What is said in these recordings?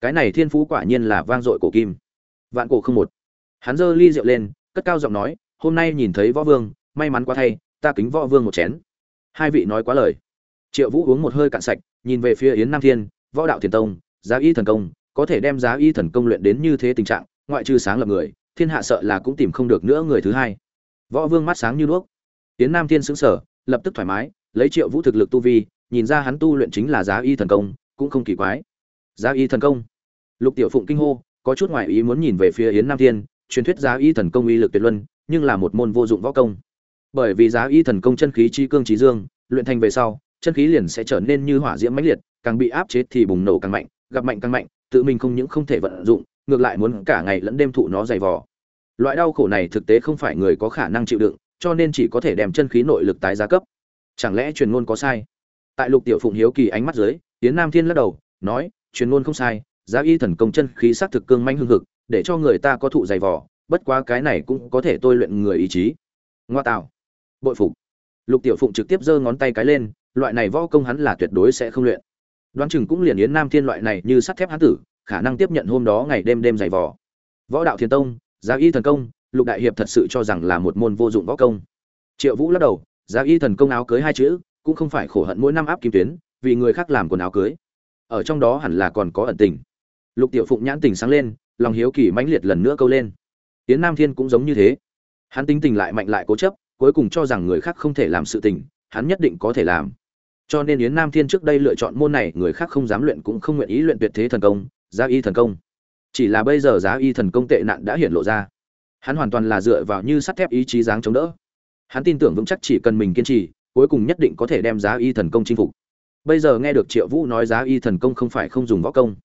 cái này thiên phú quả nhiên là vang dội cổ kim. Vạn cổ không một. Hắn giơ ly rượu lên, cất cao giọng nói, hôm nay nhìn thấy võ vương, may mắn quá thay, ta kính võ vương một chén. Hai vị nói quá lời. Triệu vũ uống một hơi cạn sạch, nhìn về phía yến nam thiên, võ đạo thiền tông, giá y thần công, có thể đem giá y thần công luyện đến như thế tình trạng, ngoại trừ sáng lập người, thiên hạ sợ là cũng tìm không được nữa người thứ hai. Võ vương mắt sáng như đuốc. Yến nam thiên xứng sở lập tức thoải mái, lấy triệu vũ thực lực tu vi, nhìn ra hắn tu luyện chính là giá y thần công, cũng không kỳ quái. Giá y thần công? Lục tiểu phụng kinh hô, có chút ngoại ý muốn nhìn về phía yến nam thiên, truyền thuyết giá y thần công uy lực tuyệt luân, nhưng là một môn vô dụng võ công. Bởi vì giá y thần công chân khí chi cương trí dương, luyện thành về sau, chân khí liền sẽ trở nên như hỏa diễm mãnh liệt, càng bị áp chế thì bùng nổ càng mạnh, gặp mạnh càng mạnh, tự mình không những không thể vận dụng, ngược lại muốn cả ngày lẫn đêm thụ nó dày vò. Loại đau khổ này thực tế không phải người có khả năng chịu đựng, cho nên chỉ có thể đem chân khí nội lực tái giá cấp. Chẳng lẽ truyền ngôn có sai? Tại lục tiểu phụng hiếu kỳ ánh mắt dưới tiến nam thiên lắc đầu, nói, truyền ngôn không sai giá y thần công chân khí sát thực cương manh hưng hực, để cho người ta có thụ dày vò, bất quá cái này cũng có thể tôi luyện người ý chí. Ngoa tạo. Bội phục. Lục tiểu phụng trực tiếp giơ ngón tay cái lên, loại này võ công hắn là tuyệt đối sẽ không luyện. Đoán chừng cũng liền yến nam thiên loại này như sắt thép hán tử, khả năng tiếp nhận hôm đó ngày đêm đêm dày vò. Võ đạo thiên tông, giá y thần công, lục đại hiệp thật sự cho rằng là một môn vô dụng võ công. Triệu vũ lắc đầu, giá y thần công áo cưới hai chữ, cũng không phải khổ hận mỗi năm áp kim tuyến, vì người khác làm quần áo cưới. Ở trong đó hẳn là còn có ẩn tình lục tiểu phụng nhãn tình sáng lên, lòng hiếu kỳ mãnh liệt lần nữa câu lên. Tiến nam thiên cũng giống như thế. Hắn tính tình lại mạnh lại cố chấp, cuối cùng cho rằng người khác không thể làm sự tình, hắn nhất định có thể làm. Cho nên yến nam thiên trước đây lựa chọn môn này, người khác không dám luyện cũng không nguyện ý luyện tuyệt thế thần công, giá y thần công. Chỉ là bây giờ giá y thần công tệ nạn đã hiện lộ ra. Hắn hoàn toàn là dựa vào như sắt thép ý chí dáng chống đỡ. Hắn tin tưởng vững chắc chỉ cần mình kiên trì, cuối cùng nhất định có thể đem giá y thần công chinh phục. Bây giờ nghe được triệu vũ nói giá y thần công không phải không dùng võ công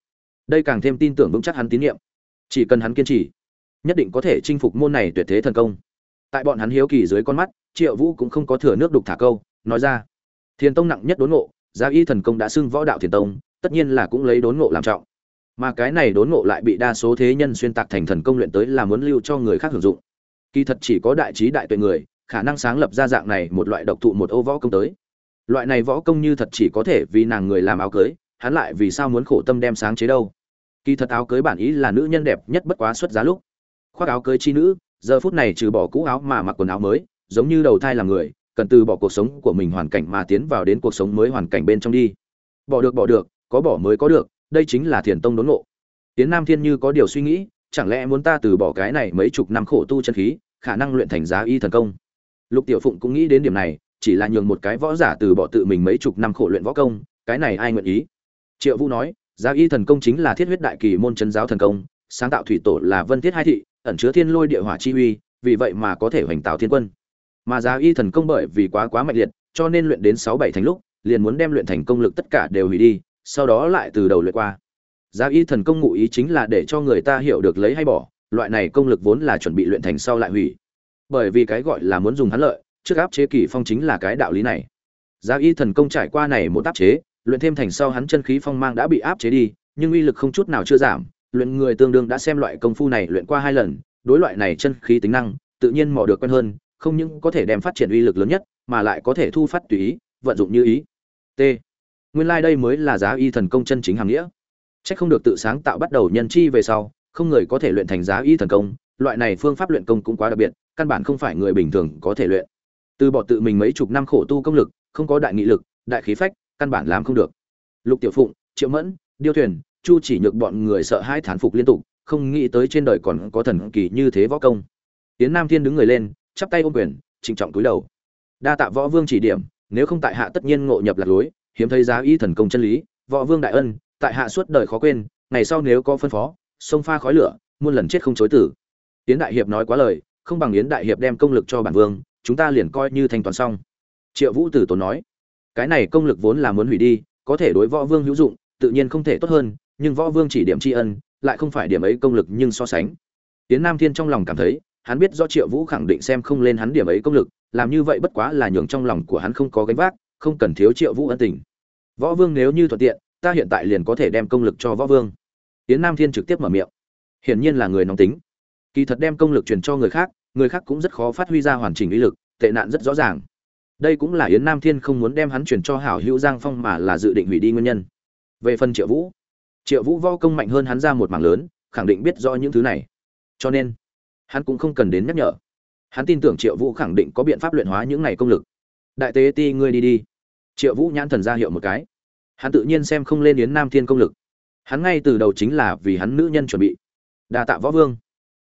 đây càng thêm tin tưởng vững chắc hắn tín nhiệm. Chỉ cần hắn kiên trì, nhất định có thể chinh phục môn này tuyệt thế thần công. Tại bọn hắn hiếu kỳ dưới con mắt, triệu vũ cũng không có thừa nước đục thả câu, nói ra. Thiền tông nặng nhất đốn ngộ giá y thần công đã xưng võ đạo thiền tông, tất nhiên là cũng lấy đốn ngộ làm trọng. Mà cái này đốn ngộ lại bị đa số thế nhân xuyên tạc thành thần công luyện tới là muốn lưu cho người khác hưởng dụng. Kỳ thật chỉ có đại trí đại tuệ người, khả năng sáng lập ra dạng này một loại độc thụ một ô võ công tới. Loại này võ công như thật chỉ có thể vì nàng người làm áo cưới hắn lại vì sao muốn khổ tâm đem sáng chế đâu? Kỳ thật áo cưới bản ý là nữ nhân đẹp nhất bất quá xuất giá lúc. Khoác áo cưới chi nữ, giờ phút này trừ bỏ cũ áo mà mặc quần áo mới, giống như đầu thai làm người, cần từ bỏ cuộc sống của mình hoàn cảnh mà tiến vào đến cuộc sống mới hoàn cảnh bên trong đi. Bỏ được bỏ được, có bỏ mới có được, đây chính là thiền tông đốn ngộ. Tiến nam thiên như có điều suy nghĩ, chẳng lẽ muốn ta từ bỏ cái này mấy chục năm khổ tu chân khí, khả năng luyện thành giá y thần công? Lục tiểu phụng cũng nghĩ đến điểm này, chỉ là nhường một cái võ giả từ bỏ tự mình mấy chục năm khổ luyện võ công, cái này ai nguyện ý? Triệu vũ nói giá y thần công chính là thiết huyết đại kỳ môn chân giáo thần công, sáng tạo thủy tổ là vân thiết hai thị, ẩn chứa thiên lôi địa hỏa chi uy, vì vậy mà có thể hoành tạo thiên quân. Mà giá y thần công bởi vì quá quá mạnh liệt, cho nên luyện đến sáu bảy thành lúc, liền muốn đem luyện thành công lực tất cả đều hủy đi, sau đó lại từ đầu luyện qua. Giá y thần công ngụ ý chính là để cho người ta hiểu được lấy hay bỏ, loại này công lực vốn là chuẩn bị luyện thành sau lại hủy. Bởi vì cái gọi là muốn dùng hắn lợi, trước áp chế kỳ phong chính là cái đạo lý này. Giá y thần công trải qua này một áp chế luyện thêm thành sau hắn chân khí phong mang đã bị áp chế đi nhưng uy lực không chút nào chưa giảm. Luyện người tương đương đã xem loại công phu này luyện qua hai lần đối loại này chân khí tính năng tự nhiên mò được quen hơn không những có thể đem phát triển uy lực lớn nhất mà lại có thể thu phát tùy ý vận dụng như ý. T. Nguyên lai đây mới là giá y thần công chân chính hàng nghĩa. Chắc không được tự sáng tạo bắt đầu nhân chi về sau, không người có thể luyện thành giá y thần công, loại này phương pháp luyện công cũng quá đặc biệt, căn bản không phải người bình thường có thể luyện. Từ bỏ tự mình mấy chục năm khổ tu công lực, không có đại nghị lực, đại khí phách, căn bản làm không được. Lục Tiểu Phụng, Triệu Mẫn, Điêu Thuyền, Chu Chỉ Nhược bọn người sợ hai thán phục liên tục, không nghĩ tới trên đời còn có thần kỳ như thế võ công. Tiến Nam Thiên đứng người lên, chắp tay ôm quyền, trịnh trọng cúi đầu. Đa tạ võ vương chỉ điểm, nếu không tại hạ tất nhiên ngộ nhập lạc lối, hiếm thấy giá y thần công chân lý, võ vương đại ân, tại hạ suốt đời khó quên ngày sau nếu có phân phó sông pha khói lửa muôn lần chết không chối tử tiến đại hiệp nói quá lời không bằng yến đại hiệp đem công lực cho bản vương chúng ta liền coi như thanh toán xong triệu vũ tử tốn nói cái này công lực vốn là muốn hủy đi, có thể đối võ vương hữu dụng, tự nhiên không thể tốt hơn, nhưng võ vương chỉ điểm tri ân, lại không phải điểm ấy công lực nhưng so sánh. Tiến nam thiên trong lòng cảm thấy, hắn biết do triệu vũ khẳng định xem không lên hắn điểm ấy công lực, làm như vậy bất quá là nhường trong lòng của hắn không có gánh vác, không cần thiếu triệu vũ ân tình. Võ vương nếu như thuận tiện, ta hiện tại liền có thể đem công lực cho võ vương. Tiến nam thiên trực tiếp mở miệng. Hiển nhiên là người nóng tính. Kỳ thật đem công lực truyền cho người khác người khác cũng rất khó phát huy ra hoàn chỉnh uy lực, tệ nạn rất rõ ràng đây cũng là yến nam thiên không muốn đem hắn chuyển cho hảo hữu giang phong mà là dự định hủy đi nguyên nhân. Về phần triệu vũ triệu vũ võ công mạnh hơn hắn ra một mảng lớn, khẳng định biết rõ những thứ này. Cho nên, hắn cũng không cần đến nhắc nhở. Hắn tin tưởng triệu vũ khẳng định có biện pháp luyện hóa những này công lực. Đại tế ti ngươi đi đi. Triệu vũ nhãn thần ra hiệu một cái. Hắn tự nhiên xem không lên yến nam thiên công lực. Hắn ngay từ đầu chính là vì hắn nữ nhân chuẩn bị. Đa tạ võ vương.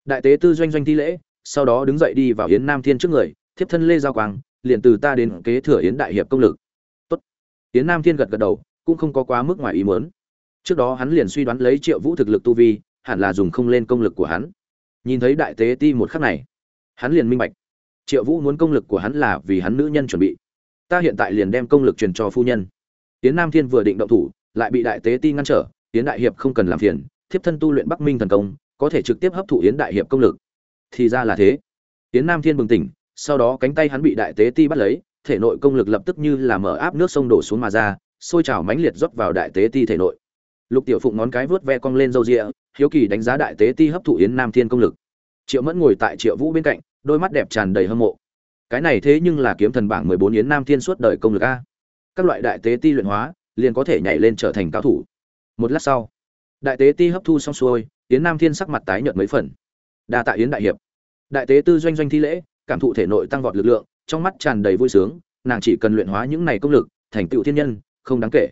Đại tế tư doanh doanh thi lễ, sau đó đứng dậy đi vào yến nam thiên trước người, thiếp thân lê giao quang liền từ ta đến kế thừa yến đại hiệp công lực. Tốt. yến nam thiên gật gật đầu, cũng không có quá mức ngoài ý muốn. Trước đó hắn liền suy đoán lấy triệu vũ thực lực tu vi, hẳn là dùng không lên công lực của hắn. Nhìn thấy đại tế ti một khắc này, hắn liền minh bạch. Triệu vũ muốn công lực của hắn là vì hắn nữ nhân chuẩn bị. Ta hiện tại liền đem công lực truyền cho phu nhân. Tiến nam thiên vừa định động thủ, lại bị đại tế ti ngăn trở. Tiến đại hiệp không cần làm phiền, thiếp thân tu luyện bắc minh thần công, có thể trực tiếp hấp thụ yến đại hiệp công lực. Thì ra là thế. Tiến nam thiên bừng tỉnh sau đó cánh tay hắn bị đại tế ti bắt lấy, thể nội công lực lập tức như là mở áp nước sông đổ xuống mà ra, sôi trào mãnh liệt rót vào đại tế ti thể nội. Lục tiểu phụng ngón cái vớt ve cong lên râu rịa, hiếu kỳ đánh giá đại tế ti hấp thụ yến nam thiên công lực. Triệu mẫn ngồi tại triệu vũ bên cạnh, đôi mắt đẹp tràn đầy hâm mộ. Cái này thế nhưng là kiếm thần bảng mười bốn yến nam thiên suốt đời công lực a. Các loại đại tế ti luyện hóa, liền có thể nhảy lên trở thành cao thủ. Một lát sau, đại tế ti hấp thu xong xuôi, yến nam thiên sắc mặt tái nhợt mấy phần. Đa tạ yến đại hiệp. Đại tế tư doanh doanh thi lễ cảm thụ thể nội tăng vọt lực lượng, trong mắt tràn đầy vui sướng, nàng chỉ cần luyện hóa những này công lực, thành tựu thiên nhân, không đáng kể.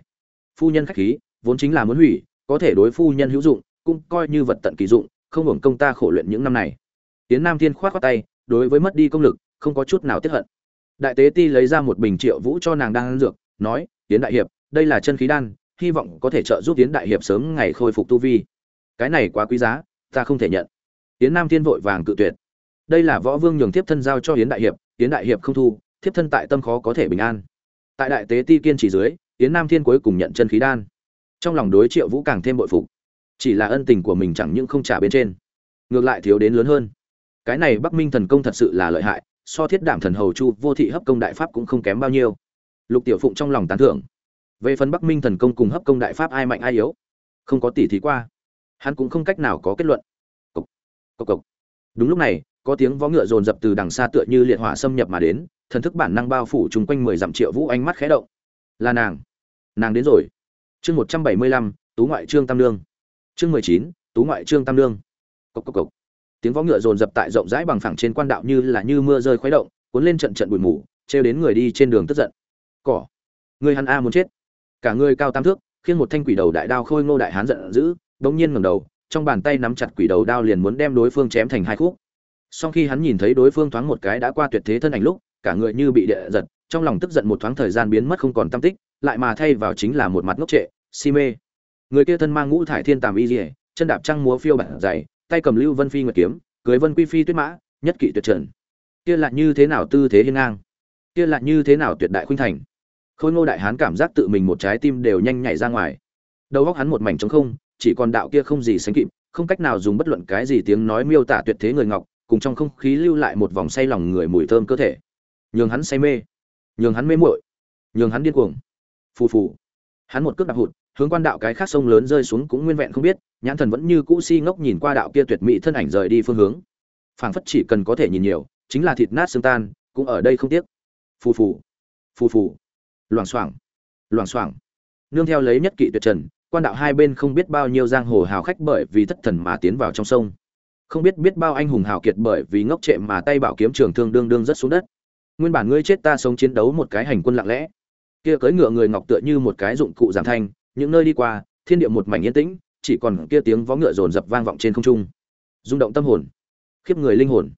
Phu nhân khách khí, vốn chính là muốn hủy, có thể đối phu nhân hữu dụng, cũng coi như vật tận kỳ dụng, không hưởng công ta khổ luyện những năm này. Tiễn nam thiên khoát khoát tay, đối với mất đi công lực, không có chút nào tiếc hận. Đại tế ti lấy ra một bình triệu vũ cho nàng đang ăn dược, nói Tiễn đại hiệp, đây là chân khí đan, hy vọng có thể trợ giúp Tiễn đại hiệp sớm ngày khôi phục tu vi. Cái này quá quý giá, ta không thể nhận. Tiễn nam thiên vội vàng cự tuyệt đây là võ vương nhường thiếp thân giao cho hiến đại hiệp hiến đại hiệp không thu thiếp thân tại tâm khó có thể bình an. Tại đại tế ti kiên chỉ dưới hiến nam thiên cuối cùng nhận chân khí đan. Trong lòng đối triệu vũ càng thêm bội phục. Chỉ là ân tình của mình chẳng những không trả bên trên ngược lại thiếu đến lớn hơn. Cái này bắc minh thần công thật sự là lợi hại so thiết đảm thần hầu chu vô thị hấp công đại pháp cũng không kém bao nhiêu. Lục tiểu phụng trong lòng tán thưởng. Về phần bắc minh thần công cùng hấp công đại pháp ai mạnh ai yếu không có tỉ thí qua. Hắn cũng không cách nào có kết luận. Cộc, cộc cộc. đúng lúc này có tiếng vó ngựa dồn dập từ đằng xa tựa như liệt hỏa xâm nhập mà đến, thần thức bản năng bao phủ chung quanh mười dặm triệu vũ ánh mắt khẽ động. Là nàng. Nàng đến rồi. Chương một trăm bảy mươi lăm, tú ngoại trương tam lương chương mười chín, tú ngoại trương tam lương cốc cốc cốc. tiếng vó ngựa dồn dập tại rộng rãi bằng phẳng trên quan đạo như là như mưa rơi khuấy động, cuốn lên trận trận bụi mù, trêu đến người đi trên đường tức giận. Cỏ. Người hắn a muốn chết. Cả người cao tam thước khiến một thanh quỷ đầu đại đao khôi ngô đại hán giận dữ, đống nhiên ngẩng đầu, trong bàn tay nắm chặt quỷ đầu đao liền muốn đem đối phương chém thành hai khúc sau khi hắn nhìn thấy đối phương thoáng một cái đã qua tuyệt thế thân ảnh lúc, cả người như bị địa giật, trong lòng tức giận một thoáng thời gian biến mất không còn tâm tích, lại mà thay vào chính là một mặt ngốc trệ, si mê. Người kia thân mang ngũ thải thiên tàm y dỉa chân đạp trăng múa phiêu bản dày, tay cầm lưu vân phi nguyệt kiếm, cưới vân quy phi tuyết mã, nhất kỵ tuyệt trần. Kia lại như thế nào tư thế hiên ngang? Kia lại như thế nào tuyệt đại khuynh thành? Khôi ngô đại hán cảm giác tự mình một trái tim đều nhanh nhảy ra ngoài. Đầu óc hắn một mảnh trống không, chỉ còn đạo kia không gì sánh kịp, không cách nào dùng bất luận cái gì tiếng nói miêu tả tuyệt thế người ngọc cùng trong không khí lưu lại một vòng say lòng người mùi thơm cơ thể. Nhường hắn say mê, nhường hắn mê muội, nhường hắn điên cuồng. Phù phù. Hắn một cước đạp hụt, hướng quan đạo cái khác sông lớn rơi xuống cũng nguyên vẹn không biết, nhãn thần vẫn như cũ si ngốc nhìn qua đạo kia tuyệt mỹ thân ảnh rời đi phương hướng. Phảng phất chỉ cần có thể nhìn nhiều, chính là thịt nát xương tan, cũng ở đây không tiếc. Phù phù. Phù phù. Loảng xoảng. Loảng xoảng. Nương theo lấy nhất kỵ tuyệt trần, quan đạo hai bên không biết bao nhiêu giang hồ hào khách bởi vì thất thần mà tiến vào trong sông không biết biết bao anh hùng hào kiệt bởi vì ngốc trệ mà tay bảo kiếm trường thương đương đương rất xuống đất. Nguyên bản ngươi chết ta sống chiến đấu một cái hành quân lặng lẽ. Kia cưỡi ngựa người ngọc tựa như một cái dụng cụ giảm thanh, những nơi đi qua, thiên địa một mảnh yên tĩnh, chỉ còn kia tiếng vó ngựa rồn rập vang vọng trên không trung. Rung động tâm hồn, khiếp người linh hồn.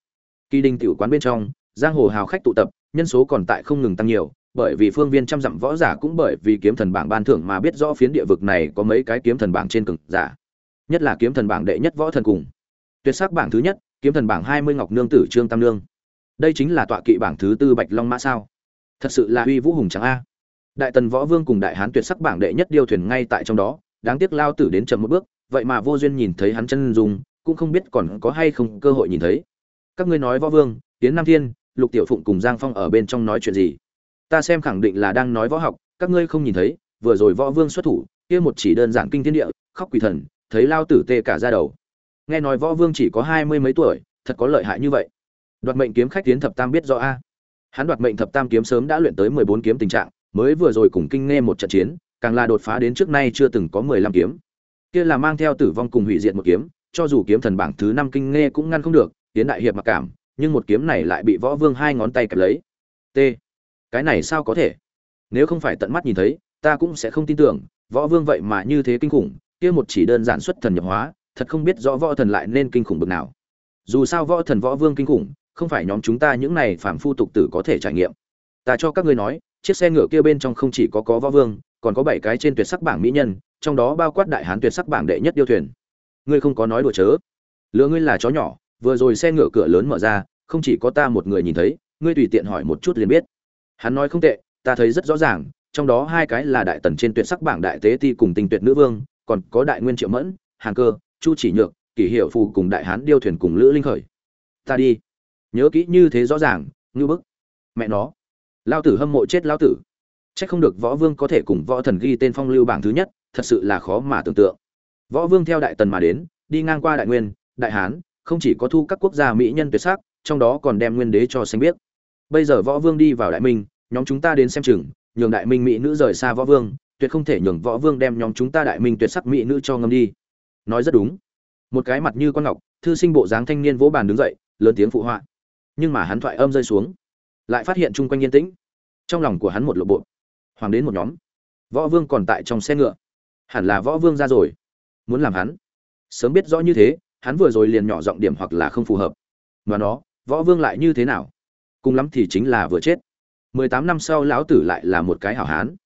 Kỳ đình tiểu quán bên trong, giang hồ hào khách tụ tập, nhân số còn tại không ngừng tăng nhiều, bởi vì phương viên trăm dặm võ giả cũng bởi vì kiếm thần bảng ban thưởng mà biết rõ phiến địa vực này có mấy cái kiếm thần bảng trên cực giả. Nhất là kiếm thần bảng đệ nhất võ thần cùng tuyệt sắc bảng thứ nhất, kiếm thần bảng hai mươi ngọc nương tử trương tam nương. Đây chính là tọa kỵ bảng thứ tư bạch long mã sao? Thật sự là uy vũ hùng trắng a. Đại tần võ vương cùng đại hán tuyệt sắc bảng đệ nhất điêu thuyền ngay tại trong đó, đáng tiếc lao tử đến chậm một bước, vậy mà vô duyên nhìn thấy hắn chân dùng cũng không biết còn có hay không cơ hội nhìn thấy. Các ngươi nói võ vương tiến nam thiên, lục tiểu phụng cùng giang phong ở bên trong nói chuyện gì? Ta xem khẳng định là đang nói võ học, các ngươi không nhìn thấy, vừa rồi võ vương xuất thủ, kia một chỉ đơn giản kinh thiên địa, khóc quỷ thần, thấy lao tử tê cả ra đầu nghe nói võ vương chỉ có hai mươi mấy tuổi, thật có lợi hại như vậy. Đoạt mệnh kiếm khách tiến thập tam biết rõ a. Hắn đoạt mệnh thập tam kiếm sớm đã luyện tới mười bốn kiếm tình trạng, mới vừa rồi cùng kinh nghe một trận chiến, càng là đột phá đến trước nay chưa từng có mười lăm kiếm. Kia là mang theo tử vong cùng hủy diệt một kiếm, cho dù kiếm thần bảng thứ năm kinh nghe cũng ngăn không được tiến đại hiệp mặc cảm, nhưng một kiếm này lại bị võ vương hai ngón tay kẹp lấy. T. Cái này sao có thể? Nếu không phải tận mắt nhìn thấy, ta cũng sẽ không tin tưởng, võ vương vậy mà như thế kinh khủng, kia một chỉ đơn giản xuất thần nhập hóa thật không biết rõ võ thần lại nên kinh khủng bực nào. Dù sao võ thần võ vương kinh khủng, không phải nhóm chúng ta những này phàm phu tục tử có thể trải nghiệm. Ta cho các ngươi nói, chiếc xe ngựa kia bên trong không chỉ có có võ vương, còn có bảy cái trên tuyệt sắc bảng mỹ nhân, trong đó bao quát đại hán tuyệt sắc bảng đệ nhất điêu thuyền. Ngươi không có nói đùa chớ. Lựa ngươi là chó nhỏ, vừa rồi xe ngựa cửa lớn mở ra, không chỉ có ta một người nhìn thấy, ngươi tùy tiện hỏi một chút liền biết. Hắn nói không tệ, ta thấy rất rõ ràng, trong đó hai cái là đại tần trên tuyệt sắc bảng đại tế ti cùng tình tuyệt nữ vương, còn có đại nguyên triệu mẫn, hàng cơ chu chỉ nhược, kỷ hiệu phù cùng đại hán điêu thuyền cùng lữ linh khởi. Ta đi. Nhớ kỹ như thế rõ ràng ngư bức. Mẹ nó. Lao tử hâm mộ chết lao tử. C h ắ c không được võ vương có thể cùng võ thần ghi tên phong lưu bảng thứ nhất, thật sự là khó mà tưởng tượng. Võ vương theo đại tần mà đến, đi ngang qua đại nguyên, đại hán, không chỉ có thu các quốc gia mỹ nhân tuyệt sắc, trong đó còn đem nguyên đế cho xanh biết bây giờ võ vương đi vào đại minh, nhóm chúng ta đến xem chừng, nhường đại minh mỹ nữ rời xa võ vương, tuyệt không thể nhường võ vương đem nhóm chúng ta đại minh tuyệt sắc mỹ nữ cho ngâm đi nói rất đúng. Một cái mặt như con ngọc, thư sinh bộ dáng thanh niên vỗ bàn đứng dậy, lớn tiếng phụ họa. Nhưng mà hắn thoại âm rơi xuống, lại phát hiện chung quanh yên tĩnh. Trong lòng của hắn một lộ bộ, hoàng đến một nhóm. Võ vương còn tại trong xe ngựa. Hẳn là võ vương ra rồi. Muốn làm hắn. Sớm biết rõ như thế, hắn vừa rồi liền nhỏ giọng điểm hoặc là không phù hợp. Mà nó, võ vương lại như thế nào? Cùng lắm thì chính là vừa chết. Mười tám năm sau lão tử lại là một cái hảo hán.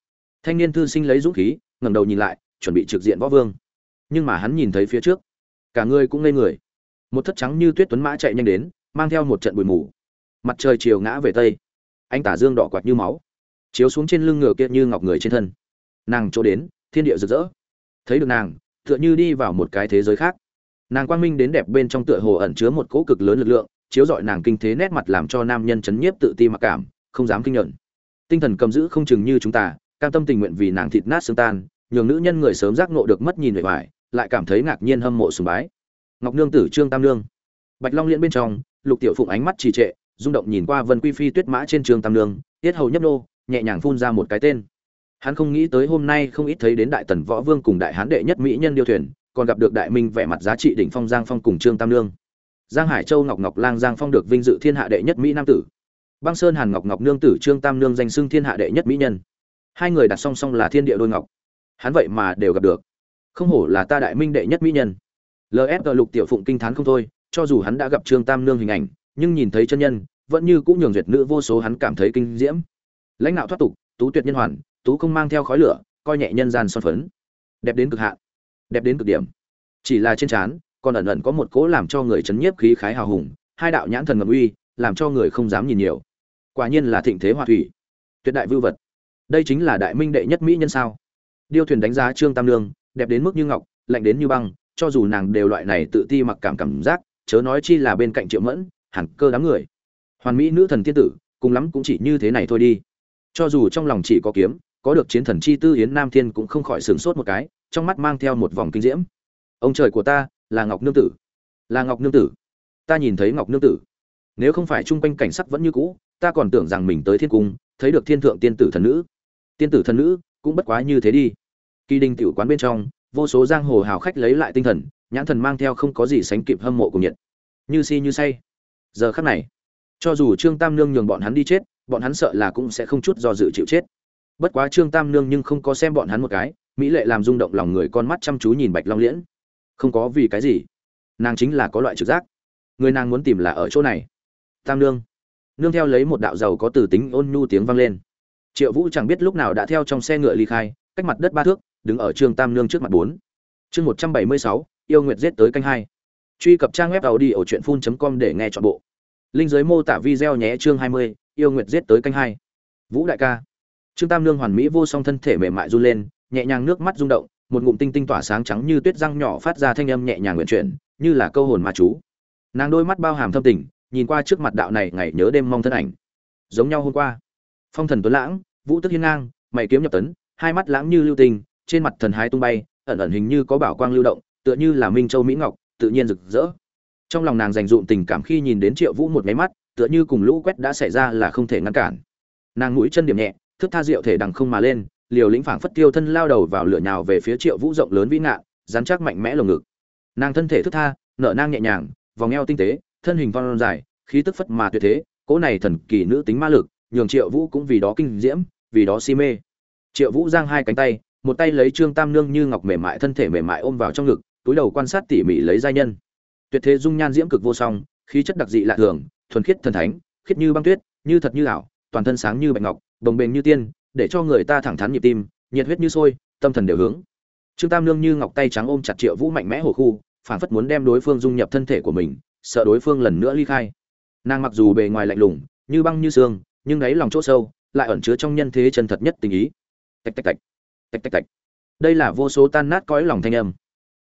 Thanh niên thư sinh lấy dũng khí, ngẩng đầu nhìn lại, chuẩn bị trực diện võ vương nhưng mà hắn nhìn thấy phía trước. Cả người cũng ngây người. Một thất trắng như tuyết tuấn mã chạy nhanh đến, mang theo một trận bụi mù. Mặt trời chiều ngã về tây. Anh tả dương đỏ quạt như máu. Chiếu xuống trên lưng ngựa kia như ngọc người trên thân. Nàng chỗ đến, thiên địa rực rỡ. Thấy được nàng, tựa như đi vào một cái thế giới khác. Nàng quang minh đến đẹp bên trong tựa hồ ẩn chứa một cỗ cực lớn lực lượng, chiếu dọi nàng kinh thế nét mặt làm cho nam nhân chấn nhiếp tự ti mặc cảm, không dám kinh nhận tinh thần cầm giữ không chừng như chúng ta, cam tâm tình nguyện vì nàng thịt nát xương tan, nhường nữ nhân người sớm giác ngộ được mất nhìn vẻ vải lại cảm thấy ngạc nhiên hâm mộ sùng bái. Ngọc nương tử trương tam nương. Bạch long liễn bên trong, lục tiểu phụng ánh mắt trì trệ, rung động nhìn qua vân quy phi tuyết mã trên trường tam nương, tiết hầu nhấp nô, nhẹ nhàng phun ra một cái tên. Hắn không nghĩ tới hôm nay không ít thấy đến đại tần võ vương cùng đại hán đệ nhất mỹ nhân điêu thuyền, còn gặp được đại minh vẻ mặt giá trị đỉnh phong giang phong cùng trương tam nương. Giang hải châu ngọc ngọc lang giang phong được vinh dự thiên hạ đệ nhất mỹ nam tử. Băng sơn hàn ngọc ngọc nương tử trương tam nương danh xưng thiên hạ đệ nhất mỹ nhân. Hai người đặt song song là thiên địa đôi ngọc. Hắn vậy mà đều gặp được không hổ là ta đại minh đệ nhất mỹ nhân. Lfg lục tiểu phụng kinh thán không thôi, cho dù hắn đã gặp trương tam nương hình ảnh, nhưng nhìn thấy chân nhân, vẫn như cũng nhường duyệt nữ vô số hắn cảm thấy kinh diễm. Lãnh đạo thoát tục, tú tuyệt nhân hoàn, tú không mang theo khói lửa, coi nhẹ nhân gian son phấn. Đẹp đến cực hạn, đẹp đến cực điểm. Chỉ là trên trán, còn ẩn ẩn có một cỗ làm cho người chấn nhiếp khí khái hào hùng, hai đạo nhãn thần ngầm uy, làm cho người không dám nhìn nhiều. Quả nhiên là thịnh thế hòa thủy, tuyệt đại vưu vật. Đây chính là đại minh đệ nhất mỹ nhân sao? Điêu thuyền đánh giá trương tam lương đẹp đến mức như ngọc, lạnh đến như băng, cho dù nàng đều loại này tự ti mặc cảm cảm giác, chớ nói chi là bên cạnh triệu mẫn, hẳn cơ đám người. Hoàn mỹ nữ thần tiên tử, cùng lắm cũng chỉ như thế này thôi đi. Cho dù trong lòng chỉ có kiếm, có được chiến thần chi tư yến nam thiên cũng không khỏi sửng sốt một cái, trong mắt mang theo một vòng kinh diễm. Ông trời của ta, là ngọc nương tử. Là ngọc nương tử. Ta nhìn thấy ngọc nương tử. Nếu không phải chung quanh cảnh sắc vẫn như cũ, ta còn tưởng rằng mình tới thiên cung, thấy được thiên thượng tiên tử thần nữ. Tiên tử thần nữ cũng bất quá như thế đi kỳ đình tiểu quán bên trong, vô số giang hồ hào khách lấy lại tinh thần, nhãn thần mang theo không có gì sánh kịp hâm mộ của nhiệt. Như si như say. Giờ khắc này, cho dù trương tam nương nhường bọn hắn đi chết, bọn hắn sợ là cũng sẽ không chút do dự chịu chết. Bất quá trương tam nương nhưng không có xem bọn hắn một cái, mỹ lệ làm rung động lòng người con mắt chăm chú nhìn bạch long liễn. Không có vì cái gì. Nàng chính là có loại trực giác. Người nàng muốn tìm là ở chỗ này. Tam nương. Nương theo lấy một đạo giàu có từ tính ôn nhu tiếng vang lên. Triệu vũ chẳng biết lúc nào đã theo trong xe ngựa ly khai cách mặt đất ba thước, đứng ở trương tam nương trước mặt bốn. Chương một trăm bảy mươi sáu, yêu nguyệt giết tới canh hai. Truy cập trang web tàu đi ở truyện phun com để nghe chọn bộ. Linh giới mô tả video nhé, chương hai mươi, yêu nguyệt giết tới canh hai. Vũ đại ca. Trương tam nương hoàn mỹ vô song thân thể mềm mại run lên, nhẹ nhàng nước mắt rung động, một ngụm tinh tinh tỏa sáng trắng như tuyết răng nhỏ phát ra thanh âm nhẹ nhàng nguyện chuyển, như là câu hồn ma chú. Nàng đôi mắt bao hàm thâm tình, nhìn qua trước mặt đạo này ngày nhớ đêm mong thân ảnh. Giống nhau hôm qua. Phong thần tuấn lãng, vũ tức hiên ngang, mày kiếm nhập tấn hai mắt lãng như lưu tình, trên mặt thần hái tung bay ẩn ẩn hình như có bảo quang lưu động tựa như là minh châu mỹ ngọc tự nhiên rực rỡ. Trong lòng nàng dành dụm tình cảm khi nhìn đến triệu vũ một máy mắt tựa như cùng lũ quét đã xảy ra là không thể ngăn cản. Nàng mũi chân điểm nhẹ thức tha rượu thể đằng không mà lên liều lĩnh phảng phất tiêu thân lao đầu vào lửa nhào về phía triệu vũ rộng lớn vĩ ngạn rắn chắc mạnh mẽ lồng ngực. Nàng thân thể thức tha nở nang nhẹ nhàng vòng eo tinh tế thân hình von dài khí tức phất mà tuyệt thế cỗ này thần kỳ nữ tính ma lực nhường triệu vũ cũng vì đó kinh diễm vì đó si mê triệu vũ giang hai cánh tay, một tay lấy trương tam nương như ngọc mềm mại thân thể mềm mại ôm vào trong ngực, túi đầu quan sát tỉ mỉ lấy giai nhân. Tuyệt thế dung nhan diễm cực vô song, khí chất đặc dị lạ thường, thuần khiết thần thánh, khiết như băng tuyết, như thật như ảo, toàn thân sáng như bạch ngọc, bồng bềnh như tiên, để cho người ta thẳng thắn nhịp tim, nhiệt huyết như sôi, tâm thần đều hướng. Trương tam nương như ngọc tay trắng ôm chặt triệu vũ mạnh mẽ hồ khu phản phất muốn đem đối phương dung nhập thân thể của mình, sợ đối phương lần nữa ly khai. Nàng mặc dù bề ngoài lạnh lùng, như băng như xương, nhưng đáy lòng chỗ sâu, lại ẩn chứa trong nhân thế chân thật nhất tình ý tạch tạch tạch tạch tạch tạch. Đây là vô số tan nát cõi lòng thanh âm.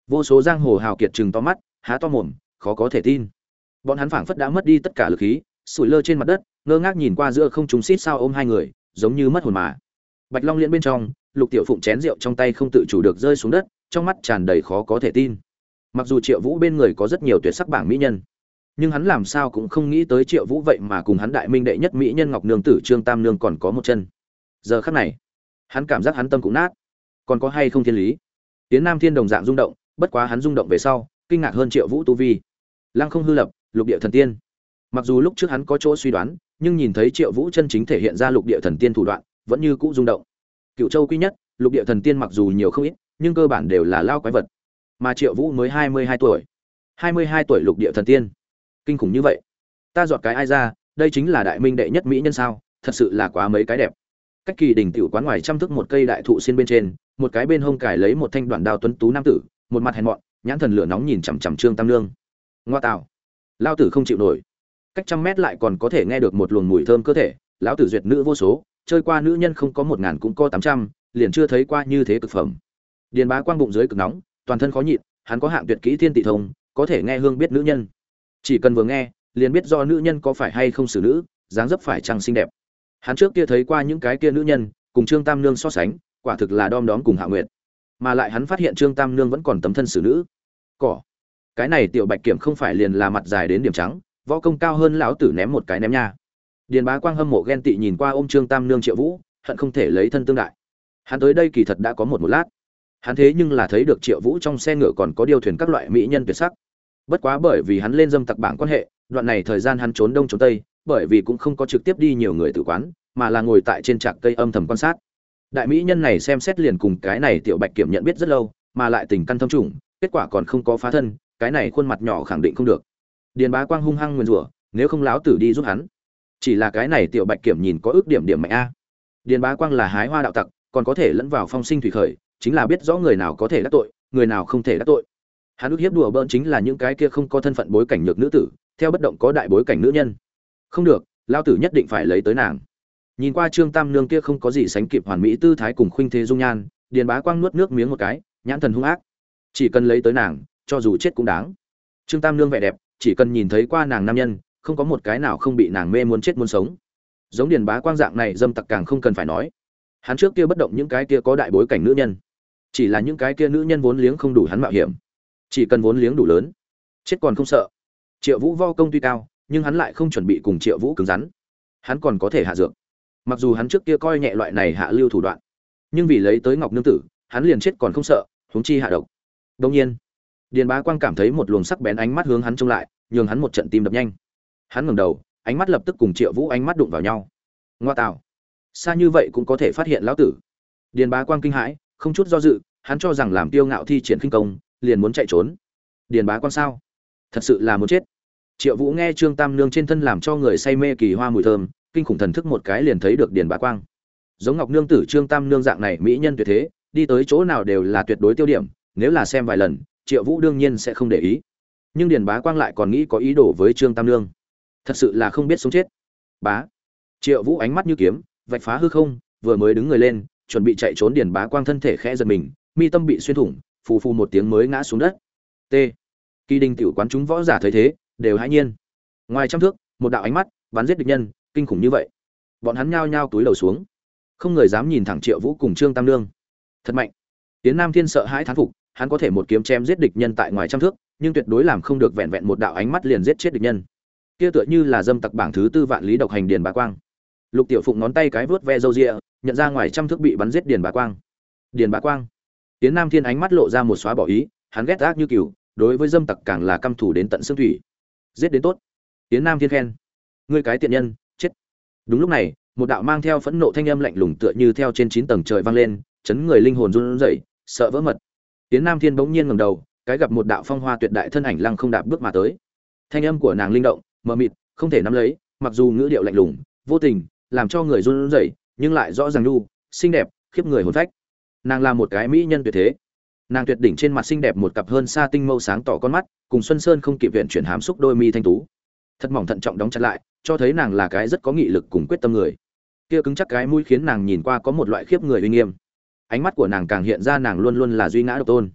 Vô số giang hồ hào kiệt chừng to mắt, há to mồm, khó có thể tin. Bọn hắn phảng phất đã mất đi tất cả lực khí, sủi lơ trên mặt đất, ngơ ngác nhìn qua giữa không chúng xít sao ôm hai người, giống như mất hồn mà. Bạch long liễn bên trong, lục tiểu phụng chén rượu trong tay không tự chủ được rơi xuống đất, trong mắt tràn đầy khó có thể tin. Mặc dù triệu vũ bên người có rất nhiều tuyệt sắc bảng mỹ nhân, nhưng hắn làm sao cũng không nghĩ tới triệu vũ vậy mà cùng hắn đại minh đệ nhất mỹ nhân ngọc nương tử trương tam nương còn có một chân. Giờ khắc này hắn cảm giác hắn tâm cũng nát. Còn có hay không thiên lý? Tiến nam thiên đồng dạng rung động, bất quá hắn rung động về sau, kinh ngạc hơn triệu vũ tu vi. Lăng không hư lập, lục địa thần tiên. Mặc dù lúc trước hắn có chỗ suy đoán, nhưng nhìn thấy triệu vũ chân chính thể hiện ra lục địa thần tiên thủ đoạn, vẫn như cũ rung động. Cựu châu quý nhất, lục địa thần tiên mặc dù nhiều không ít, nhưng cơ bản đều là lao quái vật. Mà triệu vũ mới hai mươi hai tuổi. hai mươi hai tuổi lục địa thần tiên. Kinh khủng như vậy. Ta dọn cái ai ra, đây chính là đại minh đệ nhất mỹ nhân sao, thật sự là quá mấy cái đẹp cách kỳ đỉnh tiểu quán ngoài trăm thước một cây đại thụ xin bên trên, một cái bên hông cài lấy một thanh đoạn đao tuấn tú nam tử, một mặt hèn mọn, nhãn thần lửa nóng nhìn chằm chằm trương tam lương. Ngoa tạo lao tử không chịu nổi. Cách trăm mét lại còn có thể nghe được một luồng mùi thơm cơ thể, lão tử duyệt nữ vô số, chơi qua nữ nhân không có một ngàn cũng có tám trăm, liền chưa thấy qua như thế cực phẩm. Điền bá quang bụng dưới cực nóng, toàn thân khó nhịn, hắn có hạng tuyệt kỹ thiên tị thông, có thể nghe hương biết nữ nhân. Chỉ cần vừa nghe, liền biết do nữ nhân có phải hay không xử nữ, dáng dấp phải chăng xinh đẹp hắn trước kia thấy qua những cái kia nữ nhân, cùng trương tam nương so sánh, quả thực là đom đóm cùng hạ nguyệt. Mà lại hắn phát hiện trương tam nương vẫn còn tấm thân xử nữ. Cỏ. Cái này tiểu bạch kiểm không phải liền là mặt dài đến điểm trắng, võ công cao hơn lão tử ném một cái ném nha. Điền bá quang hâm mộ ghen tị nhìn qua ôm trương tam nương triệu vũ, hận không thể lấy thân tương đại. Hắn tới đây kỳ thật đã có một một lát. Hắn thế nhưng là thấy được triệu vũ trong xe ngựa còn có điều thuyền các loại mỹ nhân tuyệt sắc. Bất quá bởi vì hắn lên dâm tặc bảng quan hệ, đoạn này thời gian hắn trốn đông trốn tây bởi vì cũng không có trực tiếp đi nhiều người tử quán, mà là ngồi tại trên trạc cây âm thầm quan sát. Đại mỹ nhân này xem xét liền cùng cái này tiểu bạch kiểm nhận biết rất lâu, mà lại tình căn thâm trùng, kết quả còn không có phá thân, cái này khuôn mặt nhỏ khẳng định không được. Điền bá quang hung hăng nguyền rủa, nếu không láo tử đi giúp hắn. Chỉ là cái này tiểu bạch kiểm nhìn có ước điểm điểm mạnh a. Điền bá quang là hái hoa đạo tặc, còn có thể lẫn vào phong sinh thủy khởi, chính là biết rõ người nào có thể đắc tội, người nào không thể đắc tội. Hắn ước hiếp đùa bỡn chính là những cái kia không có thân phận bối cảnh nhược nữ tử, theo bất động có đại bối cảnh nữ nhân không được lao tử nhất định phải lấy tới nàng. Nhìn qua trương tam nương kia không có gì sánh kịp hoàn mỹ tư thái cùng khuynh thế dung nhan, điền bá quang nuốt nước miếng một cái, nhãn thần hung ác. Chỉ cần lấy tới nàng, cho dù chết cũng đáng. Trương tam nương vẻ đẹp, chỉ cần nhìn thấy qua nàng nam nhân, không có một cái nào không bị nàng mê muốn chết muốn sống. Giống điền bá quang dạng này dâm tặc càng không cần phải nói. Hắn trước kia bất động những cái kia có đại bối cảnh nữ nhân. Chỉ là những cái kia nữ nhân vốn liếng không đủ hắn mạo hiểm. Chỉ cần vốn liếng đủ lớn, chết còn không sợ. Triệu vũ vo công tuy cao nhưng hắn lại không chuẩn bị cùng triệu vũ cứng rắn. Hắn còn có thể hạ dược. Mặc dù hắn trước kia coi nhẹ loại này hạ lưu thủ đoạn, nhưng vì lấy tới ngọc nương tử, hắn liền chết còn không sợ, huống chi hạ độc. Đông nhiên, điền bá quang cảm thấy một luồng sắc bén ánh mắt hướng hắn trông lại, nhường hắn một trận tim đập nhanh. Hắn ngẩng đầu, ánh mắt lập tức cùng triệu vũ ánh mắt đụng vào nhau. Ngoa tạo. Xa như vậy cũng có thể phát hiện lão tử. Điền bá quang kinh hãi, không chút do dự, hắn cho rằng làm tiêu ngạo thi triển khinh công, liền muốn chạy trốn. Điền bá quang sao? Thật sự là muốn chết triệu vũ nghe trương tam nương trên thân làm cho người say mê kỳ hoa mùi thơm, kinh khủng thần thức một cái liền thấy được điền bá quang. Giống ngọc nương tử trương tam nương dạng này mỹ nhân tuyệt thế, đi tới chỗ nào đều là tuyệt đối tiêu điểm, nếu là xem vài lần, triệu vũ đương nhiên sẽ không để ý. Nhưng điền bá quang lại còn nghĩ có ý đồ với trương tam nương. Thật sự là không biết sống chết. Bá. Triệu vũ ánh mắt như kiếm, vạch phá hư không, vừa mới đứng người lên, chuẩn bị chạy trốn điền bá quang thân thể khẽ giật mình, mi tâm bị xuyên thủng, phù phù một tiếng mới ngã xuống đất. T. Kỳ đình tiểu quán chúng võ giả thấy thế đều hãi nhiên. Ngoài trăm thước, một đạo ánh mắt bắn giết địch nhân, kinh khủng như vậy. Bọn hắn nhao nhao túi đầu xuống. Không người dám nhìn thẳng triệu vũ cùng trương tam lương thật mạnh. Tiến nam thiên sợ hãi thán phục, hắn có thể một kiếm chém giết địch nhân tại ngoài trăm thước, nhưng tuyệt đối làm không được vẹn vẹn một đạo ánh mắt liền giết chết địch nhân. Kia tựa như là dâm tặc bảng thứ tư vạn lý độc hành điền bá quang. Lục tiểu phụng ngón tay cái vớt ve râu rịa nhận ra ngoài trăm thước bị bắn giết điền bá quang. Điền bá quang. Tiến nam thiên ánh mắt lộ ra một xóa bỏ ý, hắn ghét ác như cừu, đối với dâm tặc càng là căm thù đến tận xương thủy giết đến tốt. Tiến nam thiên khen. Ngươi cái tiện nhân, chết. Đúng lúc này, một đạo mang theo phẫn nộ thanh âm lạnh lùng tựa như theo trên chín tầng trời vang lên, chấn người linh hồn run rẩy, sợ vỡ mật. Tiến nam thiên bỗng nhiên ngẩng đầu, cái gặp một đạo phong hoa tuyệt đại thân ảnh lăng không đạp bước mà tới. Thanh âm của nàng linh động, mờ mịt, không thể nắm lấy, mặc dù ngữ điệu lạnh lùng, vô tình, làm cho người run rẩy, nhưng lại rõ ràng nhu xinh đẹp, khiếp người hồn phách. Nàng là một cái mỹ nhân tuyệt thế nàng tuyệt đỉnh trên mặt xinh đẹp một cặp hơn xa tinh mâu sáng tỏ con mắt, cùng xuân sơn không kịp viện chuyển hám xúc đôi mi thanh tú. Thật mỏng thận trọng đóng chặt lại, cho thấy nàng là cái rất có nghị lực cùng quyết tâm người. Kia cứng chắc cái mũi khiến nàng nhìn qua có một loại khiếp người uy nghiêm. Ánh mắt của nàng càng hiện ra nàng luôn luôn là duy ngã độc tôn.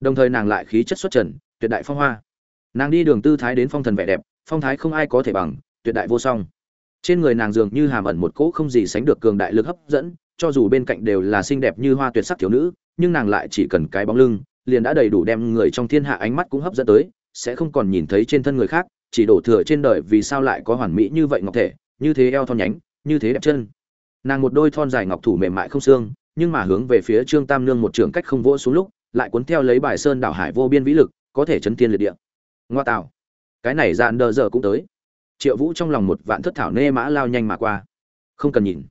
Đồng thời nàng lại khí chất xuất trần, tuyệt đại phong hoa. Nàng đi đường tư thái đến phong thần vẻ đẹp, phong thái không ai có thể bằng, tuyệt đại vô song. Trên người nàng dường như hàm ẩn một cỗ không gì sánh được cường đại lực hấp dẫn, cho dù bên cạnh đều là xinh đẹp như hoa tuyệt sắc thiếu nữ nhưng nàng lại chỉ cần cái bóng lưng, liền đã đầy đủ đem người trong thiên hạ ánh mắt cũng hấp dẫn tới, sẽ không còn nhìn thấy trên thân người khác, chỉ đổ thừa trên đời vì sao lại có hoàn mỹ như vậy ngọc thể, như thế eo thon nhánh, như thế đẹp chân. Nàng một đôi thon dài ngọc thủ mềm mại không xương, nhưng mà hướng về phía trương tam nương một trường cách không vỗ xuống lúc, lại cuốn theo lấy bài sơn đảo hải vô biên vĩ lực, có thể chấn tiên liệt địa. Ngoa tạo. Cái này dạn đờ giờ cũng tới. Triệu vũ trong lòng một vạn thất thảo nê mã lao nhanh mà qua. Không cần nhìn.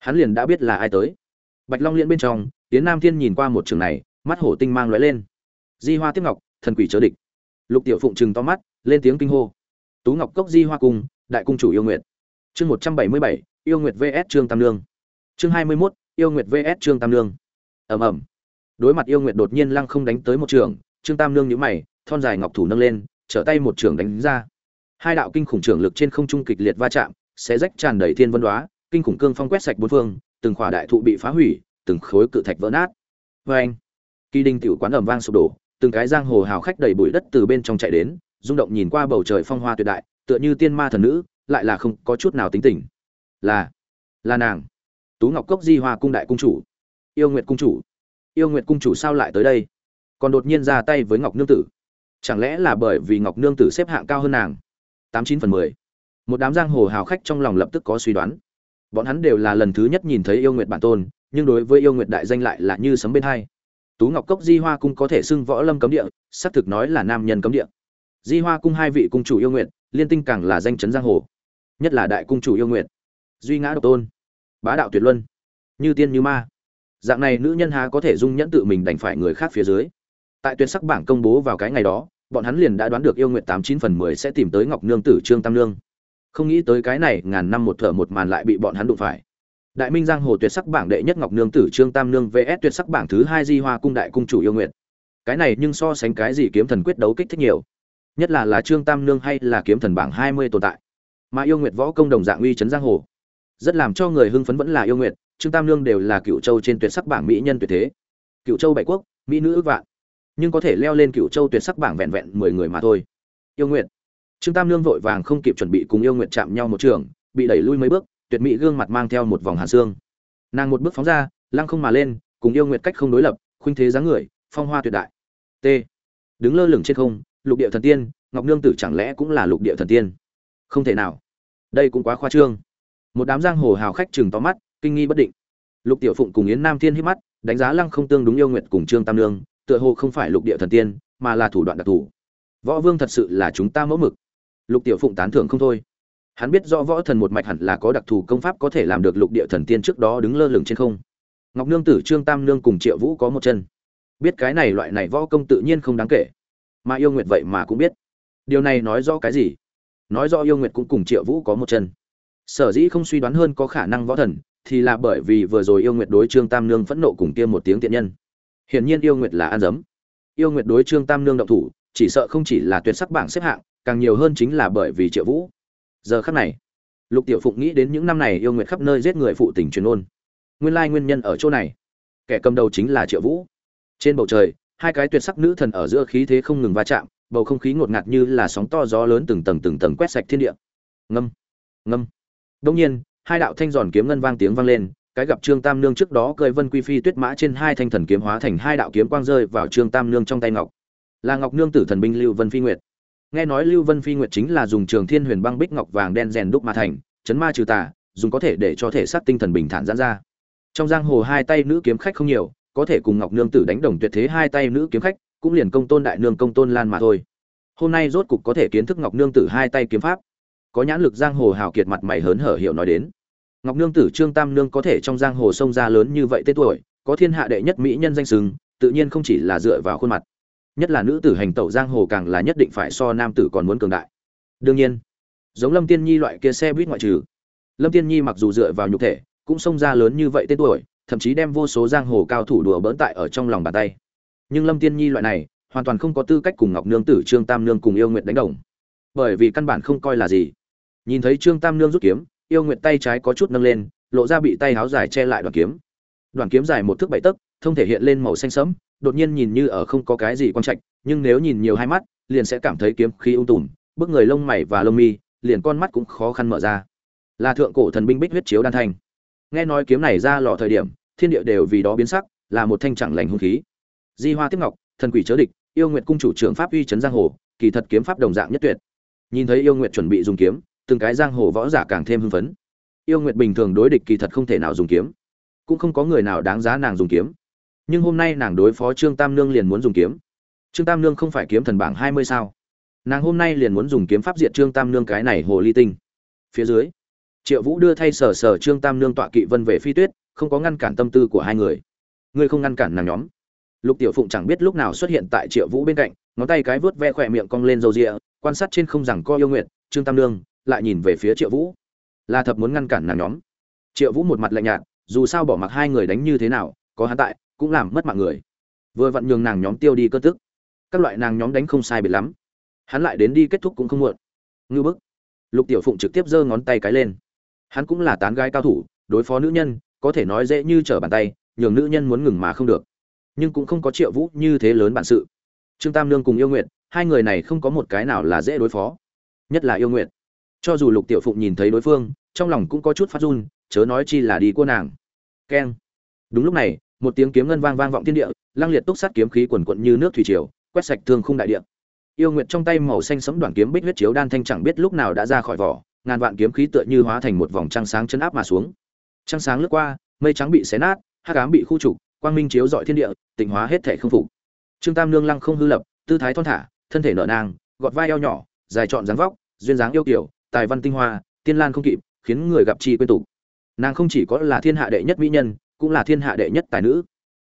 Hắn liền đã biết là ai tới. Bạch long liên bên trong tiến nam thiên nhìn qua một trường này mắt hổ tinh mang lóe lên. Di hoa tiếp ngọc thần quỷ chớ địch. Lục tiểu phụng trừng to mắt lên tiếng kinh hô. Tú ngọc cốc di hoa cung đại cung chủ yêu nguyệt. Chương một trăm bảy mươi bảy yêu nguyệt vs. Trương tam lương chương hai mươi 21, yêu nguyệt vs. Trương tam lương ầm ầm. Đối mặt yêu nguyệt đột nhiên lăng không đánh tới một trường trương tam lương nhíu mày thon dài ngọc thủ nâng lên trở tay một trường đánh ra. Hai đạo kinh khủng trường lực trên không trung kịch liệt va chạm sẽ rách tràn đầy thiên vân đóa, kinh khủng cương phong quét sạch bốn phương từng khỏa đại thụ bị phá hủy từng khối cự thạch vỡ nát. Vê anh, kỳ đình tiểu quán ầm vang sụp đổ, từng cái giang hồ hào khách đầy bụi đất từ bên trong chạy đến, rung động nhìn qua bầu trời phong hoa tuyệt đại, tựa như tiên ma thần nữ, lại là không có chút nào tính tình. Là là nàng. Tú ngọc cốc di hoa cung đại cung chủ. Yêu nguyệt cung chủ. Yêu nguyệt cung chủ sao lại tới đây? Còn đột nhiên ra tay với ngọc nương tử. Chẳng lẽ là bởi vì ngọc nương tử xếp hạng cao hơn nàng? Tám chín phần mười. Một đám giang hồ hào khách trong lòng lập tức có suy đoán. Bọn hắn đều là lần thứ nhất nhìn thấy yêu nguyệt bản tôn nhưng đối với yêu nguyệt đại danh lại là như sấm bên hai. Tú ngọc cốc, di hoa cung có thể xưng võ lâm cấm địa, xác thực nói là nam nhân cấm địa. Di hoa cung hai vị cung chủ yêu nguyệt, liên tinh càng là danh chấn giang hồ. Nhất là đại cung chủ yêu nguyệt. Duy ngã độc tôn, bá đạo tuyệt luân, như tiên như ma. Dạng này nữ nhân há có thể dung nhẫn tự mình đành phải người khác phía dưới. Tại tuyệt sắc bảng công bố vào cái ngày đó, bọn hắn liền đã đoán được yêu nguyện tám chín phần mười sẽ tìm tới ngọc nương tử trương tam nương. Không nghĩ tới cái này ngàn năm một thở một màn lại bị bọn hắn đụng phải đại minh giang hồ tuyệt sắc bảng đệ nhất ngọc nương tử trương tam nương vs tuyệt sắc bảng thứ hai di hoa cung đại cung chủ yêu nguyện cái này nhưng so sánh cái gì kiếm thần quyết đấu kích thích nhiều. Nhất là là trương tam nương hay là kiếm thần bảng hai mươi tồn tại. Mà yêu nguyệt võ công đồng dạng uy chấn giang hồ. Rất làm cho người hưng phấn vẫn là yêu nguyệt, trương tam nương đều là cựu châu trên tuyệt sắc bảng mỹ nhân tuyệt thế. Cựu châu bảy quốc, mỹ nữ ước vạn. Nhưng có thể leo lên cựu châu tuyệt sắc bảng vẹn vẹn mười người mà thôi. Yêu nguyệt. Trương tam nương vội vàng không kịp chuẩn bị cùng yêu nguyệt chạm nhau một trường, bị đẩy lui mấy bước tuyệt mỹ gương mặt mang theo một vòng hàn xương. Nàng một bước phóng ra, lăng không mà lên, cùng yêu nguyệt cách không đối lập, khuynh thế dáng người, phong hoa tuyệt đại. T. Đứng lơ lửng trên không, lục địa thần tiên, ngọc nương tử chẳng lẽ cũng là lục địa thần tiên? Không thể nào. Đây cũng quá khoa trương. Một đám giang hồ hào khách chừng to mắt, kinh nghi bất định. Lục tiểu phụng cùng yến nam thiên hít mắt, đánh giá lăng không tương đúng yêu nguyệt cùng trương tam nương, tựa hồ không phải lục địa thần tiên, mà là thủ đoạn đặc thù. Võ vương thật sự là chúng ta mẫu mực. Lục tiểu phụng tán thưởng không thôi hắn biết rõ võ thần một mạch hẳn là có đặc thù công pháp có thể làm được lục địa thần tiên trước đó đứng lơ lửng trên không. Ngọc nương tử, trương tam nương cùng triệu vũ có một chân. Biết cái này loại này võ công tự nhiên không đáng kể. Mà yêu nguyệt vậy mà cũng biết. Điều này nói rõ cái gì? Nói rõ yêu nguyệt cũng cùng triệu vũ có một chân. Sở dĩ không suy đoán hơn có khả năng võ thần, thì là bởi vì vừa rồi yêu nguyệt đối trương tam nương phẫn nộ cùng kia một tiếng tiện nhân. Hiển nhiên yêu nguyệt là ăn dấm. Yêu nguyệt đối trương tam nương động thủ, chỉ sợ không chỉ là tuyệt sắc bảng xếp hạng, càng nhiều hơn chính là bởi vì triệu vũ giờ khắc này, lục tiểu phụng nghĩ đến những năm này yêu nguyện khắp nơi giết người phụ tình truyền ôn. Nguyên lai nguyên nhân ở chỗ này. Kẻ cầm đầu chính là triệu vũ. Trên bầu trời, hai cái tuyệt sắc nữ thần ở giữa khí thế không ngừng va chạm, bầu không khí ngột ngạt như là sóng to gió lớn từng tầng từng tầng quét sạch thiên địa. Ngâm ngâm. Đông nhiên, hai đạo thanh giòn kiếm ngân vang tiếng vang lên, cái gặp trương tam nương trước đó cơi vân quy phi tuyết mã trên hai thanh thần kiếm hóa thành hai đạo kiếm quang rơi vào trương tam nương trong tay ngọc. Là ngọc nương tử thần binh lưu vân phi nguyệt nghe nói lưu vân phi nguyệt chính là dùng trường thiên huyền băng bích ngọc vàng đen rèn đúc mà thành, chấn ma trừ tà, dùng có thể để cho thể xác tinh thần bình thản giãn ra. Trong giang hồ hai tay nữ kiếm khách không nhiều, có thể cùng ngọc nương tử đánh đồng tuyệt thế hai tay nữ kiếm khách, cũng liền công tôn đại nương công tôn lan mà thôi. Hôm nay rốt cục có thể kiến thức ngọc nương tử hai tay kiếm pháp. Có nhãn lực giang hồ hào kiệt mặt mày hớn hở hiểu nói đến. Ngọc nương tử, trương tam nương có thể trong giang hồ sông ra lớn như vậy tên tuổi, có thiên hạ đệ nhất mỹ nhân danh sừng, tự nhiên không chỉ là dựa vào khuôn mặt nhất là nữ tử hành tẩu giang hồ càng là nhất định phải so nam tử còn muốn cường đại. Đương nhiên, giống lâm tiên nhi loại kia xe buýt ngoại trừ, lâm tiên nhi mặc dù dựa vào nhục thể, cũng xông ra lớn như vậy tên tuổi, thậm chí đem vô số giang hồ cao thủ đùa bỡn tại ở trong lòng bàn tay. Nhưng lâm tiên nhi loại này, hoàn toàn không có tư cách cùng ngọc nương tử, trương tam nương cùng yêu nguyện đánh đồng. Bởi vì căn bản không coi là gì. Nhìn thấy trương tam nương rút kiếm, yêu nguyện tay trái có chút nâng lên, lộ ra bị tay háo dài che lại đoàn kiếm. Đoàn kiếm dài một thước bảy tấc, thông thể hiện lên màu xanh sẫm đột nhiên nhìn như ở không có cái gì quan trọng nhưng nếu nhìn nhiều hai mắt, liền sẽ cảm thấy kiếm khí ung tùm, bức người lông mày và lông mi, liền con mắt cũng khó khăn mở ra. Là thượng cổ thần binh bích huyết chiếu đan thanh. Nghe nói kiếm này ra lò thời điểm, thiên địa đều vì đó biến sắc, là một thanh chẳng lành hung khí. Di hoa tiếp ngọc, thần quỷ chớ địch, yêu nguyện cung chủ trưởng pháp uy trấn giang hồ, kỳ thật kiếm pháp đồng dạng nhất tuyệt. Nhìn thấy yêu nguyện chuẩn bị dùng kiếm, từng cái giang hồ võ giả càng thêm hưng phấn. Yêu nguyện bình thường đối địch kỳ thật không thể nào dùng kiếm. Cũng không có người nào đáng giá nàng dùng kiếm nhưng hôm nay nàng đối phó trương tam nương liền muốn dùng kiếm. Trương tam nương không phải kiếm thần bảng hai mươi sao? Nàng hôm nay liền muốn dùng kiếm pháp diện trương tam nương cái này hồ ly tinh. Phía dưới, triệu vũ đưa thay sở sở trương tam nương tọa kỵ vân về phi tuyết, không có ngăn cản tâm tư của hai người. Ngươi không ngăn cản nàng nhóm. Lục tiểu phụng chẳng biết lúc nào xuất hiện tại triệu vũ bên cạnh, ngón tay cái vớt ve khỏe miệng cong lên râu rịa quan sát trên không rằng co yêu nguyện trương tam nương lại nhìn về phía triệu vũ. Là thập muốn ngăn cản nàng nhóm. Triệu vũ một mặt lạnh nhạt, dù sao bỏ mặc hai người đánh như thế nào, có hắn tại cũng làm mất mạng người. Vừa vặn nhường nàng nhóm tiêu đi cơ tức. Các loại nàng nhóm đánh không sai biệt lắm. Hắn lại đến đi kết thúc cũng không muộn. Ngư bức. Lục tiểu phụng trực tiếp giơ ngón tay cái lên. Hắn cũng là tán gái cao thủ, đối phó nữ nhân, có thể nói dễ như trở bàn tay, nhường nữ nhân muốn ngừng mà không được. Nhưng cũng không có triệu vũ như thế lớn bản sự. Trương tam nương cùng yêu nguyện hai người này không có một cái nào là dễ đối phó. Nhất là yêu nguyện cho dù lục tiểu phụng nhìn thấy đối phương, trong lòng cũng có chút phát run, chớ nói chi là đi cô nàng. Keng. Đúng lúc này một tiếng kiếm ngân vang vang vọng thiên địa, lăng liệt túc sát kiếm khí quần quận như nước thủy triều, quét sạch thương khung đại địa. Yêu nguyện trong tay màu xanh sẫm đoàn kiếm bích huyết chiếu đan thanh chẳng biết lúc nào đã ra khỏi vỏ, ngàn vạn kiếm khí tựa như hóa thành một vòng trăng sáng chấn áp mà xuống. Trăng sáng lướt qua, mây trắng bị xé nát, hắc ám bị khu trục, quang minh chiếu dọi thiên địa, tịnh hóa hết thể không phục. Trương tam nương lăng không hư lập, tư thái thon thả, thân thể nở nang, gọt vai eo nhỏ, dài trọn dáng vóc, duyên dáng yêu kiểu tài văn tinh hoa, tiên lan không kịp, khiến người gặp chi quên tục nàng không chỉ có là thiên hạ đệ nhất mỹ nhân cũng là thiên hạ đệ nhất tài nữ.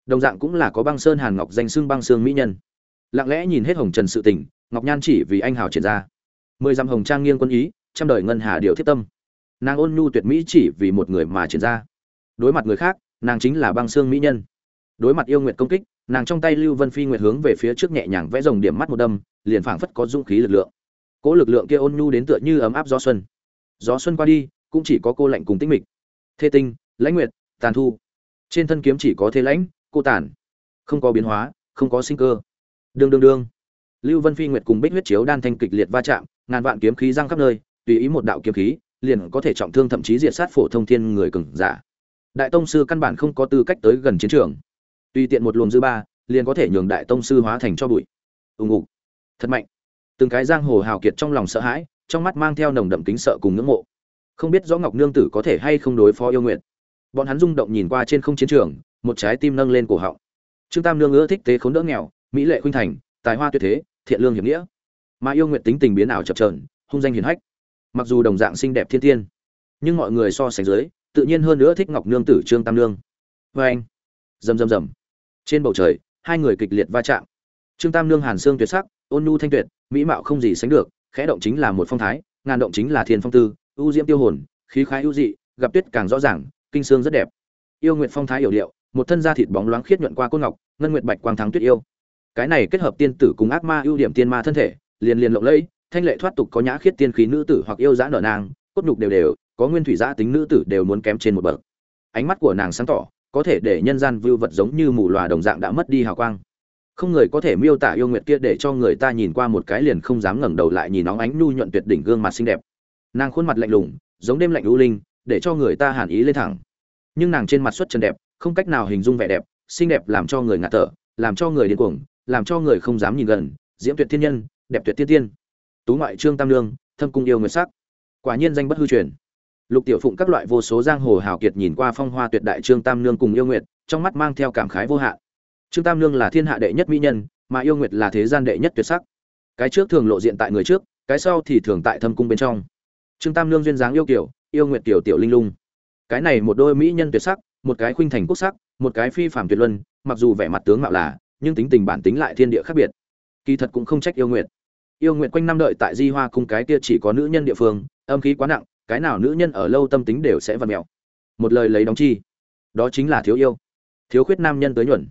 Đồng dạng cũng là có băng sơn hàn ngọc danh xưng băng xương mỹ nhân. Lặng lẽ nhìn hết hồng trần sự tình, ngọc nhan chỉ vì anh hào triển ra. Mười dặm hồng trang nghiêng quân ý, trăm đời ngân hà điều thiết tâm. Nàng ôn nhu tuyệt mỹ chỉ vì một người mà triển ra. Đối mặt người khác, nàng chính là băng xương mỹ nhân. Đối mặt yêu nguyện công kích, nàng trong tay lưu vân phi nguyệt hướng về phía trước nhẹ nhàng vẽ rồng điểm mắt một đâm, liền phảng phất có dũng khí lực lượng. Cỗ lực lượng kia ôn nhu đến tựa như ấm áp gió xuân. Gió xuân qua đi, cũng chỉ có cô lạnh cùng tĩnh mịch. Thê tinh, lãnh nguyệt, tàn thu trên thân kiếm chỉ có thế lãnh, cô tản không có biến hóa, không có sinh cơ. Đương đương đương. Lưu vân phi nguyệt cùng bích huyết chiếu đan thanh kịch liệt va chạm, ngàn vạn kiếm khí răng khắp nơi, tùy ý một đạo kiếm khí, liền có thể trọng thương thậm chí diệt sát phổ thông thiên người cường giả. Đại tông sư căn bản không có tư cách tới gần chiến trường. Tùy tiện một luồng dư ba, liền có thể nhường đại tông sư hóa thành cho bụi. Ùng ục. Thật mạnh. Từng cái giang hồ hào kiệt trong lòng sợ hãi, trong mắt mang theo nồng đậm kính sợ cùng ngưỡng mộ. Không biết rõ ngọc nương tử có thể hay không đối phó yêu nguyện bọn hắn rung động nhìn qua trên không chiến trường, một trái tim nâng lên cổ họng. Trương tam nương ưa thích tế khốn đỡ nghèo, mỹ lệ khuynh thành, tài hoa tuyệt thế, thiện lương hiểm nghĩa. Mà yêu nguyện tính tình biến ảo chập trờn hung danh hiền hách. Mặc dù đồng dạng xinh đẹp thiên tiên, nhưng mọi người so sánh dưới, tự nhiên hơn nữa thích ngọc nương tử trương tam nương. Vê anh, rầm rầm rầm. Trên bầu trời, hai người kịch liệt va chạm. Trương tam nương hàn xương tuyệt sắc, ôn nhu thanh tuyệt, mỹ mạo không gì sánh được, khẽ động chính là một phong thái, ngàn động chính là thiên phong tư, ưu diễm tiêu hồn, khí khái ưu dị, gặp tuyết càng rõ ràng kinh xương rất đẹp. Yêu nguyện phong thái hiểu điệu, một thân da thịt bóng loáng khiết nhuận qua cốt ngọc, ngân nguyệt bạch quang thắng tuyết yêu. Cái này kết hợp tiên tử cùng ác ma ưu điểm tiên ma thân thể, liền liền lộng lẫy, thanh lệ thoát tục có nhã khiết tiên khí nữ tử hoặc yêu dã nở nàng, cốt nhục đều đều, có nguyên thủy giã tính nữ tử đều muốn kém trên một bậc. Ánh mắt của nàng sáng tỏ, có thể để nhân gian vưu vật giống như mù lòa đồng dạng đã mất đi hào quang. Không người có thể miêu tả yêu nguyệt kia để cho người ta nhìn qua một cái liền không dám ngẩng đầu lại nhìn nóng ánh nhu nhuận tuyệt đỉnh gương mặt xinh đẹp. Nàng khuôn mặt lạnh lùng, giống đêm lạnh u linh để cho người ta hàn ý lên thẳng. Nhưng nàng trên mặt xuất trần đẹp, không cách nào hình dung vẻ đẹp, xinh đẹp làm cho người ngạt thở, làm cho người điên cuồng, làm cho người không dám nhìn gần. Diễm tuyệt thiên nhân, đẹp tuyệt tiên tiên. Tú ngoại trương tam lương thâm cung yêu nguyệt sắc. Quả nhiên danh bất hư truyền. Lục tiểu phụng các loại vô số giang hồ hào kiệt nhìn qua phong hoa tuyệt đại trương tam nương cùng yêu nguyệt, trong mắt mang theo cảm khái vô hạn. Trương tam nương là thiên hạ đệ nhất mỹ nhân, mà yêu nguyệt là thế gian đệ nhất tuyệt sắc. Cái trước thường lộ diện tại người trước, cái sau thì thường tại thâm cung bên trong. Trương tam nương duyên dáng yêu kiểu yêu nguyệt tiểu tiểu linh lung. Cái này một đôi mỹ nhân tuyệt sắc, một cái khuynh thành quốc sắc, một cái phi phàm tuyệt luân, mặc dù vẻ mặt tướng mạo là, nhưng tính tình bản tính lại thiên địa khác biệt. Kỳ thật cũng không trách yêu nguyệt. Yêu nguyệt quanh năm đợi tại di hoa cung cái kia chỉ có nữ nhân địa phương, âm khí quá nặng, cái nào nữ nhân ở lâu tâm tính đều sẽ vặt mẹo một lời lấy đóng chi. Đó chính là thiếu yêu. Thiếu khuyết nam nhân tới nhuận.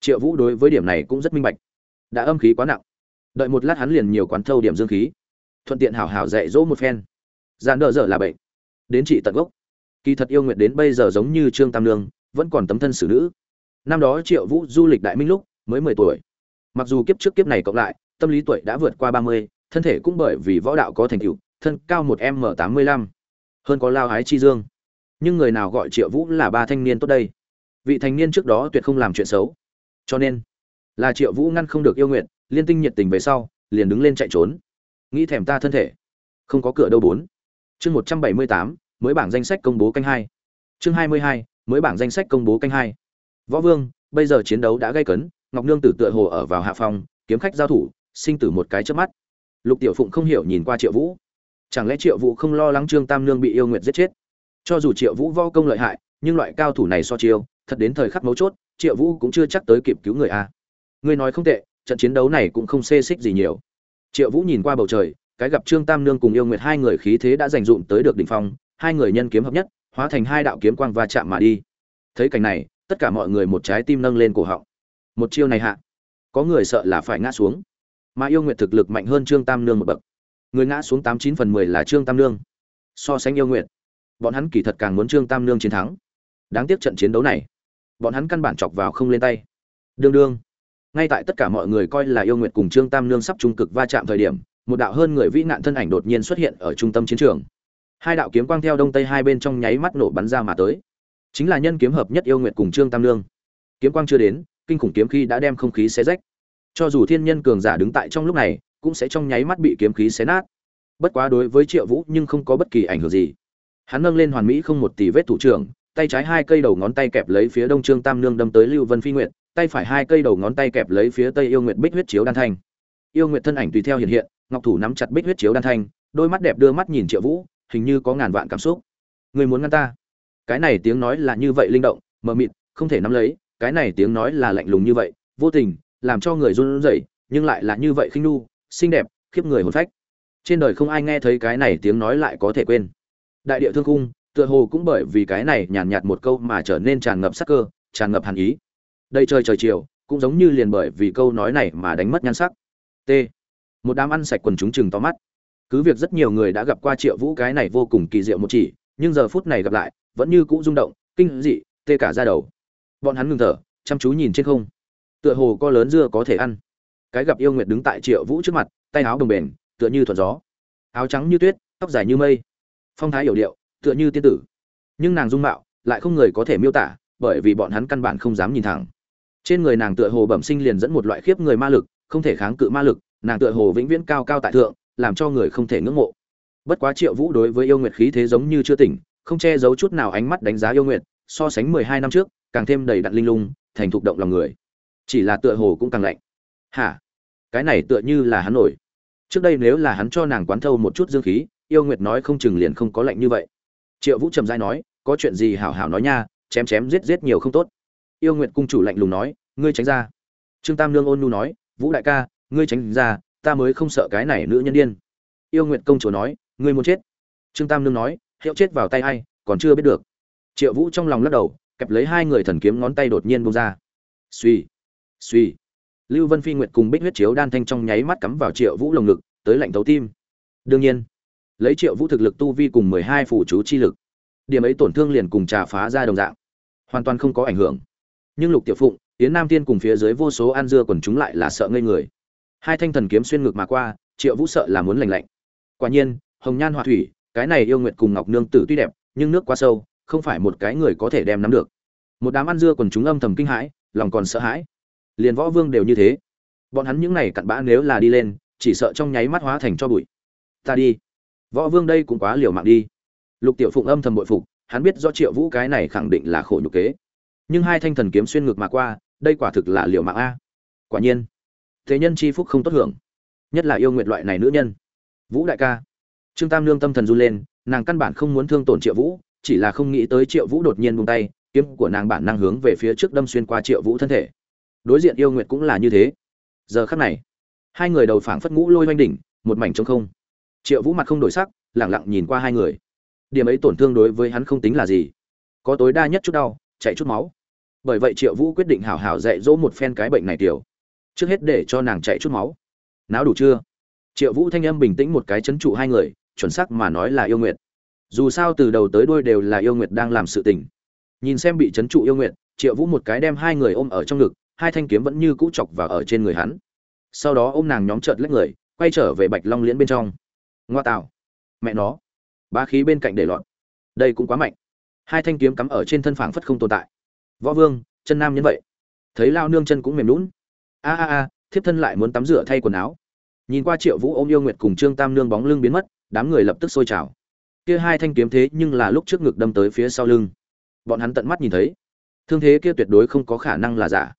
Triệu vũ đối với điểm này cũng rất minh bạch. Đã âm khí quá nặng. Đợi một lát hắn liền nhiều quán thâu điểm dương khí. Thuận tiện hảo hảo dạy dỗ một phen. Dàn đỡ dở là bệnh đến trị tận gốc. Kỳ thật yêu nguyện đến bây giờ giống như trương tam lương vẫn còn tấm thân xử nữ. Năm đó triệu vũ du lịch đại minh lúc, mới mười tuổi. Mặc dù kiếp trước kiếp này cộng lại, tâm lý tuổi đã vượt qua ba mươi, thân thể cũng bởi vì võ đạo có thành tựu, thân cao một m tám mươi lăm, hơn có lao hái chi dương. Nhưng người nào gọi triệu vũ là ba thanh niên tốt đây? Vị thanh niên trước đó tuyệt không làm chuyện xấu. Cho nên, là triệu vũ ngăn không được yêu nguyện, liên tinh nhiệt tình về sau, liền đứng lên chạy trốn. Nghĩ thèm ta thân thể. Không có cửa đâu bốn. Chương một trăm bảy mươi tám mới bảng danh sách công bố canh hai. Chương hai mươi hai, mới bảng danh sách công bố canh hai. Võ vương, bây giờ chiến đấu đã gây cấn, ngọc nương tử tựa hồ ở vào hạ phòng kiếm khách giao thủ, sinh tử một cái trước mắt. Lục tiểu phụng không hiểu nhìn qua triệu vũ. Chẳng lẽ triệu vũ không lo lắng trương tam nương bị yêu nguyệt giết chết? Cho dù triệu vũ vo công lợi hại, nhưng loại cao thủ này so chiêu, thật đến thời khắc mấu chốt, triệu vũ cũng chưa chắc tới kịp cứu người a. Ngươi nói không tệ, trận chiến đấu này cũng không xê xích gì nhiều. Triệu vũ nhìn qua bầu trời, cái gặp trương tam nương cùng yêu nguyệt hai người khí thế đã dành dụm tới được đỉnh phong hai người nhân kiếm hợp nhất, hóa thành hai đạo kiếm quang va chạm mà đi. Thấy cảnh này, tất cả mọi người một trái tim nâng lên cổ họng. Một chiêu này hạ, có người sợ là phải ngã xuống. Mà yêu nguyệt thực lực mạnh hơn trương tam nương một bậc. Người ngã xuống tám chín phần mười là trương tam nương. So sánh yêu nguyệt, bọn hắn kỳ thật càng muốn trương tam nương chiến thắng. Đáng tiếc trận chiến đấu này, bọn hắn căn bản chọc vào không lên tay. Đương đương, ngay tại tất cả mọi người coi là yêu nguyệt cùng trương tam nương sắp trung cực va chạm thời điểm, một đạo hơn người vĩ nạn thân ảnh đột nhiên xuất hiện ở trung tâm chiến trường hai đạo kiếm quang theo đông tây hai bên trong nháy mắt nổ bắn ra mà tới. Chính là nhân kiếm hợp nhất yêu nguyệt cùng trương tam nương kiếm quang chưa đến, kinh khủng kiếm khí đã đem không khí xé rách. Cho dù thiên nhân cường giả đứng tại trong lúc này, cũng sẽ trong nháy mắt bị kiếm khí xé nát. Bất quá đối với triệu vũ nhưng không có bất kỳ ảnh hưởng gì. Hắn nâng lên hoàn mỹ không một tỷ vết thủ trưởng, tay trái hai cây đầu ngón tay kẹp lấy phía đông trương tam nương đâm tới lưu vân phi nguyệt, tay phải hai cây đầu ngón tay kẹp lấy phía tây yêu nguyệt bích huyết chiếu đan thanh. Yêu nguyệt thân ảnh tùy theo hiện hiện, ngọc thủ nắm chặt bích huyết chiếu đan thanh, đôi mắt đẹp đưa mắt nhìn triệu vũ hình như có ngàn vạn cảm xúc. Người muốn ngăn ta? Cái này tiếng nói là như vậy linh động, mờ mịt, không thể nắm lấy, cái này tiếng nói là lạnh lùng như vậy, vô tình, làm cho người run rẩy, nhưng lại là như vậy khinh nu xinh đẹp, khiếp người hồn phách. Trên đời không ai nghe thấy cái này tiếng nói lại có thể quên. Đại địa thương cung tựa hồ cũng bởi vì cái này nhàn nhạt một câu mà trở nên tràn ngập sắc cơ, tràn ngập hàn ý. Đây trời trời chiều, cũng giống như liền bởi vì câu nói này mà đánh mất nhan sắc. T. Một đám ăn sạch quần chúng chừng to mắt cứ việc rất nhiều người đã gặp qua triệu vũ cái này vô cùng kỳ diệu một chỉ, nhưng giờ phút này gặp lại, vẫn như cũ rung động, kinh dị, tê cả ra đầu. Bọn hắn ngừng thở, chăm chú nhìn trên không. Tựa hồ co lớn dưa có thể ăn. Cái gặp yêu nguyệt đứng tại triệu vũ trước mặt, tay áo đồng bền, tựa như thuận gió. Áo trắng như tuyết, tóc dài như mây. Phong thái hiểu điệu, tựa như tiên tử. Nhưng nàng dung mạo lại không người có thể miêu tả, bởi vì bọn hắn căn bản không dám nhìn thẳng. Trên người nàng tựa hồ bẩm sinh liền dẫn một loại khiếp người ma lực, không thể kháng cự ma lực, nàng tựa hồ vĩnh viễn cao cao tại thượng làm cho người không thể ngưỡng mộ. Bất quá triệu vũ đối với yêu nguyệt khí thế giống như chưa tỉnh, không che giấu chút nào ánh mắt đánh giá yêu nguyệt, so sánh mười hai năm trước, càng thêm đầy đặn linh lung, thành thục động lòng người. Chỉ là tựa hồ cũng càng lạnh. Hả? Cái này tựa như là hắn nổi. Trước đây nếu là hắn cho nàng quán thâu một chút dương khí, yêu nguyệt nói không chừng liền không có lạnh như vậy. Triệu vũ trầm dai nói, có chuyện gì hảo hảo nói nha, chém chém giết giết nhiều không tốt. Yêu nguyệt cung chủ lạnh lùng nói, ngươi tránh ra. Trương tam lương ôn nu nói, vũ đại ca, ngươi tránh ra ta mới không sợ cái này nữ nhân điên. Yêu nguyệt công chúa nói, ngươi muốn chết. Trương tam nương nói, hiệu chết vào tay ai, còn chưa biết được. Triệu vũ trong lòng lắc đầu, kẹp lấy hai người thần kiếm ngón tay đột nhiên bông ra. Suy suy lưu vân phi nguyệt cùng bích huyết chiếu đan thanh trong nháy mắt cắm vào triệu vũ lồng ngực, tới lạnh thấu tim. Đương nhiên, lấy triệu vũ thực lực tu vi cùng mười hai phủ chú chi lực, điểm ấy tổn thương liền cùng trà phá ra đồng dạng, hoàn toàn không có ảnh hưởng. Nhưng lục tiểu phụng, yến nam tiên cùng phía dưới vô số an dưa còn chúng lại là sợ ngây người hai thanh thần kiếm xuyên ngược mà qua, triệu vũ sợ là muốn lành lạnh. Quả nhiên, hồng nhan hòa thủy, cái này yêu nguyện cùng ngọc nương tử tuy đẹp, nhưng nước quá sâu, không phải một cái người có thể đem nắm được. Một đám ăn dưa còn chúng âm thầm kinh hãi, lòng còn sợ hãi. Liền võ vương đều như thế. Bọn hắn những này cặn bã nếu là đi lên, chỉ sợ trong nháy mắt hóa thành cho bụi. Ta đi. Võ vương đây cũng quá liều mạng đi. Lục tiểu phụng âm thầm bội phục, hắn biết do triệu vũ cái này khẳng định là khổ nhục kế. Nhưng hai thanh thần kiếm xuyên ngược mà qua, đây quả thực là liều mạng a. Quả nhiên thế nhân chi phúc không tốt hưởng. Nhất là yêu nguyện loại này nữ nhân. Vũ đại ca. Trương tam lương tâm thần run lên, nàng căn bản không muốn thương tổn triệu vũ, chỉ là không nghĩ tới triệu vũ đột nhiên buông tay, kiếm của nàng bản năng hướng về phía trước đâm xuyên qua triệu vũ thân thể. Đối diện yêu nguyệt cũng là như thế. Giờ khắc này, hai người đầu phảng phất ngũ lôi oanh đỉnh, một mảnh trống không. Triệu vũ mặt không đổi sắc lẳng lặng nhìn qua hai người. Điểm ấy tổn thương đối với hắn không tính là gì. Có tối đa nhất chút đau chạy chút máu. Bởi vậy triệu vũ quyết định hảo hảo dạy dỗ một phen cái bệnh này tiểu trước hết để cho nàng chạy chút máu. Náo đủ chưa? Triệu vũ thanh âm bình tĩnh một cái chấn trụ hai người, chuẩn xác mà nói là yêu nguyệt. Dù sao từ đầu tới đuôi đều là yêu nguyệt đang làm sự tình. Nhìn xem bị chấn trụ yêu nguyệt, triệu vũ một cái đem hai người ôm ở trong ngực, hai thanh kiếm vẫn như cũ chọc và ở trên người hắn. Sau đó ôm nàng nhóm trợt lách người, quay trở về bạch long liễn bên trong. Ngoa tạo. Mẹ nó. Ba khí bên cạnh để lọt. Đây cũng quá mạnh. Hai thanh kiếm cắm ở trên thân phảng phất không tồn tại. Võ vương, chân nam nhân vậy. Thấy lao nương chân cũng mềm lún a a a, thiếp thân lại muốn tắm rửa thay quần áo. Nhìn qua triệu vũ ôm yêu nguyệt cùng trương tam nương bóng lưng biến mất, đám người lập tức sôi trào. Kia hai thanh kiếm thế nhưng là lúc trước ngực đâm tới phía sau lưng. Bọn hắn tận mắt nhìn thấy. Thương thế kia tuyệt đối không có khả năng là giả.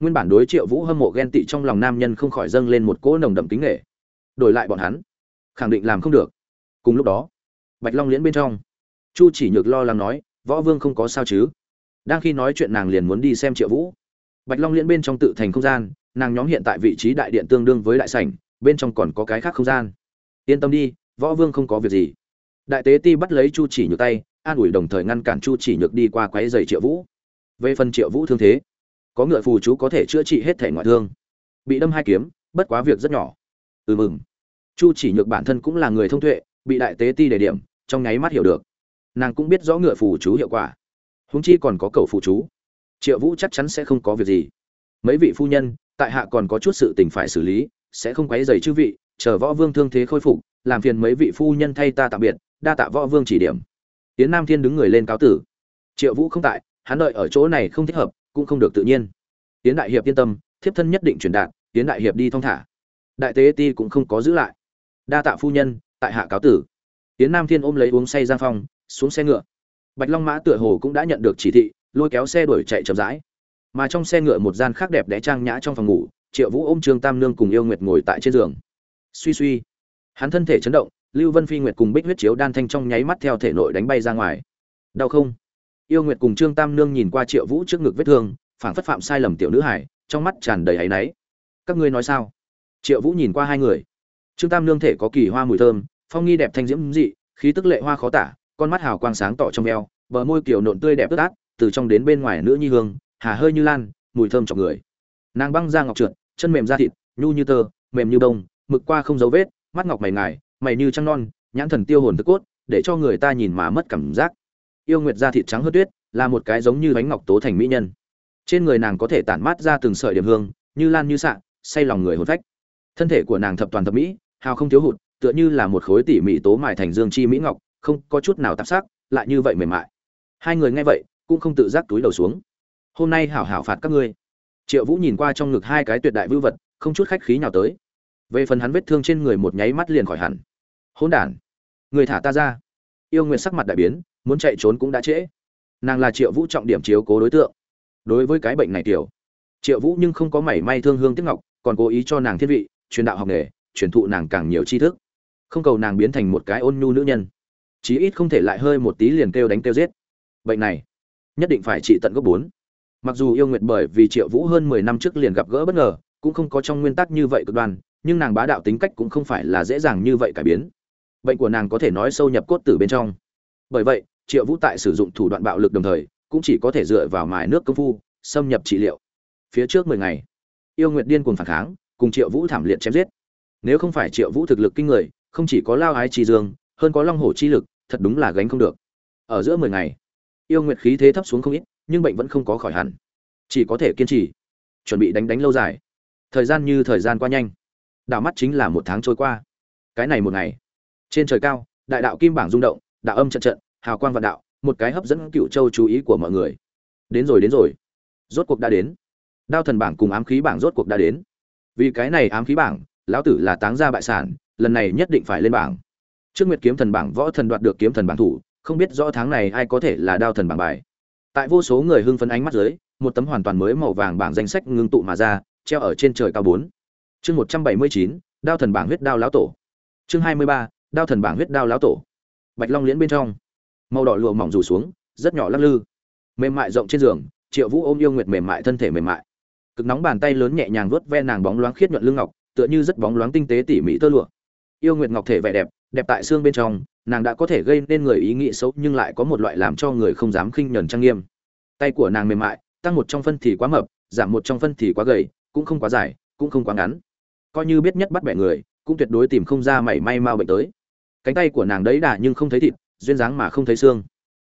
Nguyên bản đối triệu vũ hâm mộ ghen tị trong lòng nam nhân không khỏi dâng lên một cỗ nồng đậm kính nghệ đổi lại bọn hắn, khẳng định làm không được. Cùng lúc đó, bạch long liễn bên trong, chu chỉ nhược lo lắng nói, võ vương không có sao chứ? Đang khi nói chuyện nàng liền muốn đi xem triệu vũ. Bạch long liễn bên trong tự thành không gian nàng nhóm hiện tại vị trí đại điện tương đương với đại sảnh, bên trong còn có cái khác không gian. Yên tâm đi, võ vương không có việc gì. Đại tế ti bắt lấy chu chỉ nhược tay, an ủi đồng thời ngăn cản chu chỉ nhược đi qua quấy giày triệu vũ. Về phần triệu vũ thương thế, có ngựa phù chú có thể chữa trị hết thể ngoại thương. Bị đâm hai kiếm, bất quá việc rất nhỏ. Ừ mừng. Chu chỉ nhược bản thân cũng là người thông tuệ, bị đại tế ti đề điểm, trong nháy mắt hiểu được. Nàng cũng biết rõ ngựa phù chú hiệu quả. Huống chi còn có cầu phù chú. Triệu vũ chắc chắn sẽ không có việc gì. Mấy vị phu nhân tại hạ còn có chút sự tình phải xử lý, sẽ không quấy rầy chư vị, chờ võ vương thương thế khôi phục, làm phiền mấy vị phu nhân thay ta tạm biệt, đa tạ võ vương chỉ điểm. Tiến nam thiên đứng người lên cáo tử. Triệu vũ không tại, hắn đợi ở chỗ này không thích hợp, cũng không được tự nhiên. Tiến đại hiệp yên tâm, thiếp thân nhất định truyền đạt tiến đại hiệp đi thong thả. Đại tế ti cũng không có giữ lại. Đa tạ phu nhân, tại hạ cáo tử. Tiến nam thiên ôm lấy uống say giang phong, xuống xe ngựa. Bạch long mã tựa hồ cũng đã nhận được chỉ thị, lôi kéo xe đuổi chạy chậm rãi mà trong xe ngựa một gian khác đẹp đẽ trang nhã trong phòng ngủ, triệu vũ ôm trương tam nương cùng yêu nguyệt ngồi tại trên giường. Suy suy, hắn thân thể chấn động, lưu vân phi nguyệt cùng bích huyết chiếu đan thanh trong nháy mắt theo thể nội đánh bay ra ngoài. Đau không? Yêu nguyệt cùng trương tam nương nhìn qua triệu vũ trước ngực vết thương, phảng phất phạm sai lầm tiểu nữ hải, trong mắt tràn đầy áy náy. Các ngươi nói sao? Triệu vũ nhìn qua hai người. Trương tam nương thể có kỳ hoa mùi thơm, phong nghi đẹp thanh diễm dị, khí tức lệ hoa khó tả, con mắt hào quang sáng tỏ trong eo bờ môi kiểu nộn tươi đẹp ướt át, từ trong đến bên ngoài nữ nhi hương hà hơi như lan, mùi thơm trong người. Nàng băng da ngọc trượt, chân mềm da thịt, nhu như tơ, mềm như bông, mực qua không dấu vết, mắt ngọc mày ngài, mày như trăng non, nhãn thần tiêu hồn tức cốt, để cho người ta nhìn mà mất cảm giác. Yêu nguyệt da thịt trắng hớt tuyết, là một cái giống như bánh ngọc tố thành mỹ nhân. Trên người nàng có thể tản mát ra từng sợi điểm hương, như lan như sạ say lòng người hồn phách. Thân thể của nàng thập toàn thập mỹ, hào không thiếu hụt, tựa như là một khối tỉ mỉ tố mài thành dương chi mỹ ngọc, không có chút nào tạp sắc, lại như vậy mềm mại. Hai người nghe vậy, cũng không tự giác túi đầu xuống hôm nay hảo hảo phạt các ngươi. Triệu vũ nhìn qua trong ngực hai cái tuyệt đại vưu vật, không chút khách khí nào tới. Về phần hắn vết thương trên người một nháy mắt liền khỏi hẳn. Hôn đản, người thả ta ra. Yêu nguyện sắc mặt đại biến, muốn chạy trốn cũng đã trễ. Nàng là triệu vũ trọng điểm chiếu cố đối tượng. Đối với cái bệnh này tiểu, triệu vũ nhưng không có mảy may thương hương tiếc ngọc, còn cố ý cho nàng thiết vị, truyền đạo học nghề, truyền thụ nàng càng nhiều tri thức. Không cầu nàng biến thành một cái ôn nhu nữ nhân. Chí ít không thể lại hơi một tí liền kêu đánh kêu giết. Bệnh này, nhất định phải trị tận gốc bốn mặc dù yêu nguyệt bởi vì triệu vũ hơn mười năm trước liền gặp gỡ bất ngờ, cũng không có trong nguyên tắc như vậy cực đoan, nhưng nàng bá đạo tính cách cũng không phải là dễ dàng như vậy cải biến. Bệnh của nàng có thể nói sâu nhập cốt tử bên trong. Bởi vậy, triệu vũ tại sử dụng thủ đoạn bạo lực đồng thời, cũng chỉ có thể dựa vào mài nước công phu, xâm nhập trị liệu. Phía trước mười ngày, yêu nguyệt điên cuồng phản kháng, cùng triệu vũ thảm liệt chém giết. Nếu không phải triệu vũ thực lực kinh người, không chỉ có lao ái trì dương, hơn có long hổ chi lực, thật đúng là gánh không được. Ở giữa mười ngày, yêu nguyệt khí thế thấp xuống không ít nhưng bệnh vẫn không có khỏi hẳn. Chỉ có thể kiên trì, chuẩn bị đánh đánh lâu dài. Thời gian như thời gian qua nhanh. Đảo mắt chính là một tháng trôi qua. Cái này một ngày, trên trời cao, đại đạo kim bảng rung động, đạo âm trận trận, hào quang vạn đạo, một cái hấp dẫn cựu châu chú ý của mọi người. Đến rồi đến rồi. Rốt cuộc đã đến. Đao thần bảng cùng ám khí bảng rốt cuộc đã đến. Vì cái này ám khí bảng, lão tử là táng gia bại sản, lần này nhất định phải lên bảng. Trước nguyệt kiếm thần bảng võ thần đoạt được kiếm thần bảng thủ, không biết rõ tháng này ai có thể là đao thần bảng bài tại vô số người hưng phấn ánh mắt dưới, một tấm hoàn toàn mới màu vàng bảng danh sách ngưng tụ mà ra, treo ở trên trời cao bốn. Chương một trăm bảy mươi chín, đao thần bảng huyết đao lão tổ. Chương hai mươi ba, đao thần bảng huyết đao lão tổ. Bạch long liễn bên trong. Màu đỏ lụa mỏng rủ xuống, rất nhỏ lắc lư. Mềm mại rộng trên giường, triệu vũ ôm yêu nguyệt mềm mại thân thể mềm mại. Cực nóng bàn tay lớn nhẹ nhàng vuốt ve nàng bóng loáng khiết nhuận lưng ngọc, tựa như rất bóng loáng tinh tế tỉ mỉ tơ lụa. Yêu nguyệt ngọc thể vẻ đẹp đẹp tại xương bên trong nàng đã có thể gây nên người ý nghĩ xấu nhưng lại có một loại làm cho người không dám khinh nhẫn trang nghiêm. Tay của nàng mềm mại, tăng một trong phân thì quá mập, giảm một trong phân thì quá gầy, cũng không quá dài, cũng không quá ngắn. Coi như biết nhất bắt bẻ người, cũng tuyệt đối tìm không ra mảy may mau bệnh tới. Cánh tay của nàng đấy đà nhưng không thấy thịt, duyên dáng mà không thấy xương.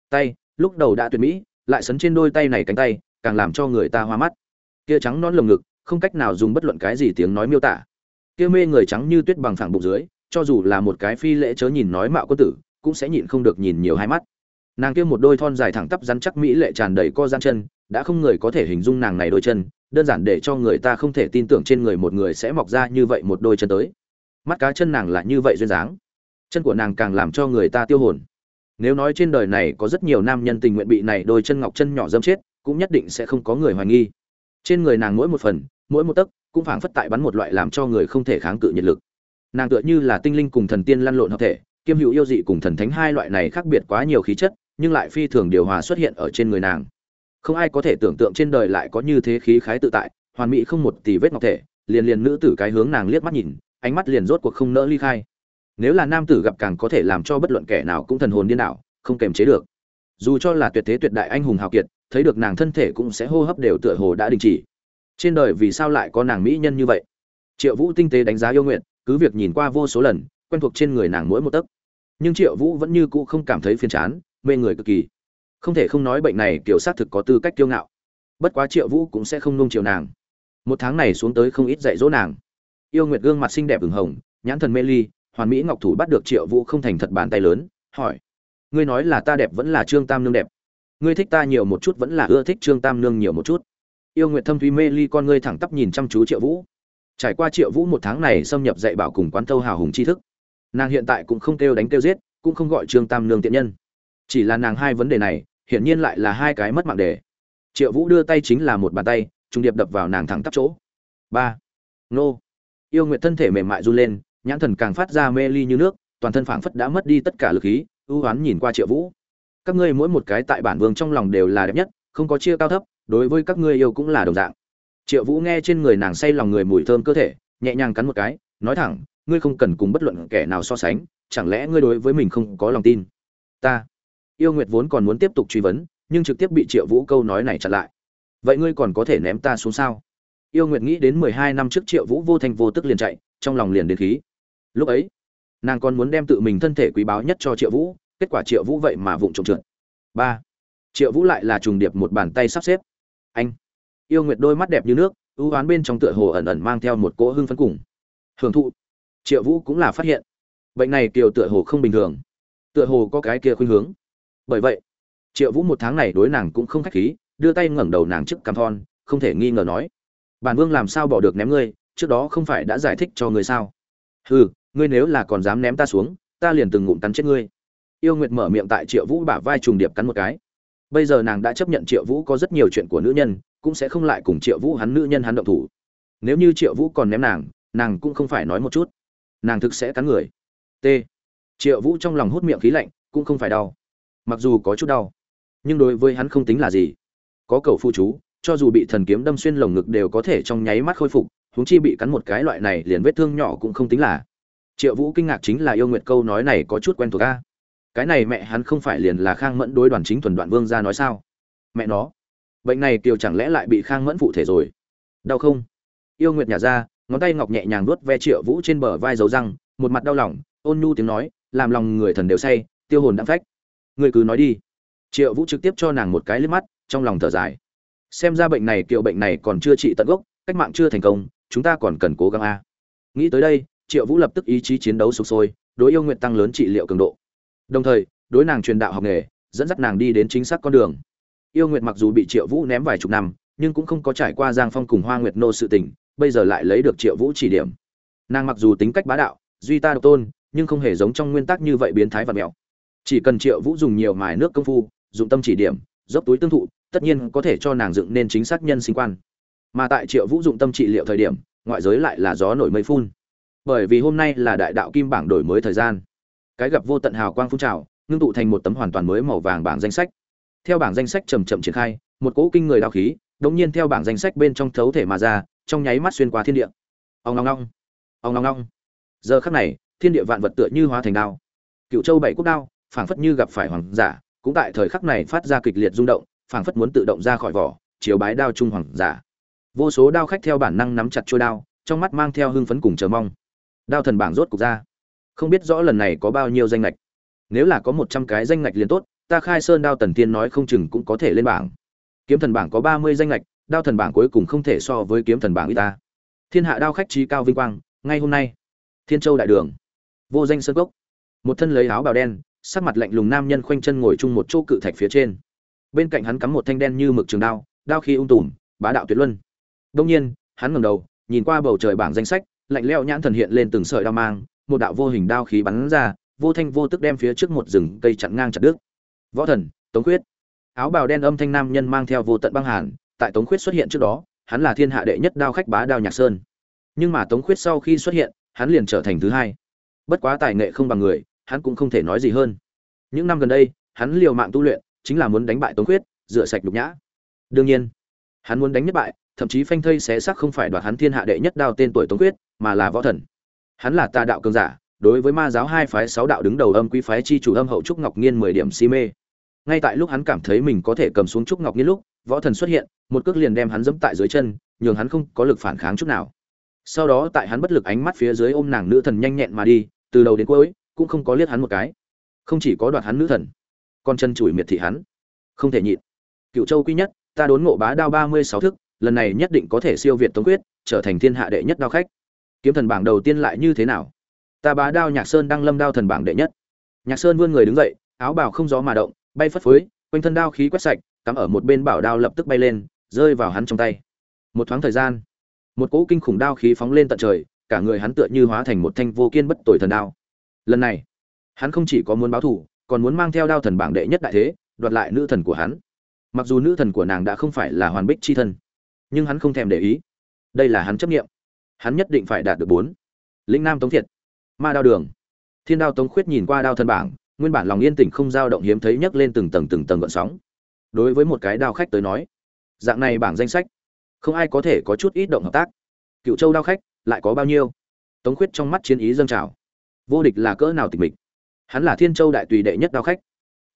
Tay, lúc đầu đã tuyệt mỹ, lại sấn trên đôi tay này cánh tay, càng làm cho người ta hoa mắt. Kia trắng non lồng ngực, không cách nào dùng bất luận cái gì tiếng nói miêu tả. Kia mê người trắng như tuyết bằng phẳng bụng dưới cho dù là một cái phi lễ chớ nhìn nói mạo quân tử, cũng sẽ nhịn không được nhìn nhiều hai mắt. Nàng kia một đôi thon dài thẳng tắp rắn chắc mỹ lệ tràn đầy co gian chân, đã không người có thể hình dung nàng này đôi chân, đơn giản để cho người ta không thể tin tưởng trên người một người sẽ mọc ra như vậy một đôi chân tới. Mắt cá chân nàng là như vậy duyên dáng. Chân của nàng càng làm cho người ta tiêu hồn. Nếu nói trên đời này có rất nhiều nam nhân tình nguyện bị này đôi chân ngọc chân nhỏ dâm chết, cũng nhất định sẽ không có người hoài nghi. Trên người nàng mỗi một phần, mỗi một tấc, cũng phảng phất tại bắn một loại làm cho người không thể kháng cự nhiệt lực nàng tựa như là tinh linh cùng thần tiên lăn lộn hợp thể, kiêm hữu yêu dị cùng thần thánh hai loại này khác biệt quá nhiều khí chất, nhưng lại phi thường điều hòa xuất hiện ở trên người nàng. Không ai có thể tưởng tượng trên đời lại có như thế khí khái tự tại, hoàn mỹ không một tì vết ngọc thể, liền liền nữ tử cái hướng nàng liếc mắt nhìn, ánh mắt liền rốt cuộc không nỡ ly khai. Nếu là nam tử gặp càng có thể làm cho bất luận kẻ nào cũng thần hồn điên đảo, không kềm chế được. Dù cho là tuyệt thế tuyệt đại anh hùng hào kiệt, thấy được nàng thân thể cũng sẽ hô hấp đều tựa hồ đã đình chỉ. Trên đời vì sao lại có nàng mỹ nhân như vậy? Triệu vũ tinh tế đánh giá yêu nguyện cứ việc nhìn qua vô số lần, quen thuộc trên người nàng mỗi một tấc. Nhưng triệu vũ vẫn như cũ không cảm thấy phiền chán, mê người cực kỳ. Không thể không nói bệnh này kiểu xác thực có tư cách kiêu ngạo. Bất quá triệu vũ cũng sẽ không nung chiều nàng. Một tháng này xuống tới không ít dạy dỗ nàng. Yêu nguyệt gương mặt xinh đẹp ửng hồng, nhãn thần mê ly, hoàn mỹ ngọc thủ bắt được triệu vũ không thành thật bàn tay lớn, hỏi. Ngươi nói là ta đẹp vẫn là trương tam nương đẹp? Ngươi thích ta nhiều một chút vẫn là ưa thích trương tam nương nhiều một chút? Yêu nguyệt thâm thúy mê ly con ngươi thẳng tắp nhìn chăm chú triệu vũ trải qua triệu vũ một tháng này xâm nhập dạy bảo cùng quán thâu hào hùng tri thức, nàng hiện tại cũng không kêu đánh kêu giết, cũng không gọi trương tam nương tiện nhân. Chỉ là nàng hai vấn đề này, hiển nhiên lại là hai cái mất mạng đề. Triệu vũ đưa tay chính là một bàn tay, trung điệp đập vào nàng thẳng tắp chỗ. Ba. Nô. Yêu nguyện thân thể mềm mại run lên, nhãn thần càng phát ra mê ly như nước, toàn thân phảng phất đã mất đi tất cả lực khí, ưu oán nhìn qua triệu vũ. Các ngươi mỗi một cái tại bản vương trong lòng đều là đẹp nhất, không có chia cao thấp, đối với các ngươi yêu cũng là đồng dạng triệu vũ nghe trên người nàng say lòng người mùi thơm cơ thể, nhẹ nhàng cắn một cái, nói thẳng, ngươi không cần cùng bất luận kẻ nào so sánh, chẳng lẽ ngươi đối với mình không có lòng tin? Ta. Yêu nguyệt vốn còn muốn tiếp tục truy vấn, nhưng trực tiếp bị triệu vũ câu nói này chặn lại. Vậy ngươi còn có thể ném ta xuống sao? Yêu nguyệt nghĩ đến mười hai năm trước triệu vũ vô thành vô tức liền chạy, trong lòng liền đến khí. Lúc ấy, nàng còn muốn đem tự mình thân thể quý báu nhất cho triệu vũ, kết quả triệu vũ vậy mà vụng trộm trượt. Ba. Triệu vũ lại là trùng điệp một bàn tay sắp xếp. Anh yêu nguyệt đôi mắt đẹp như nước, ưu oán bên trong tựa hồ ẩn ẩn mang theo một cỗ hưng phấn cùng. Hưởng thụ. Triệu vũ cũng là phát hiện. Bệnh này kiều tựa hồ không bình thường. Tựa hồ có cái kia khuynh hướng. Bởi vậy, triệu vũ một tháng này đối nàng cũng không khách khí, đưa tay ngẩng đầu nàng trước cằm thon, không thể nghi ngờ nói, bản vương làm sao bỏ được ném ngươi, trước đó không phải đã giải thích cho ngươi sao? Hừ, ngươi nếu là còn dám ném ta xuống, ta liền từng ngụm cắn chết ngươi. Yêu nguyệt mở miệng tại triệu vũ bả vai trùng điệp cắn một cái bây giờ nàng đã chấp nhận triệu vũ có rất nhiều chuyện của nữ nhân, cũng sẽ không lại cùng triệu vũ hắn nữ nhân hắn động thủ. Nếu như triệu vũ còn ném nàng nàng cũng không phải nói một chút. Nàng thực sẽ cắn người. T. Triệu vũ trong lòng hút miệng khí lạnh, cũng không phải đau. Mặc dù có chút đau, nhưng đối với hắn không tính là gì. Có cầu phu chú, cho dù bị thần kiếm đâm xuyên lồng ngực đều có thể trong nháy mắt khôi phục, huống chi bị cắn một cái loại này liền vết thương nhỏ cũng không tính là. Triệu vũ kinh ngạc chính là yêu nguyệt câu nói này có chút quen thuộc a cái này mẹ hắn không phải liền là khang mẫn đối đoàn chính thuần đoạn vương ra nói sao? Mẹ nó, bệnh này kiều chẳng lẽ lại bị khang mẫn phụ thể rồi? Đau không? Yêu nguyệt nhả ra, ngón tay ngọc nhẹ nhàng nuốt ve triệu vũ trên bờ vai dấu răng, một mặt đau lòng, ôn nhu tiếng nói, làm lòng người thần đều say, tiêu hồn đã phách. Người cứ nói đi. Triệu vũ trực tiếp cho nàng một cái liếc mắt, trong lòng thở dài. Xem ra bệnh này kiệu bệnh này còn chưa trị tận gốc, cách mạng chưa thành công, chúng ta còn cần cố gắng a. Nghĩ tới đây, triệu vũ lập tức ý chí chiến đấu sục sôi, đối yêu nguyện tăng lớn trị liệu cường độ đồng thời, đối nàng truyền đạo học nghề, dẫn dắt nàng đi đến chính xác con đường. Yêu nguyệt mặc dù bị triệu vũ ném vài chục năm, nhưng cũng không có trải qua giang phong cùng hoa nguyệt nô sự tình, bây giờ lại lấy được triệu vũ chỉ điểm. Nàng mặc dù tính cách bá đạo, duy ta độc tôn, nhưng không hề giống trong nguyên tắc như vậy biến thái và mèo chỉ cần triệu vũ dùng nhiều mài nước công phu, dụng tâm chỉ điểm, dốc túi tương thụ, tất nhiên có thể cho nàng dựng nên chính xác nhân sinh quan. Mà tại triệu vũ dụng tâm trị liệu thời điểm, ngoại giới lại là gió nổi mây phun. Bởi vì hôm nay là đại đạo kim bảng đổi mới thời gian cái gặp vô tận hào quang phun trào, ngưng tụ thành một tấm hoàn toàn mới màu vàng bảng danh sách. Theo bảng danh sách chầm chậm triển khai, một cỗ kinh người đao khí đống nhiên theo bảng danh sách bên trong thấu thể mà ra, trong nháy mắt xuyên qua thiên địa. Ông long long ông long long giờ khắc này, thiên địa vạn vật tựa như hóa thành đao. Cựu châu bảy quốc đao, phảng phất như gặp phải hoàng giả, cũng tại thời khắc này phát ra kịch liệt rung động, phảng phất muốn tự động ra khỏi vỏ, chiếu bái đao trung hoàng giả. Vô số đao khách theo bản năng nắm chặt chuôi đao, trong mắt mang theo hưng phấn cùng chờ mong. Đao thần bảng rốt cục ra không biết rõ lần này có bao nhiêu danh ngạch. Nếu là có một trăm cái danh ngạch liền tốt, ta khai sơn đao tần tiên nói không chừng cũng có thể lên bảng. Kiếm thần bảng có ba mươi danh ngạch, đao thần bảng cuối cùng không thể so với kiếm thần bảng y ta. Thiên hạ đao khách trí cao vinh quang, ngay hôm nay. Thiên châu đại đường. Vô danh sơn cốc. Một thân lấy áo bào đen, sắc mặt lạnh lùng nam nhân khoanh chân ngồi chung một chỗ cự thạch phía trên. Bên cạnh hắn cắm một thanh đen như mực trường đao đao khi ung tùm, bá đạo tuyệt luân. Đông nhiên, hắn ngẩng đầu, nhìn qua bầu trời bảng danh sách, lạnh lẽo nhãn thần hiện lên từng sợi đao mang một đạo vô hình đao khí bắn ra, vô thanh vô tức đem phía trước một rừng cây chặn ngang chặt đứt. Võ thần, tống khuyết. Áo bào đen âm thanh nam nhân mang theo vô tận băng hàn, tại tống khuyết xuất hiện trước đó, hắn là thiên hạ đệ nhất đao khách bá đao nhạc sơn. Nhưng mà tống khuyết sau khi xuất hiện, hắn liền trở thành thứ hai. Bất quá tài nghệ không bằng người, hắn cũng không thể nói gì hơn. Những năm gần đây, hắn liều mạng tu luyện, chính là muốn đánh bại tống khuyết, rửa sạch nhục nhã. Đương nhiên, hắn muốn đánh nhất bại, thậm chí phanh thây xé xác không phải đoạt hắn thiên hạ đệ nhất đao tên tuổi tống khuyết, mà là võ thần hắn là tà đạo cường giả, đối với ma giáo hai phái sáu đạo đứng đầu âm quý phái chi chủ âm hậu trúc ngọc nhiên mười điểm si mê. Ngay tại lúc hắn cảm thấy mình có thể cầm xuống trúc ngọc nhiên lúc, võ thần xuất hiện, một cước liền đem hắn dẫm tại dưới chân, nhường hắn không có lực phản kháng chút nào. Sau đó tại hắn bất lực ánh mắt phía dưới ôm nàng nữ thần nhanh nhẹn mà đi, từ đầu đến cuối, cũng không có liếc hắn một cái. Không chỉ có đoạt hắn nữ thần con chân chùi miệt thị hắn. Không thể nhịn. Cựu châu quy nhất, ta đốn ngộ bá đao ba mươi sáu thức, lần này nhất định có thể siêu việt tống quyết, trở thành thiên hạ đệ nhất đao khách kiếm thần bảng đầu tiên lại như thế nào? Ta bá đao nhạc sơn đang lâm đao thần bảng đệ nhất. Nhạc sơn vươn người đứng dậy, áo bào không gió mà động, bay phất phới, quanh thân đao khí quét sạch, cắm ở một bên bảo đao lập tức bay lên, rơi vào hắn trong tay. Một thoáng thời gian, một cỗ kinh khủng đao khí phóng lên tận trời, cả người hắn tựa như hóa thành một thanh vô kiên bất tồi thần đao. Lần này, hắn không chỉ có muốn báo thù, còn muốn mang theo đao thần bảng đệ nhất đại thế, đoạt lại nữ thần của hắn. Mặc dù nữ thần của nàng đã không phải là hoàn bích c h i thân, nhưng hắn không thèm để ý. Đây là hắn chấp nghiệm hắn nhất định phải đạt được bốn. Lĩnh nam tống thiệt, ma đao đường. Thiên đao tống khuyết nhìn qua đao thần bảng, nguyên bản lòng yên tĩnh không dao động hiếm thấy nhấc lên từng tầng từng tầng gợn sóng. Đối với một cái đao khách tới nói, dạng này bảng danh sách, không ai có thể có chút ít động hợp tác. Cựu châu đao khách, lại có bao nhiêu? Tống khuyết trong mắt chiến ý dâng trào. Vô địch là cỡ nào tịch mịch? Hắn là thiên châu đại tùy đệ nhất đao khách.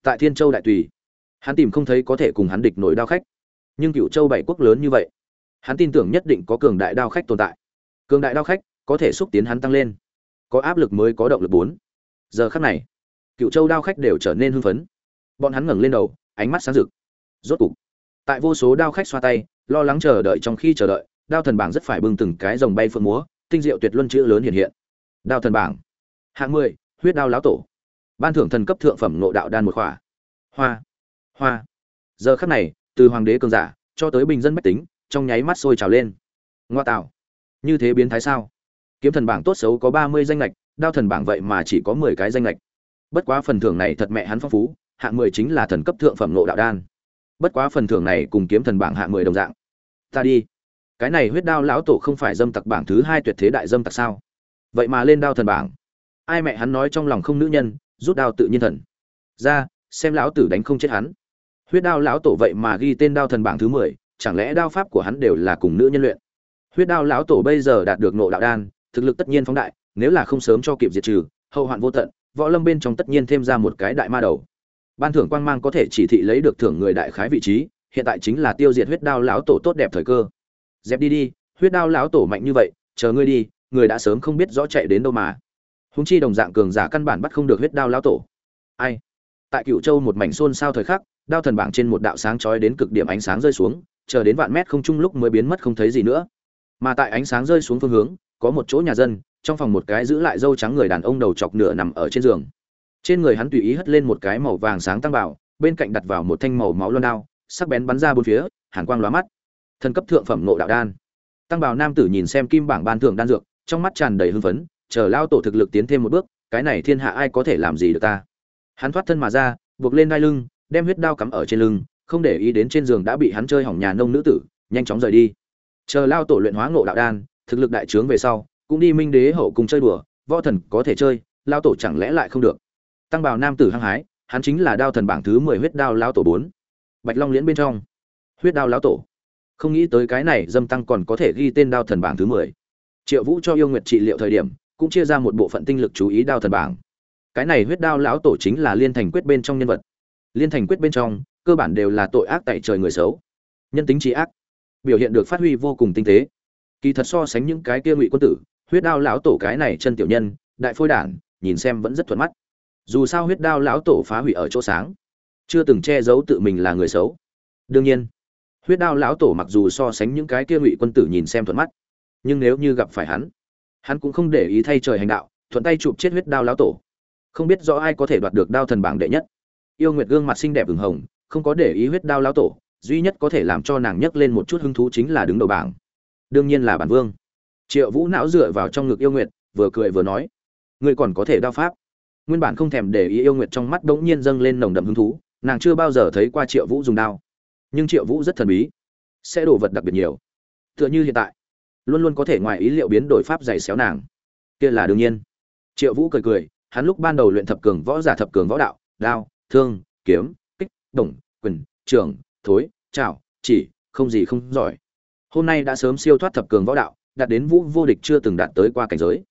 Tại thiên châu đại tùy, hắn tìm không thấy có thể cùng hắn địch nổi đao khách. Nhưng cựu châu bảy quốc lớn như vậy, hắn tin tưởng nhất định có cường đại đao khách tồn tại cường đại đao khách, có thể xúc tiến hắn tăng lên. Có áp lực mới có động lực bốn. Giờ khắc này, cựu châu đao khách đều trở nên hưng phấn. Bọn hắn ngẩng lên đầu, ánh mắt sáng rực. Rốt cục, tại vô số đao khách xoa tay, lo lắng chờ đợi trong khi chờ đợi, đao thần bảng rất phải bưng từng cái dòng bay phượng múa, tinh diệu tuyệt luân chữ lớn hiện hiện. Đao thần bảng, hạng mười, huyết đao lão tổ. Ban thưởng thần cấp thượng phẩm nộ đạo đan một khỏa. Hoa hoa. Giờ khắc này, từ hoàng đế cường giả, cho tới bình dân bách tính, trong nháy mắt sôi trào lên. Ngoa tạo như thế biến thái sao? Kiếm thần bảng tốt xấu có ba mươi danh lệch đao thần bảng vậy mà chỉ có mười cái danh lệch bất quá phần thưởng này thật mẹ hắn phong phú, hạng mười chính là thần cấp thượng phẩm nộ đạo đan. Bất quá phần thưởng này cùng kiếm thần bảng hạng mười đồng dạng. Ta đi. Cái này huyết đao lão tổ không phải dâm tặc bảng thứ hai tuyệt thế đại dâm tặc sao? Vậy mà lên đao thần bảng. Ai mẹ hắn nói trong lòng không nữ nhân, rút đao tự nhiên thần. Ra, xem lão tử đánh không chết hắn. Huyết đao lão tổ vậy mà ghi tên đao thần bảng thứ mười, chẳng lẽ đao pháp của hắn đều là cùng nữ nhân luyện? Huyết đao lão tổ bây giờ đạt được nộ đạo đan, thực lực tất nhiên phóng đại, nếu là không sớm cho kịp diệt trừ, hậu hoạn vô tận, võ lâm bên trong tất nhiên thêm ra một cái đại ma đầu. Ban thưởng quang mang có thể chỉ thị lấy được thưởng người đại khái vị trí, hiện tại chính là tiêu diệt huyết đao lão tổ tốt đẹp thời cơ. Dẹp đi đi, huyết đao lão tổ mạnh như vậy, chờ ngươi đi, người đã sớm không biết rõ chạy đến đâu mà. Húng chi đồng dạng cường giả căn bản bắt không được huyết đao lão tổ. Ai? Tại cựu châu một mảnh xôn sao thời khắc, đao thần bảng trên một đạo sáng chói đến cực điểm ánh sáng rơi xuống, chờ đến vạn mét không trung lúc mới biến mất không thấy gì nữa mà tại ánh sáng rơi xuống phương hướng, có một chỗ nhà dân, trong phòng một cái giữ lại dâu trắng người đàn ông đầu chọc nửa nằm ở trên giường. Trên người hắn tùy ý hất lên một cái màu vàng sáng tăng bảo, bên cạnh đặt vào một thanh màu máu loan đao, sắc bén bắn ra bốn phía, hàn quang lóa mắt. Thần cấp thượng phẩm nộ đạo đan. Tăng bảo nam tử nhìn xem kim bảng ban thưởng đan dược, trong mắt tràn đầy hưng phấn, chờ lao tổ thực lực tiến thêm một bước, cái này thiên hạ ai có thể làm gì được ta? Hắn thoát thân mà ra, buộc lên đai lưng, đem huyết đao cắm ở trên lưng, không để ý đến trên giường đã bị hắn chơi hỏng nhà nông nữ tử, nhanh chóng rời đi chờ lao tổ luyện hóa ngộ đạo đan, thực lực đại trướng về sau, cũng đi minh đế hậu cùng chơi đùa, võ thần có thể chơi, lao tổ chẳng lẽ lại không được? Tăng bào nam tử hăng hái, hắn chính là đao thần bảng thứ mười huyết đao lao tổ bốn. Bạch long liễn bên trong, huyết đao lao tổ. Không nghĩ tới cái này dâm tăng còn có thể ghi tên đao thần bảng thứ mười. Triệu vũ cho yêu nguyệt trị liệu thời điểm, cũng chia ra một bộ phận tinh lực chú ý đao thần bảng. Cái này huyết đao lão tổ chính là liên thành quyết bên trong nhân vật. Liên thành quyết bên trong, cơ bản đều là tội ác tại trời người xấu. Nhân tính trí ác biểu hiện được phát huy vô cùng tinh tế. Kỳ thật so sánh những cái kia ngụy quân tử, huyết đao lão tổ cái này chân tiểu nhân, đại phôi đản, nhìn xem vẫn rất thuận mắt. Dù sao huyết đao lão tổ phá hủy ở chỗ sáng, chưa từng che giấu tự mình là người xấu. Đương nhiên, huyết đao lão tổ mặc dù so sánh những cái kia ngụy quân tử nhìn xem thuận mắt, nhưng nếu như gặp phải hắn hắn cũng không để ý thay trời hành đạo, thuận tay chụp chết huyết đao lão tổ. Không biết rõ ai có thể đoạt được đao thần bảng đệ nhất. Yêu nguyệt gương mặt xinh đẹp ửng hồng, không có để ý huyết đao lão tổ duy nhất có thể làm cho nàng nhấc lên một chút hứng thú chính là đứng đầu bảng. Đương nhiên là bản vương. Triệu vũ não dựa vào trong ngực yêu nguyệt, vừa cười vừa nói, ngươi còn có thể đao pháp. Nguyên bản không thèm để ý yêu nguyệt trong mắt đ ố n g nhiên dâng lên nồng đậm hứng thú, nàng chưa bao giờ thấy qua triệu vũ dùng đao. Nhưng triệu vũ rất thần bí, sẽ đổ vật đặc biệt nhiều. Tựa như hiện tại, luôn luôn có thể ngoài ý liệu biến đổi pháp dày xéo nàng. Kia là đương nhiên. Triệu vũ cười cười, hắn lúc ban đầu luyện thập cường võ giả thập cường võ đạo, đao, thương, kiếm, kích, đồng, quyền, trường thối, chảo, chỉ, không gì không giỏi. Hôm nay đã sớm siêu thoát thập cường võ đạo, đạt đến vũ vô địch chưa từng đạt tới qua cảnh giới.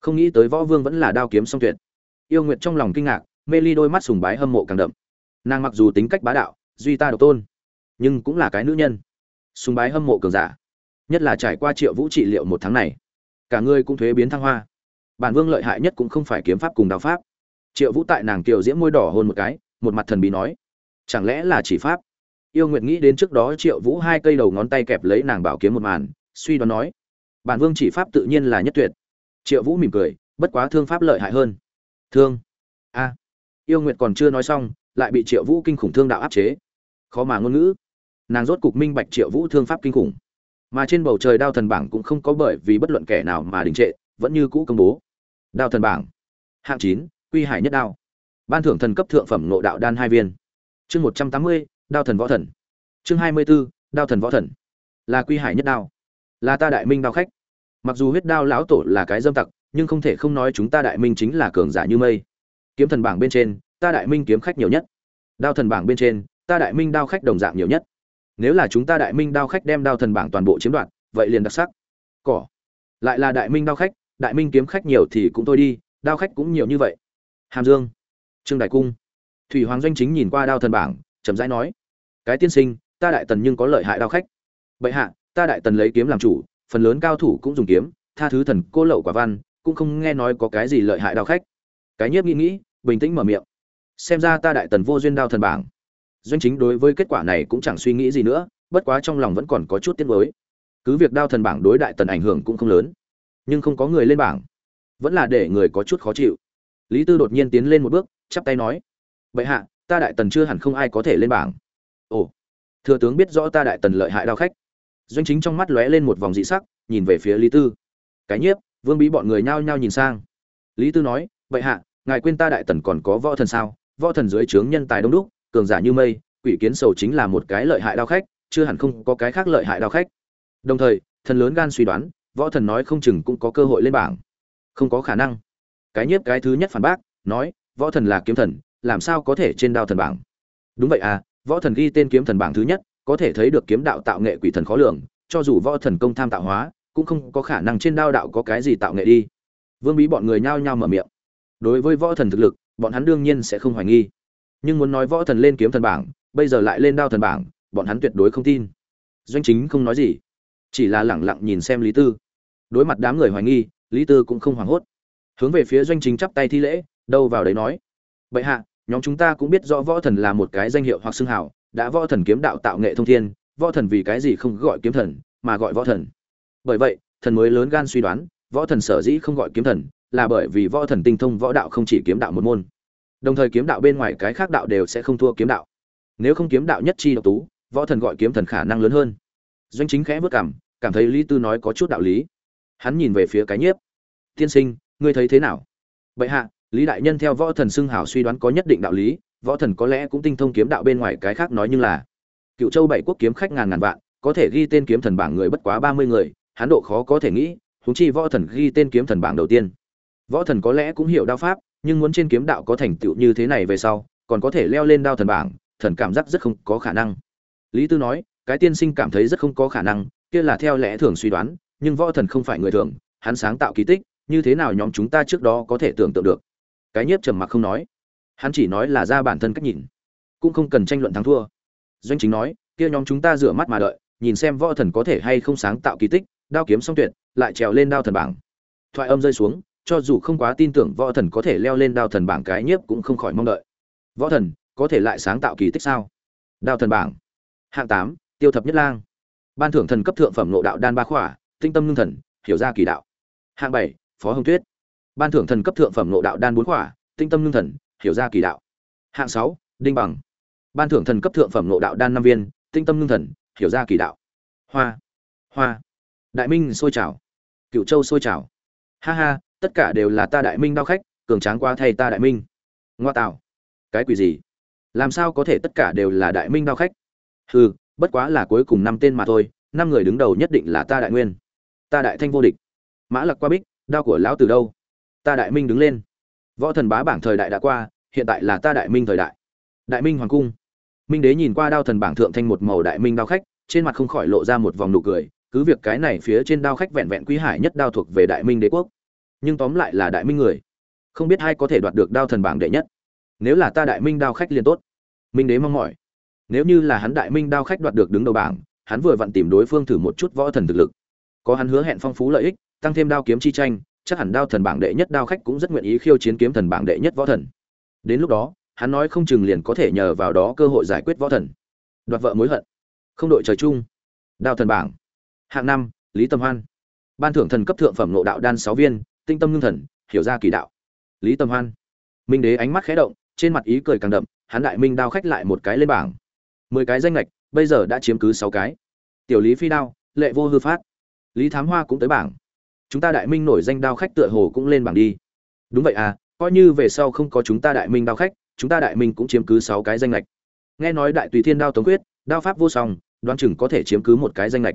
Không nghĩ tới võ vương vẫn là đao kiếm song tuyệt. Yêu nguyệt trong lòng kinh ngạc, mê ly đôi mắt sùng bái hâm mộ càng đậm. Nàng mặc dù tính cách bá đạo, duy ta độc tôn, nhưng cũng là cái nữ nhân. Sùng bái hâm mộ cường giả. Nhất là trải qua triệu vũ trị liệu một tháng này, cả người cũng thuế biến thăng hoa. Bản vương lợi hại nhất cũng không phải kiếm pháp cùng đao pháp. Triệu vũ tại nàng kiều diễm môi đỏ hôn một cái, một mặt thần bí nói, chẳng lẽ là chỉ pháp? Yêu nguyệt nghĩ đến trước đó triệu vũ hai cây đầu ngón tay kẹp lấy nàng bảo kiếm một màn, suy đoán nói, bản vương chỉ pháp tự nhiên là nhất tuyệt. Triệu vũ mỉm cười, bất quá thương pháp lợi hại hơn. Thương? A. Yêu nguyệt còn chưa nói xong, lại bị triệu vũ kinh khủng thương đạo áp chế. Khó mà ngôn ngữ. Nàng rốt cục minh bạch triệu vũ thương pháp kinh khủng. Mà trên bầu trời đao thần bảng cũng không có bởi vì bất luận kẻ nào mà đình trệ, vẫn như cũ công bố. Đao thần bảng. Hạng chín, quy hải nhất đao. Ban thưởng thần cấp thượng phẩm nộ đạo đan hai viên. Chương một trăm tám mươi đao thần võ thần. Chương hai mươi b ố đao thần võ thần. Là quy hải nhất đao. Là ta đại minh đao khách. Mặc dù huyết đao lão tổ là cái dâm tặc, nhưng không thể không nói chúng ta đại minh chính là cường giả như mây. Kiếm thần bảng bên trên, ta đại minh kiếm khách nhiều nhất. Đao thần bảng bên trên, ta đại minh đao khách đồng dạng nhiều nhất. Nếu là chúng ta đại minh đao khách đem đao thần bảng toàn bộ chiếm đoạt, vậy liền đặc sắc. Cỏ. Lại là đại minh đao khách, đại minh kiếm khách nhiều thì cũng thôi đi, đao khách cũng nhiều như vậy. Hàm dương. Trương đại cung. Thủy hoàng doanh chính nhìn qua đao thần bảng chậm rãi nói, cái tiên sinh, ta đại tần nhưng có lợi hại đao khách. Bệ hạ, ta đại tần lấy kiếm làm chủ, phần lớn cao thủ cũng dùng kiếm, tha thứ thần cô lậu quả văn, cũng không nghe nói có cái gì lợi hại đao khách. Cái nhiếp nghĩ nghĩ, bình tĩnh mở miệng, xem ra ta đại tần vô duyên đao thần bảng. Doanh chính đối với kết quả này cũng chẳng suy nghĩ gì nữa, bất quá trong lòng vẫn còn có chút tiếc nuối. Cứ việc đao thần bảng đối đại tần ảnh hưởng cũng không lớn, nhưng không có người lên bảng, vẫn là để người có chút khó chịu. Lý tư đột nhiên tiến lên một bước, chắp tay nói, bệ hạ ta đại tần chưa hẳn không ai có thể lên bảng. Ồ, thừa tướng biết rõ ta đại tần lợi hại đao khách. Doanh chính trong mắt lóe lên một vòng dị sắc, nhìn về phía lý tư. Cái nhiếp, vương bí bọn người nhao nhao nhìn sang. Lý tư nói vậy hạ, ngài quên ta đại tần còn có võ thần sao? Võ thần dưới trướng nhân tài đông đúc, cường giả như mây, quỷ kiến sầu chính là một cái lợi hại đao khách, chưa hẳn không có cái khác lợi hại đao khách. Đồng thời, thần lớn gan suy đoán, võ thần nói không chừng cũng có cơ hội lên bảng. Không có khả năng. Cái nhiếp cái thứ nhất phản bác, nói, võ thần là kiếm thần làm sao có thể trên đao thần bảng? Đúng vậy à võ thần ghi tên kiếm thần bảng thứ nhất, có thể thấy được kiếm đạo tạo nghệ quỷ thần khó lường, cho dù võ thần công tham tạo hóa, cũng không có khả năng trên đao đạo có cái gì tạo nghệ đi. Vương bí bọn người nhao nhao mở miệng. Đối với võ thần thực lực, bọn hắn đương nhiên sẽ không hoài nghi. Nhưng muốn nói võ thần lên kiếm thần bảng, bây giờ lại lên đao thần bảng, bọn hắn tuyệt đối không tin. Doanh chính không nói gì, chỉ là lẳng lặng nhìn xem lý tư. Đối mặt đám người hoài nghi, lý tư cũng không hoảng hốt. Hướng về phía doanh chính chắp tay thi lễ, đâu vào đấy nói. Bệ hạ nhóm chúng ta cũng biết rõ võ thần là một cái danh hiệu hoặc xưng hào, đã võ thần kiếm đạo tạo nghệ thông thiên, võ thần vì cái gì không gọi kiếm thần, mà gọi võ thần. Bởi vậy, thần mới lớn gan suy đoán, võ thần sở dĩ không gọi kiếm thần, là bởi vì võ thần tinh thông võ đạo không chỉ kiếm đạo một môn. Đồng thời kiếm đạo bên ngoài cái khác đạo đều sẽ không thua kiếm đạo. Nếu không kiếm đạo nhất chi độc tú, võ thần gọi kiếm thần khả năng lớn hơn. Doanh chính khẽ vất cảm cảm thấy lý tư nói có chút đạo lý. Hắn nhìn về phía cái nhiếp. Tiên sinh, ngươi thấy thế nào? Bệ hạ lý đại nhân theo võ thần xưng hảo suy đoán có nhất định đạo lý, võ thần có lẽ cũng tinh thông kiếm đạo bên ngoài cái khác nói như là, cựu châu bảy quốc kiếm khách ngàn ngàn vạn, có thể ghi tên kiếm thần bảng người bất quá ba mươi người, hắn độ khó có thể nghĩ húng chi võ thần ghi tên kiếm thần bảng đầu tiên. Võ thần có lẽ cũng hiểu đao pháp, nhưng muốn trên kiếm đạo có thành tựu như thế này về sau, còn có thể leo lên đao thần bảng, thần cảm giác rất không có khả năng. Lý tư nói, cái tiên sinh cảm thấy rất không có khả năng, kia là theo lẽ thường suy đoán, nhưng võ thần không phải người thường, hắn sáng tạo kỳ tích, như thế nào nhóm chúng ta trước đó có thể tưởng tượng được? Cái nhiếp trầm mặc không nói. Hắn chỉ nói là ra bản thân cách nhìn, cũng không cần tranh luận thắng thua. Doanh chính nói, kia nhóm chúng ta rửa mắt mà đợi, nhìn xem võ thần có thể hay không sáng tạo kỳ tích, đao kiếm song tuyệt, lại trèo lên đao thần bảng. Thoại âm rơi xuống, cho dù không quá tin tưởng võ thần có thể leo lên đao thần bảng cái nhiếp cũng không khỏi mong đợi. Võ thần, có thể lại sáng tạo kỳ tích sao? Đao thần bảng. Hạng tám, tiêu thập nhất lang. Ban thưởng thần cấp thượng phẩm nộ đạo đan ba khỏa, tinh tâm ngưng thần, hiểu ra kỳ đạo. Hạng bảy, phó hồng tuyết ban thưởng thần cấp thượng phẩm nộ đạo đan bốn khỏa, tinh tâm lương thần, hiểu ra kỳ đạo. Hạng sáu, đinh bằng. Ban thưởng thần cấp thượng phẩm nộ đạo đan năm viên, tinh tâm lương thần, hiểu ra kỳ đạo. Hoa hoa. Đại minh sôi trào. Cựu châu sôi trào. Ha ha, tất cả đều là ta đại minh đao khách, cường tráng qua thay ta đại minh. Ngoa tạo. Cái quỷ gì? Làm sao có thể tất cả đều là đại minh đao khách? Hừ, bất quá là cuối cùng năm tên mà thôi, năm người đứng đầu nhất định là ta đại nguyên. Ta đại thanh vô địch. Mã lặc qua bích, đao của lão từ đâu? Ta đại minh đứng lên. Võ thần bá bảng thời đại đã qua, hiện tại là ta đại minh thời đại. Đại minh hoàng cung. Minh đế nhìn qua đao thần bảng thượng thanh một màu đại minh đao khách, trên mặt không khỏi lộ ra một vòng nụ cười, cứ việc cái này phía trên đao khách vẹn vẹn quý hải nhất đao thuộc về đại minh đế quốc, nhưng tóm lại là đại minh người. Không biết ai có thể đoạt được đao thần bảng đệ nhất. Nếu là ta đại minh đao khách liền tốt. Minh đế mong mỏi. Nếu như là hắn đại minh đao khách đoạt được đứng đầu bảng, hắn vừa vặn tìm đối phương thử một chút võ thần thực lực. Có hắn hứa hẹn phong phú lợi ích, tăng thêm đao kiếm chi tranh chắc hẳn đao thần bảng đệ nhất đao khách cũng rất nguyện ý khiêu chiến kiếm thần bảng đệ nhất võ thần. Đến lúc đó, hắn nói không chừng liền có thể nhờ vào đó cơ hội giải quyết võ thần. Đoạt vợ mối hận. Không đội trời chung. Đao thần bảng. Hạng năm, lý tâm hoan. Ban thưởng thần cấp thượng phẩm nộ đạo đan sáu viên, tinh tâm ngưng thần, hiểu ra kỳ đạo. Lý tâm hoan. Minh đế ánh mắt khẽ động, trên mặt ý cười càng đậm, hắn đại minh đao khách lại một cái lên bảng. Mười cái danh lệch bây giờ đã chiếm cứ sáu cái. Tiểu lý phi đao, lệ vô hư phát. Lý thám hoa cũng tới bảng chúng ta đại minh nổi danh đao khách tựa hồ cũng lên bảng đi. Đúng vậy à coi như về sau không có chúng ta đại minh đao khách, chúng ta đại minh cũng chiếm cứ sáu cái danh lệch nghe nói đại tùy thiên đao tống quyết, đao pháp vô song, đoán chừng có thể chiếm cứ một cái danh lệch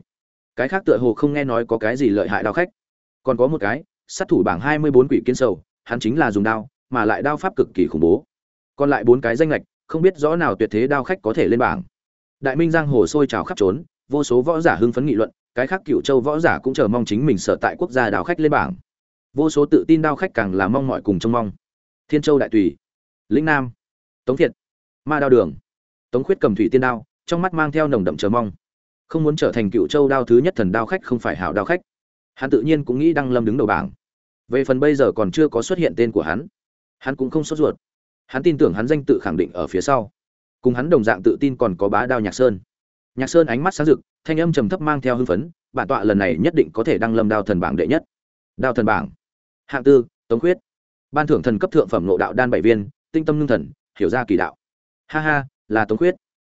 cái khác tựa hồ không nghe nói có cái gì lợi hại đao khách. Còn có một cái, sát thủ bảng hai mươi bốn quỷ kiến sầu, hắn chính là dùng đao, mà lại đao pháp cực kỳ khủng bố. Còn lại bốn cái danh lệch không biết rõ nào tuyệt thế đao khách có thể lên bảng. Đại minh giang hồ sôi trào khắp trốn vô số võ giả hưng phấn nghị luận, cái khác cựu châu võ giả cũng chờ mong chính mình sở tại quốc gia đào khách lên bảng. Vô số tự tin đao khách càng là mong mọi cùng trông mong. Thiên châu đại tùy, lĩnh nam, tống thiệt ma đao đường. Tống khuyết cầm thủy tiên đao, trong mắt mang theo nồng đậm chờ mong. Không muốn trở thành cựu châu đao thứ nhất thần đao khách không phải hảo đao khách. Hắn tự nhiên cũng nghĩ đăng lâm đứng đầu bảng. Về phần bây giờ còn chưa có xuất hiện tên của hắn hắn cũng không sốt ruột. Hắn tin tưởng hắn danh tự khẳng định ở phía sau. Cùng hắn đồng dạng tự tin còn có bá đao nhạc sơn nhạc sơn ánh mắt sáng rực, thanh âm trầm thấp mang theo hưng phấn, bản tọa lần này nhất định có thể đăng lâm đao thần bảng đệ nhất. Đao thần bảng. Hạng tư, tống khuyết. Ban thưởng thần cấp thượng phẩm nộ đạo đan bảy viên, tinh tâm ngưng thần, hiểu ra kỳ đạo. Ha ha, là tống khuyết.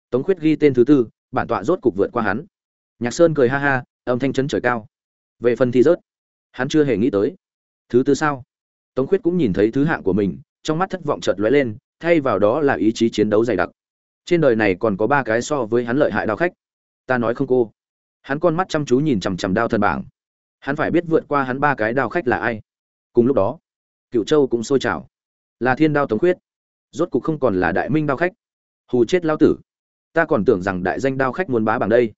Tống khuyết ghi tên thứ tư, bản tọa rốt cục vượt qua hắn. Nhạc sơn cười ha ha, âm thanh chấn trời cao. Về phần thi rớt. Hắn chưa hề nghĩ tới. Thứ tư sao? Tống khuyết cũng nhìn thấy thứ hạng của mình, trong mắt thất vọng chợt lóe lên, thay vào đó là ý chí chiến đấu dày đặc trên đời này còn có ba cái so với hắn lợi hại đao khách. Ta nói không cô. Hắn con mắt chăm chú nhìn chằm chằm đao thần bảng. Hắn phải biết vượt qua hắn ba cái đao khách là ai. Cùng lúc đó cựu châu cũng sôi trào. Là thiên đao tống khuyết. Rốt cục không còn là đại minh đao khách. Hù chết lao tử. Ta còn tưởng rằng đại danh đao khách muốn bá bằng đây.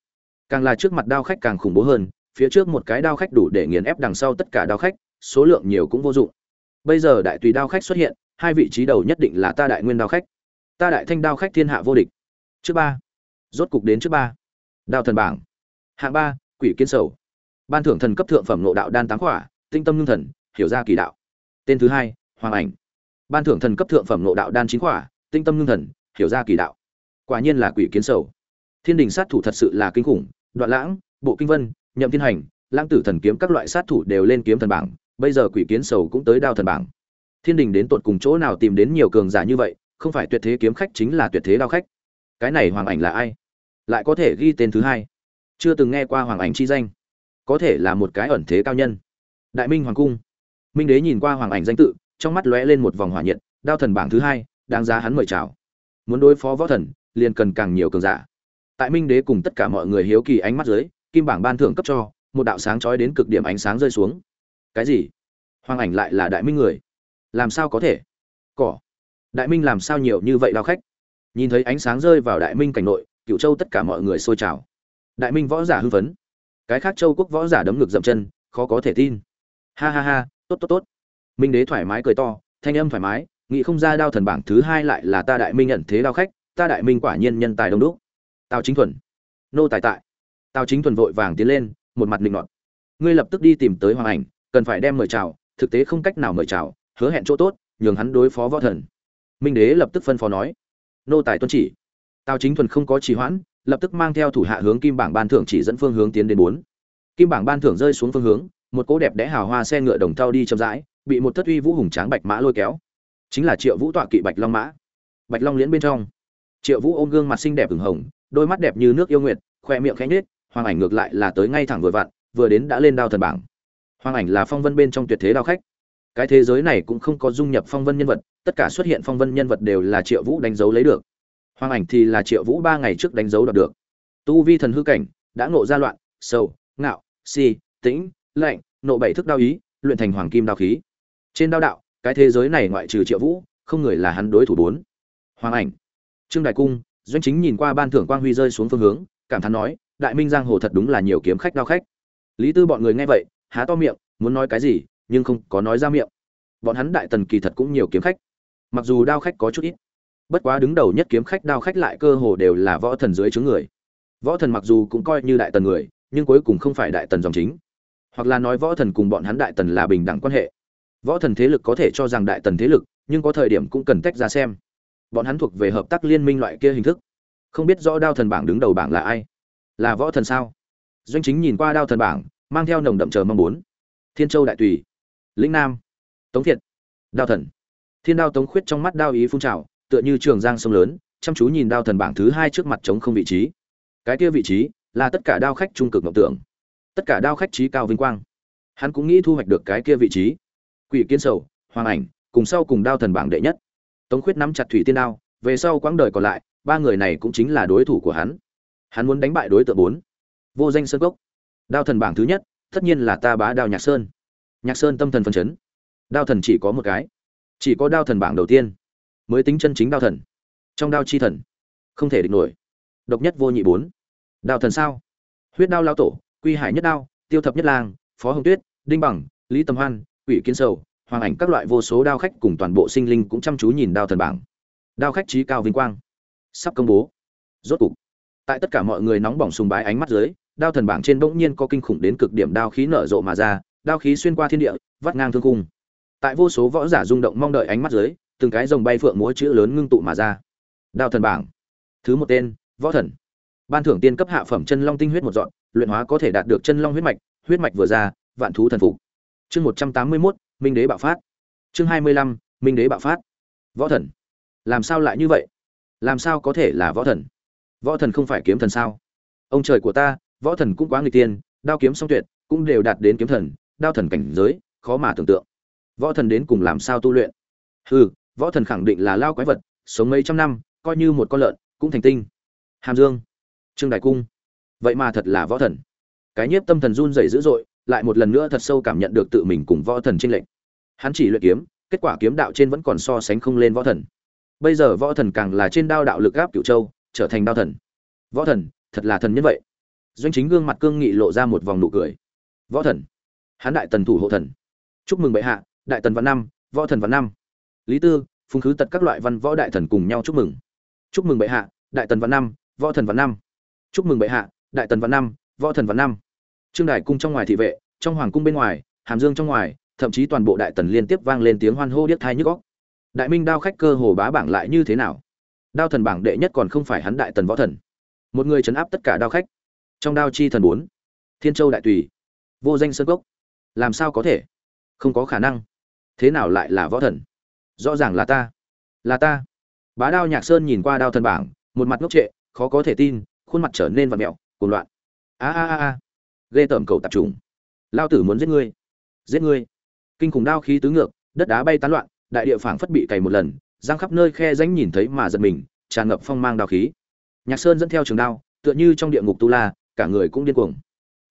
Càng là trước mặt đao khách càng khủng bố hơn, phía trước một cái đao khách đủ để nghiền ép đằng sau tất cả đao khách, số lượng nhiều cũng vô dụng. Bây giờ đại tùy đao khách xuất hiện, hai vị trí đầu nhất định là ta đại nguyên đao khách ta đại thanh đao khách thiên hạ vô địch. Trước ba. Rốt cục đến trước ba. Đao thần bảng. Hạng ba, quỷ kiến sầu. Ban thưởng thần cấp thượng phẩm nộ đạo đan tám khỏa, tinh tâm ngưng thần, hiểu ra kỳ đạo. Tên thứ hai, hoàng ảnh. Ban thưởng thần cấp thượng phẩm nộ đạo đan chín khỏa, tinh tâm ngưng thần, hiểu ra kỳ đạo. Quả nhiên là quỷ kiến sầu. Thiên đình sát thủ thật sự là kinh khủng, đoạn lãng, bộ kinh vân, nhậm thiên hành, lãng tử thần kiếm các loại sát thủ đều lên kiếm thần bảng, bây giờ quỷ kiến sầu cũng tới đao thần bảng. Thiên đình đến tột cùng chỗ nào tìm đến nhiều cường giả như vậy không phải tuyệt thế kiếm khách chính là tuyệt thế đao khách. Cái này hoàng ảnh là ai? Lại có thể ghi tên thứ hai. Chưa từng nghe qua hoàng ảnh chi danh. Có thể là một cái ẩn thế cao nhân. Đại minh hoàng cung. Minh đế nhìn qua hoàng ảnh danh tự, trong mắt lóe lên một vòng hỏa nhiệt, đao thần bảng thứ hai, đáng giá hắn mời chào. Muốn đối phó võ thần, liền cần càng nhiều cường giả. Tại minh đế cùng tất cả mọi người hiếu kỳ ánh mắt dưới, kim bảng ban thưởng cấp cho, một đạo sáng chói đến cực điểm ánh sáng rơi xuống. Cái gì? Hoàng ảnh lại là đại minh người. Làm sao có thể? Cỏ đại minh làm sao nhiều như vậy đao khách? Nhìn thấy ánh sáng rơi vào đại minh cảnh nội cựu châu tất cả mọi người xôi trào. Đại minh võ giả hưng phấn. Cái khác châu quốc võ giả đấm ngực dậm chân, khó có thể tin. Ha ha ha, tốt tốt tốt. Minh đế thoải mái cười to, thanh âm thoải mái, nghĩ không ra đao thần bảng thứ hai lại là ta đại minh nhận thế đao khách, ta đại minh quả nhiên nhân tài đông đúc. Tào chính thuần. Nô tài tại. Tào chính thuần vội vàng tiến lên, một mặt linh nọt. Ngươi lập tức đi tìm tới hoàng ảnh, cần phải đem mời chào, thực tế không cách nào mời chào, hứa hẹn chỗ tốt, nhường hắn đối phó võ thần minh đế lập tức phân phó nói, nô tài tuân chỉ. Tào chính thuần không có trì hoãn, lập tức mang theo thủ hạ hướng kim bảng ban thưởng chỉ dẫn phương hướng tiến đến bốn. Kim bảng ban thưởng rơi xuống phương hướng, một cỗ đẹp đẽ hào hoa xe ngựa đồng thau đi chậm rãi, bị một thất uy vũ hùng tráng bạch mã lôi kéo. Chính là triệu vũ tọa kỵ bạch long mã. Bạch long liễn bên trong, triệu vũ ôm gương mặt xinh đẹp ửng hồng, đôi mắt đẹp như nước yêu nguyệt, khoe miệng khẽ nhếch, hoàng ảnh ngược lại là tới ngay thẳng vừa vặn, vừa đến đã lên đao thần bảng. Hoàng ảnh là phong vân bên trong tuyệt thế đao khách. Cái thế giới này cũng không có dung nhập phong vân nhân vật tất cả xuất hiện phong vân nhân vật đều là triệu vũ đánh dấu lấy được. Hoàng ảnh thì là triệu vũ ba ngày trước đánh dấu đạt được. Tu vi thần hư cảnh, đã nộ ra loạn sâu ngạo, si, tĩnh, lạnh, nộ bảy thức đao ý, luyện thành hoàng kim đao khí. Trên đao đạo, cái thế giới này ngoại trừ triệu vũ, không người là hắn đối thủ bốn. Hoàng ảnh. Trương đại cung, doanh chính nhìn qua ban thưởng quang huy rơi xuống phương hướng, cảm thán nói, đại minh giang hồ thật đúng là nhiều kiếm khách đao khách. Lý tư bọn người nghe vậy, há to miệng, muốn nói cái gì, nhưng không có nói ra miệng. Bọn hắn đại tần kỳ thật cũng nhiều kiếm khách mặc dù đao khách có chút ít, bất quá đứng đầu nhất kiếm khách đao khách lại cơ hồ đều là võ thần dưới chướng người. Võ thần mặc dù cũng coi như đại tần người, nhưng cuối cùng không phải đại tần dòng chính. Hoặc là nói võ thần cùng bọn hắn đại tần là bình đẳng quan hệ. Võ thần thế lực có thể cho rằng đại tần thế lực, nhưng có thời điểm cũng cần tách ra xem. Bọn hắn thuộc về hợp tác liên minh loại kia hình thức. Không biết rõ đao thần bảng đứng đầu bảng là ai? Là võ thần sao? Doanh chính nhìn qua đao thần bảng, mang theo nồng đậm chờ mong muốn. Thiên châu đại tùy, lĩnh nam, tống thiệt, đao thần thiên đao tống khuyết trong mắt đao ý phun trào, tựa như trường giang sông lớn, chăm chú nhìn đao thần bảng thứ hai trước mặt trống không vị trí. Cái kia vị trí là tất cả đao khách trung cực mộng tưởng, tất cả đao khách trí cao vinh quang. Hắn cũng nghĩ thu hoạch được cái kia vị trí. Quỷ kiến sầu, hoàng ảnh, cùng sau cùng đao thần bảng đệ nhất. Tống khuyết nắm chặt thủy tiên đao, về sau quãng đời còn lại, ba người này cũng chính là đối thủ của hắn. Hắn muốn đánh bại đối tượng bốn. Vô danh sơn cốc. Đao thần bảng thứ nhất, tất nhiên là ta bá đao nhạc sơn. Nhạc sơn tâm thần phân chấn. Đao thần chỉ có một cái chỉ có đao thần bảng đầu tiên mới tính chân chính đao thần. Trong đao chi thần, không thể địch nổi. Độc nhất vô nhị bốn. Đao thần sao? Huyết đao lao tổ, quy hải nhất đao, tiêu thập nhất lang, phó hồng tuyết, đinh bằng, lý tâm hoan, quỷ kiến sầu, hoàng ảnh các loại vô số đao khách cùng toàn bộ sinh linh cũng chăm chú nhìn đao thần bảng. Đao khách trí cao vinh quang, sắp công bố. Rốt cục, tại tất cả mọi người nóng bỏng sùng bái ánh mắt dưới, đao thần bảng trên bỗng nhiên có kinh khủng đến cực điểm đao khí nở rộ mà ra, đao khí xuyên qua thiên địa, vắt ngang thương cung tại vô số võ giả rung động mong đợi ánh mắt dưới, từng cái dòng bay phượng múa chữ lớn ngưng tụ mà ra. Đao thần bảng. Thứ một tên, võ thần. Ban thưởng tiên cấp hạ phẩm chân long tinh huyết một dọn, luyện hóa có thể đạt được chân long huyết mạch huyết mạch vừa ra, vạn thú thần phục. Chương một trăm tám mươi mốt, minh đế bạo phát. Chương hai mươi lăm, minh đế bạo phát. Võ thần. Làm sao lại như vậy? Làm sao có thể là võ thần? Võ thần không phải kiếm thần sao? Ông trời của ta, võ thần cũng quá người tiên, đao kiếm song tuyệt, cũng đều đạt đến kiếm thần, đao thần cảnh giới, khó mà tưởng tượng võ thần đến cùng làm sao tu luyện? Hừ, võ thần khẳng định là lao quái vật, sống mấy trăm năm, coi như một con lợn, cũng thành tinh. Hàm dương, trương đại cung. Vậy mà thật là võ thần. Cái nhiếp tâm thần run rẩy dữ dội, lại một lần nữa thật sâu cảm nhận được tự mình cùng võ thần trên lệnh hắn chỉ luyện kiếm, kết quả kiếm đạo trên vẫn còn so sánh không lên võ thần. Bây giờ võ thần càng là trên đao đạo lực gáp cửu châu, trở thành đao thần. Võ thần, thật là thần nhân vậy. Doanh chính gương mặt cương nghị lộ ra một vòng nụ cười. Võ thần, hắn đại tần thủ hộ thần. Chúc mừng bệ hạ đại tần văn năm, võ thần văn năm. Lý tư, phùng khứ tật các loại văn võ đại thần cùng nhau chúc mừng. Chúc mừng bệ hạ, đại tần văn năm, võ thần văn năm. Chúc mừng bệ hạ, đại tần văn năm, võ thần văn năm. Trương đại cung trong ngoài thị vệ, trong hoàng cung bên ngoài, hàm dương trong ngoài, thậm chí toàn bộ đại tần liên tiếp vang lên tiếng hoan hô điếc thai nhức góc đại minh đao khách cơ hồ bá bảng lại như thế nào? Đao thần bảng đệ nhất còn không phải hắn đại tần võ thần. Một người chấn áp tất cả đao khách. Trong đao chi thần bốn. Thiên châu đại tùy. Vô danh sơn cốc. Làm sao có thể? Không có khả năng thế nào lại là võ thần? Rõ ràng là ta. Là ta. Bá đao nhạc sơn nhìn qua đao thần bảng, một mặt ngốc trệ, khó có thể tin, khuôn mặt trở nên vặn mẹo, cuồng loạn. A a a a. Ghê tởm cầu tạp trùng. Lao tử muốn giết ngươi. Giết ngươi. Kinh khủng đao khí tứ ngược, đất đá bay tán loạn, đại địa phảng phất bị cày một lần, giang khắp nơi khe ránh nhìn thấy mà giật mình, tràn ngập phong mang đao khí. Nhạc sơn dẫn theo trường đao, tựa như trong địa ngục tu la, cả người cũng điên cuồng.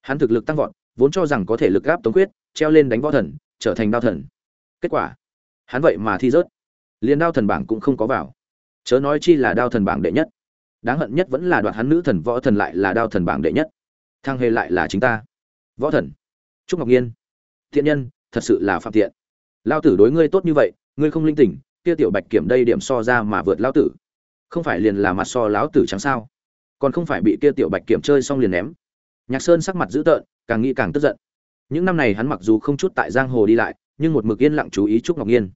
Hắn thực lực tăng vọt, vốn cho rằng có thể lực gáp tống quyết, treo lên đánh võ thần, trở thành đao thần kết quả. Hắn vậy mà thi rớt. Liền đao thần bảng cũng không có vào. Chớ nói chi là đao thần bảng đệ nhất. Đáng hận nhất vẫn là đoạt hắn nữ thần, võ thần lại là đao thần bảng đệ nhất. Thang hề lại là chính ta. Võ thần. Trúc ngọc nhiên. Thiện nhân, thật sự là phạm tiện. Lao tử đối ngươi tốt như vậy, ngươi không linh tỉnh, kia tiểu bạch kiểm đây điểm so ra mà vượt lao tử. Không phải liền là mặt so lão tử chẳng sao. Còn không phải bị kia tiểu bạch kiểm chơi xong liền ném. Nhạc sơn sắc mặt dữ tợn, càng nghĩ càng tức giận. Những năm này hắn mặc dù không chút tại giang hồ đi lại nhưng một mực yên lặng chú ý trúc ngọc nhiên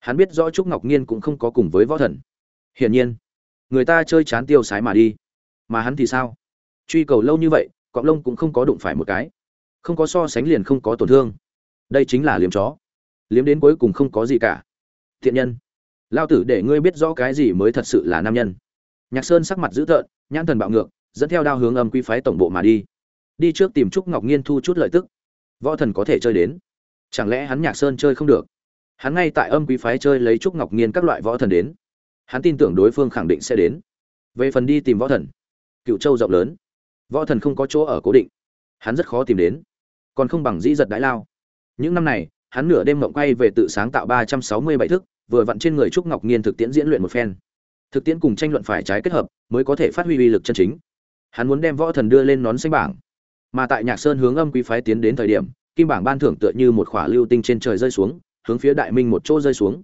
hắn biết rõ trúc ngọc nhiên cũng không có cùng với võ thần. Hiển nhiên, người ta chơi chán tiêu sái mà đi. Mà hắn thì sao? Truy cầu lâu như vậy, cọng lông cũng không có đụng phải một cái. Không có so sánh liền không có tổn thương. Đây chính là liếm chó. Liếm đến cuối cùng không có gì cả. Thiện nhân. Lao tử để ngươi biết rõ cái gì mới thật sự là nam nhân. Nhạc sơn sắc mặt dữ tợn, nhãn thần bạo ngược, dẫn theo đao hướng âm quy phái tổng bộ mà đi. Đi trước tìm trúc ngọc nhiên thu chút lợi tức. Võ thần có thể chơi đến chẳng lẽ hắn nhạc sơn chơi không được? Hắn ngay tại âm quý phái chơi lấy trúc ngọc nhiên các loại võ thần đến. Hắn tin tưởng đối phương khẳng định sẽ đến. Về phần đi tìm võ thần, cựu châu rộng lớn. Võ thần không có chỗ ở cố định. Hắn rất khó tìm đến. Còn không bằng dĩ giật đại lao. Những năm này, hắn nửa đêm mộng quay về tự sáng tạo ba trăm sáu mươi bảy thức, vừa vặn trên người trúc ngọc nhiên thực tiễn diễn luyện một phen. Thực tiễn cùng tranh luận phải trái kết hợp, mới có thể phát huy uy lực chân chính. Hắn muốn đem võ thần đưa lên nón xanh bảng. Mà tại nhạc sơn hướng âm quý phái tiến đến thời điểm kim bảng ban thưởng tựa như một khỏa lưu tinh trên trời rơi xuống, hướng phía đại minh một chỗ rơi xuống.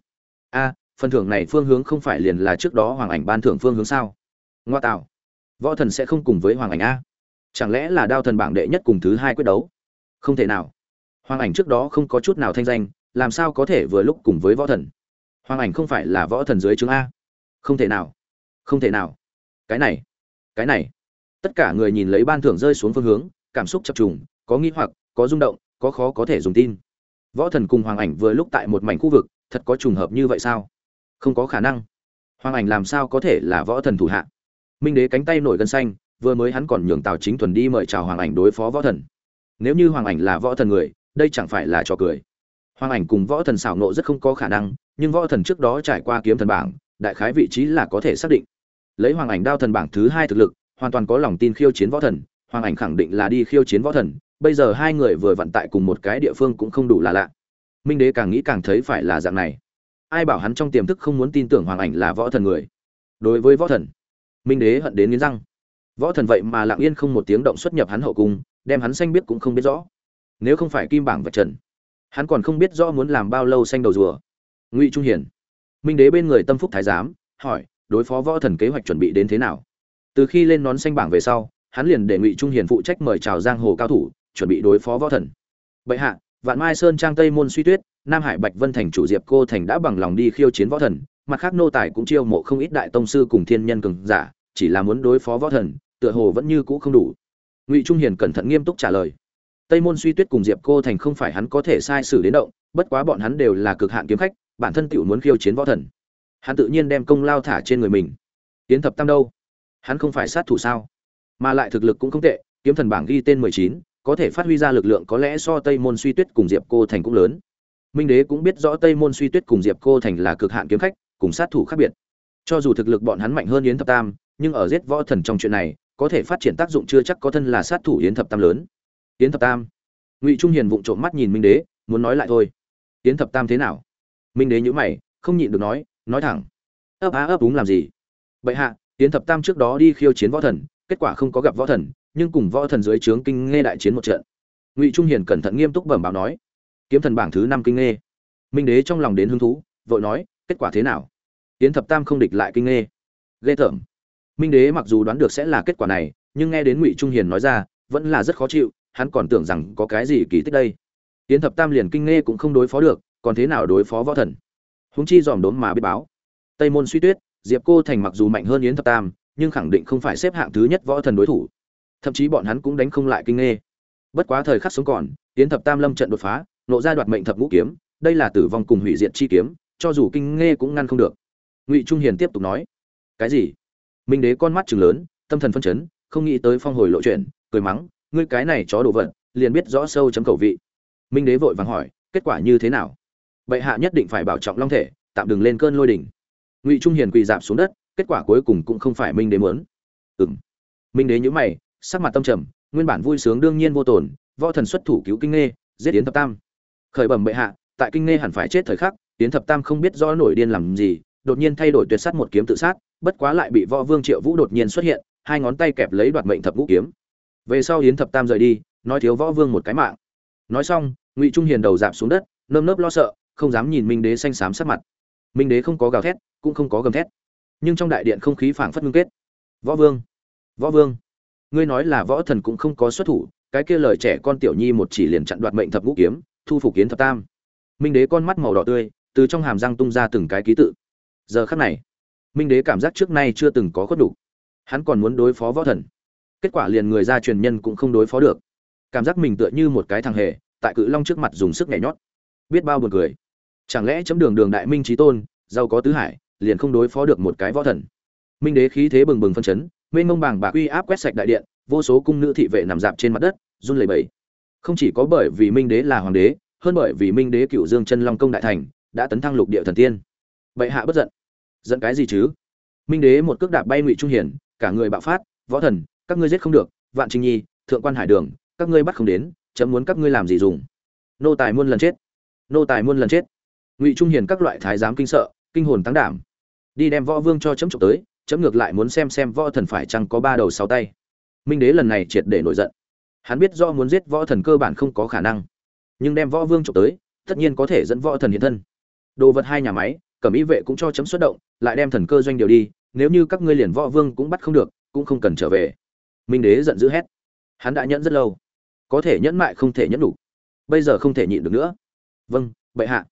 A, phần thưởng này phương hướng không phải liền là trước đó hoàng ảnh ban thưởng phương hướng sao? Ngoa tạo. Võ thần sẽ không cùng với hoàng ảnh a. Chẳng lẽ là đao thần bảng đệ nhất cùng thứ hai quyết đấu? Không thể nào. Hoàng ảnh trước đó không có chút nào thanh danh, làm sao có thể vừa lúc cùng với võ thần? Hoàng ảnh không phải là võ thần dưới chứng a. Không thể nào. Không thể nào. Cái này. Cái này. Tất cả người nhìn lấy ban thưởng rơi xuống phương hướng, cảm xúc chập trùng, có nghi hoặc, có rung động có khó có thể dùng tin. Võ thần cùng hoàng ảnh vừa lúc tại một mảnh khu vực, thật có trùng hợp như vậy sao? Không có khả năng. Hoàng ảnh làm sao có thể là võ thần thủ hạ? Minh đế cánh tay nổi gân xanh, vừa mới hắn còn nhường tào chính thuần đi mời chào hoàng ảnh đối phó võ thần. Nếu như hoàng ảnh là võ thần người, đây chẳng phải là trò cười. Hoàng ảnh cùng võ thần xảo nộ rất không có khả năng, nhưng võ thần trước đó trải qua kiếm thần bảng, đại khái vị trí là có thể xác định. Lấy hoàng ảnh đao thần bảng thứ hai thực lực, hoàn toàn có lòng tin khiêu chiến võ thần, hoàng ảnh khẳng định là đi khiêu chiến võ thần bây giờ hai người vừa vận tại cùng một cái địa phương cũng không đủ là lạ. Minh đế càng nghĩ càng thấy phải là dạng này. Ai bảo hắn trong tiềm thức không muốn tin tưởng hoàng ảnh là võ thần người? Đối với võ thần, minh đế hận đến nghiến răng. Võ thần vậy mà lặng yên không một tiếng động xuất nhập hắn hậu cung, đem hắn xanh biết cũng không biết rõ. Nếu không phải kim bảng vật trần, hắn còn không biết rõ muốn làm bao lâu xanh đầu rùa. Ngụy trung hiển, minh đế bên người tâm phúc thái giám, hỏi, đối phó võ thần kế hoạch chuẩn bị đến thế nào? Từ khi lên nón xanh bảng về sau, hắn liền để ngụy trung hiền phụ trách mời chào giang hồ cao thủ chuẩn bị đối phó võ thần. Bệ hạ, vạn mai sơn trang tây môn suy tuyết, nam hải bạch vân thành chủ diệp cô thành đã bằng lòng đi khiêu chiến võ thần, mặt khác nô tài cũng chiêu mộ không ít đại tông sư cùng thiên nhân cường giả, chỉ là muốn đối phó võ thần, tựa hồ vẫn như cũ không đủ. Ngụy trung hiền cẩn thận nghiêm túc trả lời. Tây môn suy tuyết cùng diệp cô thành không phải hắn có thể sai sử đến động, bất quá bọn hắn đều là cực hạn kiếm khách, bản thân tiểu muốn khiêu chiến võ thần. Hắn tự nhiên đem công lao thả trên người mình. Tiến thập tam đâu? Hắn không phải sát thủ sao? Mà lại thực lực cũng không tệ, kiếm thần bảng ghi tên mười chín có thể phát huy ra lực lượng có lẽ so tây môn suy tuyết cùng diệp cô thành cũng lớn. Minh đế cũng biết rõ tây môn suy tuyết cùng diệp cô thành là cực hạn kiếm khách, cùng sát thủ khác biệt. Cho dù thực lực bọn hắn mạnh hơn yến thập tam, nhưng ở giết võ thần trong chuyện này, có thể phát triển tác dụng chưa chắc có thân là sát thủ yến thập tam lớn. Yến thập tam. Ngụy trung hiền vụng trộm mắt nhìn minh đế, muốn nói lại thôi. Yến thập tam thế nào? Minh đế nhíu mày, không nhịn được nói nói thẳng. Ấp á ấp úng làm gì? Bệ hạ, yến thập tam trước đó đi khiêu chiến võ thần, kết quả không có gặp võ thần nhưng cùng võ thần dưới trướng kinh nghe đại chiến một trận. Ngụy trung hiền cẩn thận nghiêm túc bẩm báo nói, kiếm thần bảng thứ năm kinh nghe. Minh đế trong lòng đến hứng thú, vội nói, kết quả thế nào? Yến thập tam không địch lại kinh nghe. Ghê tởm. Minh đế mặc dù đoán được sẽ là kết quả này, nhưng nghe đến ngụy trung hiền nói ra, vẫn là rất khó chịu, hắn còn tưởng rằng có cái gì kỳ tích đây. Yến thập tam liền kinh nghe cũng không đối phó được, còn thế nào đối phó võ thần? Húng chi dòm đốn mà biết báo. Tây môn suy tuyết, diệp cô thành mặc dù mạnh hơn yến thập tam, nhưng khẳng định không phải xếp hạng thứ nhất võ thần đối thủ thậm chí bọn hắn cũng đánh không lại kinh nghe. bất quá thời khắc sống còn tiến thập tam lâm trận đột phá, nộ ra đoạt mệnh thập ngũ kiếm, đây là tử vong cùng hủy diệt chi kiếm, cho dù kinh nghe cũng ngăn không được. Ngụy trung hiền tiếp tục nói, cái gì? Minh đế con mắt chừng lớn, tâm thần phân chấn, không nghĩ tới phong hồi lộ chuyện, cười mắng, ngươi cái này chó đồ vật, liền biết rõ sâu chấm cầu vị. Minh đế vội vàng hỏi, kết quả như thế nào? Bệ hạ nhất định phải bảo trọng long thể, tạm đừng lên cơn lôi đỉnh. Ngụy trung hiền quỳ dạp xuống đất, kết quả cuối cùng cũng không phải minh đế muốn. Ừng minh đế nhíu mày sắc mặt tâm trầm, nguyên bản vui sướng đương nhiên vô tổn võ thần xuất thủ cứu kinh nghe giết yến thập tam. Khởi bẩm bệ hạ, tại kinh nghe hẳn phải chết thời khắc, yến thập tam không biết do nổi điên làm gì, đột nhiên thay đổi tuyệt sát một kiếm tự sát, bất quá lại bị võ vương triệu vũ đột nhiên xuất hiện, hai ngón tay kẹp lấy đoạt mệnh thập ngũ kiếm. Về sau yến thập tam rời đi, nói thiếu võ vương một cái mạng. Nói xong, ngụy trung hiền đầu giảm xuống đất, nơm nớp lo sợ, không dám nhìn minh đế xanh xám sắc mặt. Minh đế không có gào thét, cũng không có gầm thét. Nhưng trong đại điện không khí phảng phất ngưng kết. Võ vương võ vương ngươi nói là võ thần cũng không có xuất thủ, cái kia lời trẻ con tiểu nhi một chỉ liền chặn đoạt mệnh thập ngũ kiếm, thu phục kiến thập tam. Minh đế con mắt màu đỏ tươi, từ trong hàm răng tung ra từng cái ký tự. Giờ khắc này, minh đế cảm giác trước nay chưa từng có khuất đủ. Hắn còn muốn đối phó võ thần. Kết quả liền người ra truyền nhân cũng không đối phó được. Cảm giác mình tựa như một cái thằng hề, tại cự long trước mặt dùng sức nhảy nhót. Biết bao buồn cười. Chẳng lẽ chấm đường đường đại minh trí tôn, giàu có tứ hải, liền không đối phó được một cái võ thần? Minh đế khí thế bừng bừng phân chấn mênh mông bàng bạc uy áp quét sạch đại điện, vô số cung nữ thị vệ nằm dạp trên mặt đất, run lẩy bẩy. Không chỉ có bởi vì minh đế là hoàng đế, hơn bởi vì minh đế cựu dương chân long công đại thành đã tấn thăng lục địa thần tiên. Bệ hạ bất giận. Giận cái gì chứ? Minh đế một cước đạp bay ngụy trung hiển, cả người bạo phát, võ thần, các ngươi giết không được, vạn trinh nhi, thượng quan hải đường, các ngươi bắt không đến, chấm muốn các ngươi làm gì dùng? Nô tài muôn lần chết. Nô tài muôn lần chết. Ngụy trung hiền các loại thái giám kinh sợ, kinh hồn tăng đảm. Đi đem võ vương cho chấm trộm tới chấm ngược lại muốn xem xem võ thần phải chăng có ba đầu sáu tay. Minh đế lần này triệt để nổi giận. Hắn biết do muốn giết võ thần cơ bản không có khả năng. Nhưng đem võ vương trộm tới, tất nhiên có thể dẫn võ thần hiện thân. Đồ vật hai nhà máy, cẩm ý vệ cũng cho chấm xuất động, lại đem thần cơ doanh điều đi, nếu như các ngươi liền võ vương cũng bắt không được, cũng không cần trở về. Minh đế giận dữ hét. Hắn đã nhẫn rất lâu. Có thể nhẫn mại không thể nhẫn đủ. Bây giờ không thể nhịn được nữa. Vâng bệ hạ.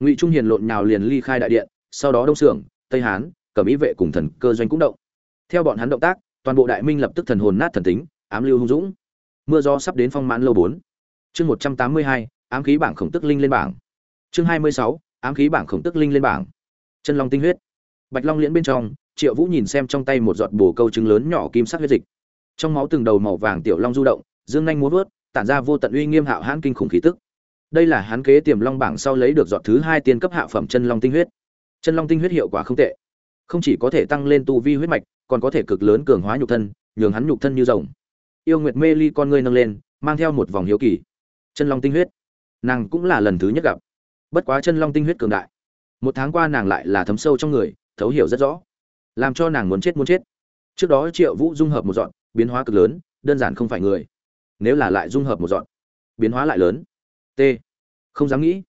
Ngụy trung hiền lộn nhào liền ly khai đại điện, sau đó đông xưởng tây hán cẩm ý vệ cùng thần cơ doanh cũng động. Theo bọn hắn động tác, toàn bộ đại minh lập tức thần hồn nát thần tính, ám lưu hung dũng. Mưa gió sắp đến phong mãn lâu bốn. Chương một trăm tám mươi hai, ám khí bảng khổng tức linh lên bảng. Chương hai mươi sáu, ám khí bảng khổng tức linh lên bảng. Chân long tinh huyết. Bạch long liễn bên trong, triệu vũ nhìn xem trong tay một giọt bồ câu trứng lớn nhỏ kim sắc huyết dịch. Trong máu từng đầu màu vàng tiểu long du động, dương nhanh múa vớt, tản ra vô tận uy nghiêm hạo hãn kinh khủng khí tức. Đây là hắn kế tiềm long bảng sau lấy được giọt thứ hai tiên cấp hạ phẩm chân long tinh huyết. Chân long tinh huyết hiệu quả không tệ không chỉ có thể tăng lên tu vi huyết mạch, còn có thể cực lớn cường hóa nhục thân, nhường hắn nhục thân như rồng. Yêu nguyệt mê ly con ngươi nâng lên, mang theo một vòng hiếu kỳ. Chân long tinh huyết. Nàng cũng là lần thứ nhất gặp. Bất quá chân long tinh huyết cường đại. Một tháng qua nàng lại là thấm sâu trong người, thấu hiểu rất rõ. Làm cho nàng muốn chết muốn chết. Trước đó triệu vũ dung hợp một dọn, biến hóa cực lớn, đơn giản không phải người. Nếu là lại dung hợp một dọn, biến hóa lại lớn. T. Không dám nghĩ.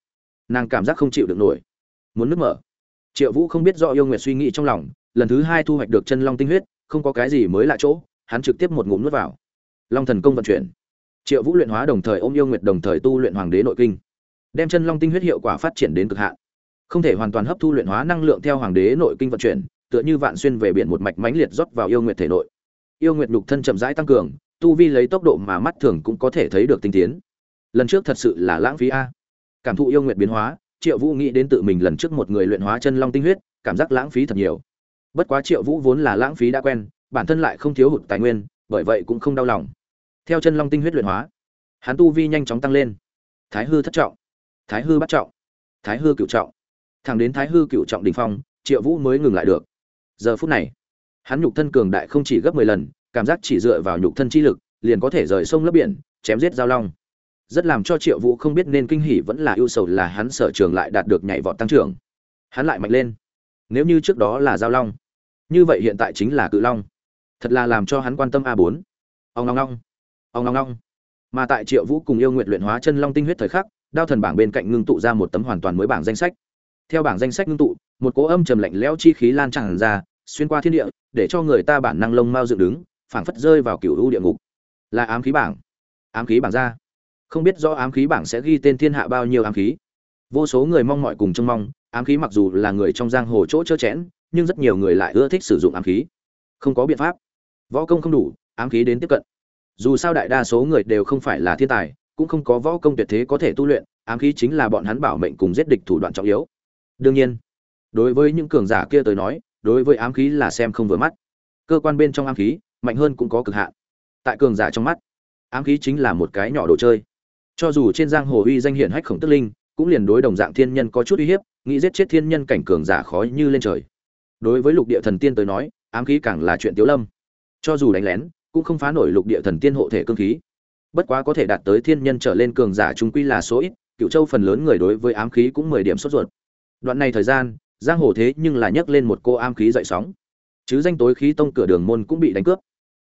Nàng cảm giác không chịu được nổi. Muốn nứt mở triệu vũ không biết do yêu nguyệt suy nghĩ trong lòng, lần thứ hai thu hoạch được chân long tinh huyết, không có cái gì mới lạ chỗ, hắn trực tiếp một ngụm nuốt vào. Long thần công vận chuyển. Triệu vũ luyện hóa đồng thời ôm yêu nguyệt đồng thời tu luyện hoàng đế nội kinh. Đem chân long tinh huyết hiệu quả phát triển đến cực hạn. Không thể hoàn toàn hấp thu luyện hóa năng lượng theo hoàng đế nội kinh vận chuyển, tựa như vạn xuyên về biển một mạch mãnh liệt rót vào yêu nguyệt thể nội. Yêu nguyệt nhục thân chậm rãi tăng cường, tu vi lấy tốc độ mà mắt thường cũng có thể thấy được tinh tiến. Lần trước thật sự là lãng phí a. Cảm thụ yêu nguyệt biến hóa triệu vũ nghĩ đến tự mình lần trước một người luyện hóa chân long tinh huyết, cảm giác lãng phí thật nhiều. Bất quá triệu vũ vốn là lãng phí đã quen, bản thân lại không thiếu hụt tài nguyên, bởi vậy cũng không đau lòng. Theo chân long tinh huyết luyện hóa, hắn tu vi nhanh chóng tăng lên. Thái hư thất trọng, thái hư bắt trọng, thái hư cựu trọng. Thẳng đến thái hư cựu trọng đỉnh phong, triệu vũ mới ngừng lại được. Giờ phút này, hắn nhục thân cường đại không chỉ gấp mười lần, cảm giác chỉ dựa vào nhục thân chi lực, liền có thể rời sông lấp biển, chém giết giao long rất làm cho triệu vũ không biết nên kinh hỉ vẫn là ưu sầu là hắn sở trường lại đạt được nhảy vọt tăng trưởng. Hắn lại mạnh lên. Nếu như trước đó là giao long, như vậy hiện tại chính là cự long. Thật là làm cho hắn quan tâm a bốn. Ông long long ông long long mà tại triệu vũ cùng yêu nguyện luyện hóa chân long tinh huyết thời khắc, đao thần bảng bên cạnh ngưng tụ ra một tấm hoàn toàn mới bảng danh sách. Theo bảng danh sách ngưng tụ, một cỗ âm trầm lạnh lẽo chi khí lan tràn ra, xuyên qua thiên địa, để cho người ta bản năng lông mau dựng đứng, phảng phất rơi vào cựu u địa ngục. Là ám khí bảng. Ám khí bảng ra không biết do ám khí bảng sẽ ghi tên thiên hạ bao nhiêu ám khí. Vô số người mong mọi cùng trông mong, ám khí mặc dù là người trong giang hồ chỗ chớ chẽn, nhưng rất nhiều người lại ưa thích sử dụng ám khí. Không có biện pháp. Võ công không đủ, ám khí đến tiếp cận. Dù sao đại đa số người đều không phải là thiên tài, cũng không có võ công tuyệt thế có thể tu luyện, ám khí chính là bọn hắn bảo mệnh cùng giết địch thủ đoạn trọng yếu. Đương nhiên, đối với những cường giả kia tới nói, đối với ám khí là xem không vừa mắt. Cơ quan bên trong ám khí, mạnh hơn cũng có cực hạn. Tại cường giả trong mắt, ám khí chính là một cái nhỏ đồ chơi cho dù trên giang hồ uy danh hiển hách khổng tức linh, cũng liền đối đồng dạng thiên nhân có chút uy hiếp, nghĩ giết chết thiên nhân cảnh cường giả khó như lên trời. Đối với lục địa thần tiên tới nói, ám khí càng là chuyện tiếu lâm. Cho dù đánh lén, cũng không phá nổi lục địa thần tiên hộ thể cương khí. Bất quá có thể đạt tới thiên nhân trở lên cường giả chúng quy là số ít cựu châu phần lớn người đối với ám khí cũng mười điểm sốt ruột. Đoạn này thời gian, giang hồ thế nhưng là nhấc lên một cô ám khí dậy sóng. Chứ danh tối khí tông cửa đường môn cũng bị đánh cướp.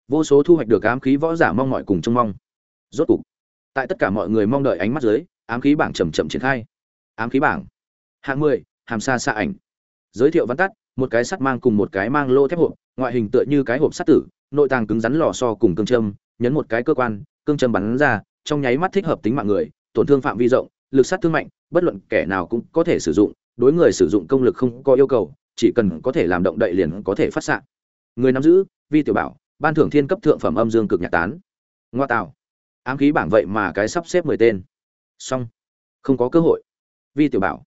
Vô số thu hoạch được ám khí võ giả mong mọi cùng trông mong. Rốt cục tại tất cả mọi người mong đợi ánh mắt dưới, ám khí bảng chầm chậm triển khai. Ám khí bảng. Hạng mười, hàm xa xa ảnh. Giới thiệu văn tắt, một cái sắt mang cùng một cái mang lô thép hộp, ngoại hình tựa như cái hộp sắt tử, nội tàng cứng rắn lò so cùng cương châm, nhấn một cái cơ quan, cương châm bắn ra, trong nháy mắt thích hợp tính mạng người, tổn thương phạm vi rộng, lực sát thương mạnh, bất luận kẻ nào cũng có thể sử dụng, đối người sử dụng công lực không có yêu cầu, chỉ cần có thể làm động đậy liền có thể phát xạ. Người nắm giữ, vi tiểu bảo, ban thưởng thiên cấp thượng phẩm âm dương cực nhạc tán. Ngoa tạo ám khí bảng vậy mà cái sắp xếp mười tên. Xong. Không có cơ hội. Vi tiểu bảo.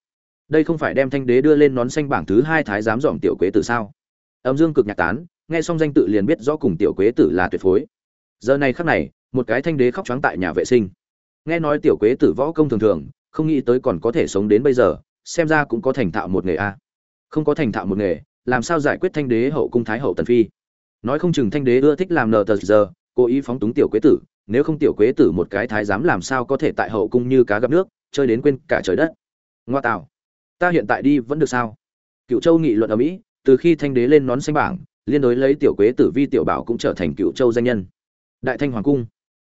Đây không phải đem thanh đế đưa lên nón xanh bảng thứ hai thái giám dòm tiểu quế tử sao? Âm dương cực nhạc tán, nghe xong danh tự liền biết rõ cùng tiểu quế tử là tuyệt phối. Giờ này khắc này, một cái thanh đế khóc trắng tại nhà vệ sinh. Nghe nói tiểu quế tử võ công thường thường, không nghĩ tới còn có thể sống đến bây giờ, xem ra cũng có thành thạo một nghề a. Không có thành thạo một nghề, làm sao giải quyết thanh đế hậu cung thái hậu tần phi? Nói không chừng thanh đế ưa thích làm nờ tờ giờ, cố ý phóng túng tiểu quế tử nếu không tiểu quế tử một cái thái giám làm sao có thể tại hậu cung như cá gặp nước, chơi đến quên cả trời đất. Ngoa tạo ta hiện tại đi vẫn được sao? Cựu châu nghị luận ở mỹ, từ khi thanh đế lên nón xanh bảng, liên đối lấy tiểu quế tử vi tiểu bảo cũng trở thành cựu châu danh nhân. Đại thanh hoàng cung,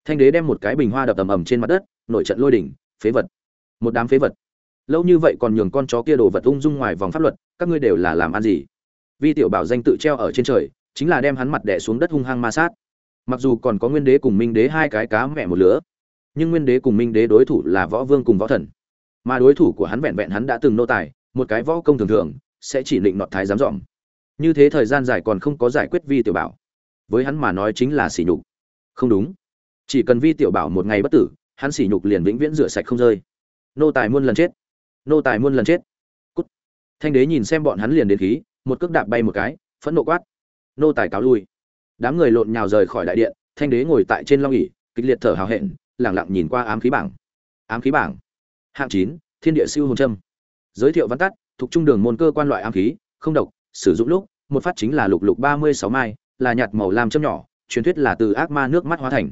thanh đế đem một cái bình hoa đập ầm ầm trên mặt đất, nổi trận lôi đỉnh, phế vật. Một đám phế vật. Lâu như vậy còn nhường con chó kia đồ vật ung dung ngoài vòng pháp luật, các ngươi đều là làm ăn gì? Vi tiểu bảo danh tự treo ở trên trời, chính là đem hắn mặt đẻ xuống đất hung hăng ma sát mặc dù còn có nguyên đế cùng minh đế hai cái cá mẹ một lứa, nhưng nguyên đế cùng minh đế đối thủ là võ vương cùng võ thần. Mà đối thủ của hắn vẹn vẹn hắn đã từng nô tài, một cái võ công thường thường, sẽ chỉ định nọt thái dám dọn như thế thời gian dài còn không có giải quyết vi tiểu bảo. Với hắn mà nói chính là sỉ nhục. Không đúng. Chỉ cần vi tiểu bảo một ngày bất tử, hắn sỉ nhục liền vĩnh viễn rửa sạch không rơi. Nô tài muôn lần chết. Nô tài muôn lần chết. Cút. Thanh đế nhìn xem bọn hắn liền đến khí, một cước đạp bay một cái, phẫn nộ quát. Nô tài cáo lui đám người lộn nhào rời khỏi đại điện, thanh đế ngồi tại trên long ỉ kịch liệt thở hào hẹn, lẳng lặng nhìn qua ám khí bảng. Ám khí bảng. Hạng chín, thiên địa siêu hồn trâm giới thiệu văn tắt, thuộc trung đường môn cơ quan loại ám khí, không độc, sử dụng lúc, một phát chính là lục lục ba mươi sáu mai, là nhạt màu làm châm nhỏ, truyền thuyết là từ ác ma nước mắt hóa thành.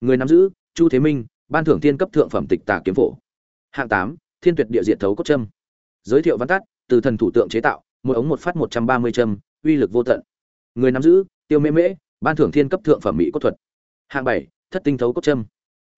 Người nắm giữ, chu thế minh, ban thưởng thiên cấp thượng phẩm tịch tà kiếm phổ. Hạng tám, thiên tuyệt địa diện thấu cốt trâm. giới thiệu văn tắt, từ thần thủ tượng chế tạo một ống một phát một trăm ba mươi châm, uy lực vô tận. Người nắm giữ tiêu mễ mễ, ban thưởng thiên cấp thượng phẩm mỹ cốt thuật. Hạng bảy, thất tinh thấu cốt châm.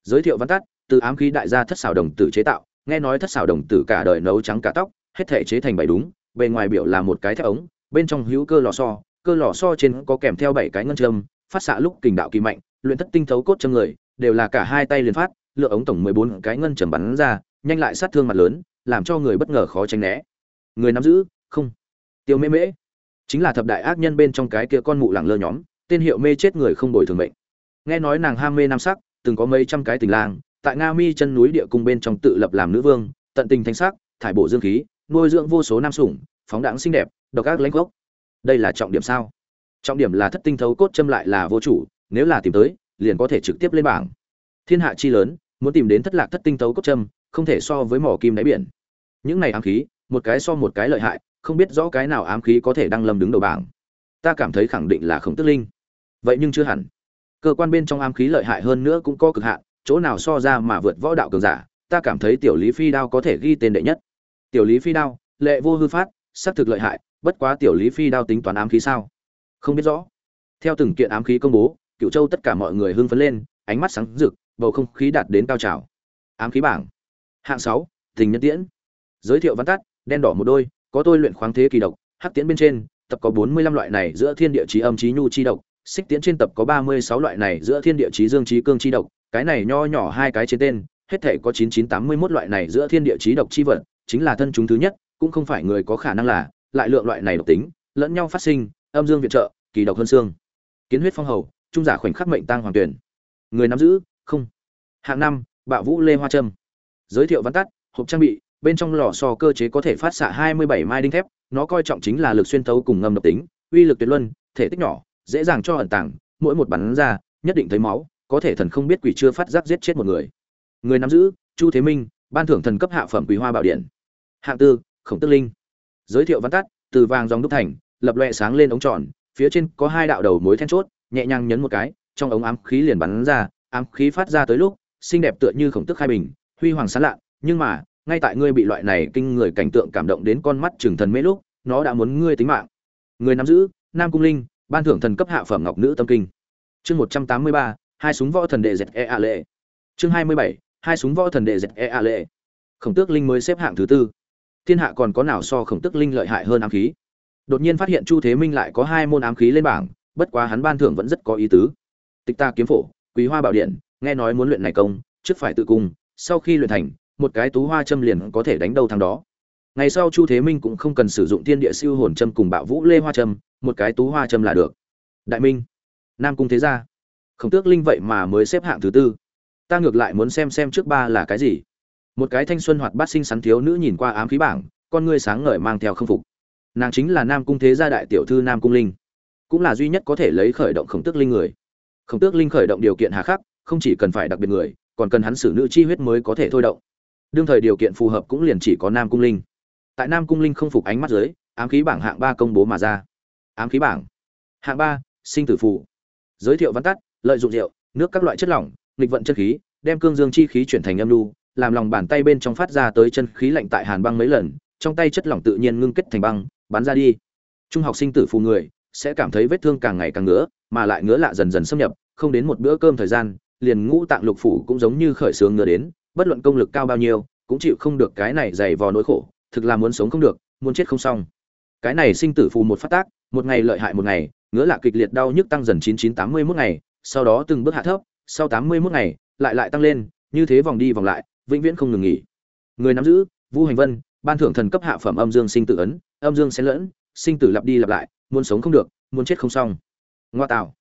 Giới thiệu văn tắt, từ ám khí đại gia thất xảo đồng tử chế tạo, nghe nói thất xảo đồng tử cả đời nấu trắng cả tóc, hết thể chế thành bảy đúng, bề ngoài biểu là một cái thép ống, bên trong hữu cơ lò xo, cơ lò xo trên có kèm theo bảy cái ngân châm, phát xạ lúc kình đạo kỳ mạnh, luyện thất tinh thấu cốt châm người, đều là cả hai tay liền phát lượng ống tổng mười bốn cái ngân chầm bắn ra, nhanh lại sát thương mặt lớn, làm cho người bất ngờ khó tránh né. Người nắm giữ, không. Tiêu Mễ mễ chính là thập đại ác nhân bên trong cái kia con mụ lẳng lơ nhóm, tên hiệu mê chết người không đổi thường mệnh. Nghe nói nàng ham mê nam sắc, từng có mấy trăm cái tình lang, tại nga mi chân núi địa cung bên trong tự lập làm nữ vương, tận tình thanh sắc, thải bộ dương khí, nuôi dưỡng vô số nam sủng, phóng đãng xinh đẹp, độc ác lãnh gốc. Đây là trọng điểm sao? Trọng điểm là thất tinh thấu cốt châm lại là vô chủ, nếu là tìm tới, liền có thể trực tiếp lên bảng. Thiên hạ chi lớn, muốn tìm đến thất lạc thất tinh thấu cốt châm, không thể so với mỏ kim đáy biển. Những này ám khí, một cái so một cái lợi hại không biết rõ cái nào ám khí có thể đăng lâm đứng đầu bảng. Ta cảm thấy khẳng định là khổng tức linh. Vậy nhưng chưa hẳn. Cơ quan bên trong ám khí lợi hại hơn nữa cũng có cực hạn, chỗ nào so ra mà vượt võ đạo cường giả, ta cảm thấy tiểu lý phi đao có thể ghi tên đệ nhất. Tiểu lý phi đao, lệ vô hư phát, xác thực lợi hại, bất quá tiểu lý phi đao tính toán ám khí sao? Không biết rõ. Theo từng kiện ám khí công bố cựu châu tất cả mọi người hưng phấn lên, ánh mắt sáng rực, bầu không khí đạt đến cao trào. Ám khí bảng. Hạng sáu, tình nhân tiễn. Giới thiệu văn tắt, đen đỏ một đôi có tôi luyện khoáng thế kỳ độc, hắc tiễn bên trên, tập có bốn mươi lăm loại này giữa thiên địa chí âm chí nhu chi độc, xích tiễn trên tập có ba mươi sáu loại này giữa thiên địa chí dương chí cương chi độc, cái này nho nhỏ hai cái trên tên, hết thể có chín chín tám mươi 9981 loại này giữa thiên địa chí độc chi vật, chính là thân chúng thứ nhất, cũng không phải người có khả năng là, lại lượng loại này độc tính, lẫn nhau phát sinh, âm dương viện trợ, kỳ độc hơn xương. Kiến huyết phong hầu, trung giả khoảnh khắc mệnh tăng hoàng tuyển. Người nắm giữ, không. Hạng năm, bạo vũ lê hoa trâm giới thiệu văn tắt, hộp trang bị bên trong lò xo cơ chế có thể phát xạ 27 mai đinh thép, nó coi trọng chính là lực xuyên thấu cùng ngâm độc tính, uy lực tuyệt luân, thể tích nhỏ, dễ dàng cho ẩn tàng, mỗi một bắn ra, nhất định thấy máu, có thể thần không biết quỷ chưa phát giác giết chết một người. Người nắm giữ, Chu Thế Minh, ban thưởng thần cấp hạ phẩm Quý Hoa Bảo Điện. Hạng tư, Khổng Tức Linh. Giới thiệu văn tắt, từ vàng dòng đúc thành, lập loè sáng lên ống tròn, phía trên có hai đạo đầu mối then chốt, nhẹ nhàng nhấn một cái, trong ống ám khí liền bắn ra ám khí phát ra tới lúc xinh đẹp tựa như khổng tức khai bình huy hoàng sáng lạ nhưng mà ngay tại ngươi bị loại này kinh người cảnh tượng cảm động đến con mắt trừng thần mê lúc, nó đã muốn ngươi tính mạng. Người nắm giữ, nam cung linh, ban thưởng thần cấp hạ phẩm ngọc nữ tâm kinh. Chương một trăm tám mươi ba, hai súng võ thần đệ dẹt e a lệ. Chương hai mươi bảy, hai súng võ thần đệ dẹt e a lệ. Khổng tước linh mới xếp hạng thứ tư. Thiên hạ còn có nào so khổng tước linh lợi hại hơn ám khí? Đột nhiên phát hiện chu thế minh lại có hai môn ám khí lên bảng, bất quá hắn ban thưởng vẫn rất có ý tứ. Tịch ta kiếm phổ, quý hoa bảo điện, nghe nói muốn luyện này công, trước phải tự cung, sau khi luyện thành một cái tú hoa châm liền có thể đánh đầu thằng đó. Ngày sau chu thế minh cũng không cần sử dụng thiên địa siêu hồn châm cùng bạo vũ lê hoa châm, một cái tú hoa châm là được. Đại minh, nam cung thế gia. Khổng tước linh vậy mà mới xếp hạng thứ tư. Ta ngược lại muốn xem xem trước ba là cái gì. Một cái thanh xuân hoạt bát sinh sắn thiếu nữ nhìn qua ám khí bảng, con ngươi sáng ngời mang theo không phục. Nàng chính là nam cung thế gia đại tiểu thư nam cung linh. Cũng là duy nhất có thể lấy khởi động khổng tước linh người. Khổng tước linh khởi động điều kiện hà khắc, không chỉ cần phải đặc biệt người, còn cần hắn xử nữ chi huyết mới có thể thôi động đương thời điều kiện phù hợp cũng liền chỉ có nam cung linh. Tại nam cung linh không phục ánh mắt dưới, ám khí bảng hạng ba công bố mà ra. Ám khí bảng hạng ba, sinh tử phù. Giới thiệu văn tắt, lợi dụng rượu, nước các loại chất lỏng, nghịch vận chân khí, đem cương dương chi khí chuyển thành âm lưu làm lòng bàn tay bên trong phát ra tới chân khí lạnh tại hàn băng mấy lần, trong tay chất lỏng tự nhiên ngưng kết thành băng, bắn ra đi. Trung học sinh tử phù người sẽ cảm thấy vết thương càng ngày càng ngứa, mà lại ngứa lạ dần dần xâm nhập, không đến một bữa cơm thời gian, liền ngũ tạng lục phủ cũng giống như khởi sướng ngứa đến bất luận công lực cao bao nhiêu, cũng chịu không được cái này dày vò nỗi khổ, thực là muốn sống không được, muốn chết không xong. Cái này sinh tử phù một phát tác, một ngày lợi hại một ngày, ngứa lạ kịch liệt đau nhức tăng dần chín chín tám mươi mốt ngày, sau đó từng bước hạ thấp, sau tám mươi mốt ngày, lại lại tăng lên, như thế vòng đi vòng lại, vĩnh viễn không ngừng nghỉ. Người nắm giữ, vu hành vân, ban thưởng thần cấp hạ phẩm âm dương sinh tử ấn, âm dương xen lẫn, sinh tử lặp đi lặp lại, muốn sống không được, muốn chết không xong. Ngoa tạo.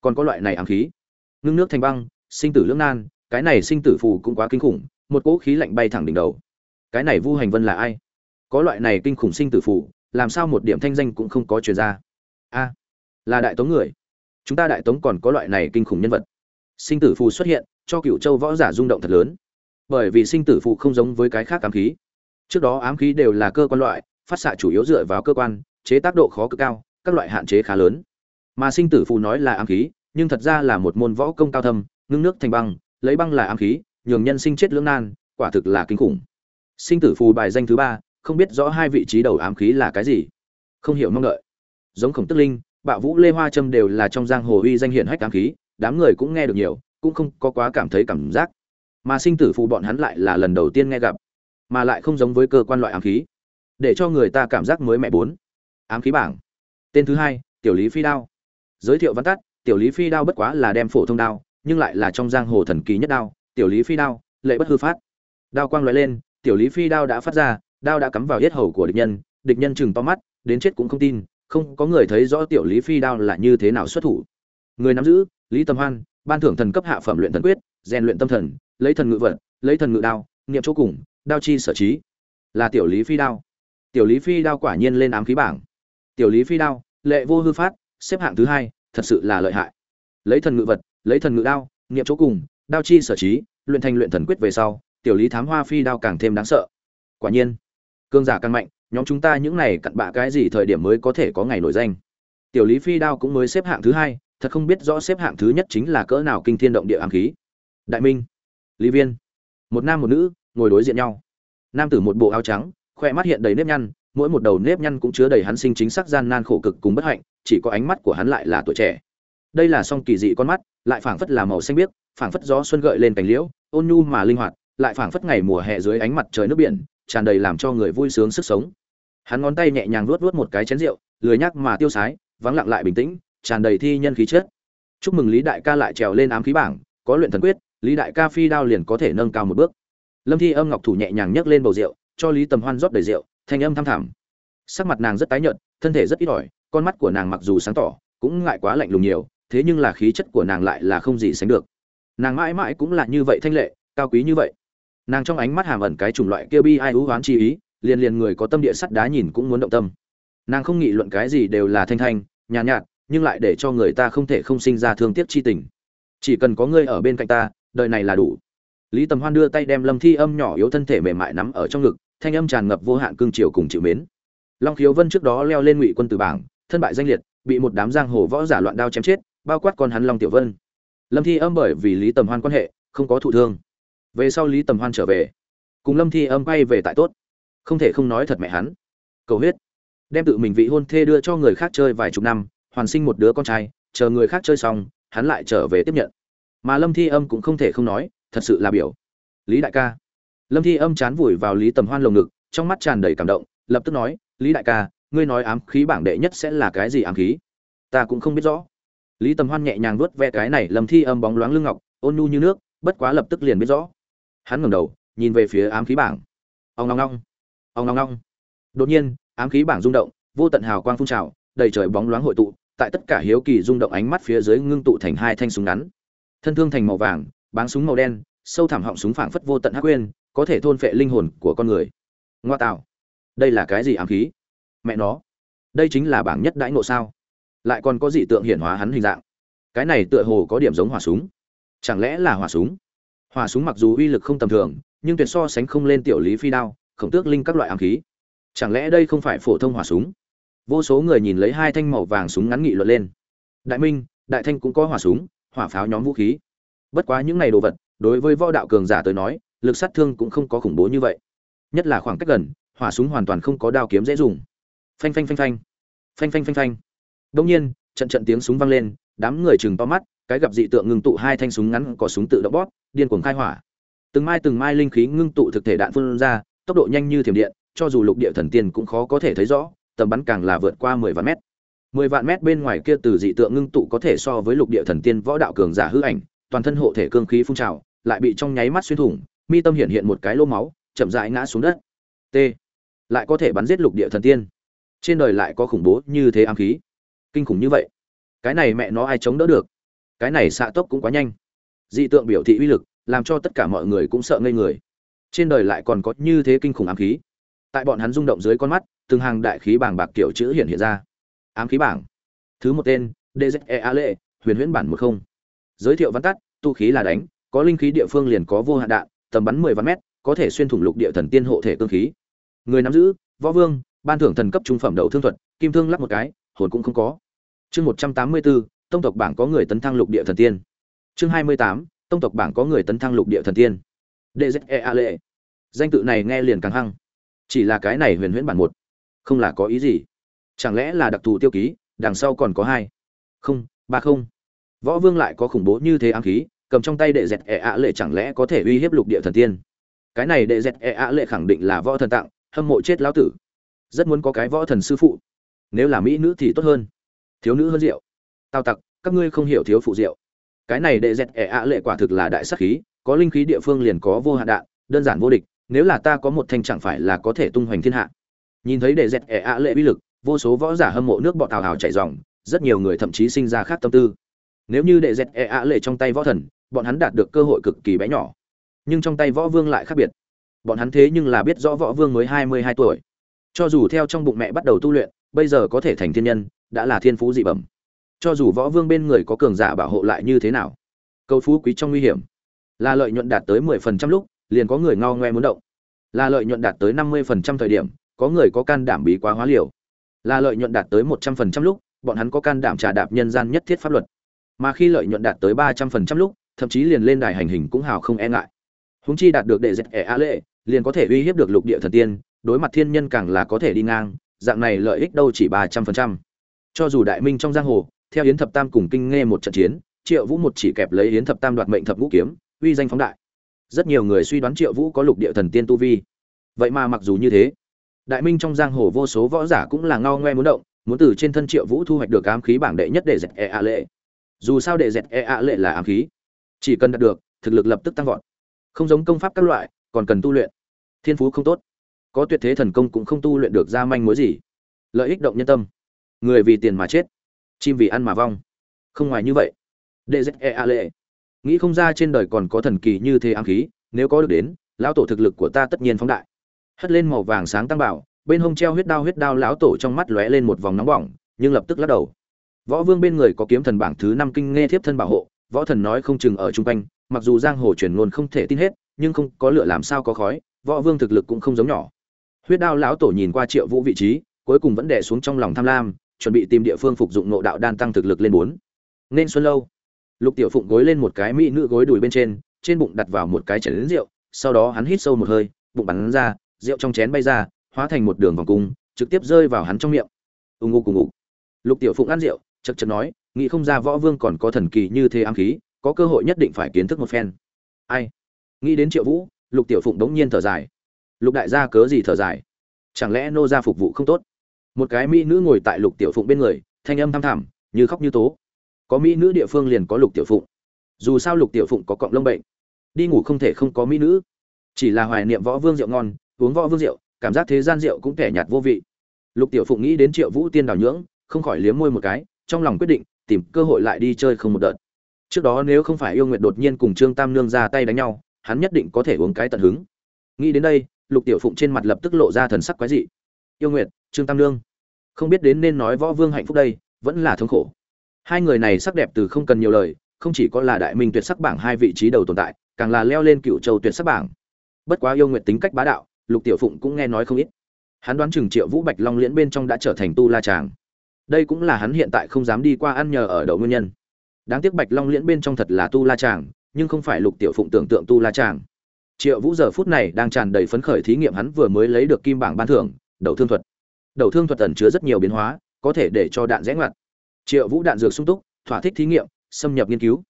Còn có loại này ám khí. Ngưng nước thành băng, sinh tử lưỡng nan cái này sinh tử phù cũng quá kinh khủng, một cỗ khí lạnh bay thẳng đỉnh đầu. Cái này vu hành vân là ai? Có loại này kinh khủng sinh tử phù, làm sao một điểm thanh danh cũng không có truyền ra? A, là đại tống người. Chúng ta đại tống còn có loại này kinh khủng nhân vật. Sinh tử phù xuất hiện, cho cựu châu võ giả rung động thật lớn. Bởi vì sinh tử phù không giống với cái khác ám khí. Trước đó ám khí đều là cơ quan loại, phát xạ chủ yếu dựa vào cơ quan, chế tác độ khó cực cao, các loại hạn chế khá lớn. Mà sinh tử phù nói là ám khí, nhưng thật ra là một môn võ công cao thâm, ngưng nước thành băng lấy băng là ám khí, nhường nhân sinh chết lưỡng nan, quả thực là kinh khủng. Sinh tử phù bài danh thứ ba, không biết rõ hai vị trí đầu ám khí là cái gì. Không hiểu mong đợi. Giống khổng tức linh, bạo vũ lê hoa trâm đều là trong giang hồ uy danh hiển hách ám khí, đám người cũng nghe được nhiều, cũng không có quá cảm thấy cảm giác. Mà sinh tử phù bọn hắn lại là lần đầu tiên nghe gặp, mà lại không giống với cơ quan loại ám khí. Để cho người ta cảm giác mới mẹ bốn. Ám khí bảng. Tên thứ hai, tiểu lý phi đao. Giới thiệu văn tắt, tiểu lý phi đao bất quá là đem phổ thông đao nhưng lại là trong giang hồ thần kỳ nhất đao, tiểu lý phi đao, lệ bất hư phát. Đao quang lóe lên, tiểu lý phi đao đã phát ra, đao đã cắm vào yết hầu của địch nhân địch nhân chừng to mắt, đến chết cũng không tin, không có người thấy rõ tiểu lý phi đao là như thế nào xuất thủ. Người nắm giữ, lý tâm hoan, ban thưởng thần cấp hạ phẩm luyện thần quyết, rèn luyện tâm thần, lấy thần ngự vật, lấy thần ngự đao, niệm chỗ cùng, đao chi sở trí. Là tiểu lý phi đao. Tiểu lý phi đao quả nhiên lên ám khí bảng. Tiểu lý phi đao, lệ vô hư phát, xếp hạng thứ hai, thật sự là lợi hại. Lấy thần ngự vật lấy thần ngự đao nghiệm chỗ cùng, đao chi sở trí, luyện thành luyện thần quyết về sau, tiểu lý thám hoa phi đao càng thêm đáng sợ. Quả nhiên, cương giả càng mạnh, nhóm chúng ta những này cặn bạ cái gì thời điểm mới có thể có ngày nổi danh. Tiểu lý phi đao cũng mới xếp hạng thứ hai, thật không biết rõ xếp hạng thứ nhất chính là cỡ nào kinh thiên động địa ám khí. Đại minh, lý viên, một nam một nữ, ngồi đối diện nhau. Nam tử một bộ áo trắng, khoe mắt hiện đầy nếp nhăn, mỗi một đầu nếp nhăn cũng chứa đầy hắn sinh chính xác gian nan khổ cực cùng bất hạnh, chỉ có ánh mắt của hắn lại là tuổi trẻ đây là song kỳ dị con mắt, lại phảng phất là màu xanh biếc, phảng phất gió xuân gợi lên cành liễu, ôn nhu mà linh hoạt, lại phảng phất ngày mùa hè dưới ánh mặt trời nước biển, tràn đầy làm cho người vui sướng sức sống. Hắn ngón tay nhẹ nhàng vuốt vuốt một cái chén rượu, lười nhắc mà tiêu sái, vắng lặng lại bình tĩnh, tràn đầy thi nhân khí chất. Chúc mừng lý đại ca lại trèo lên ám khí bảng, có luyện thần quyết, lý đại ca phi đao liền có thể nâng cao một bước. Lâm thi âm ngọc thủ nhẹ nhàng nhấc lên bầu rượu, cho lý tầm hoan rót đầy rượu, thanh âm thăm thẳm. Sắc mặt nàng rất tái nhợt, thân thể rất ít ỏi, con mắt của nàng mặc dù sáng tỏ, cũng ngại quá lạnh lùng nhiều thế nhưng là khí chất của nàng lại là không gì sánh được. Nàng mãi mãi cũng là như vậy thanh lệ cao quý như vậy. Nàng trong ánh mắt hàm ẩn cái chủng loại kia bi ai hữu hoán chi ý liền liền người có tâm địa sắt đá nhìn cũng muốn động tâm. Nàng không nghị luận cái gì đều là thanh thanh nhàn nhạt, nhạt nhưng lại để cho người ta không thể không sinh ra thương tiếc chi tình. Chỉ cần có ngươi ở bên cạnh ta đời này là đủ. Lý tầm hoan đưa tay đem lâm thi âm nhỏ yếu thân thể mềm mại nắm ở trong ngực thanh âm tràn ngập vô hạn cương triều cùng chịu mến. Long khiếu vân trước đó leo lên ngụy quân từ bảng thân bại danh liệt bị một đám giang hồ võ giả loạn đao chém chết bao quát con hắn long tiểu vân. Lâm thi âm bởi vì lý tầm hoan quan hệ, không có thụ thương. Về sau lý tầm hoan trở về, cùng lâm thi âm bay về tại tốt. Không thể không nói thật mẹ hắn. Cầu huyết. Đem tự mình vị hôn thê đưa cho người khác chơi vài chục năm, hoàn sinh một đứa con trai, chờ người khác chơi xong, hắn lại trở về tiếp nhận. Mà lâm thi âm cũng không thể không nói, thật sự là biểu. Lý đại ca. Lâm thi âm chán vùi vào lý tầm hoan lồng ngực, trong mắt tràn đầy cảm động, lập tức nói, lý đại ca, ngươi nói ám khí bảng đệ nhất sẽ là cái gì ám khí? Ta cũng không biết rõ lý tầm hoan nhẹ nhàng vuốt ve cái này lâm thi âm bóng loáng lưng ngọc, ôn nhu như nước, bất quá lập tức liền biết rõ. Hắn ngẩng đầu, nhìn về phía ám khí bảng. Ông long long ông long long đột nhiên, ám khí bảng rung động, vô tận hào quang phun trào, đầy trời bóng loáng hội tụ, tại tất cả hiếu kỳ rung động ánh mắt phía dưới ngưng tụ thành hai thanh súng ngắn. Thân thương thành màu vàng, báng súng màu đen, sâu thẳm họng súng phảng phất vô tận hắc quên có thể thôn phệ linh hồn của con người. Ngoa tạo. Đây là cái gì ám khí? Mẹ nó. Đây chính là bảng nhất đãi ngộ sao? Lại còn có dị tượng hiển hóa hắn hình dạng. Cái này tựa hồ có điểm giống hỏa súng. Chẳng lẽ là hỏa súng? Hỏa súng mặc dù uy lực không tầm thường, nhưng tuyệt so sánh không lên tiểu lý phi đao, khổng tước linh các loại ám khí. Chẳng lẽ đây không phải phổ thông hỏa súng? Vô số người nhìn lấy hai thanh màu vàng súng ngắn nghị luận lên. Đại minh, đại thanh cũng có hỏa súng, hỏa pháo nhóm vũ khí. Bất quá những này đồ vật, đối với võ đạo cường giả tới nói, lực sát thương cũng không có khủng bố như vậy. Nhất là khoảng cách gần, hỏa súng hoàn toàn không có đao kiếm dễ dùng. Phanh phanh phanh phanh. Phanh phanh phanh phanh đông nhiên, trận trận tiếng súng vang lên, đám người chừng to mắt, cái gặp dị tượng ngưng tụ hai thanh súng ngắn có súng tự động bóp, điên cuồng khai hỏa. Từng mai từng mai linh khí ngưng tụ thực thể đạn phun ra, tốc độ nhanh như thiểm điện, cho dù lục địa thần tiên cũng khó có thể thấy rõ, tầm bắn càng là vượt qua mười vạn mét. Mười vạn mét bên ngoài kia từ dị tượng ngưng tụ có thể so với lục địa thần tiên võ đạo cường giả hư ảnh, toàn thân hộ thể cương khí phun trào, lại bị trong nháy mắt xuyên thủng, mi tâm hiện hiện một cái lỗ máu, chậm rãi ngã xuống đất. T. Lại có thể bắn giết lục địa thần tiên. Trên đời lại có khủng bố như thế ám khí kinh khủng như vậy. Cái này mẹ nó ai chống đỡ được? Cái này xạ tốc cũng quá nhanh. Dị tượng biểu thị uy lực, làm cho tất cả mọi người cũng sợ ngây người. Trên đời lại còn có như thế kinh khủng ám khí. Tại bọn hắn rung động dưới con mắt, từng hàng đại khí bảng bạc kiểu chữ hiện hiện ra. Ám khí bảng. Thứ một tên dze a lệ huyền huyễn bản một không. Giới thiệu văn tắt, tu khí là đánh, có linh khí địa phương liền có vô hạn đạn, tầm bắn mười vạn mét, có thể xuyên thủng lục địa thần tiên hộ thể cương khí. Người nắm giữ, võ vương, ban thưởng thần cấp trung phẩm đậu thương thuật, kim thương lắp một cái, hồn cũng không có chương một trăm tám mươi bốn tông tộc bảng có người tấn thăng lục địa thần tiên. Chương hai mươi tám, tông tộc bảng có người tấn thăng lục địa thần tiên. Dze a lệ danh tự này nghe liền càng hăng. Chỉ là cái này huyền huyễn bản một. Không là có ý gì. Chẳng lẽ là đặc thù tiêu ký, đằng sau còn có hai? Không, ba không. Võ vương lại có khủng bố như thế ám khí, cầm trong tay đệ dẹt e ạ lệ chẳng lẽ có thể uy hiếp lục địa thần tiên? Cái này đệ dẹt e ạ lệ khẳng định là võ thần tặng, hâm mộ chết lão tử. Rất muốn có cái võ thần sư phụ. Nếu là mỹ nữ thì tốt hơn thiếu nữ hơn rượu. Tao tặc, các ngươi không hiểu thiếu phụ rượu. Cái này đệ dẹt ẻ ạ lệ quả thực là đại sắc khí, có linh khí địa phương liền có vô hạn đạn, đơn giản vô địch, nếu là ta có một thanh chẳng phải là có thể tung hoành thiên hạ. Nhìn thấy đệ dẹt ẻ ạ lệ uy lực, vô số võ giả hâm mộ nước bọt tào hào chảy dòng, rất nhiều người thậm chí sinh ra khác tâm tư. Nếu như đệ dẹt ẻ ạ lệ trong tay võ thần, bọn hắn đạt được cơ hội cực kỳ bé nhỏ. Nhưng trong tay võ vương lại khác biệt. Bọn hắn thế nhưng là biết rõ võ vương mới hai mươi hai tuổi. Cho dù theo trong bụng mẹ bắt đầu tu luyện bây giờ có thể thành thiên nhân, đã là thiên phú dị bẩm. Cho dù võ vương bên người có cường giả bảo hộ lại như thế nào, câu phú quý trong nguy hiểm. Là lợi nhuận đạt tới mười phần trăm lúc, liền có người ngao ngoe muốn động. Là lợi nhuận đạt tới năm mươi phần trăm thời điểm, có người có can đảm bí quá hóa liều. Là lợi nhuận đạt tới một trăm phần trăm lúc, bọn hắn có can đảm trả đạp nhân gian nhất thiết pháp luật. Mà khi lợi nhuận đạt tới ba trăm phần trăm lúc, thậm chí liền lên đài hành hình cũng hào không e ngại. Húng chi đạt được đệ dẹp ẻ a lệ, liền có thể uy hiếp được lục địa thần tiên, đối mặt thiên nhân càng là có thể đi ngang dạng này lợi ích đâu chỉ ba trăm phần trăm. Cho dù đại minh trong giang hồ, theo yến thập tam cùng kinh nghe một trận chiến, triệu vũ một chỉ kẹp lấy yến thập tam đoạt mệnh thập ngũ kiếm, uy danh phóng đại. Rất nhiều người suy đoán triệu vũ có lục địa thần tiên tu vi. Vậy mà mặc dù như thế, đại minh trong giang hồ vô số võ giả cũng là ngao ngoe muốn động, muốn từ trên thân triệu vũ thu hoạch được ám khí bảng đệ nhất để dệt e a lệ. Dù sao để dệt e a lệ là ám khí, chỉ cần đạt được, thực lực lập tức tăng vọt. Không giống công pháp các loại, còn cần tu luyện. Thiên phú không tốt có tuyệt thế thần công cũng không tu luyện được ra manh mối gì. Lợi ích động nhân tâm. Người vì tiền mà chết, chim vì ăn mà vong. Không ngoài như vậy. Dze a lệ nghĩ không ra trên đời còn có thần kỳ như thế ám khí, nếu có được đến, lão tổ thực lực của ta tất nhiên phóng đại. Hất lên màu vàng sáng tăng bảo, bên hông treo huyết đao huyết đao lão tổ trong mắt lóe lên một vòng nóng bỏng, nhưng lập tức lắc đầu. Võ vương bên người có kiếm thần bảng thứ năm kinh nghe thiếp thân bảo hộ, võ thần nói không chừng ở chung quanh, mặc dù giang hồ truyền ngôn không thể tin hết, nhưng không có lửa làm sao có khói, võ vương thực lực cũng không giống nhỏ huyết đao lão tổ nhìn qua triệu vũ vị trí, cuối cùng vẫn đè xuống trong lòng tham lam, chuẩn bị tìm địa phương phục dụng nộ đạo đan tăng thực lực lên bốn. Nên xuân lâu. Lục tiểu phụng gối lên một cái mỹ nữ gối đùi bên trên trên bụng đặt vào một cái chén lính rượu, sau đó hắn hít sâu một hơi, bụng bắn ra, rượu trong chén bay ra, hóa thành một đường vòng cung, trực tiếp rơi vào hắn trong miệng. Ù ngụ cùng ngủ. lục tiểu phụng ăn rượu, chật chật nói, nghĩ không ra võ vương còn có thần kỳ như thế ám khí, có cơ hội nhất định phải kiến thức một phen. Ai? Nghĩ đến triệu vũ, lục tiểu phụng đống nhiên thở dài lục đại gia cớ gì thở dài? Chẳng lẽ nô gia phục vụ không tốt? Một cái mỹ nữ ngồi tại lục tiểu phụng bên người, thanh âm thăm thẳm, như khóc như tố. Có mỹ nữ địa phương liền có lục tiểu phụng. Dù sao lục tiểu phụng có cọng lông bệnh. Đi ngủ không thể không có mỹ nữ. Chỉ là hoài niệm võ vương rượu ngon, uống võ vương rượu, cảm giác thế gian rượu cũng kẻ nhạt vô vị. Lục tiểu phụng nghĩ đến triệu vũ tiên đào nhưỡng, không khỏi liếm môi một cái, trong lòng quyết định tìm cơ hội lại đi chơi không một đợt. Trước đó nếu không phải yêu nguyện đột nhiên cùng trương tam nương ra tay đánh nhau, hắn nhất định có thể uống cái tận hứng. Nghĩ đến đây lục tiểu phụng trên mặt lập tức lộ ra thần sắc quái dị. Yêu nguyệt, trương tam lương không biết đến nên nói võ vương hạnh phúc đây, vẫn là thống khổ. Hai người này sắc đẹp từ không cần nhiều lời, không chỉ có là đại minh tuyệt sắc bảng hai vị trí đầu tồn tại, càng là leo lên cựu châu tuyệt sắc bảng. Bất quá yêu nguyệt tính cách bá đạo, lục tiểu phụng cũng nghe nói không ít. Hắn đoán chừng triệu vũ bạch long liễn bên trong đã trở thành tu la tràng đây cũng là hắn hiện tại không dám đi qua ăn nhờ ở đậu nguyên nhân. Đáng tiếc bạch long liễn bên trong thật là tu la tràng nhưng không phải lục tiểu phụng tưởng tượng tu la tràng triệu vũ giờ phút này đang tràn đầy phấn khởi thí nghiệm hắn vừa mới lấy được kim bảng ban thưởng, đầu thương thuật. Đầu thương thuật ẩn chứa rất nhiều biến hóa, có thể để cho đạn rẽ ngoặt. Triệu vũ đạn dược sung túc, thỏa thích thí nghiệm, xâm nhập nghiên cứu.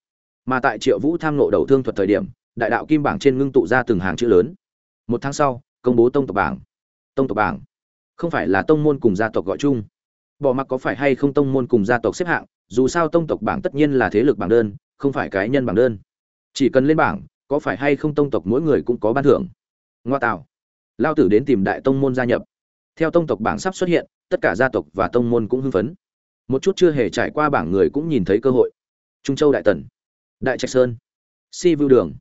Mà tại triệu vũ tham nộ đầu thương thuật thời điểm, đại đạo kim bảng trên ngưng tụ ra từng hàng chữ lớn. Một tháng sau, công bố tông tộc bảng. Tông tộc bảng. Không phải là tông môn cùng gia tộc gọi chung. Bỏ mặc có phải hay không tông môn cùng gia tộc xếp hạng, dù sao tông tộc bảng tất nhiên là thế lực bảng đơn, không phải cá nhân bảng đơn. Chỉ cần lên bảng có phải hay không tông tộc mỗi người cũng có ban thưởng? Ngoa tạo lao tử đến tìm đại tông môn gia nhập. Theo tông tộc bảng sắp xuất hiện, tất cả gia tộc và tông môn cũng hưng phấn. Một chút chưa hề trải qua bảng người cũng nhìn thấy cơ hội. Trung châu đại tần, đại trạch sơn, si vưu đường,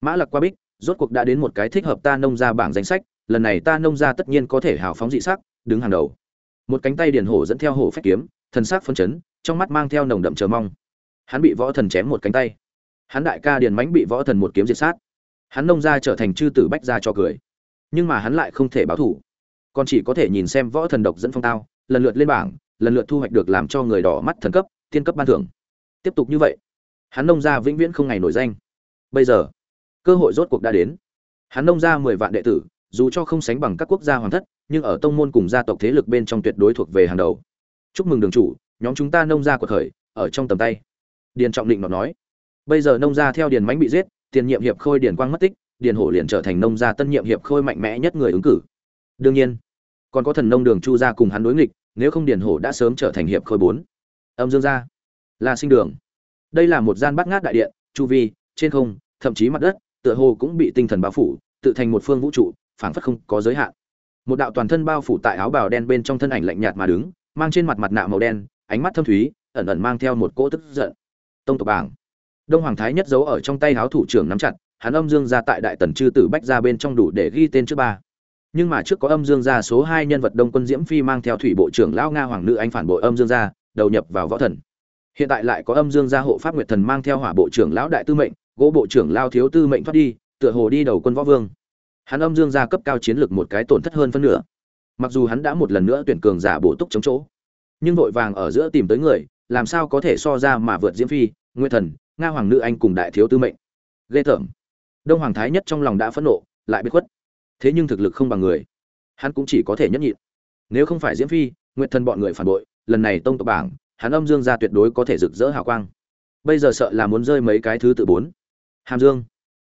mã lặc qua bích, rốt cuộc đã đến một cái thích hợp ta nông ra bảng danh sách, lần này ta nông ra tất nhiên có thể hào phóng dị sắc, đứng hàng đầu. Một cánh tay điền hổ dẫn theo hổ phách kiếm, thần sắc phân chấn, trong mắt mang theo nồng đậm chờ mong. Hắn bị võ thần chém một cánh tay hắn đại ca điền mánh bị võ thần một kiếm diệt sát. Hắn nông ra trở thành chư tử bách ra cho cười. Nhưng mà hắn lại không thể báo thủ còn chỉ có thể nhìn xem võ thần độc dẫn phong tao, lần lượt lên bảng, lần lượt thu hoạch được làm cho người đỏ mắt thần cấp, tiên cấp ban thưởng. Tiếp tục như vậy, hắn nông ra vĩnh viễn không ngày nổi danh. Bây giờ, cơ hội rốt cuộc đã đến. Hắn nông ra mười vạn đệ tử, dù cho không sánh bằng các quốc gia hoàng thất, nhưng ở tông môn cùng gia tộc thế lực bên trong tuyệt đối thuộc về hàng đầu. Chúc mừng đường chủ, nhóm chúng ta nông gia của khởi, ở trong tầm tay. Điền trọng định nói bây giờ nông gia theo điền mánh bị giết, tiền nhiệm hiệp khôi điền quang mất tích, điền hổ liền trở thành nông gia tân nhiệm hiệp khôi mạnh mẽ nhất người ứng cử. Đương nhiên, còn có thần nông đường chu gia cùng hắn đối nghịch, nếu không điền hổ đã sớm trở thành hiệp khôi bốn. Âm dương gia là sinh đường. Đây là một gian bát ngát đại điện, chu vi, trên không, thậm chí mặt đất, tựa hồ cũng bị tinh thần bao phủ, tự thành một phương vũ trụ, phảng phất không có giới hạn. Một đạo toàn thân bao phủ tại áo bào đen bên trong thân ảnh lạnh nhạt mà đứng, mang trên mặt mặt nạ màu đen, ánh mắt thâm thúy, ẩn ẩn mang theo một cỗ tức giận. Tông tộc bảng đông hoàng thái nhất giấu ở trong tay háo thủ trưởng nắm chặt, hắn âm dương ra tại đại tần chư tử bách ra bên trong đủ để ghi tên trước ba. Nhưng mà trước có âm dương gia số hai nhân vật đông quân diễm phi mang theo thủy bộ trưởng lão nga hoàng nữ anh phản bội âm dương gia đầu nhập vào võ thần. Hiện tại lại có âm dương gia hộ pháp nguyệt thần mang theo hỏa bộ trưởng lão đại tư mệnh, gỗ bộ trưởng lao thiếu tư mệnh thoát đi, tựa hồ đi đầu quân võ vương. Hắn âm dương gia cấp cao chiến lược một cái tổn thất hơn phân nửa. Mặc dù hắn đã một lần nữa tuyển cường giả bổ túc chống chỗ, nhưng vội vàng ở giữa tìm tới người, làm sao có thể so ra mà vượt diễm phi, Nguyệt thần nga hoàng nữ anh cùng đại thiếu tư mệnh. Ghê tởm. Đông hoàng thái nhất trong lòng đã phẫn nộ, lại biết khuất. Thế nhưng thực lực không bằng người. Hắn cũng chỉ có thể nhẫn nhịn. Nếu không phải diễm phi nguyện thần bọn người phản bội, lần này tông tộc bảng, hắn âm dương gia tuyệt đối có thể rực rỡ hào quang. Bây giờ sợ là muốn rơi mấy cái thứ tự bốn. Hàm dương,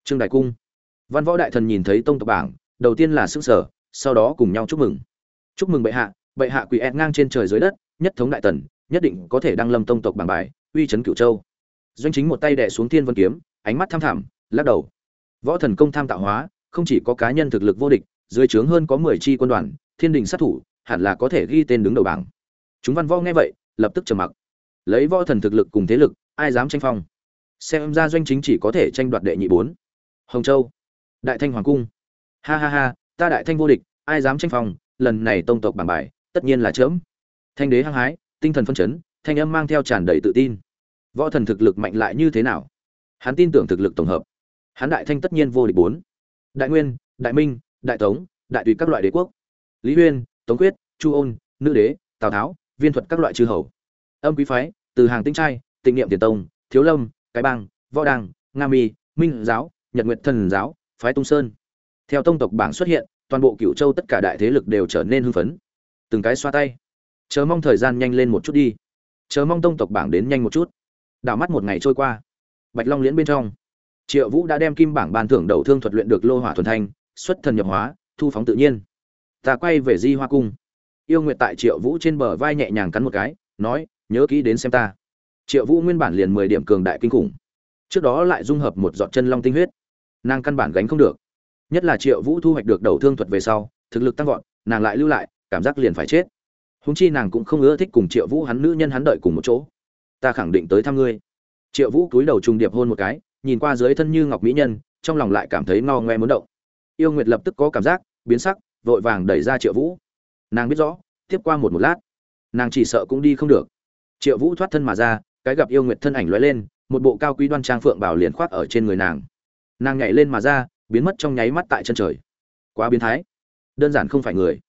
trương đại cung. Văn võ đại thần nhìn thấy tông tộc bảng, đầu tiên là xương sở sau đó cùng nhau chúc mừng. Chúc mừng bệ hạ bệ hạ quỷ ẹt ngang trên trời dưới đất, nhất thống đại tần, nhất định có thể đăng lâm tông tộc bảng bài, uy chấn cửu châu doanh chính một tay đè xuống thiên vân kiếm, ánh mắt tham thẳm, lắc đầu. Võ thần công tham tạo hóa, không chỉ có cá nhân thực lực vô địch, dưới trướng hơn có mười chi quân đoàn, thiên đình sát thủ, hẳn là có thể ghi tên đứng đầu bảng. Chúng văn võ nghe vậy, lập tức trầm mặc. Lấy võ thần thực lực cùng thế lực, ai dám tranh phong? Xem ra doanh chính chỉ có thể tranh đoạt đệ nhị bốn. Hồng châu, đại thanh hoàng cung. Ha ha ha, ta đại thanh vô địch, ai dám tranh phong? Lần này tông tộc bảng bài, tất nhiên là chớm. Thanh đế hăng hái, tinh thần phân chấn, thanh âm mang theo tràn đầy tự tin võ thần thực lực mạnh lại như thế nào? Hắn tin tưởng thực lực tổng hợp. Hắn đại thanh tất nhiên vô địch bốn. Đại nguyên, đại minh, đại tống, đại tùy các loại đế quốc. Lý huyên, tống quyết, chu ôn, nữ đế, tào tháo, viên thuật các loại chư hầu. Âm quý phái, từ hàng tinh trai, tịnh niệm tiền tông, thiếu lâm, cái bang, võ đàng nga mi, minh giáo, nhật nguyệt thần giáo, phái tung sơn. Theo tông tộc bảng xuất hiện, toàn bộ cựu châu tất cả đại thế lực đều trở nên hưng phấn. Từng cái xoa tay. Chờ mong thời gian nhanh lên một chút đi. Chờ mong tông tộc bảng đến nhanh một chút đảo mắt một ngày trôi qua. Bạch long liễn bên trong, triệu vũ đã đem kim bảng ban thưởng đầu thương thuật luyện được lô hỏa thuần thanh, xuất thần nhập hóa, thu phóng tự nhiên. Ta quay về di hoa cung. Yêu nguyệt tại triệu vũ trên bờ vai nhẹ nhàng cắn một cái, nói, nhớ kỹ đến xem ta. Triệu vũ nguyên bản liền mười điểm cường đại kinh khủng. Trước đó lại dung hợp một giọt chân long tinh huyết. Nàng căn bản gánh không được. Nhất là triệu vũ thu hoạch được đầu thương thuật về sau, thực lực tăng vọt, nàng lại lưu lại, cảm giác liền phải chết. Húng chi nàng cũng không ưa thích cùng triệu vũ hắn nữ nhân hắn đợi cùng một chỗ ta khẳng định tới thăm ngươi. Triệu vũ cúi đầu trùng điệp hôn một cái, nhìn qua dưới thân như ngọc mỹ nhân, trong lòng lại cảm thấy no ngoe muốn động. Yêu nguyệt lập tức có cảm giác, biến sắc, vội vàng đẩy ra triệu vũ. Nàng biết rõ, tiếp qua một một lát, nàng chỉ sợ cũng đi không được. Triệu vũ thoát thân mà ra, cái gặp yêu nguyệt thân ảnh lóe lên, một bộ cao quý đoan trang phượng bảo liền khoác ở trên người nàng. Nàng nhảy lên mà ra, biến mất trong nháy mắt tại chân trời. Quá biến thái. Đơn giản không phải người.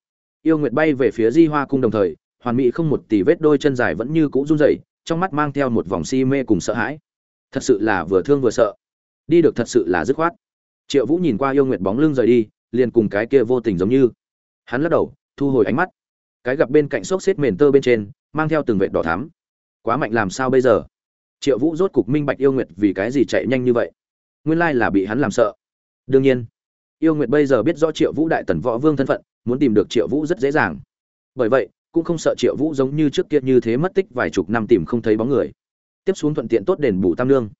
Yêu nguyệt bay về phía di hoa cung đồng thời, hoàn mỹ không một tỷ vết đôi chân dài vẫn như cũ run rẩy trong mắt mang theo một vòng si mê cùng sợ hãi. Thật sự là vừa thương vừa sợ. Đi được thật sự là dứt khoát. Triệu vũ nhìn qua yêu nguyệt bóng lưng rời đi, liền cùng cái kia vô tình giống như. Hắn lắc đầu, thu hồi ánh mắt. Cái gặp bên cạnh xốc xếp mền tơ bên trên, mang theo từng vệt đỏ thắm. Quá mạnh làm sao bây giờ? Triệu vũ rốt cục minh bạch yêu nguyệt vì cái gì chạy nhanh như vậy. Nguyên lai là bị hắn làm sợ. Đương nhiên, yêu nguyệt bây giờ biết rõ triệu vũ đại tần võ vương thân phận, muốn tìm được triệu vũ rất dễ dàng. Bởi vậy cũng không sợ triệu vũ giống như trước kia như thế mất tích vài chục năm tìm không thấy bóng người. Tiếp xuống thuận tiện tốt đền bù tam lương.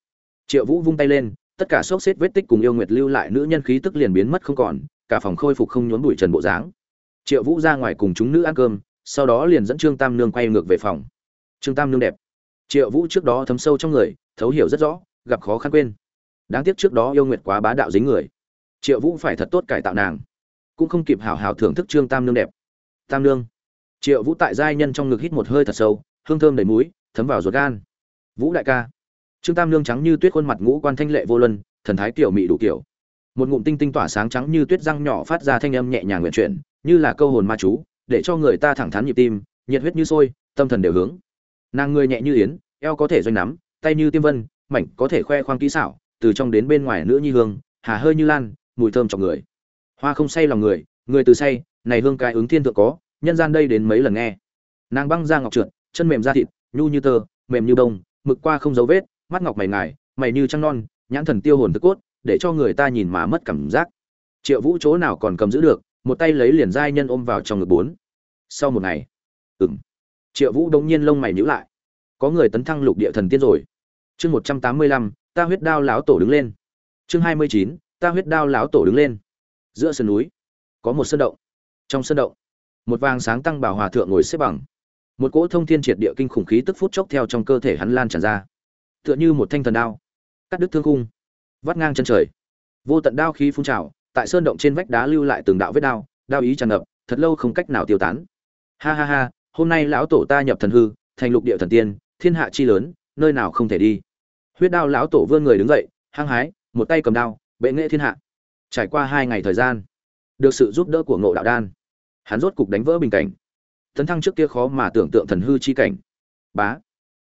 Triệu vũ vung tay lên, tất cả xốc xếp vết tích cùng yêu nguyệt lưu lại nữ nhân khí tức liền biến mất không còn, cả phòng khôi phục không nhốn bụi trần bộ dáng. Triệu vũ ra ngoài cùng chúng nữ ăn cơm, sau đó liền dẫn trương tam nương quay ngược về phòng. Trương tam nương đẹp. Triệu vũ trước đó thấm sâu trong người, thấu hiểu rất rõ, gặp khó khăn quên. Đáng tiếc trước đó yêu nguyệt quá bá đạo dính người. Triệu vũ phải thật tốt cải tạo nàng. Cũng không kịp hào hào thưởng thức trương tam nương đẹp. Tam nương triệu vũ tại giai nhân trong ngực hít một hơi thật sâu, hương thơm đầy mũi, thấm vào ruột gan. Vũ đại ca. Trương tam lương trắng như tuyết khuôn mặt ngũ quan thanh lệ vô luân, thần thái kiểu mị đủ kiểu. Một ngụm tinh tinh tỏa sáng trắng như tuyết răng nhỏ phát ra thanh âm nhẹ nhàng nguyện chuyển, như là câu hồn ma chú, để cho người ta thẳng thắn nhịp tim, nhiệt huyết như sôi, tâm thần đều hướng. Nàng người nhẹ như yến, eo có thể doanh nắm, tay như tiêm vân, mảnh có thể khoe khoang kỹ xảo, từ trong đến bên ngoài nữ nhi hương, hà hơi như lan, mùi thơm trong người. Hoa không say lòng người người từ say, này hương cái ứng thiên thượng có nhân gian đây đến mấy lần nghe. Nàng băng ra ngọc trượt, chân mềm da thịt, nhu như tơ, mềm như bông, mực qua không dấu vết, mắt ngọc mày ngài, mày như trăng non, nhãn thần tiêu hồn tức cốt, để cho người ta nhìn mà mất cảm giác. Triệu vũ chỗ nào còn cầm giữ được, một tay lấy liền giai nhân ôm vào trong ngực bốn. Sau một ngày ừng triệu vũ đống nhiên lông mày nhíu lại. Có người tấn thăng lục địa thần tiên rồi. Chương một trăm tám mươi lăm, ta huyết đao láo tổ đứng lên. Chương hai mươi chín, ta huyết đao láo tổ đứng lên. Giữa sườn núi, có một sân động. Trong sân động một vàng sáng tăng bảo hòa thượng ngồi xếp bằng. Một cỗ thông thiên triệt địa kinh khủng khí tức phút chốc theo trong cơ thể hắn lan tràn ra. Tựa như một thanh thần đao. Cắt đứt thương cung vắt ngang chân trời. Vô tận đao khí phun trào, tại sơn động trên vách đá lưu lại từng đạo vết đao đao ý tràn ngập, thật lâu không cách nào tiêu tán. Ha ha ha, hôm nay lão tổ ta nhập thần hư, thành lục địa thần tiên, thiên hạ chi lớn, nơi nào không thể đi. Huyết đao lão tổ vươn người đứng dậy, hăng hái, một tay cầm đao, bệ nghệ thiên hạ. Trải qua hai ngày thời gian, được sự giúp đỡ của ngộ đạo đan hắn rốt cục đánh vỡ bình cảnh. Tấn thăng trước kia khó mà tưởng tượng thần hư chi cảnh. Bá.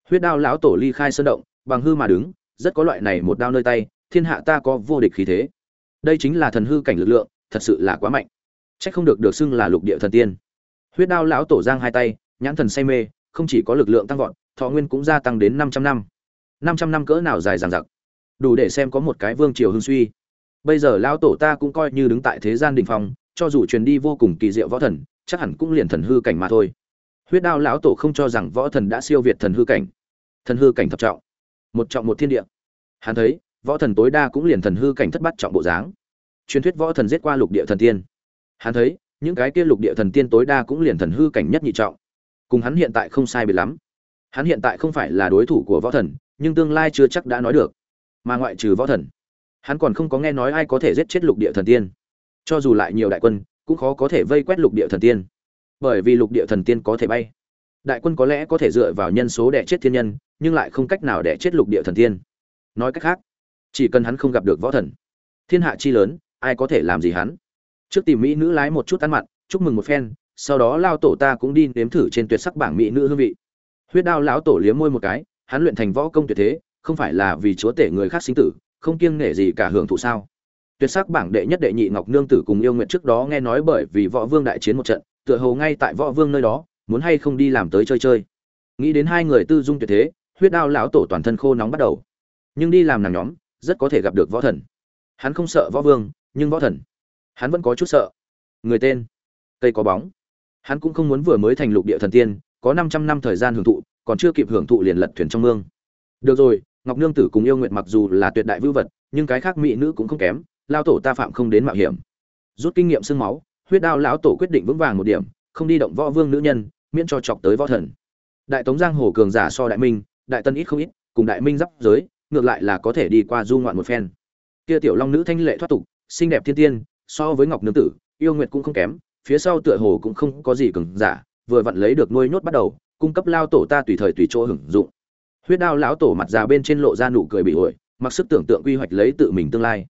Huyết đao lão tổ ly khai sơn động, bằng hư mà đứng, rất có loại này một đao nơi tay, thiên hạ ta có vô địch khí thế. Đây chính là thần hư cảnh lực lượng, thật sự là quá mạnh. Trách không được được xưng là lục địa thần tiên. Huyết đao lão tổ giang hai tay, nhãn thần say mê, không chỉ có lực lượng tăng vọt, thọ nguyên cũng gia tăng đến 500 năm. 500 năm cỡ nào dài dằng dặc. Đủ để xem có một cái vương triều hưng suy. Bây giờ lão tổ ta cũng coi như đứng tại thế gian đỉnh phong cho dù truyền đi vô cùng kỳ diệu võ thần, chắc hẳn cũng liền thần hư cảnh mà thôi. Huyết đao lão tổ không cho rằng võ thần đã siêu việt thần hư cảnh. Thần hư cảnh thập trọng, một trọng một thiên địa. Hắn thấy, võ thần tối đa cũng liền thần hư cảnh thất bát trọng bộ dáng. Truyền thuyết võ thần giết qua lục địa thần tiên. Hắn thấy, những cái kia lục địa thần tiên tối đa cũng liền thần hư cảnh nhất nhị trọng. Cùng hắn hiện tại không sai biệt lắm. Hắn hiện tại không phải là đối thủ của võ thần, nhưng tương lai chưa chắc đã nói được. Mà ngoại trừ võ thần, hắn còn không có nghe nói ai có thể giết chết lục địa thần tiên cho dù lại nhiều đại quân, cũng khó có thể vây quét lục địa thần tiên. Bởi vì lục địa thần tiên có thể bay. Đại quân có lẽ có thể dựa vào nhân số đẻ chết thiên nhân, nhưng lại không cách nào đẻ chết lục địa thần tiên. Nói cách khác, chỉ cần hắn không gặp được võ thần, thiên hạ chi lớn, ai có thể làm gì hắn? Trước tìm mỹ nữ lái một chút ăn mặn, chúc mừng một phen, sau đó lao tổ ta cũng đi nếm thử trên tuyệt sắc bảng mỹ nữ hương vị. Huyết đao lão tổ liếm môi một cái, hắn luyện thành võ công tuyệt thế, không phải là vì chúa tể người khác sinh tử, không kiêng nể gì cả hưởng thụ sao? Tuyệt sắc bảng đệ nhất đệ nhị ngọc nương tử cùng yêu nguyện trước đó nghe nói bởi vì võ vương đại chiến một trận, tựa hồ ngay tại võ vương nơi đó, muốn hay không đi làm tới chơi chơi. Nghĩ đến hai người tư dung tuyệt thế, huyết đao lão tổ toàn thân khô nóng bắt đầu. Nhưng đi làm nàng nhóm, rất có thể gặp được võ thần. Hắn không sợ võ vương, nhưng võ thần, hắn vẫn có chút sợ. Người tên, cây có bóng. Hắn cũng không muốn vừa mới thành lục địa thần tiên, có 500 năm thời gian hưởng thụ, còn chưa kịp hưởng thụ liền lật thuyền trong mương. Được rồi, ngọc nương tử cùng yêu nguyện mặc dù là tuyệt đại vưu vật, nhưng cái khác mỹ nữ cũng không kém lao tổ ta phạm không đến mạo hiểm. Rút kinh nghiệm sương máu, huyết đao lão tổ quyết định vững vàng một điểm, không đi động võ vương nữ nhân, miễn cho chọc tới võ thần. Đại tống giang hồ cường giả so đại minh, đại tân ít không ít, cùng đại minh giáp giới, ngược lại là có thể đi qua du ngoạn một phen. Kia tiểu long nữ thanh lệ thoát tục, xinh đẹp thiên tiên, so với ngọc nương tử, yêu nguyệt cũng không kém, phía sau tựa hồ cũng không có gì cường giả, vừa vặn lấy được nuôi nhốt bắt đầu, cung cấp lao tổ ta tùy thời tùy chỗ hưởng dụng. Huyết đao lão tổ mặt già bên trên lộ ra nụ cười bị ổi mặc sức tưởng tượng quy hoạch lấy tự mình tương lai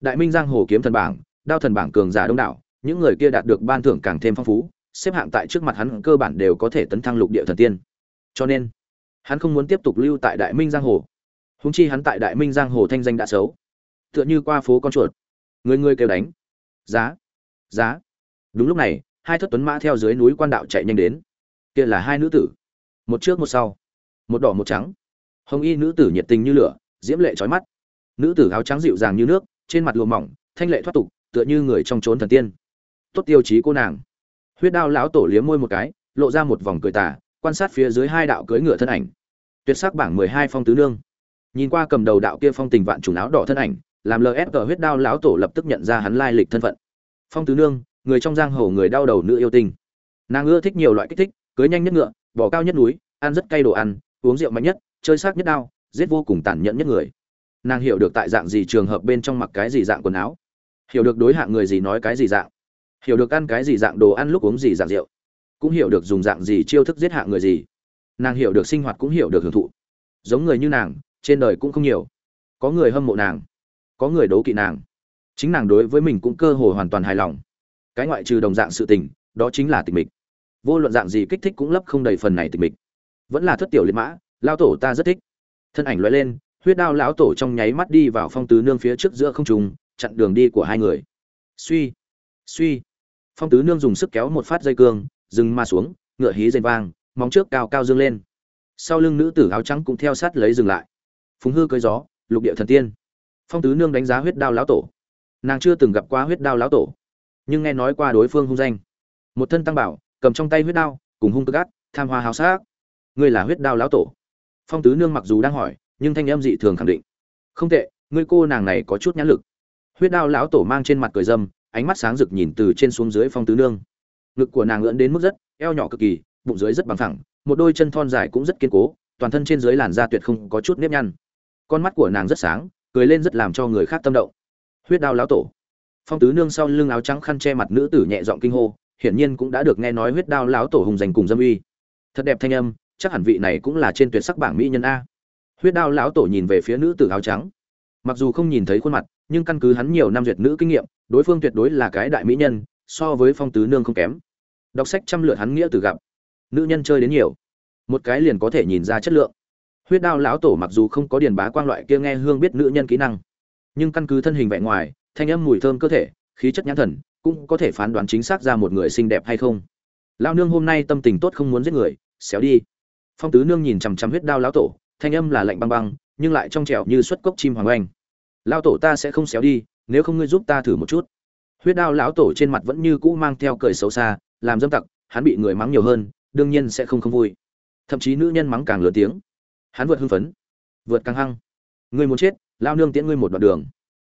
đại minh giang hồ kiếm thần bảng, đao thần bảng cường giả đông đảo, những người kia đạt được ban thưởng càng thêm phong phú, xếp hạng tại trước mặt hắn cơ bản đều có thể tấn thăng lục địa thần tiên. Cho nên, hắn không muốn tiếp tục lưu tại đại minh giang hồ. Húng chi hắn tại đại minh giang hồ thanh danh đã xấu, tựa như qua phố con chuột. Người người kêu đánh. Giá. Giá. Đúng lúc này, hai thất tuấn mã theo dưới núi quan đạo chạy nhanh đến. Kia là hai nữ tử. Một trước một sau. Một đỏ một trắng. Hồng y nữ tử nhiệt tình như lửa, diễm lệ trói mắt. Nữ tử áo trắng dịu dàng như nước trên mặt lụa mỏng, thanh lệ thoát tục, tựa như người trong trốn thần tiên. Tốt tiêu chí cô nàng. Huyết đao lão tổ liếm môi một cái, lộ ra một vòng cười tà, quan sát phía dưới hai đạo cưỡi ngựa thân ảnh. Tuyệt sắc bảng mười hai phong tứ nương. Nhìn qua cầm đầu đạo kia phong tình vạn trùng áo đỏ thân ảnh, làm lsg huyết đao lão tổ lập tức nhận ra hắn lai lịch thân phận. Phong tứ nương, người trong giang hồ người đau đầu nữ yêu tinh. Nàng ưa thích nhiều loại kích thích, cưới nhanh nhất ngựa bỏ cao nhất núi, ăn rất cay đồ ăn, uống rượu mạnh nhất, chơi sắc nhất đao, giết vô cùng tàn nhẫn nhất người nàng hiểu được tại dạng gì trường hợp bên trong mặc cái gì dạng quần áo, hiểu được đối hạng người gì nói cái gì dạng, hiểu được ăn cái gì dạng đồ ăn lúc uống gì dạng rượu, cũng hiểu được dùng dạng gì chiêu thức giết hạng người gì. Nàng hiểu được sinh hoạt cũng hiểu được hưởng thụ. Giống người như nàng, trên đời cũng không nhiều. Có người hâm mộ nàng, có người đố kỵ nàng. Chính nàng đối với mình cũng cơ hồ hoàn toàn hài lòng. Cái ngoại trừ đồng dạng sự tình, đó chính là tình mịch. Vô luận dạng gì kích thích cũng lấp không đầy phần này tình mịch. Vẫn là thất tiểu liệt mã, lao tổ ta rất thích. Thân ảnh loại lên huyết đao lão tổ trong nháy mắt đi vào phong tứ nương phía trước giữa không trùng chặn đường đi của hai người. Suy suy. Phong tứ nương dùng sức kéo một phát dây cương, dừng ma xuống, ngựa hí dền vang, móng trước cao cao dương lên. Sau lưng nữ tử áo trắng cũng theo sát lấy dừng lại. Phùng hư cơi gió, lục địa thần tiên. Phong tứ nương đánh giá huyết đao lão tổ. Nàng chưa từng gặp qua huyết đao lão tổ, nhưng nghe nói qua đối phương hung danh. Một thân tăng bảo, cầm trong tay huyết đao, cùng hung tức gắt tham hoa hào sát ngươi là huyết đao lão tổ. Phong tứ nương mặc dù đang hỏi nhưng thanh âm dị thường khẳng định. Không tệ, ngươi cô nàng này có chút nhãn lực. Huyết đao lão tổ mang trên mặt cười dâm, ánh mắt sáng rực nhìn từ trên xuống dưới phong tứ nương. Ngực của nàng ưỡn đến mức rất, eo nhỏ cực kỳ, bụng dưới rất bằng thẳng một đôi chân thon dài cũng rất kiên cố, toàn thân trên dưới làn da tuyệt không có chút nếp nhăn. Con mắt của nàng rất sáng, cười lên rất làm cho người khác tâm động. Huyết đao lão tổ. Phong tứ nương sau lưng áo trắng khăn che mặt nữ tử nhẹ giọng kinh hô, hiển nhiên cũng đã được nghe nói huyết đao lão tổ hùng dành cùng dâm uy. Thật đẹp thanh âm, chắc hẳn vị này cũng là trên tuyệt sắc bảng mỹ nhân a huyết đao lão tổ nhìn về phía nữ tử áo trắng. Mặc dù không nhìn thấy khuôn mặt, nhưng căn cứ hắn nhiều năm duyệt nữ kinh nghiệm, đối phương tuyệt đối là cái đại mỹ nhân, so với phong tứ nương không kém. Đọc sách trăm lượt hắn nghĩa từ gặp. Nữ nhân chơi đến nhiều. Một cái liền có thể nhìn ra chất lượng. Huyết đao lão tổ mặc dù không có điền bá quang loại kia nghe hương biết nữ nhân kỹ năng, nhưng căn cứ thân hình vẻ ngoài, thanh âm mùi thơm cơ thể, khí chất nhãn thần, cũng có thể phán đoán chính xác ra một người xinh đẹp hay không. Lao nương hôm nay tâm tình tốt không muốn giết người, xéo đi. Phong tứ nương nhìn chằm chằm huyết đao lão tổ thanh âm là lạnh băng băng, nhưng lại trong trẻo như xuất cốc chim hoàng oanh. Lao tổ ta sẽ không xéo đi, nếu không ngươi giúp ta thử một chút. Huyết đao lão tổ trên mặt vẫn như cũ mang theo cười xấu xa, làm dâm tặc, hắn bị người mắng nhiều hơn, đương nhiên sẽ không không vui. Thậm chí nữ nhân mắng càng lớn tiếng. Hắn vượt hưng phấn, vượt căng hăng. Ngươi muốn chết lao nương tiễn ngươi một đoạn đường.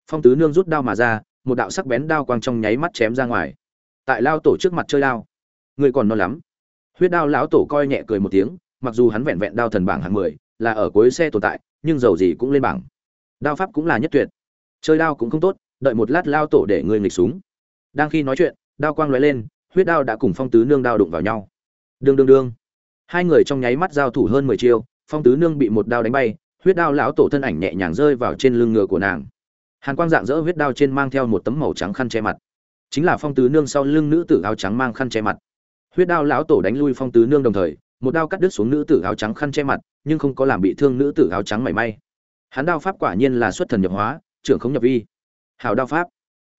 Phong tứ nương rút đao mà ra, một đạo sắc bén đao quang trong nháy mắt chém ra ngoài. Tại lao tổ trước mặt chơi đao. Ngươi còn non lắm. Huyết đao lão tổ coi nhẹ cười một tiếng, mặc dù hắn vẹn vẹn đao thần bảng hạng mười là ở cuối xe tồn tại, nhưng dầu gì cũng lên bảng. Đao pháp cũng là nhất tuyệt. Chơi đao cũng không tốt, đợi một lát lao tổ để người nghịch súng. Đang khi nói chuyện, đao quang lóe lên, huyết đao đã cùng phong tứ nương đao đụng vào nhau. Đương đương đương. Hai người trong nháy mắt giao thủ hơn mười chiêu, phong tứ nương bị một đao đánh bay, huyết đao lão tổ thân ảnh nhẹ nhàng rơi vào trên lưng ngựa của nàng. Hàn quang dạng dỡ huyết đao trên mang theo một tấm màu trắng khăn che mặt. Chính là phong tứ nương sau lưng nữ tử áo trắng mang khăn che mặt. Huyết đao lão tổ đánh lui phong tứ nương đồng thời một đao cắt đứt xuống nữ tử áo trắng khăn che mặt, nhưng không có làm bị thương nữ tử áo trắng mảy may. Hắn đao pháp quả nhiên là xuất thần nhập hóa, trưởng không nhập vi. Hào đao pháp.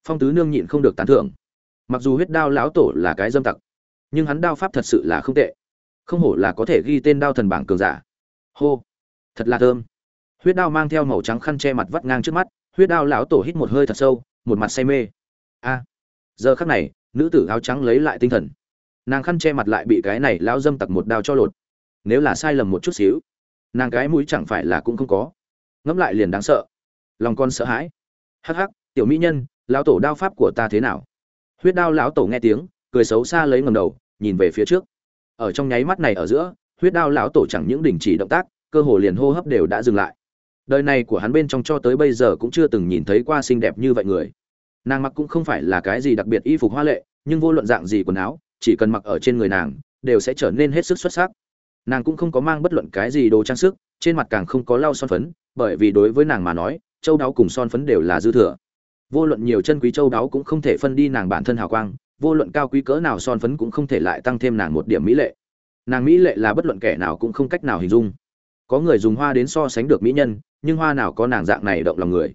Phong tứ nương nhịn không được tán thưởng. Mặc dù huyết đao lão tổ là cái dâm tặc, nhưng hắn đao pháp thật sự là không tệ. Không hổ là có thể ghi tên đao thần bảng cường giả. Hô. Thật là thơm. Huyết đao mang theo màu trắng khăn che mặt vắt ngang trước mắt, huyết đao lão tổ hít một hơi thật sâu, một mặt say mê. A. Giờ khắc này, nữ tử áo trắng lấy lại tinh thần nàng khăn che mặt lại bị cái này lão dâm tặc một đao cho lột. Nếu là sai lầm một chút xíu, nàng cái mũi chẳng phải là cũng không có. Ngẫm lại liền đáng sợ. Lòng con sợ hãi. Hắc hắc, tiểu mỹ nhân, lão tổ đao pháp của ta thế nào? Huyết đao lão tổ nghe tiếng, cười xấu xa lấy ngầm đầu, nhìn về phía trước. Ở trong nháy mắt này ở giữa, huyết đao lão tổ chẳng những đình chỉ động tác, cơ hồ liền hô hấp đều đã dừng lại. Đời này của hắn bên trong cho tới bây giờ cũng chưa từng nhìn thấy qua xinh đẹp như vậy người. Nàng mặc cũng không phải là cái gì đặc biệt y phục hoa lệ, nhưng vô luận dạng gì quần áo chỉ cần mặc ở trên người nàng, đều sẽ trở nên hết sức xuất sắc. Nàng cũng không có mang bất luận cái gì đồ trang sức, trên mặt càng không có lau son phấn, bởi vì đối với nàng mà nói, châu đáo cùng son phấn đều là dư thừa. Vô luận nhiều chân quý châu đáo cũng không thể phân đi nàng bản thân hào quang, vô luận cao quý cỡ nào son phấn cũng không thể lại tăng thêm nàng một điểm mỹ lệ. Nàng mỹ lệ là bất luận kẻ nào cũng không cách nào hình dung. Có người dùng hoa đến so sánh được mỹ nhân, nhưng hoa nào có nàng dạng này động lòng người.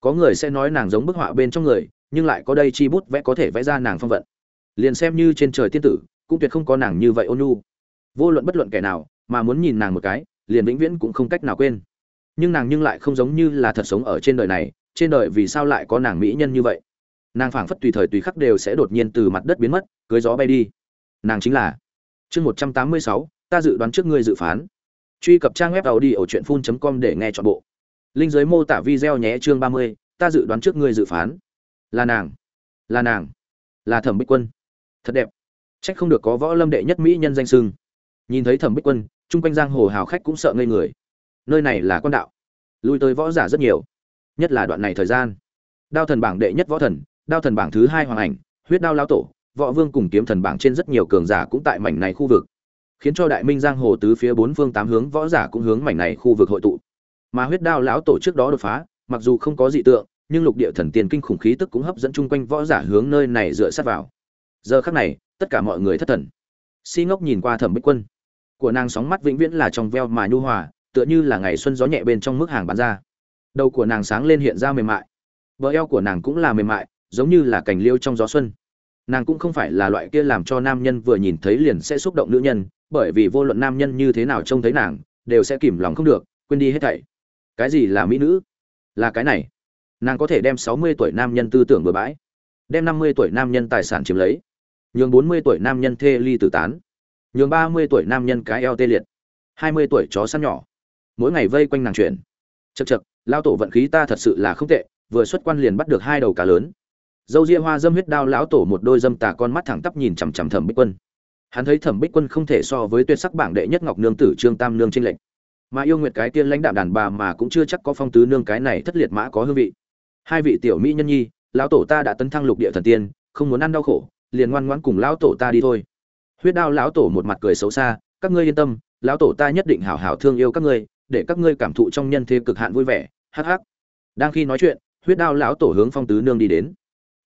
Có người sẽ nói nàng giống bức họa bên trong người, nhưng lại có đây chi bút vẽ có thể vẽ ra nàng phong vận liền xem như trên trời tiên tử, cũng tuyệt không có nàng như vậy ôn nhu. Vô luận bất luận kẻ nào, mà muốn nhìn nàng một cái, liền vĩnh viễn cũng không cách nào quên. Nhưng nàng nhưng lại không giống như là thật sống ở trên đời này, trên đời vì sao lại có nàng mỹ nhân như vậy? Nàng phảng phất tùy thời tùy khắc đều sẽ đột nhiên từ mặt đất biến mất, cưới gió bay đi. Nàng chính là chương một trăm tám mươi sáu, ta dự đoán trước ngươi dự phán. Truy cập trang web tàu đi ở truyện phun com để nghe chọn bộ. Linh giới mô tả video nhé chương ba mươi, ta dự đoán trước ngươi dự phán. Là nàng. Là nàng. Là thẩm bích quân thật đẹp. Trách không được có võ lâm đệ nhất mỹ nhân danh sưng nhìn thấy thẩm bích quân, chung quanh giang hồ hào khách cũng sợ ngây người. Nơi này là con đạo. Lui tới võ giả rất nhiều. Nhất là đoạn này thời gian. Đao thần bảng đệ nhất võ thần, đao thần bảng thứ hai hoàng ảnh, huyết đao lao tổ, võ vương cùng kiếm thần bảng trên rất nhiều cường giả cũng tại mảnh này khu vực. Khiến cho đại minh giang hồ tứ phía bốn phương tám hướng võ giả cũng hướng mảnh này khu vực hội tụ. Mà huyết đao lão tổ trước đó đột phá, mặc dù không có dị tượng, nhưng lục địa thần tiên kinh khủng khí tức cũng hấp dẫn chung quanh võ giả hướng nơi này dựa sát vào giờ khắc này, tất cả mọi người thất thần. Si ngốc nhìn qua thẩm bích quân. Của nàng sóng mắt vĩnh viễn là trong veo mà nhu hòa, tựa như là ngày xuân gió nhẹ bên trong mức hàng bán ra. Đầu của nàng sáng lên hiện ra mềm mại. Bờ eo của nàng cũng là mềm mại, giống như là cành liêu trong gió xuân. Nàng cũng không phải là loại kia làm cho nam nhân vừa nhìn thấy liền sẽ xúc động nữ nhân, bởi vì vô luận nam nhân như thế nào trông thấy nàng, đều sẽ kìm lòng không được, quên đi hết thảy. Cái gì là mỹ nữ? Là cái này. Nàng có thể đem sáu mươi tuổi nam nhân tư tưởng bừa bãi, đem năm mươi tuổi nam nhân tài sản chiếm lấy nhường bốn mươi tuổi nam nhân thê ly tử tán nhường ba mươi tuổi nam nhân cái eo tê liệt hai mươi tuổi chó săn nhỏ. Mỗi ngày vây quanh nàng chuyển Chậc chậc, lao tổ vận khí ta thật sự là không tệ vừa xuất quan liền bắt được hai đầu cá lớn. Dâu ria hoa dâm huyết đao lão tổ một đôi dâm tà con mắt thẳng tắp nhìn chằm chằm thẩm bích quân. Hắn thấy thẩm bích quân không thể so với tuyệt sắc bảng đệ nhất ngọc nương tử trương tam nương tranh lệch. Mà yêu nguyệt cái tiên lãnh đạo đàn bà mà cũng chưa chắc có phong tứ nương cái này thất liệt mã có hương vị. Hai vị tiểu mỹ nhân nhi lão tổ ta đã tấn thăng lục địa thần tiên không muốn ăn đau khổ liền ngoan ngoãn cùng lão tổ ta đi thôi. Huyết đao lão tổ một mặt cười xấu xa, các ngươi yên tâm, lão tổ ta nhất định hảo hảo thương yêu các ngươi, để các ngươi cảm thụ trong nhân thế cực hạn vui vẻ, hắc hắc. Đang khi nói chuyện, huyết đao lão tổ hướng phong tứ nương đi đến.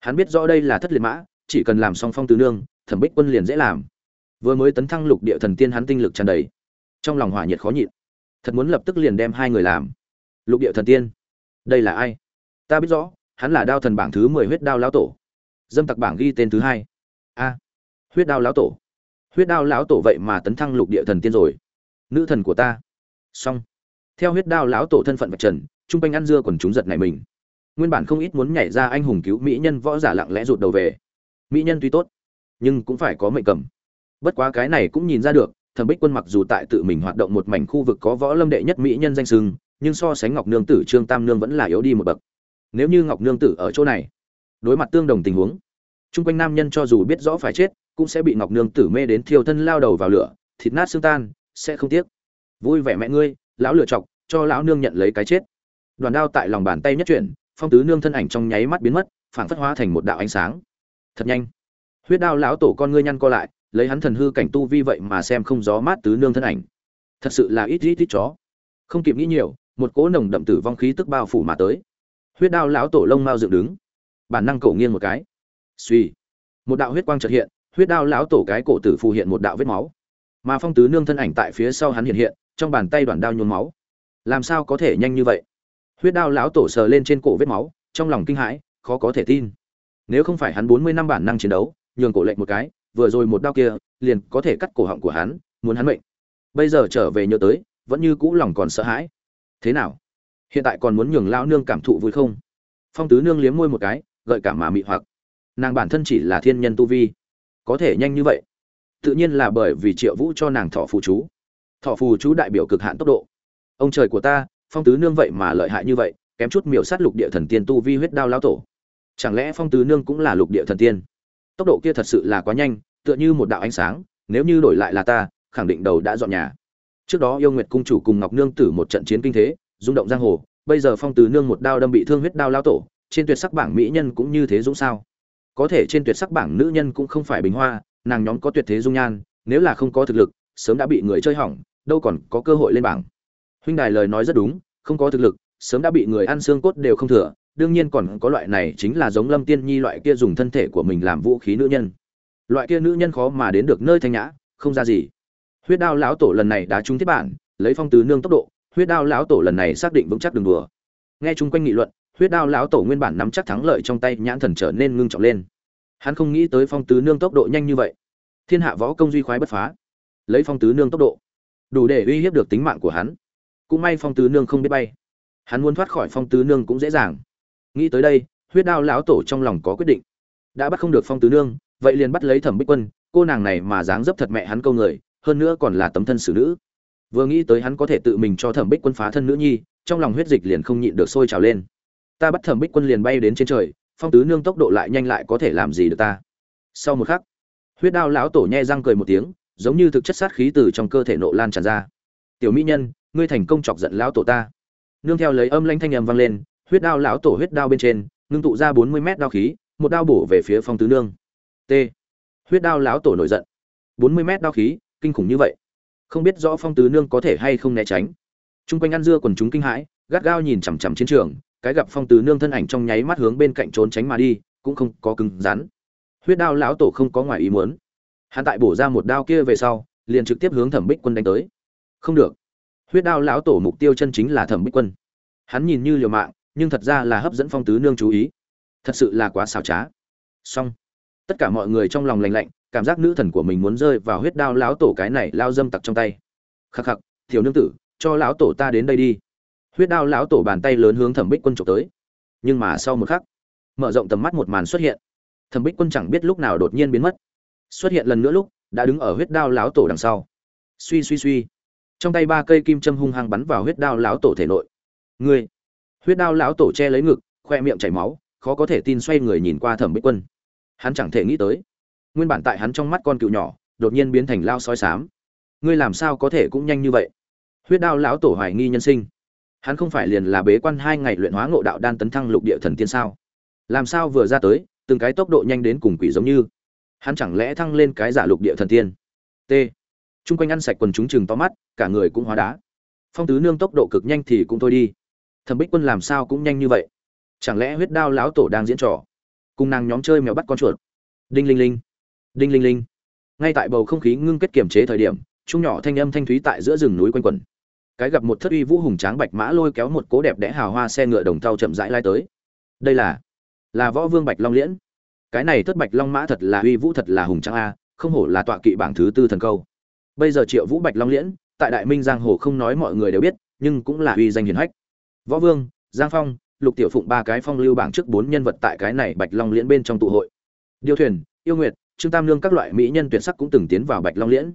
Hắn biết rõ đây là thất liệt mã, chỉ cần làm xong phong tứ nương, thẩm bích quân liền dễ làm. Vừa mới tấn thăng lục địa thần tiên hắn tinh lực tràn đầy. Trong lòng hỏa nhiệt khó nhịn. Thật muốn lập tức liền đem hai người làm. Lục địa thần tiên. Đây là ai? Ta biết rõ, hắn là đao thần bảng thứ mười huyết đao lão tổ. Dâm tặc bảng ghi tên thứ hai a. Huyết đao lão tổ. Huyết đao lão tổ vậy mà tấn thăng lục địa thần tiên rồi. Nữ thần của ta. Xong. Theo huyết đao lão tổ thân phận vạch trần, trung quanh ăn dưa còn chúng giật này mình. Nguyên bản không ít muốn nhảy ra anh hùng cứu mỹ nhân võ giả lặng lẽ rụt đầu về. Mỹ nhân tuy tốt, nhưng cũng phải có mệnh cầm. Bất quá cái này cũng nhìn ra được, thẩm bích quân mặc dù tại tự mình hoạt động một mảnh khu vực có võ lâm đệ nhất mỹ nhân danh sưng, nhưng so sánh ngọc nương tử, trương tam nương vẫn là yếu đi một bậc. Nếu như ngọc nương tử ở chỗ này, đối mặt tương đồng tình huống Trung quanh nam nhân cho dù biết rõ phải chết, cũng sẽ bị ngọc nương tử mê đến thiêu thân lao đầu vào lửa, thịt nát xương tan, sẽ không tiếc. Vui vẻ mẹ ngươi, lão lửa chọc, cho lão nương nhận lấy cái chết. Đoàn đao tại lòng bàn tay nhất chuyển, phong tứ nương thân ảnh trong nháy mắt biến mất, phảng phất hóa thành một đạo ánh sáng. Thật nhanh. Huyết đao lão tổ con ngươi nhăn co lại, lấy hắn thần hư cảnh tu vi vậy mà xem không gió mát tứ nương thân ảnh. Thật sự là ít ít ít chó. Không kịp nghĩ nhiều, một cỗ nồng đậm tử vong khí tức bao phủ mà tới. Huyết đao lão tổ lông mao dựng đứng. Bản năng cổ nghiêng một cái suy. Một đạo huyết quang chợt hiện, huyết đao lão tổ cái cổ tử phù hiện một đạo vết máu. Mà phong tứ nương thân ảnh tại phía sau hắn hiện hiện, trong bàn tay đoàn đao nhuốm máu. Làm sao có thể nhanh như vậy? Huyết đao lão tổ sờ lên trên cổ vết máu, trong lòng kinh hãi, khó có thể tin. Nếu không phải hắn bốn mươi năm bản năng chiến đấu, nhường cổ lệnh một cái, vừa rồi một đao kia, liền có thể cắt cổ họng của hắn, muốn hắn mệnh. Bây giờ trở về nhớ tới, vẫn như cũ lòng còn sợ hãi. Thế nào? Hiện tại còn muốn nhường lão nương cảm thụ vui không? Phong tứ nương liếm môi một cái, gợi cảm mà mị hoặc nàng bản thân chỉ là thiên nhân tu vi. Có thể nhanh như vậy? Tự nhiên là bởi vì triệu vũ cho nàng thọ phù chú. Thọ phù chú đại biểu cực hạn tốc độ. Ông trời của ta, phong tứ nương vậy mà lợi hại như vậy, kém chút miểu sát lục địa thần tiên tu vi huyết đao lão tổ. Chẳng lẽ phong tứ nương cũng là lục địa thần tiên? Tốc độ kia thật sự là quá nhanh, tựa như một đạo ánh sáng, nếu như đổi lại là ta, khẳng định đầu đã dọn nhà. Trước đó yêu nguyệt cung chủ cùng ngọc nương tử một trận chiến kinh thế, rung động giang hồ, bây giờ phong tứ nương một đao đâm bị thương huyết đao lão tổ, trên tuyệt sắc bảng mỹ nhân cũng như thế dũng sao? Có thể trên tuyệt sắc bảng nữ nhân cũng không phải bình hoa, nàng nhóm có tuyệt thế dung nhan, nếu là không có thực lực, sớm đã bị người chơi hỏng, đâu còn có cơ hội lên bảng. Huynh đài lời nói rất đúng, không có thực lực, sớm đã bị người ăn xương cốt đều không thừa, đương nhiên còn có loại này chính là giống lâm tiên nhi loại kia dùng thân thể của mình làm vũ khí nữ nhân. Loại kia nữ nhân khó mà đến được nơi thanh nhã, không ra gì. Huyết đao lão tổ lần này đã trúng thiết bản, lấy phong tứ nương tốc độ, huyết đao lão tổ lần này xác định vững chắc đường đùa. Nghe chung quanh nghị luận huyết đao lão tổ nguyên bản nắm chắc thắng lợi trong tay nhãn thần trở nên ngưng trọng lên. Hắn không nghĩ tới phong tứ nương tốc độ nhanh như vậy. Thiên hạ võ công duy khoái bất phá. Lấy phong tứ nương tốc độ, đủ để uy hiếp được tính mạng của hắn. Cũng may phong tứ nương không biết bay. Hắn muốn thoát khỏi phong tứ nương cũng dễ dàng. Nghĩ tới đây, huyết đao lão tổ trong lòng có quyết định. Đã bắt không được phong tứ nương, vậy liền bắt lấy thẩm bích quân, cô nàng này mà dáng dấp thật mẹ hắn câu người, hơn nữa còn là tấm thân xử nữ. Vừa nghĩ tới hắn có thể tự mình cho thẩm bích quân phá thân nữ nhi, trong lòng huyết dịch liền không nhịn được sôi trào lên ta bắt thẩm bích quân liền bay đến trên trời, phong tứ nương tốc độ lại nhanh lại có thể làm gì được ta? Sau một khắc, huyết đao lão tổ nhe răng cười một tiếng, giống như thực chất sát khí từ trong cơ thể nộ lan tràn ra. Tiểu mỹ nhân, ngươi thành công chọc giận lão tổ ta. Nương theo lấy âm lanh thanh âm vang lên, huyết đao lão tổ huyết đao bên trên, ngưng tụ ra bốn mươi mét đao khí, một đao bổ về phía phong tứ nương. T. Huyết đao lão tổ nổi giận. bốn mươi mét đao khí, kinh khủng như vậy. Không biết rõ phong tứ nương có thể hay không né tránh. T r u n g quanh ăn dưa quần chúng kinh hãi, gắt gao nhìn chằm chằm chiến trường cái gặp phong tứ nương thân ảnh trong nháy mắt hướng bên cạnh trốn tránh mà đi, cũng không có cứng rắn. Huyết đao lão tổ không có ngoài ý muốn. Hắn tại bổ ra một đao kia về sau, liền trực tiếp hướng thẩm bích quân đánh tới. Không được. Huyết đao lão tổ mục tiêu chân chính là thẩm bích quân. Hắn nhìn như liều mạng, nhưng thật ra là hấp dẫn phong tứ nương chú ý. Thật sự là quá xảo trá. Song tất cả mọi người trong lòng lành lạnh, cảm giác nữ thần của mình muốn rơi vào huyết đao lão tổ cái này lao dâm tặc trong tay. Khắc khắc thiếu nương tử, cho lão tổ ta đến đây đi huyết đao lão tổ bàn tay lớn hướng thẩm bích quân trộm tới. Nhưng mà sau một khắc, mở rộng tầm mắt một màn xuất hiện. Thẩm bích quân chẳng biết lúc nào đột nhiên biến mất. Xuất hiện lần nữa lúc, đã đứng ở huyết đao lão tổ đằng sau. Suy suy suy. Trong tay ba cây kim châm hung hăng bắn vào huyết đao lão tổ thể nội. Ngươi! Huyết đao lão tổ che lấy ngực, khoe miệng chảy máu, khó có thể tin xoay người nhìn qua thẩm bích quân. Hắn chẳng thể nghĩ tới. Nguyên bản tại hắn trong mắt con cựu nhỏ, đột nhiên biến thành lao soi sám ngươi làm sao có thể cũng nhanh như vậy? Huyết đao lão tổ hoài nghi nhân sinh hắn không phải liền là bế quan hai ngày luyện hóa ngộ đạo đan tấn thăng lục địa thần tiên sao? Làm sao vừa ra tới, từng cái tốc độ nhanh đến cùng quỷ giống như? Hắn chẳng lẽ thăng lên cái giả lục địa thần tiên? T. T quanh ăn sạch quần chúng chừng to mắt, cả người cũng hóa đá. Phong tứ nương tốc độ cực nhanh thì cũng thôi đi. Thẩm bích quân làm sao cũng nhanh như vậy? Chẳng lẽ huyết đao lão tổ đang diễn trò? Cùng nàng nhóm chơi mèo bắt con chuột. Đinh linh linh. Đinh linh linh. Ngay tại bầu không khí ngưng kết kiềm chế thời điểm trung nhỏ thanh âm thanh thúy tại giữa rừng núi quanh quẩn cái gặp một thất uy vũ hùng tráng bạch mã lôi kéo một cố đẹp đẽ hào hoa xe ngựa đồng thau chậm rãi lai tới. Đây là là võ vương bạch long liễn. Cái này thất bạch long mã thật là uy vũ thật là hùng tráng a, không hổ là tọa kỵ bảng thứ tư thần câu. Bây giờ triệu vũ bạch long liễn, tại đại minh giang hồ không nói mọi người đều biết, nhưng cũng là uy danh hiển hách. Võ vương, giang phong, lục tiểu phụng ba cái phong lưu bảng trước bốn nhân vật tại cái này bạch long liễn bên trong tụ hội. Điêu thuyền, yêu nguyệt, trương tam lương các loại mỹ nhân tuyệt sắc cũng từng tiến vào bạch long liễn.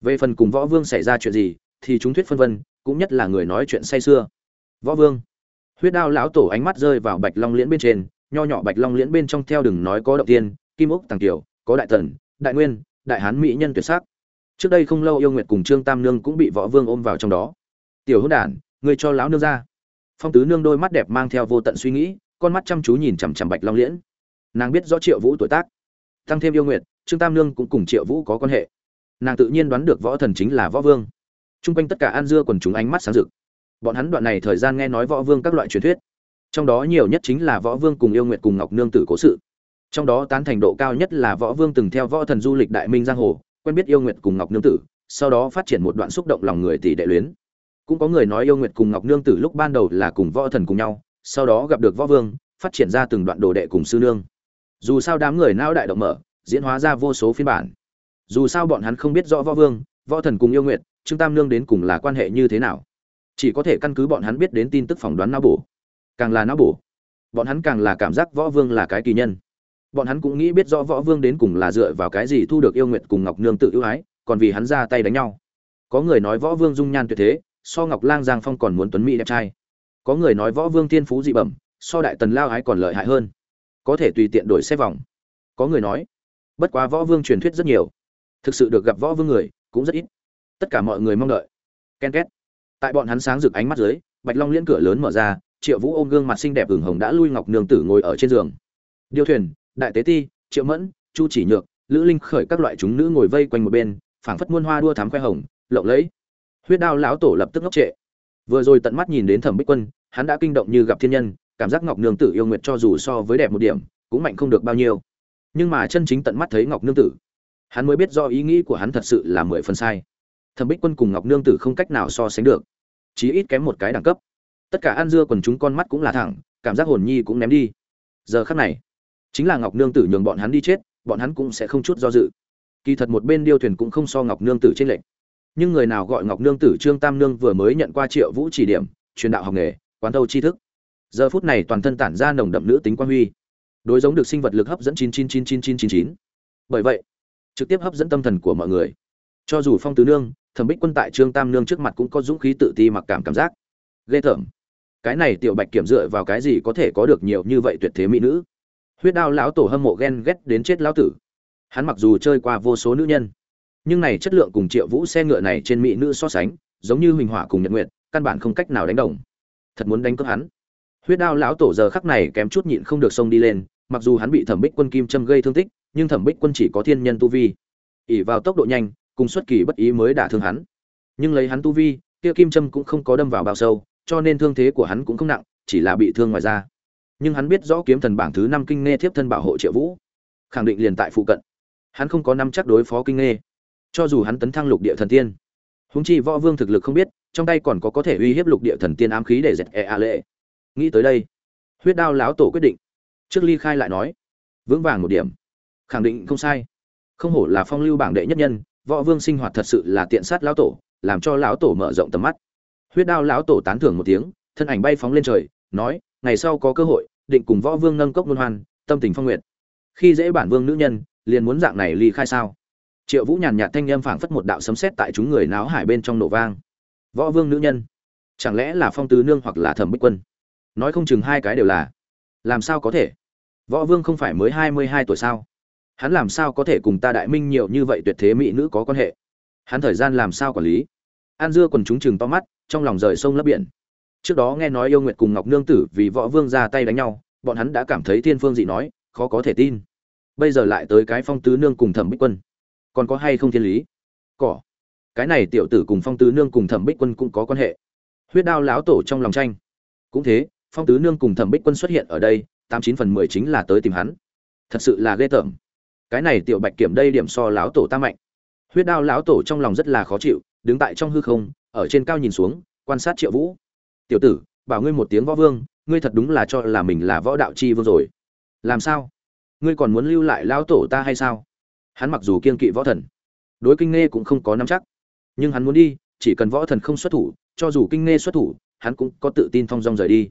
Về phần cùng võ vương xảy ra chuyện gì, thì chúng thuyết phân vân cũng nhất là người nói chuyện say xưa võ vương, huyết đao lão tổ ánh mắt rơi vào bạch long liễn bên trên, nho nhỏ bạch long liễn bên trong theo đừng nói có động tiên, kim ốc tàng tiểu, có đại tần đại nguyên, đại hán mỹ nhân tuyệt sắc. Trước đây không lâu yêu nguyệt cùng trương tam nương cũng bị võ vương ôm vào trong đó. Tiểu hữu đản người cho lão nương ra. Phong tứ nương đôi mắt đẹp mang theo vô tận suy nghĩ, con mắt chăm chú nhìn chằm chằm bạch long liễn. Nàng biết rõ triệu vũ tuổi tác, tăng thêm yêu nguyệt, trương tam nương cũng cùng triệu vũ có quan hệ. Nàng tự nhiên đoán được võ thần chính là võ vương t r u n g quanh tất cả an dưa quần chúng ánh mắt sáng rực. Bọn hắn đoạn này thời gian nghe nói võ vương các loại truyền thuyết. Trong đó nhiều nhất chính là võ vương cùng yêu nguyệt cùng ngọc nương tử cố sự. Trong đó tán thành độ cao nhất là võ vương từng theo võ thần du lịch đại minh giang hồ, quen biết yêu nguyệt cùng ngọc nương tử, sau đó phát triển một đoạn xúc động lòng người tỷ đệ luyến. Cũng có người nói yêu nguyệt cùng ngọc nương tử lúc ban đầu là cùng võ thần cùng nhau, sau đó gặp được võ vương, phát triển ra từng đoạn đồ đệ cùng sư nương. Dù sao đám người não đại động mở, diễn hóa ra vô số phiên bản. Dù sao bọn hắn không biết rõ võ vương, võ thần cùng yêu nguyệt trương tam nương đến cùng là quan hệ như thế nào? Chỉ có thể căn cứ bọn hắn biết đến tin tức phỏng đoán não bổ. Càng là não bổ, bọn hắn càng là cảm giác võ vương là cái kỳ nhân. Bọn hắn cũng nghĩ biết rõ võ vương đến cùng là dựa vào cái gì thu được yêu nguyện cùng ngọc nương tự ưu ái, còn vì hắn ra tay đánh nhau. Có người nói võ vương dung nhan tuyệt thế, so ngọc lang giang phong còn muốn tuấn mỹ đẹp trai. Có người nói võ vương thiên phú dị bẩm, so đại tần lao ái còn lợi hại hơn. Có thể tùy tiện đổi xếp vòng. Có người nói, bất quá võ vương truyền thuyết rất nhiều. Thực sự được gặp võ vương người, cũng rất ít tất cả mọi người mong đợi. Ken két. Tại bọn hắn sáng rực ánh mắt dưới, bạch long liên cửa lớn mở ra, triệu vũ ôm gương mặt xinh đẹp ửng hồng đã lui ngọc nương tử ngồi ở trên giường. Điêu thuyền, đại tế ti, triệu mẫn, chu chỉ nhược, lữ linh khởi các loại chúng nữ ngồi vây quanh một bên, phảng phất muôn hoa đua thắm khoe hồng, lộng lẫy. Huyết đao lão tổ lập tức ngốc trệ. Vừa rồi tận mắt nhìn đến thẩm bích quân, hắn đã kinh động như gặp thiên nhân, cảm giác ngọc nương tử yêu nguyệt cho dù so với đẹp một điểm, cũng mạnh không được bao nhiêu. Nhưng mà chân chính tận mắt thấy ngọc nương tử, hắn mới biết do ý nghĩ của hắn thật sự là mười phần sai thẩm bích quân cùng ngọc nương tử không cách nào so sánh được chí ít kém một cái đẳng cấp tất cả ăn dưa còn chúng con mắt cũng là thẳng cảm giác hồn nhi cũng ném đi giờ khắc này chính là ngọc nương tử nhường bọn hắn đi chết bọn hắn cũng sẽ không chút do dự kỳ thật một bên điêu thuyền cũng không so ngọc nương tử trên lệnh nhưng người nào gọi ngọc nương tử trương tam nương vừa mới nhận qua triệu vũ chỉ điểm truyền đạo học nghề quán thâu tri thức giờ phút này toàn thân tản ra nồng đậm nữ tính quan huy đối giống được sinh vật lực hấp dẫn chín chín chín chín chín chín chín bởi vậy trực tiếp hấp dẫn tâm thần của mọi người cho dù phong tứ nương thẩm bích quân tại trương tam nương trước mặt cũng có dũng khí tự ti mặc cảm cảm giác. Ghê tởm. Cái này tiểu bạch kiểm dựa vào cái gì có thể có được nhiều như vậy tuyệt thế mỹ nữ? Huyết đao lão tổ hâm mộ ghen ghét đến chết lão tử. Hắn mặc dù chơi qua vô số nữ nhân, nhưng này chất lượng cùng triệu vũ xe ngựa này trên mỹ nữ so sánh, giống như huỳnh hỏa cùng nhật nguyện căn bản không cách nào đánh đồng. Thật muốn đánh cướp hắn. Huyết đao lão tổ giờ khắc này kém chút nhịn không được xông đi lên, mặc dù hắn bị thẩm bích quân kim châm gây thương tích, nhưng thẩm bích quân chỉ có thiên nhân tu vi. Ỉ vào tốc độ nhanh cùng xuất kỳ bất ý mới đả thương hắn. Nhưng lấy hắn tu vi, kia kim châm cũng không có đâm vào bao sâu, cho nên thương thế của hắn cũng không nặng, chỉ là bị thương ngoài da. Nhưng hắn biết rõ kiếm thần bảng thứ năm kinh nghe thiếp thân bảo hộ triệu vũ, khẳng định liền tại phụ cận. Hắn không có nắm chắc đối phó kinh nghe. Cho dù hắn tấn thăng lục địa thần tiên, huống chi võ vương thực lực không biết, trong tay còn có có thể uy hiếp lục địa thần tiên ám khí để giật e a lệ. Nghĩ tới đây, huyết đao láo tổ quyết định. Trước ly khai lại nói, vững vàng một điểm. Khẳng định không sai. Không hổ là phong lưu bảng đệ nhất nhân võ vương sinh hoạt thật sự là tiện sát lão tổ, làm cho lão tổ mở rộng tầm mắt. Huyết đao lão tổ tán thưởng một tiếng, thân ảnh bay phóng lên trời, nói, ngày sau có cơ hội, định cùng võ vương nâng cốc luân hoan, tâm tình phong nguyện. Khi dễ bản vương nữ nhân, liền muốn dạng này ly khai sao? Triệu vũ nhàn nhạt thanh â m phảng phất một đạo sấm sét tại chúng người náo hải bên trong nổ vang. Võ vương nữ nhân, chẳng lẽ là phong tứ nương hoặc là thẩm bích quân? Nói không chừng hai cái đều là. Làm sao có thể? Võ vương không phải mới hai mươi hai tuổi sao? Hắn làm sao có thể cùng ta đại minh nhiều như vậy tuyệt thế mỹ nữ có quan hệ? Hắn thời gian làm sao quản lý? An dưa còn chúng chừng to mắt, trong lòng rời sông lấp biển. Trước đó nghe nói yêu nguyệt cùng ngọc nương tử vì võ vương ra tay đánh nhau, bọn hắn đã cảm thấy thiên phương dị nói, khó có thể tin. Bây giờ lại tới cái phong tứ nương cùng thẩm bích quân. Còn có hay không thiên lý? Cỏ. Cái này tiểu tử cùng phong tứ nương cùng thẩm bích quân cũng có quan hệ. Huyết đao láo tổ trong lòng tranh. Cũng thế, phong tứ nương cùng thẩm bích quân xuất hiện ở đây, tám chín phần mười chính là tới tìm hắn. Thật sự là ghê tởm cái này tiểu bạch kiểm đây điểm so lão tổ ta mạnh. Huyết đao lão tổ trong lòng rất là khó chịu, đứng tại trong hư không, ở trên cao nhìn xuống, quan sát triệu vũ. Tiểu tử, bảo ngươi một tiếng võ vương, ngươi thật đúng là cho là mình là võ đạo chi vương rồi. Làm sao? Ngươi còn muốn lưu lại lão tổ ta hay sao? Hắn mặc dù kiên kỵ võ thần, đối kinh nghe cũng không có nắm chắc. Nhưng hắn muốn đi, chỉ cần võ thần không xuất thủ, cho dù kinh nghe xuất thủ, hắn cũng có tự tin thong dong rời đi.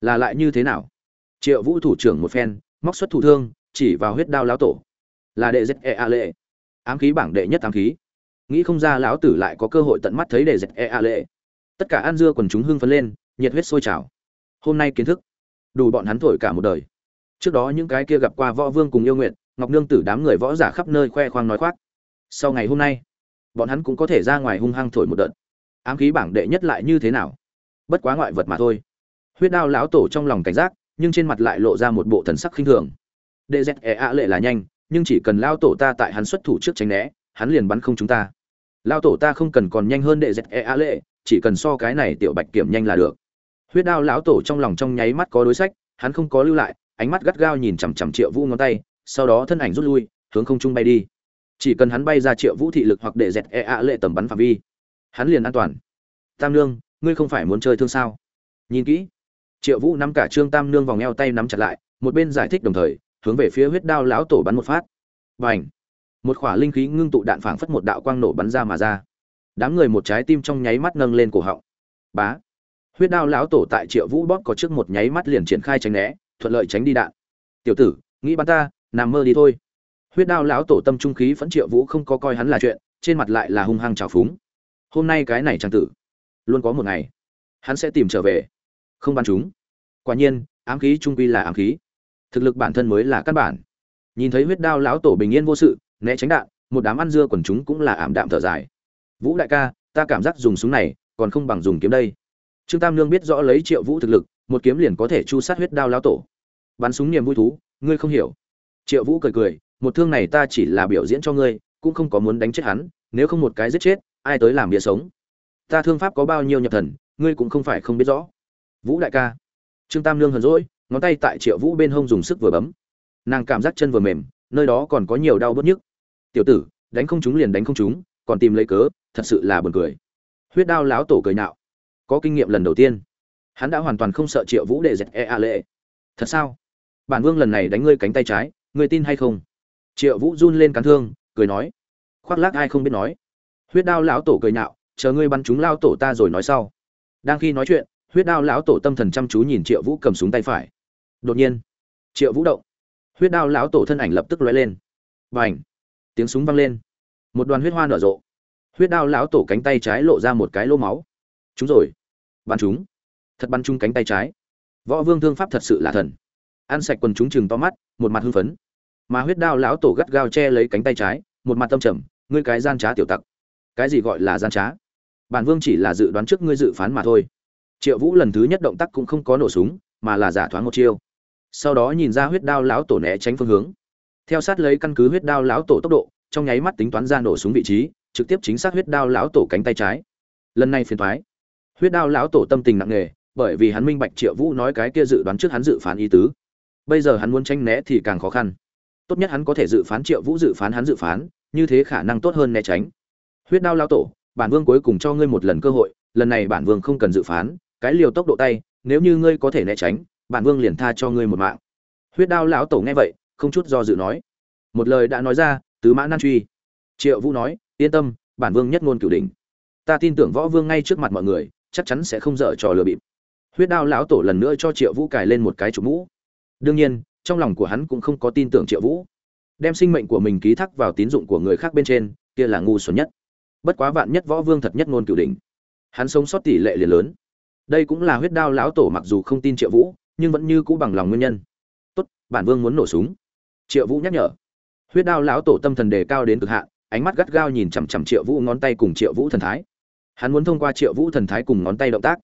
Là lại như thế nào? Triệu vũ thủ trưởng một phen, móc xuất thủ thương, chỉ vào huyết đao lão tổ là đệ dệt e a lệ. Ám khí bảng đệ nhất ám khí. Nghĩ không ra lão tử lại có cơ hội tận mắt thấy đệ dệt e a lệ. Tất cả ăn dưa quần chúng hưng phấn lên, nhiệt huyết sôi trào. Hôm nay kiến thức. Đủ bọn hắn thổi cả một đời. Trước đó những cái kia gặp qua võ vương cùng yêu nguyện ngọc nương tử đám người võ giả khắp nơi khoe khoang nói khoác. Sau ngày hôm nay, bọn hắn cũng có thể ra ngoài hung hăng thổi một đợt. Ám khí bảng đệ nhất lại như thế nào? Bất quá ngoại vật mà thôi. Huyết đao lão tổ trong lòng cảnh giác, nhưng trên mặt lại lộ ra một bộ thần sắc khinh thường. Đệ dẹt ẻ e ạ lệ là nhanh nhưng chỉ cần lao tổ ta tại hắn xuất thủ trước tránh né, hắn liền bắn không chúng ta. Lao tổ ta không cần còn nhanh hơn đệ dẹt e a lệ, chỉ cần so cái này tiểu bạch kiểm nhanh là được. Huyết đao lão tổ trong lòng trong nháy mắt có đối sách, hắn không có lưu lại, ánh mắt gắt gao nhìn chằm chằm triệu vũ ngón tay, sau đó thân ảnh rút lui, hướng không trung bay đi. Chỉ cần hắn bay ra triệu vũ thị lực hoặc để dẹt e a lệ tầm bắn phạm vi, hắn liền an toàn. Tam lương ngươi không phải muốn chơi thương sao? Nhìn kỹ. Triệu vũ nắm cả trương tam nương vòng eo tay nắm chặt lại, một bên giải thích đồng thời hướng về phía huyết đao lão tổ bắn một phát. Bành! một khỏa linh khí ngưng tụ đạn phảng phất một đạo quang nổ bắn ra mà ra. Đám người một trái tim trong nháy mắt nâng lên cổ họng. Bá! Huyết đao lão tổ tại triệu vũ bóp có trước một nháy mắt liền triển khai tránh né, thuận lợi tránh đi đạn. Tiểu tử, nghĩ bắn ta, nằm mơ đi thôi. Huyết đao lão tổ tâm trung khí phẫn triệu vũ không có coi hắn là chuyện, trên mặt lại là hung hăng trào phúng. Hôm nay cái này chẳng tử, luôn có một ngày, hắn sẽ tìm trở về. Không bắn chúng. Quả nhiên, ám khí trung quy là ám khí thực lực bản thân mới là căn bản. Nhìn thấy huyết đao lão tổ bình yên vô sự, né tránh đạn, một đám ăn dưa quần chúng cũng là ảm đạm thở dài. Vũ đại ca, ta cảm giác dùng súng này còn không bằng dùng kiếm đây. Trương tam lương biết rõ lấy triệu vũ thực lực, một kiếm liền có thể chu sát huyết đao lão tổ. Bắn súng niềm vui thú, ngươi không hiểu. Triệu vũ cười cười, một thương này ta chỉ là biểu diễn cho ngươi, cũng không có muốn đánh chết hắn, nếu không một cái giết chết, ai tới làm bia sống? Ta thương pháp có bao nhiêu nhập thần, ngươi cũng không phải không biết rõ. Vũ đại ca. Trương tam lương hờn rỗi ngón tay tại triệu vũ bên hông dùng sức vừa bấm. Nàng cảm giác chân vừa mềm nơi đó còn có nhiều đau bớt nhức. Tiểu tử đánh không chúng liền đánh không chúng còn tìm lấy cớ thật sự là buồn cười. Huyết đao láo tổ cười nạo có kinh nghiệm lần đầu tiên. Hắn đã hoàn toàn không sợ triệu vũ để dẹt e a lệ. Thật sao? Bản vương lần này đánh ngươi cánh tay trái ngươi tin hay không? Triệu vũ run lên cắn thương cười nói. Khoác lác ai không biết nói. Huyết đao lão tổ cười nạo, chờ ngươi bắn chúng lao tổ ta rồi nói sau. Đang khi nói chuyện huyết đao lão tổ tâm thần chăm chú nhìn triệu vũ cầm súng tay phải đột nhiên, triệu vũ động. Huyết đao lão tổ thân ảnh lập tức lóe lên. Và ảnh tiếng súng vang lên. Một đoàn huyết hoa nở rộ. Huyết đao lão tổ cánh tay trái lộ ra một cái lỗ máu. Chúng rồi. Bắn chúng. Thật bắn chung cánh tay trái. Võ vương thương pháp thật sự là thần. Ăn sạch quần chúng chừng to mắt, một mặt hưng phấn. Mà huyết đao lão tổ gắt gao che lấy cánh tay trái, một mặt tâm trầm, ngươi cái gian trá tiểu tặc. Cái gì gọi là gian trá? Bản vương chỉ là dự đoán trước ngươi dự phán mà thôi. Triệu vũ lần thứ nhất động tác cũng không có nổ súng, mà là giả thoáng một chiêu sau đó nhìn ra huyết đao lão tổ né tránh phương hướng. Theo sát lấy căn cứ huyết đao lão tổ tốc độ, trong nháy mắt tính toán ra nổ súng vị trí, trực tiếp chính xác huyết đao lão tổ cánh tay trái. Lần này phiền thoái huyết đao lão tổ tâm tình nặng nề, bởi vì hắn minh bạch triệu vũ nói cái kia dự đoán trước hắn dự phán ý tứ. Bây giờ hắn muốn tranh né thì càng khó khăn. Tốt nhất hắn có thể dự phán triệu vũ dự phán hắn dự phán, như thế khả năng tốt hơn né tránh. Huyết đao lão tổ, bản vương cuối cùng cho ngươi một lần cơ hội, lần này bản vương không cần dự phán, cái liều tốc độ tay, nếu như ngươi có thể né tránh bản vương liền tha cho ngươi một mạng. Huyết đao lão tổ nghe vậy, không chút do dự nói. Một lời đã nói ra, tứ mã nan truy. Triệu vũ nói, yên tâm, bản vương nhất ngôn cửu đỉnh. Ta tin tưởng võ vương ngay trước mặt mọi người, chắc chắn sẽ không dở trò lừa bịp. Huyết đao lão tổ lần nữa cho triệu vũ cài lên một cái chủ mũ. Đương nhiên, trong lòng của hắn cũng không có tin tưởng triệu vũ. Đem sinh mệnh của mình ký thác vào tín dụng của người khác bên trên, kia là ngu xuẩn nhất. Bất quá vạn nhất võ vương thật nhất ngôn cửu đỉnh. Hắn sống sót tỷ lệ liền lớn. Đây cũng là huyết đao lão tổ mặc dù không tin triệu vũ nhưng vẫn như cũ bằng lòng nguyên nhân. Tốt, bản vương muốn nổ súng. Triệu vũ nhắc nhở. Huyết đao lão tổ tâm thần đề cao đến cực hạn, ánh mắt gắt gao nhìn chằm chằm triệu vũ ngón tay cùng triệu vũ thần thái. Hắn muốn thông qua triệu vũ thần thái cùng ngón tay động tác,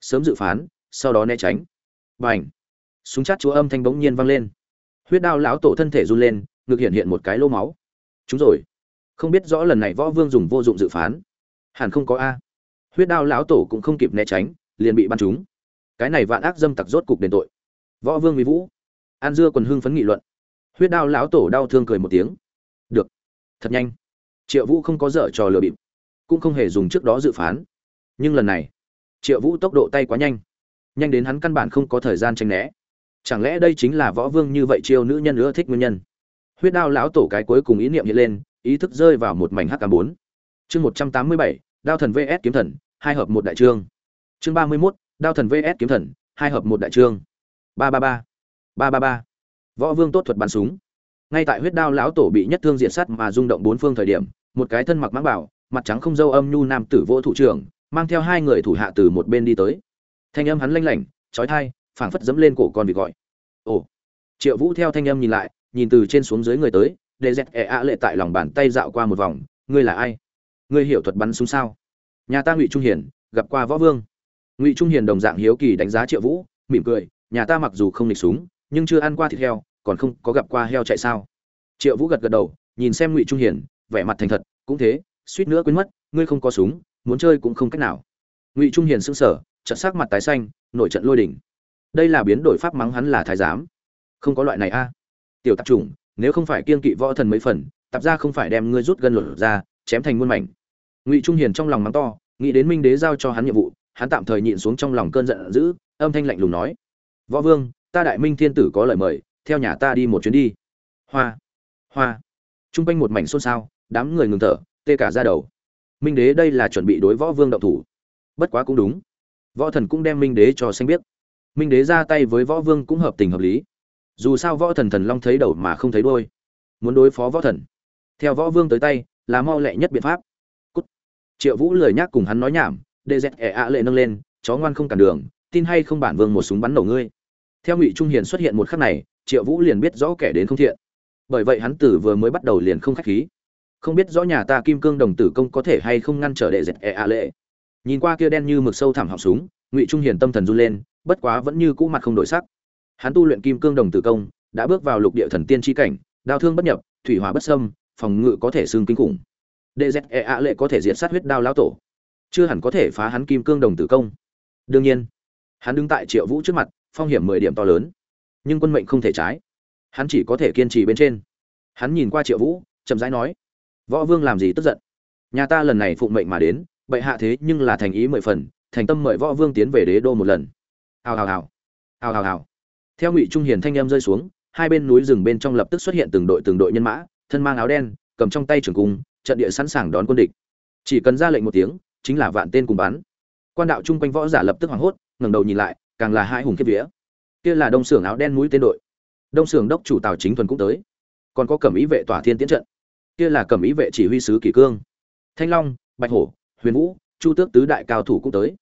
sớm dự phán, sau đó né tránh. B à n h súng chát chúa âm thanh bỗng nhiên vang lên. Huyết đao lão tổ thân thể run lên, ngực hiện hiện một cái lô máu. Chúng rồi. Không biết rõ lần này võ vương dùng vô dụng dự phán. Hẳn không có a. Huyết đao lão tổ cũng không kịp né tránh, liền bị bắn trúng cái này vạn ác dâm tặc rốt cục đền tội. Võ vương mỹ vũ, an dưa còn hưng phấn nghị luận. Huyết đao lão tổ đau thương cười một tiếng. Được, thật nhanh. Triệu vũ không có dở trò lừa bịp, cũng không hề dùng trước đó dự phán. Nhưng lần này, triệu vũ tốc độ tay quá nhanh. Nhanh đến hắn căn bản không có thời gian tranh né. Chẳng lẽ đây chính là võ vương như vậy chiêu nữ nhân ưa thích nguyên nhân? Huyết đao lão tổ cái cuối cùng ý niệm hiện lên, ý thức rơi vào một mảnh hk bốn. Chương một trăm tám mươi bảy, đao thần vs kiếm thần, hai hợp một đại trương. Chương ba mươi mốt đao thần vs kiếm thần, hai hợp một đại trương. Ba ba ba. Ba ba ba. Võ vương tốt thuật bắn súng. Ngay tại huyết đao lão tổ bị nhất thương diện sắt mà rung động bốn phương thời điểm, một cái thân mặc mãng bảo, mặt trắng không dâu âm nhu nam tử vô thủ trưởng, mang theo hai người thủ hạ từ một bên đi tới. Thanh âm hắn lanh lảnh trói thai phảng phất dẫm lên cổ con vịt gọi. Ồ. Triệu vũ theo thanh âm nhìn lại, nhìn từ trên xuống dưới người tới, để dẹt ẹ ạ lệ tại lòng bàn tay dạo qua một vòng. Ngươi là ai? Ngươi hiểu thuật bắn súng sao? Nhà ta ngụy trung hiển, gặp qua võ vương ngụy trung hiền đồng dạng hiếu kỳ đánh giá triệu vũ, mỉm cười, nhà ta mặc dù không nịch súng, nhưng chưa ăn qua thịt heo, còn không có gặp qua heo chạy sao? Triệu vũ gật gật đầu, nhìn xem ngụy trung hiền, vẻ mặt thành thật, cũng thế, suýt nữa quên mất, ngươi không có súng, muốn chơi cũng không cách nào. Ngụy trung hiền sững sờ trận sắc mặt tái xanh, nổi trận lôi đỉnh. Đây là biến đổi pháp mắng hắn là thái giám. Không có loại này a. Tiểu tạp chủng, nếu không phải kiên kỵ võ thần mấy phần, tạp ra không phải đem ngươi rút gân lột ra, chém thành muôn mảnh. Ngụy trung hiền trong lòng mắng to, nghĩ đến minh đế giao cho hắn nhiệm vụ hắn tạm thời nhịn xuống trong lòng cơn giận dữ, âm thanh lạnh lùng nói, võ vương, ta đại minh thiên tử có lời mời, theo nhà ta đi một chuyến đi. Hoa hoa. T r u n g quanh một mảnh xôn xao, đám người ngừng thở, tê cả ra đầu. Minh đế đây là chuẩn bị đối võ vương động thủ. Bất quá cũng đúng. Võ thần cũng đem minh đế cho xanh biết minh đế ra tay với võ vương cũng hợp tình hợp lý. Dù sao võ thần thần long thấy đầu mà không thấy đôi muốn đối phó võ thần. Theo võ vương tới tay, là mau lẹ nhất biện pháp. Cút. triệu vũ lười nhác cùng hắn nói nhảm đê dẹt ẻ ạ lệ nâng lên, chó ngoan không cản đường, tin hay không bản vương một súng bắn nổ ngươi? Theo ngụy trung hiền xuất hiện một khắc này, triệu vũ liền biết rõ kẻ đến không thiện. Bởi vậy hắn tử vừa mới bắt đầu liền không khách khí. Không biết rõ nhà ta kim cương đồng tử công có thể hay không ngăn trở đệ dẹt ẻ ạ lệ. Nhìn qua kia đen như mực sâu thẳm họng súng, ngụy trung hiền tâm thần run lên, bất quá vẫn như cũ mặt không đổi sắc. Hắn tu luyện kim cương đồng tử công, đã bước vào lục địa thần tiên tri cảnh đao thương bất nhập, thủy hỏa bất sâm phòng ngự có thể xương kinh khủng. Đệ dẹt ẻ ạ lệ có thể diệt sát huyết đao lão tổ chưa hẳn có thể phá hắn kim cương đồng tử công. Đương nhiên, hắn đứng tại triệu vũ trước mặt, phong hiểm mười điểm to lớn. Nhưng quân mệnh không thể trái. Hắn chỉ có thể kiên trì bên trên. Hắn nhìn qua triệu vũ, chậm rãi nói, võ vương làm gì tức giận? Nhà ta lần này phụng mệnh mà đến, bệ hạ thế nhưng là thành ý mười phần, thành tâm mời võ vương tiến về đế đô một lần. Hào hào hào. Hào hào hào. Theo ngụy trung hiền thanh em rơi xuống, hai bên núi rừng bên trong lập tức xuất hiện từng đội từng đội nhân mã, thân mang áo đen, cầm trong tay trường cung, trận địa sẵn sàng đón quân địch. Chỉ cần ra lệnh một tiếng chính là vạn tên cùng bắn. Quan đạo chung quanh võ giả lập tức hoảng hốt, ngẩng đầu nhìn lại, càng là hai hùng kiếp vía. Kia là đông xưởng áo đen mũi tên đội. Đông xưởng đốc chủ tào chính thuần cũng tới. Còn có cẩm ý vệ tỏa thiên tiến trận. Kia là cẩm ý vệ chỉ huy sứ kỳ cương. Thanh long, bạch hổ, huyền vũ, chu tước tứ đại cao thủ cũng tới.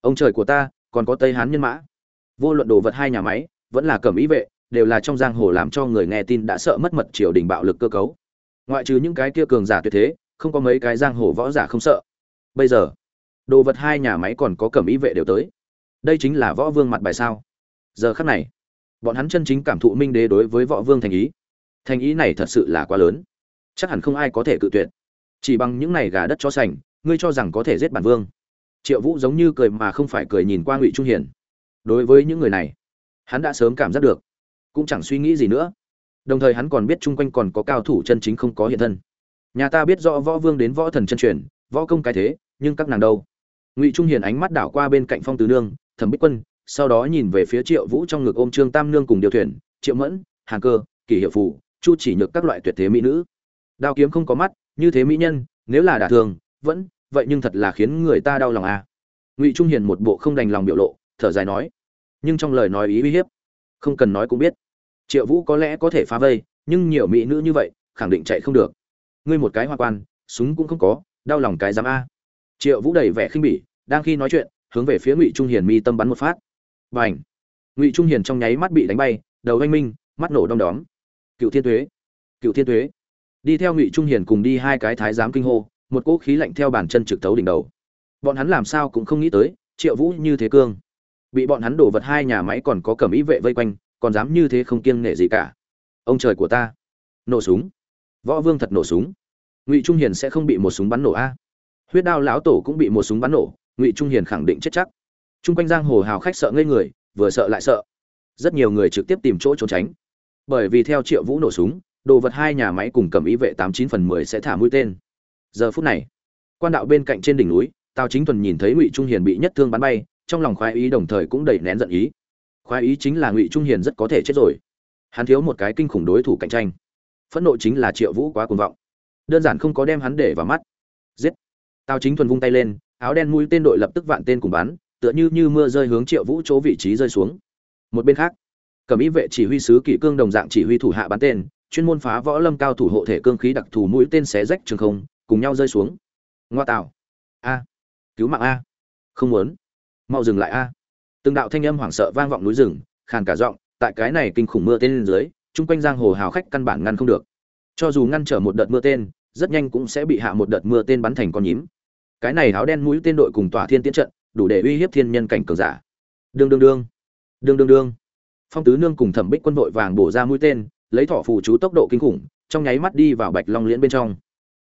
Ông trời của ta, còn có tây hán nhân mã. Vô luận đồ vật hai nhà máy, vẫn là cẩm ý vệ, đều là trong giang hồ làm cho người nghe tin đã sợ mất mật triều đình bạo lực cơ cấu. Ngoại trừ những cái kia cường giả tuyệt thế, không có mấy cái giang hồ võ giả không sợ bây giờ, đồ vật hai nhà máy còn có cẩm ý vệ đều tới. Đây chính là võ vương mặt bài sao. Giờ khắc này, bọn hắn chân chính cảm thụ minh đế đối với võ vương thành ý. Thành ý này thật sự là quá lớn. Chắc hẳn không ai có thể cự tuyệt. Chỉ bằng những này gà đất cho sành, ngươi cho rằng có thể giết bản vương. Triệu vũ giống như cười mà không phải cười nhìn qua ngụy trung hiển đối với những người này, hắn đã sớm cảm giác được. Cũng chẳng suy nghĩ gì nữa. Đồng thời hắn còn biết chung quanh còn có cao thủ chân chính không có hiện thân. Nhà ta biết rõ võ vương đến võ thần chân truyền võ công cái thế, nhưng các nàng đâu? Ngụy trung hiền ánh mắt đảo qua bên cạnh phong tứ nương, thẩm bích quân, sau đó nhìn về phía triệu vũ trong ngực ôm trương tam nương cùng điều thuyền, triệu mẫn, hàng cơ, kỷ hiệu phủ chu chỉ nhược các loại tuyệt thế mỹ nữ. Đao kiếm không có mắt, như thế mỹ nhân, nếu là đả thường, vẫn, vậy nhưng thật là khiến người ta đau lòng à. Ngụy trung hiền một bộ không đành lòng biểu lộ, thở dài nói, nhưng trong lời nói ý uy hiếp, không cần nói cũng biết. Triệu vũ có lẽ có thể phá vây, nhưng nhiều mỹ nữ như vậy, khẳng định chạy không được. Ngươi một cái hoa quan, súng cũng không có đau lòng cái giám a. Triệu vũ đầy vẻ khinh bỉ, đang khi nói chuyện, hướng về phía ngụy trung hiền mi tâm bắn một phát. Và ảnh ngụy trung hiền trong nháy mắt bị đánh bay, đầu anh minh, mắt nổ đom đóm. Cựu thiên thuế cựu thiên thuế đi theo ngụy trung hiền cùng đi hai cái thái giám kinh hô, một cỗ khí lạnh theo bàn chân trực tấu đỉnh đầu. Bọn hắn làm sao cũng không nghĩ tới, triệu vũ như thế cương. Bị bọn hắn đổ vật hai nhà máy còn có cẩm ý vệ vây quanh, còn dám như thế không kiêng nể gì cả. Ông trời của ta! Nổ súng! Võ vương thật nổ súng! Ngụy trung hiền sẽ không bị một súng bắn nổ a huyết đao lão tổ cũng bị một súng bắn nổ ngụy trung hiền khẳng định chết chắc Trung quanh giang hồ hào khách sợ ngây người, vừa sợ lại sợ. Rất nhiều người trực tiếp tìm chỗ trốn tránh. Bởi vì theo Triệu Vũ nổ súng, đồ vật hai nhà máy cùng cầm ý vệ tám chín phần mười sẽ thả mũi tên. Giờ phút này, quan đạo bên cạnh trên đỉnh núi, Tào Chính Thuần nhìn thấy Ngụy Trung Hiền bị nhất thương bắn bay, trong lòng khoái ý đồng thời cũng đầy nén giận ý. Khoái ý chính là Ngụy Trung Hiền rất có thể chết rồi. Hắn thiếu một cái kinh khủng đối thủ cạnh tranh. Phẫn nộ chính là Triệu Vũ quá cuồng vọng. Đơn giản không có đem hắn để vào mắt. Giết. Tào Chính Thuần vung tay lên, áo đen mũi tên đội lập tức vạn tên cùng bắn, tựa như như mưa rơi hướng Triệu Vũ chỗ vị trí rơi xuống. Một bên khác, Cẩm Ý vệ chỉ huy sứ Kỷ Cương đồng dạng chỉ huy thủ hạ bắn tên, chuyên môn phá võ lâm cao thủ hộ thể cương khí đặc thù mũi tên xé rách trường không, cùng nhau rơi xuống. Ngoa tạo. A. Cứu mạng a. Không muốn. Mau dừng lại a. Từng đạo thanh âm hoảng sợ vang vọng núi rừng, khàn cả giọng, tại cái này kinh khủng mưa tên lên dưới, chung quanh giang hồ hào khách căn bản ngăn không được. Cho dù ngăn trở một đợt mưa tên, rất nhanh cũng sẽ bị hạ một đợt mưa tên bắn thành con nhím. Cái này áo đen mũi tên đội cùng tỏa thiên tiến trận, đủ để uy hiếp thiên nhân cảnh cường giả. Đương đương đương. Đương đương đương. Phong tứ nương cùng thẩm bích quân vội vàng bổ ra mũi tên lấy thỏ phù chú tốc độ kinh khủng trong nháy mắt đi vào bạch long liễn bên trong.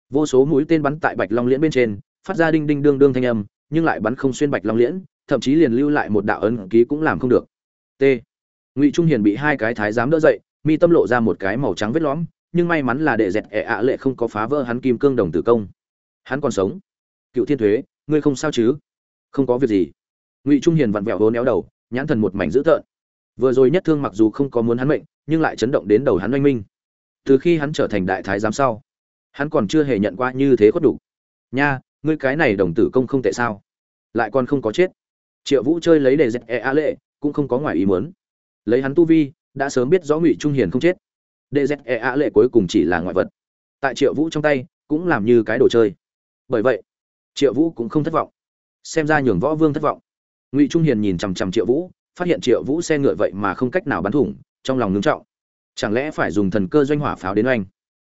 Vô số mũi tên bắn tại bạch long liễn bên trên phát ra đinh đinh đương đương thanh âm nhưng lại bắn không xuyên bạch long liễn thậm chí liền lưu lại một đạo ấn ký cũng làm không được. T. Ngụy trung hiền bị hai cái thái giám đỡ dậy mi tâm lộ ra một cái màu trắng vết lõm nhưng may mắn là đệ dẹt ẻ ạ lệ không có phá vỡ hắn kim cương đồng tử công. Hắn còn sống. Cựu thiên thuế, ngươi không sao chứ? Không có việc gì. Ngụy trung hiền vặn vẹo hố néo đầu, nhãn thần một mảnh dữ tợn. Vừa rồi nhất thương mặc dù không có muốn hắn mệnh, nhưng lại chấn động đến đầu hắn oanh minh. Từ khi hắn trở thành đại thái giám sau, hắn còn chưa hề nhận qua như thế khuất đủ. Nha, ngươi cái này đồng tử công không tệ sao? Lại còn không có chết. Triệu vũ chơi lấy để dẹp e a lệ, cũng không có ngoài ý muốn. Lấy hắn tu vi, đã sớm biết rõ ngụy trung hiền không chết để dẹp e a lệ cuối cùng chỉ là ngoại vật. Tại triệu vũ trong tay, cũng làm như cái đồ chơi. Bởi vậy, triệu vũ cũng không thất vọng. Xem ra nhường võ vương thất vọng. Ngụy trung hiền nhìn chằm chằm triệu vũ, phát hiện triệu vũ xe ngựa vậy mà không cách nào bắn thủng, trong lòng ngưng trọng. Chẳng lẽ phải dùng thần cơ doanh hỏa pháo đến oanh?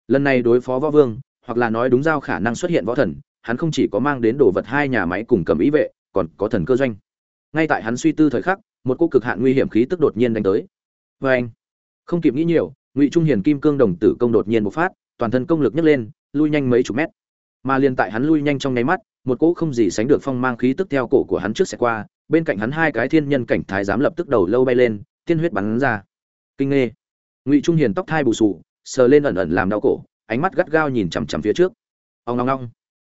Lần này đối phó võ vương, hoặc là nói đúng giao khả năng xuất hiện võ thần, hắn không chỉ có mang đến đồ vật hai nhà máy cùng cầm ý vệ, còn có thần cơ doanh. Ngay tại hắn suy tư thời khắc, một cô cực hạn nguy hiểm khí tức đột nhiên đánh tới. Vê anh không kịp nghĩ nhiều ngụy trung hiền kim cương đồng tử công đột nhiên bộc phát toàn thân công lực nhấc lên lui nhanh mấy chục mét mà liền tại hắn lui nhanh trong nháy mắt một cỗ không gì sánh được phong mang khí tức theo cổ của hắn trước xe qua bên cạnh hắn hai cái thiên nhân cảnh thái giám lập tức đầu lâu bay lên tiên huyết bắn ra kinh nghê ngụy trung hiền tóc thai bù sù sờ lên ẩn ẩn làm đau cổ ánh mắt gắt gao nhìn chằm chằm phía trước ông ngong ngong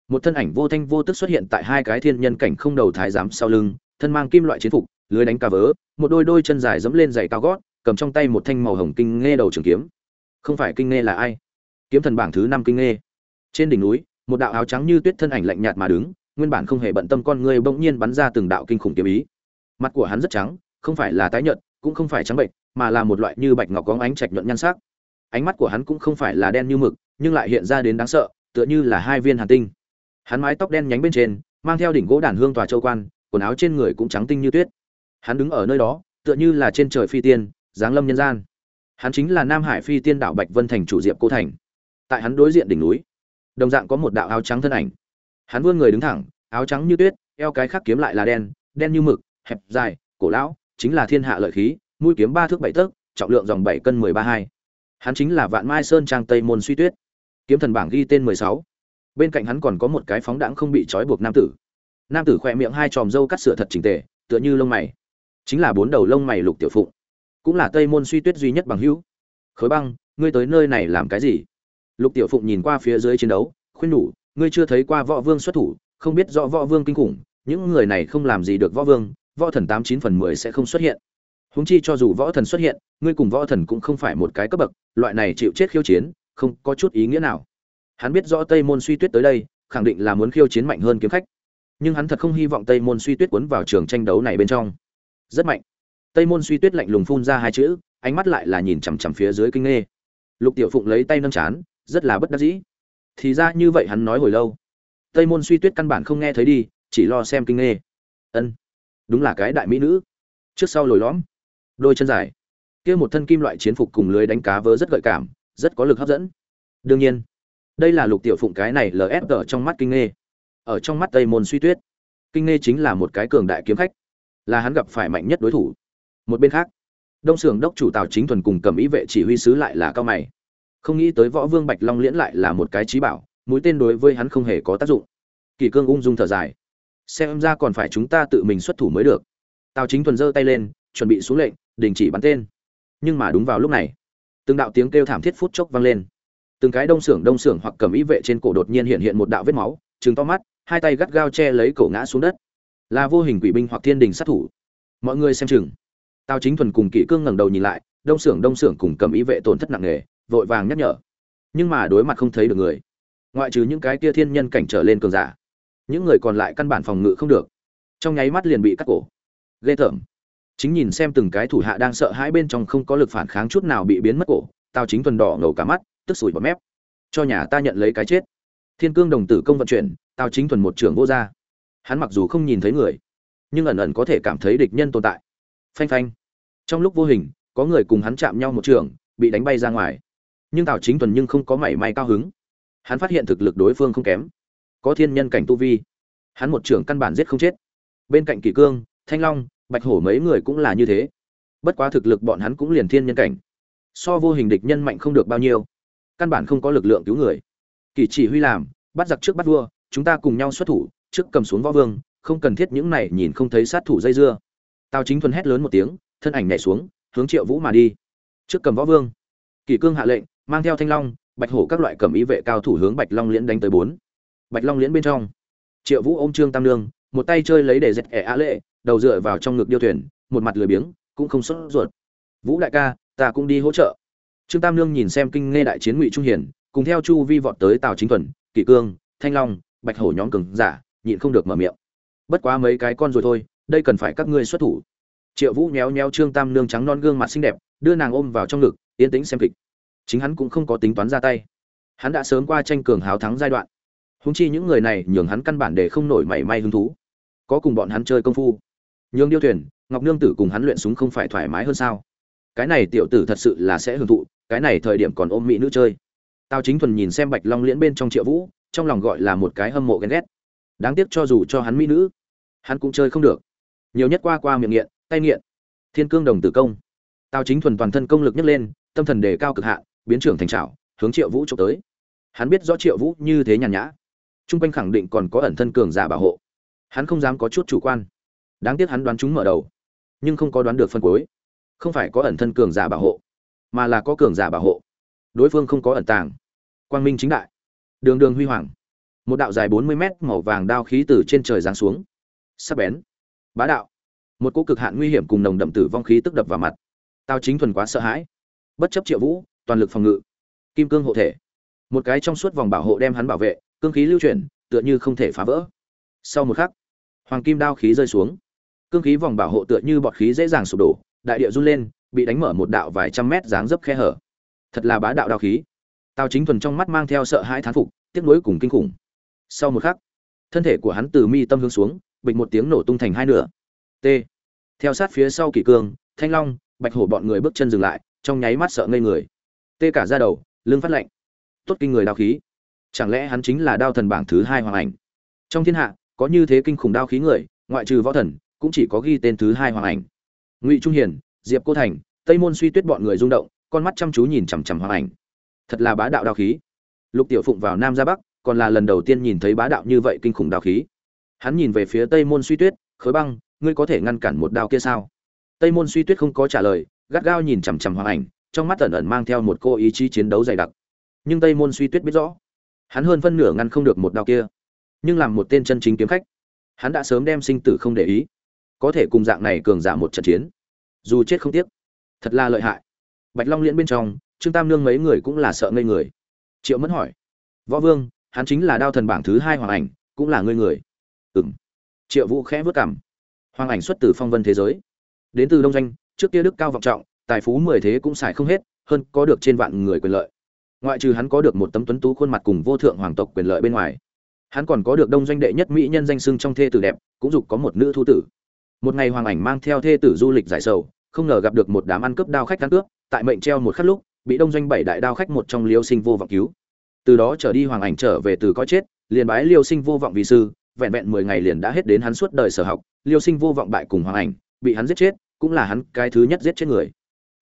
một thân ảnh vô thanh vô tức xuất hiện tại hai cái thiên nhân cảnh không đầu thái giám sau lưng thân mang kim loại chiến phục lưới đánh cà vớ một đôi đôi chân dài dẫm lên giày cao gót cầm trong tay một thanh màu hồng kinh nghe đầu trường kiếm. Không phải kinh nghe là ai? Kiếm thần bảng thứ năm kinh nghe trên đỉnh núi, một đạo áo trắng như tuyết thân ảnh lạnh nhạt mà đứng, nguyên bản không hề bận tâm con người bỗng nhiên bắn ra từng đạo kinh khủng kiếm ý. Mặt của hắn rất trắng, không phải là tái nhợt, cũng không phải trắng bệnh mà là một loại như bạch ngọc có ánh trạch nhuận nhan sắc. Ánh mắt của hắn cũng không phải là đen như mực, nhưng lại hiện ra đến đáng sợ, tựa như là hai viên hàn tinh. Hắn mái tóc đen nhánh bên trên, mang theo đỉnh gỗ đàn hương tòa châu quan, quần áo trên người cũng trắng tinh như tuyết. Hắn đứng ở nơi đó, tựa như là trên trời phi tiên giáng lâm nhân gian. Hắn chính là nam hải phi tiên đạo bạch vân thành chủ diệp cô thành. Tại hắn đối diện đỉnh núi, đồng dạng có một đạo áo trắng thân ảnh. Hắn vươn người đứng thẳng, áo trắng như tuyết, eo cái khác kiếm lại là đen đen như mực, hẹp, dài, cổ lão, chính là thiên hạ lợi khí, mũi kiếm ba thước bảy tấc, trọng lượng dòng bảy cân mười ba hai. Hắn chính là vạn mai sơn trang tây môn suy tuyết. Kiếm thần bảng ghi tên mười sáu. Bên cạnh hắn còn có một cái phóng đãng không bị trói buộc nam tử. Nam tử khỏe miệng hai tròm râu cắt sửa thật chỉnh tề, tựa như lông mày. Chính là bốn đầu lông mày lục tiểu phụng cũng là tây môn suy tuyết duy nhất bằng hữu. Khối băng, ngươi tới nơi này làm cái gì? Lục tiểu phụng nhìn qua phía dưới chiến đấu, khuyên nhủ, ngươi chưa thấy qua võ vương xuất thủ, không biết rõ võ vương kinh khủng, những người này không làm gì được võ vương, võ thần tám chín phần mười sẽ không xuất hiện. Húng chi cho dù võ thần xuất hiện, ngươi cùng võ thần cũng không phải một cái cấp bậc, loại này chịu chết khiêu chiến, không có chút ý nghĩa nào. Hắn biết rõ tây môn suy tuyết tới đây, khẳng định là muốn khiêu chiến mạnh hơn kiếm khách. Nhưng hắn thật không hy vọng tây môn suy tuyết cuốn vào trường tranh đấu này bên trong. Rất mạnh tây môn suy tuyết lạnh lùng phun ra hai chữ, ánh mắt lại là nhìn chằm chằm phía dưới kinh nghe lục tiểu phụng lấy tay nâng chán, rất là bất đắc dĩ. Thì ra như vậy hắn nói hồi lâu. Tây môn suy tuyết căn bản không nghe thấy đi, chỉ lo xem kinh nghe ân, đúng là cái đại mỹ nữ. Trước sau lồi lõm, đôi chân dài. Kia một thân kim loại chiến phục cùng lưới đánh cá vớ rất gợi cảm, rất có lực hấp dẫn. Đương nhiên, đây là lục tiểu phụng cái này lsg trong mắt kinh nghe ở trong mắt tây môn suy tuyết, kinh nghe chính là một cái cường đại kiếm khách. Là hắn gặp phải mạnh nhất đối thủ một bên khác, đông xưởng đốc chủ tào chính thuần cùng cầm ý vệ chỉ huy sứ lại là cao mày. Không nghĩ tới võ vương bạch long liễn lại là một cái trí bảo, mũi tên đối với hắn không hề có tác dụng. Kỳ cương ung dung thở dài. Xem ra còn phải chúng ta tự mình xuất thủ mới được. Tào chính thuần giơ tay lên, chuẩn bị xuống lệnh, đình chỉ bắn tên. Nhưng mà đúng vào lúc này, từng đạo tiếng kêu thảm thiết phút chốc vang lên. Từng cái đông xưởng đông xưởng hoặc cầm ý vệ trên cổ đột nhiên hiện hiện một đạo vết máu, trừng to mắt, hai tay gắt gao che lấy cổ ngã xuống đất. Là vô hình quỷ binh hoặc thiên đình sát thủ. Mọi người xem chừng tào chính thuần cùng kỵ cương ngẩng đầu nhìn lại, đông xưởng đông xưởng cùng cầm ý vệ tổn thất nặng nề, vội vàng nhắc nhở. Nhưng mà đối mặt không thấy được người, ngoại trừ những cái kia thiên nhân cảnh trở lên cường giả, những người còn lại căn bản phòng ngự không được. Trong nháy mắt liền bị cắt cổ. Ghê tởm. Chính nhìn xem từng cái thủ hạ đang sợ hãi bên trong không có lực phản kháng chút nào bị biến mất cổ, tào chính thuần đỏ ngầu cả mắt, tức sủi bọt mép. Cho nhà ta nhận lấy cái chết. Thiên cương đồng tử công vận chuyển, tào chính thuần một trưởng vô gia hắn mặc dù không nhìn thấy người, nhưng ẩn ẩn có thể cảm thấy địch nhân tồn tại. Phanh phanh trong lúc vô hình, có người cùng hắn chạm nhau một trường, bị đánh bay ra ngoài. Nhưng tào chính thuần nhưng không có mảy may cao hứng. Hắn phát hiện thực lực đối phương không kém. Có thiên nhân cảnh tu vi. Hắn một trưởng căn bản giết không chết. Bên cạnh kỷ cương, thanh long, bạch hổ mấy người cũng là như thế. Bất quá thực lực bọn hắn cũng liền thiên nhân cảnh. So vô hình địch nhân mạnh không được bao nhiêu. Căn bản không có lực lượng cứu người. Kỳ chỉ huy làm, bắt giặc trước bắt vua, chúng ta cùng nhau xuất thủ, trước cầm xuống võ vương, không cần thiết những này nhìn không thấy sát thủ dây dưa. Tào chính thuần hét lớn một tiếng thân ảnh nhảy xuống, hướng triệu vũ mà đi. Trước cầm võ vương, kỷ cương hạ lệnh, mang theo thanh long, bạch hổ các loại cầm ý vệ cao thủ hướng bạch long liễn đánh tới bốn. Bạch long liễn bên trong, triệu vũ ôm trương tam lương một tay chơi lấy để dẹt ẻ á lệ, đầu dựa vào trong ngực điêu thuyền, một mặt lười biếng, cũng không sốt ruột. Vũ đại ca, ta cũng đi hỗ trợ. Trương tam lương nhìn xem kinh nghe đại chiến ngụy trung hiển, cùng theo chu vi vọt tới tào chính thuần, kỷ cương, thanh long, bạch hổ nhóm cường giả, nhịn không được mở miệng. Bất quá mấy cái con rồi thôi, đây cần phải các ngươi xuất thủ triệu vũ nhéo nhéo trương tam nương trắng non gương mặt xinh đẹp, đưa nàng ôm vào trong ngực, yên tĩnh xem kịch. Chính hắn cũng không có tính toán ra tay. Hắn đã sớm qua tranh cường hào thắng giai đoạn. Húng chi những người này nhường hắn căn bản để không nổi mảy may hứng thú. Có cùng bọn hắn chơi công phu. Nhường điêu thuyền, ngọc nương tử cùng hắn luyện súng không phải thoải mái hơn sao? Cái này tiểu tử thật sự là sẽ hưởng thụ, cái này thời điểm còn ôm mỹ nữ chơi. Tao chính thuần nhìn xem bạch long liễn bên trong triệu vũ, trong lòng gọi là một cái hâm mộ ghen ghét. Đáng tiếc cho dù cho hắn mỹ nữ, hắn cũng chơi không được. Nhiều nhất qua qua miệng nghiện tay nghiện. Thiên cương đồng tử công. Tào chính thuần toàn thân công lực nhấc lên, tâm thần đề cao cực hạn, biến trưởng thành trào hướng triệu vũ trộm tới. Hắn biết rõ triệu vũ như thế nhàn nhã. T r u n g quanh khẳng định còn có ẩn thân cường giả bảo hộ. Hắn không dám có chút chủ quan. Đáng tiếc hắn đoán chúng mở đầu, nhưng không có đoán được phân cuối. Không phải có ẩn thân cường giả bảo hộ, mà là có cường giả bảo hộ. Đối phương không có ẩn tàng. Quang minh chính đại. Đường đường huy hoàng. Một đạo dài bốn mươi mét màu vàng đao khí từ trên trời giáng xuống. Sắc bén. Bá đạo một cỗ cực hạn nguy hiểm cùng nồng đậm tử vong khí tức đập vào mặt. Tao chính thuần quá sợ hãi. Bất chấp triệu vũ, toàn lực phòng ngự. Kim cương hộ thể. Một cái trong suốt vòng bảo hộ đem hắn bảo vệ, cương khí lưu chuyển, tựa như không thể phá vỡ. Sau một khắc, hoàng kim đao khí rơi xuống. Cương khí vòng bảo hộ tựa như bọt khí dễ dàng sụp đổ, đại địa run lên, bị đánh mở một đạo vài trăm mét dáng dấp khe hở. Thật là bá đạo đao khí. Tao chính thuần trong mắt mang theo sợ hãi thán phục, tiếc nuối cùng kinh khủng. Sau một khắc, thân thể của hắn từ mi tâm hướng xuống, bịch một tiếng nổ tung thành hai nửa t. Theo sát phía sau kỷ cương, thanh long, bạch hổ bọn người bước chân dừng lại, trong nháy mắt sợ ngây người. Tê cả ra đầu, lưng phát lạnh. Tốt kinh người đao khí. Chẳng lẽ hắn chính là đao thần bảng thứ hai hoàng ảnh? Trong thiên hạ, có như thế kinh khủng đao khí người, ngoại trừ võ thần, cũng chỉ có ghi tên thứ hai hoàng ảnh. Ngụy trung hiền diệp cô thành, tây môn suy tuyết bọn người rung động, con mắt chăm chú nhìn chằm chằm hoàng ảnh. Thật là bá đạo đao khí. Lục tiểu phụng vào nam ra bắc, còn là lần đầu tiên nhìn thấy bá đạo như vậy kinh khủng đao khí. Hắn nhìn về phía tây môn suy tuyết, khối băng ngươi có thể ngăn cản một đao kia sao? Tây môn suy tuyết không có trả lời, gắt gao nhìn chằm chằm hoàng ảnh, trong mắt ẩn ẩn mang theo một cô ý chí chiến đấu dày đặc. Nhưng tây môn suy tuyết biết rõ, hắn hơn phân nửa ngăn không được một đao kia, nhưng làm một tên chân chính kiếm khách, hắn đã sớm đem sinh tử không để ý. Có thể cùng dạng này cường giả một trận chiến, dù chết không tiếc, thật là lợi hại. Bạch long liễn bên trong, trương tam nương mấy người cũng là sợ ngây người. Triệu mẫn hỏi, võ vương, hắn chính là đao thần bảng thứ hai hoàng ảnh, cũng là ngươi người? Ừng triệu vũ khẽ vất cảm hoàng ảnh xuất từ phong vân thế giới. Đến từ đông doanh, trước kia đức cao vọng trọng, tài phú mười thế cũng xài không hết, hơn có được trên vạn người quyền lợi. Ngoại trừ hắn có được một tấm tuấn tú khuôn mặt cùng vô thượng hoàng tộc quyền lợi bên ngoài, hắn còn có được đông doanh đệ nhất mỹ nhân danh sưng trong thê tử đẹp, cũng dục có một nữ thu tử. Một ngày hoàng ảnh mang theo thê tử du lịch giải sầu, không ngờ gặp được một đám ăn cướp đao khách ăn cướp, tại mệnh treo một khắc lúc, bị đông doanh bảy đại đao khách một trong liêu sinh vô vọng cứu. Từ đó trở đi hoàng ảnh trở về từ có chết, liền bái liêu sinh vô vọng vì sư, vẹn vẹn mười ngày liền đã hết đến hắn suốt đời sở học liêu sinh vô vọng bại cùng hoàng ảnh, bị hắn giết chết, cũng là hắn cái thứ nhất giết chết người.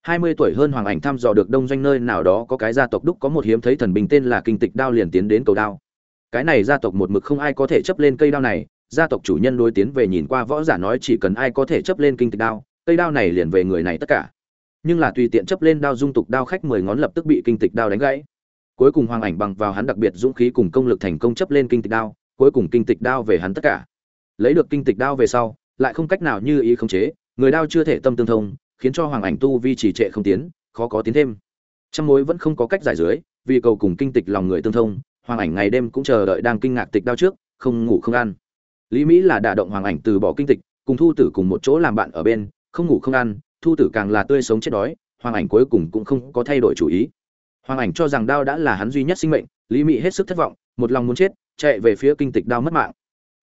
Hai mươi tuổi hơn hoàng ảnh thăm dò được đông doanh nơi nào đó có cái gia tộc đúc có một hiếm thấy thần bình tên là kinh tịch đao liền tiến đến cầu đao. Cái này gia tộc một mực không ai có thể chấp lên cây đao này, gia tộc chủ nhân đối tiến về nhìn qua võ giả nói chỉ cần ai có thể chấp lên kinh tịch đao, cây đao này liền về người này tất cả. Nhưng là tùy tiện chấp lên đao dung tục đao khách mười ngón lập tức bị kinh tịch đao đánh gãy. Cuối cùng hoàng ảnh bằng vào hắn đặc biệt dũng khí cùng công lực thành công chấp lên kinh tịch đao, cuối cùng kinh tịch đao về hắn tất cả lấy được kinh tịch đao về sau, lại không cách nào như ý khống chế, người đao chưa thể tâm tương thông, khiến cho hoàng ảnh tu vi trì trệ không tiến, khó có tiến thêm. Trong mối vẫn không có cách giải dưới, vì cầu cùng kinh tịch lòng người tương thông, hoàng ảnh ngày đêm cũng chờ đợi đang kinh ngạc tịch đao trước, không ngủ không ăn. Lý mỹ là đả động hoàng ảnh từ bỏ kinh tịch, cùng thu tử cùng một chỗ làm bạn ở bên, không ngủ không ăn, thu tử càng là tươi sống chết đói, hoàng ảnh cuối cùng cũng không có thay đổi chủ ý. Hoàng ảnh cho rằng đao đã là hắn duy nhất sinh mệnh, lý mỹ hết sức thất vọng, một lòng muốn chết, chạy về phía kinh tịch đao mất mạng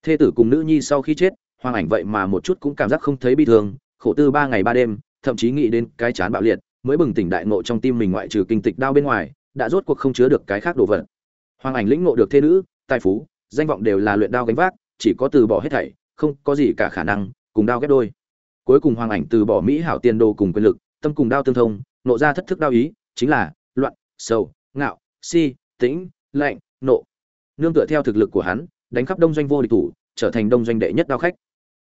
thê tử cùng nữ nhi sau khi chết, hoàng ảnh vậy mà một chút cũng cảm giác không thấy bi thương, khổ tư ba ngày ba đêm, thậm chí nghĩ đến cái chán bạo liệt, mới bừng tỉnh đại ngộ trong tim mình ngoại trừ kinh tịch đao bên ngoài, đã rốt cuộc không chứa được cái khác đồ vật. Hoàng ảnh lĩnh ngộ được thê nữ, tài phú, danh vọng đều là luyện đao gánh vác, chỉ có từ bỏ hết thảy, không có gì cả khả năng, cùng đao ghép đôi. Cuối cùng hoàng ảnh từ bỏ mỹ hảo tiền đồ cùng quyền lực, tâm cùng đao tương thông, nộ ra thất thức đao ý, chính là loạn sâu ngạo, si, tĩnh, lạnh, nộ. Nương tựa theo thực lực của hắn đánh khắp đông doanh vô địch thủ, trở thành đông doanh đệ nhất đao khách.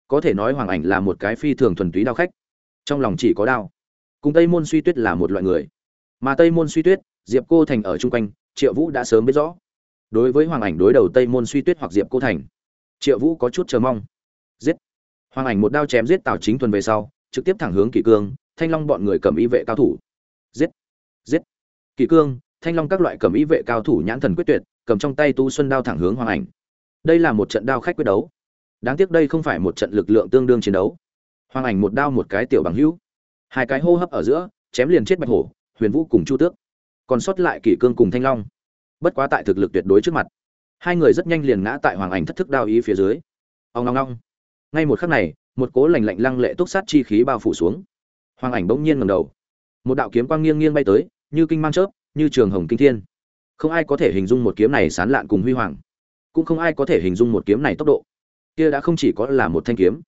Có thể nói hoàng ảnh là một cái phi thường thuần túy đao khách. Trong lòng chỉ có đao. Cùng tây môn suy tuyết là một loại người. Mà tây môn suy tuyết, diệp cô thành ở chung quanh, triệu vũ đã sớm biết rõ. Đối với hoàng ảnh đối đầu tây môn suy tuyết hoặc diệp cô thành, triệu vũ có chút chờ mong. Giết! Hoàng ảnh một đao chém giết tào chính thuần về sau, trực tiếp thẳng hướng kỷ cương, thanh long bọn người cầm y vệ cao thủ. Giết! Giết! Kỷ cương, thanh long các loại cầm y vệ cao thủ nhãn thần quyết tuyệt, cầm trong tay tu xuân đao thẳng hướng hoàng ảnh đây là một trận đao khách quyết đấu. Đáng tiếc đây không phải một trận lực lượng tương đương chiến đấu. Hoàng ảnh một đao một cái tiểu bằng hữu. Hai cái hô hấp ở giữa, chém liền chết bạch hổ, huyền vũ cùng chu tước. Còn sót lại kỷ cương cùng thanh long. Bất quá tại thực lực tuyệt đối trước mặt, hai người rất nhanh liền ngã tại hoàng ảnh thất thức đao ý phía dưới. Ông ngong ngong ngay một khắc này, một cố lành lạnh lăng lệ túc sát chi khí bao phủ xuống. Hoàng ảnh bỗng nhiên ngầm đầu. Một đạo kiếm quang nghiêng nghiêng bay tới, như kinh mang chớp, như trường hồng kinh thiên. Không ai có thể hình dung một kiếm này sán lạn cùng huy hoàng cũng không ai có thể hình dung một kiếm này tốc độ. Kia đã không chỉ có là một thanh kiếm,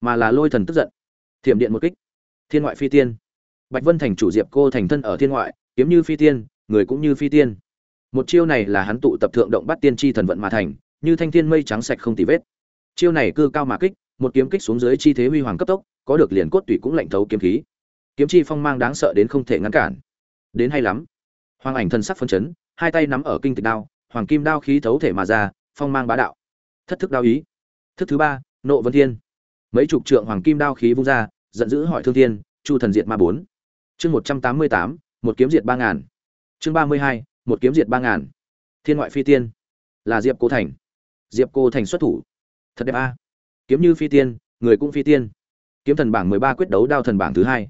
mà là lôi thần tức giận. Thiểm điện một kích. Thiên ngoại phi tiên. Bạch vân thành chủ diệp cô thành thân ở thiên ngoại, kiếm như phi tiên, người cũng như phi tiên. Một chiêu này là hắn tụ tập thượng động bắt tiên tri thần vận mà thành, như thanh thiên mây trắng sạch không tì vết. Chiêu này cư cao mà kích, một kiếm kích xuống dưới chi thế huy hoàng cấp tốc, có được liền cốt tủy cũng lạnh thấu kiếm khí. Kiếm chi phong mang đáng sợ đến không thể ngăn cản. Đến hay lắm. Hoàng ảnh thân sắc phân chấn, hai tay nắm ở kinh tịch đao, hoàng kim đao khí thấu thể mà ra phong mang bá đạo. Thất thức đao ý. Thức thứ ba, nộ vân thiên. Mấy chục trượng hoàng kim đao khí vung ra, giận dữ hỏi thương thiên, chu thần diệt ma bốn. Chương một trăm tám mươi tám, một kiếm diệt ba ngàn. Chương ba mươi hai, một kiếm diệt ba ngàn. Thiên ngoại phi tiên. Là diệp cô thành. Diệp cô thành xuất thủ. Thật đẹp a. Kiếm như phi tiên, người cũng phi tiên. Kiếm thần bảng mười ba quyết đấu đao thần bảng thứ hai.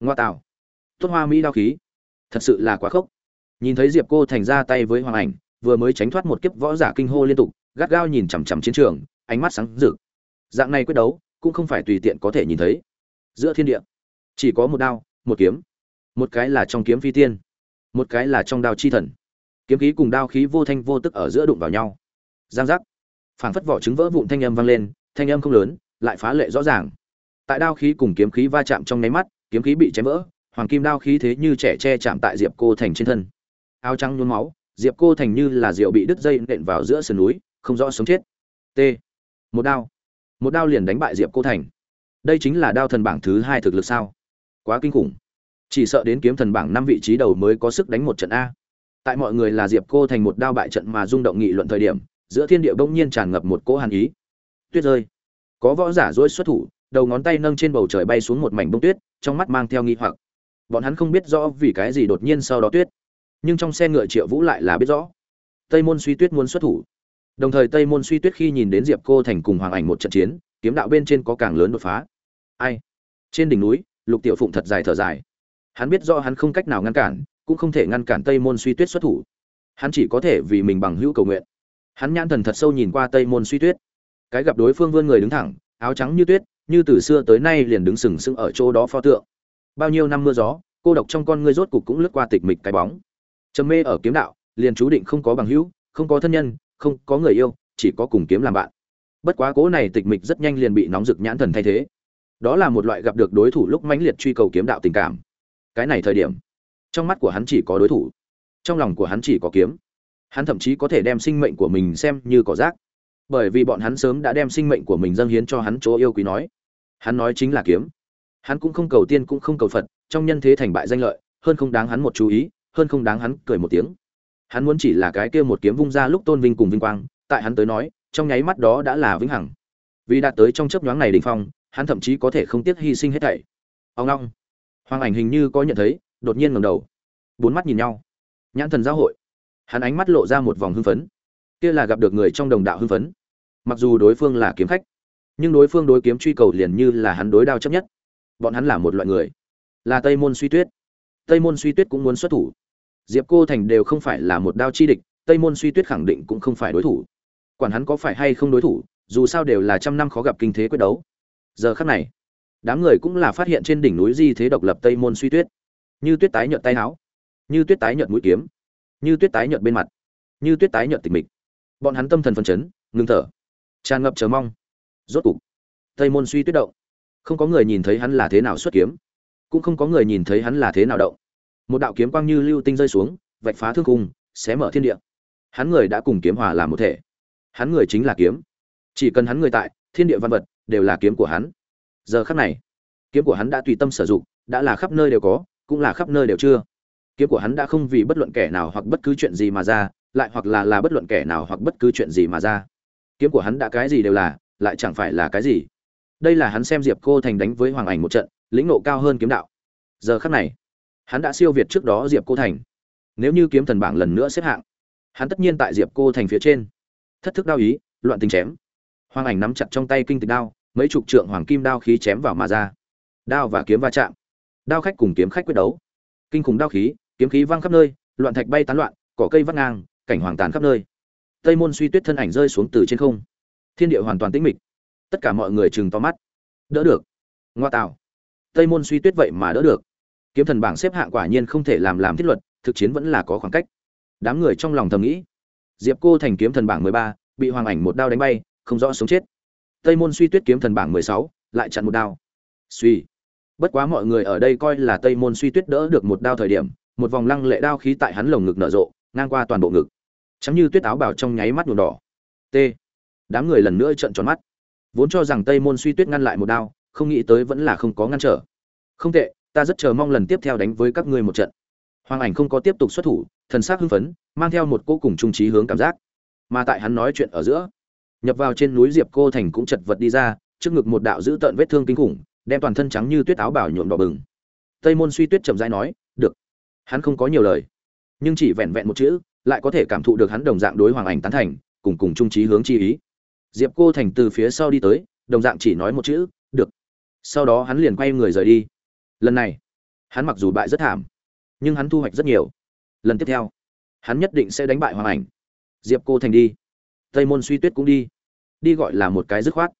Ngoa tạo. Tốt hoa mỹ đao khí. Thật sự là quá khốc. Nhìn thấy diệp cô thành ra tay với hoàng ảnh vừa mới tránh thoát một kiếp võ giả kinh hô liên tục, gắt gao nhìn chằm chằm chiến trường, ánh mắt sáng rực. Dạng này quyết đấu, cũng không phải tùy tiện có thể nhìn thấy. Giữa thiên địa, chỉ có một đao, một kiếm. Một cái là trong kiếm phi tiên, một cái là trong đao chi thần. Kiếm khí cùng đao khí vô thanh vô tức ở giữa đụng vào nhau. Giang giác. Phảng phất vỏ trứng vỡ vụn thanh âm vang lên, thanh âm không lớn, lại phá lệ rõ ràng. Tại đao khí cùng kiếm khí va chạm trong nháy mắt, kiếm khí bị chém vỡ, hoàng kim đao khí thế như trẻ che chạm tại diệp cô thành trên thân. Áo trắng nhuốm máu diệp cô thành như là rượu bị đứt dây nện vào giữa sườn núi, không rõ sống chết. T. Một đao. Một đao liền đánh bại diệp cô thành. Đây chính là đao thần bảng thứ hai thực lực sao? Quá kinh khủng. Chỉ sợ đến kiếm thần bảng năm vị trí đầu mới có sức đánh một trận a. Tại mọi người là diệp cô thành một đao bại trận mà rung động nghị luận thời điểm, giữa thiên địa bỗng nhiên tràn ngập một cỗ hàn ý. Tuyết rơi. Có võ giả dối xuất thủ, đầu ngón tay nâng trên bầu trời bay xuống một mảnh bông tuyết, trong mắt mang theo nghi hoặc. Bọn hắn không biết rõ vì cái gì đột nhiên sau đó tuyết nhưng trong xe ngựa triệu vũ lại là biết rõ. Tây môn suy tuyết muốn xuất thủ. Đồng thời tây môn suy tuyết khi nhìn đến diệp cô thành cùng hoàng ảnh một trận chiến, kiếm đạo bên trên có càng lớn đột phá. Ai? Trên đỉnh núi, lục tiểu phụng thật dài thở dài. Hắn biết rõ hắn không cách nào ngăn cản, cũng không thể ngăn cản tây môn suy tuyết xuất thủ. Hắn chỉ có thể vì mình bằng hữu cầu nguyện. Hắn nhãn thần thật sâu nhìn qua tây môn suy tuyết. Cái gặp đối phương vươn người đứng thẳng, áo trắng như tuyết, như từ xưa tới nay liền đứng sừng sững ở chỗ đó pho tượng. Bao nhiêu năm mưa gió, cô độc trong con ngươi rốt cục cũng lướt qua tịch mịch cái bóng trầm mê ở kiếm đạo, liền chú định không có bằng hữu, không có thân nhân, không có người yêu, chỉ có cùng kiếm làm bạn. Bất quá cố này tịch mịch rất nhanh liền bị nóng rực nhãn thần thay thế. Đó là một loại gặp được đối thủ lúc mãnh liệt truy cầu kiếm đạo tình cảm. Cái này thời điểm, trong mắt của hắn chỉ có đối thủ. Trong lòng của hắn chỉ có kiếm. Hắn thậm chí có thể đem sinh mệnh của mình xem như cỏ rác. Bởi vì bọn hắn sớm đã đem sinh mệnh của mình dâng hiến cho hắn chỗ yêu quý nói. Hắn nói chính là kiếm. Hắn cũng không cầu tiên cũng không cầu phật, trong nhân thế thành bại danh lợi, hơn không đáng hắn một chú ý hơn không đáng hắn cười một tiếng. Hắn muốn chỉ là cái kia một kiếm vung ra lúc tôn vinh cùng vinh quang, tại hắn tới nói, trong nháy mắt đó đã là vĩnh hằng. Vì đạt tới trong chớp nhoáng này đỉnh phong, hắn thậm chí có thể không tiếc hy sinh hết thảy. Ông long. Hoàng ảnh hình như có nhận thấy, đột nhiên ngẩng đầu. Bốn mắt nhìn nhau. Nhãn thần giao hội. Hắn ánh mắt lộ ra một vòng hưng phấn. Kia là gặp được người trong đồng đạo hưng phấn. Mặc dù đối phương là kiếm khách, nhưng đối phương đối kiếm truy cầu liền như là hắn đối đao chấp nhất. Bọn hắn là một loại người. Là tây môn suy tuyết. Tây môn suy tuyết cũng muốn xuất thủ diệp cô thành đều không phải là một đao chi địch, tây môn suy tuyết khẳng định cũng không phải đối thủ. Quản hắn có phải hay không đối thủ, dù sao đều là trăm năm khó gặp kinh thế quyết đấu. Giờ khắc này, đám người cũng là phát hiện trên đỉnh núi di thế độc lập tây môn suy tuyết. Như tuyết tái nhợt tay áo, như tuyết tái nhợt mũi kiếm, như tuyết tái nhợt bên mặt, như tuyết tái nhợt tịch mịch. Bọn hắn tâm thần phân chấn, ngừng thở. Tràn ngập chờ mong. Rốt cục, tây môn suy tuyết động. Không có người nhìn thấy hắn là thế nào xuất kiếm, cũng không có người nhìn thấy hắn là thế nào động một đạo kiếm quang như lưu tinh rơi xuống, vạch phá thương cung xé mở thiên địa. Hắn người đã cùng kiếm hòa làm một thể. Hắn người chính là kiếm. Chỉ cần hắn người tại, thiên địa văn vật đều là kiếm của hắn. Giờ khắc này, kiếm của hắn đã tùy tâm sử dụng, đã là khắp nơi đều có, cũng là khắp nơi đều chưa. Kiếm của hắn đã không vì bất luận kẻ nào hoặc bất cứ chuyện gì mà ra, lại hoặc là là bất luận kẻ nào hoặc bất cứ chuyện gì mà ra. Kiếm của hắn đã cái gì đều là, lại chẳng phải là cái gì. Đây là hắn xem diệp cô thành đánh với hoàng ảnh một trận, lĩnh nộ cao hơn kiếm đạo. Giờ khắc này hắn đã siêu việt trước đó diệp cô thành. Nếu như kiếm thần bảng lần nữa xếp hạng, hắn tất nhiên tại diệp cô thành phía trên. Thất thức đao ý, loạn tình chém. Hoàng ảnh nắm chặt trong tay kinh tịch đao, mấy chục trượng hoàng kim đao khí chém vào mà ra. Đao và kiếm va chạm. Đao khách cùng kiếm khách quyết đấu. Kinh khủng đao khí, kiếm khí văng khắp nơi, loạn thạch bay tán loạn, cỏ cây vắt ngang, cảnh hoàng tàn khắp nơi. Tây môn suy tuyết thân ảnh rơi xuống từ trên không. Thiên địa hoàn toàn tĩnh mịch. Tất cả mọi người chừng to mắt. Đỡ được. Ngoa tạo. Tây môn suy tuyết vậy mà đỡ được kiếm thần bảng xếp hạng quả nhiên không thể làm làm thiết luật, thực chiến vẫn là có khoảng cách. Đám người trong lòng thầm nghĩ, diệp cô thành kiếm thần bảng mười ba, bị hoàng ảnh một đao đánh bay, không rõ sống chết. Tây môn suy tuyết kiếm thần bảng mười sáu, lại chặn một đao. Suy. Bất quá mọi người ở đây coi là tây môn suy tuyết đỡ được một đao thời điểm, một vòng lăng lệ đao khí tại hắn lồng ngực nở rộ, ngang qua toàn bộ ngực. Chẳng như tuyết áo bảo trong nháy mắt nhuộm đỏ. T. Đám người lần nữa trợn tròn mắt. Vốn cho rằng tây môn suy tuyết ngăn lại một đao, không nghĩ tới vẫn là không có ngăn trở. Không tệ ta rất chờ mong lần tiếp theo đánh với các ngươi một trận. Hoàng ảnh không có tiếp tục xuất thủ, thần sắc hưng phấn, mang theo một cô cùng trung trí hướng cảm giác. Mà tại hắn nói chuyện ở giữa, nhập vào trên núi diệp cô thành cũng chật vật đi ra, trước ngực một đạo dữ tợn vết thương kinh khủng, đem toàn thân trắng như tuyết áo bảo nhuộm đỏ bừng. Tây môn suy tuyết chậm rãi nói, được, hắn không có nhiều lời, nhưng chỉ vẹn vẹn một chữ, lại có thể cảm thụ được hắn đồng dạng đối hoàng ảnh tán thành, cùng cùng trung trí hướng chi ý. Diệp cô thành từ phía sau đi tới, đồng dạng chỉ nói một chữ, được. Sau đó hắn liền quay người rời đi lần này, hắn mặc dù bại rất thảm, nhưng hắn thu hoạch rất nhiều. Lần tiếp theo, hắn nhất định sẽ đánh bại hoàng ảnh. Diệp cô thành đi. Tây môn suy tuyết cũng đi. Đi gọi là một cái dứt khoát.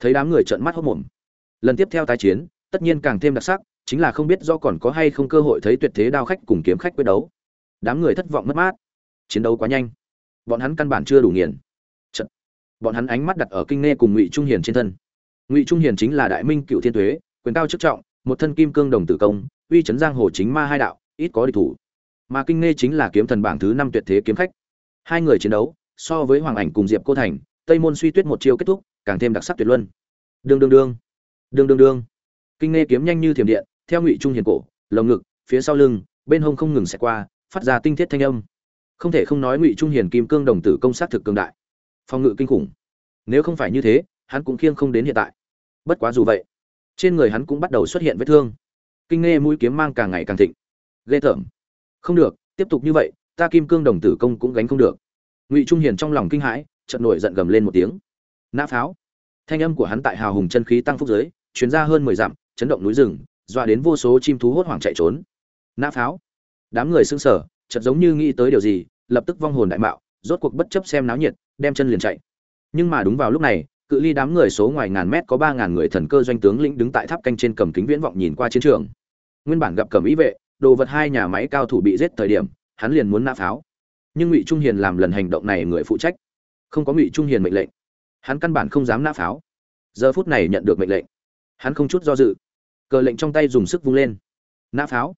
Thấy đám người trợn mắt hốc mồm. Lần tiếp theo tái chiến, tất nhiên càng thêm đặc sắc, chính là không biết do còn có hay không cơ hội thấy tuyệt thế đao khách cùng kiếm khách quyết đấu. Đám người thất vọng mất mát. Chiến đấu quá nhanh. Bọn hắn căn bản chưa đủ nghiền. Chật. bọn hắn ánh mắt đặt ở kinh nghe cùng ngụy trung hiền trên thân. Ngụy trung hiền chính là đại minh cựu thiên thuế quyền cao chức trọng một thân kim cương đồng tử công, uy chấn giang hồ chính ma hai đạo, ít có địch thủ. Mà kinh nghe chính là kiếm thần bảng thứ năm tuyệt thế kiếm khách. Hai người chiến đấu, so với hoàng ảnh cùng diệp cô thành, tây môn suy tuyết một chiêu kết thúc, càng thêm đặc sắc tuyệt luân. Đương đương đương đương đương đương. Kinh nghe kiếm nhanh như thiểm điện, theo ngụy trung hiền cổ, lồng ngực, phía sau lưng, bên hông không ngừng xẹt qua, phát ra tinh thiết thanh âm. Không thể không nói ngụy trung hiền kim cương đồng tử công sát thực cường đại. Phòng ngự kinh khủng. Nếu không phải như thế, hắn cũng khiêng không đến hiện tại. Bất quá dù vậy trên người hắn cũng bắt đầu xuất hiện vết thương. Kinh nghe mũi kiếm mang càng ngày càng thịnh. Ghê tởm. Không được, tiếp tục như vậy, ta kim cương đồng tử công cũng gánh không được. Ngụy trung hiền trong lòng kinh hãi, chợt nổi giận gầm lên một tiếng. Nã pháo. Thanh âm của hắn tại hào hùng chân khí tăng phúc giới chuyến ra hơn mười dặm, chấn động núi rừng, dọa đến vô số chim thú hốt hoảng chạy trốn. Nã pháo. Đám người sững sờ, chợt giống như nghĩ tới điều gì, lập tức vong hồn đại mạo, rốt cuộc bất chấp xem náo nhiệt, đem chân liền chạy. Nhưng mà đúng vào lúc này cự ly đám người số ngoài ngàn mét có ba ngàn người thần cơ doanh tướng lĩnh đứng tại tháp canh trên cầm kính viễn vọng nhìn qua chiến trường. Nguyên bản gặp cầm ý vệ, đồ vật hai nhà máy cao thủ bị giết thời điểm, hắn liền muốn nã pháo. Nhưng ngụy trung hiền làm lần hành động này người phụ trách. Không có ngụy trung hiền mệnh lệnh. Hắn căn bản không dám nã pháo. Giờ phút này nhận được mệnh lệnh. Hắn không chút do dự. Cờ lệnh trong tay dùng sức vung lên. Nã pháo.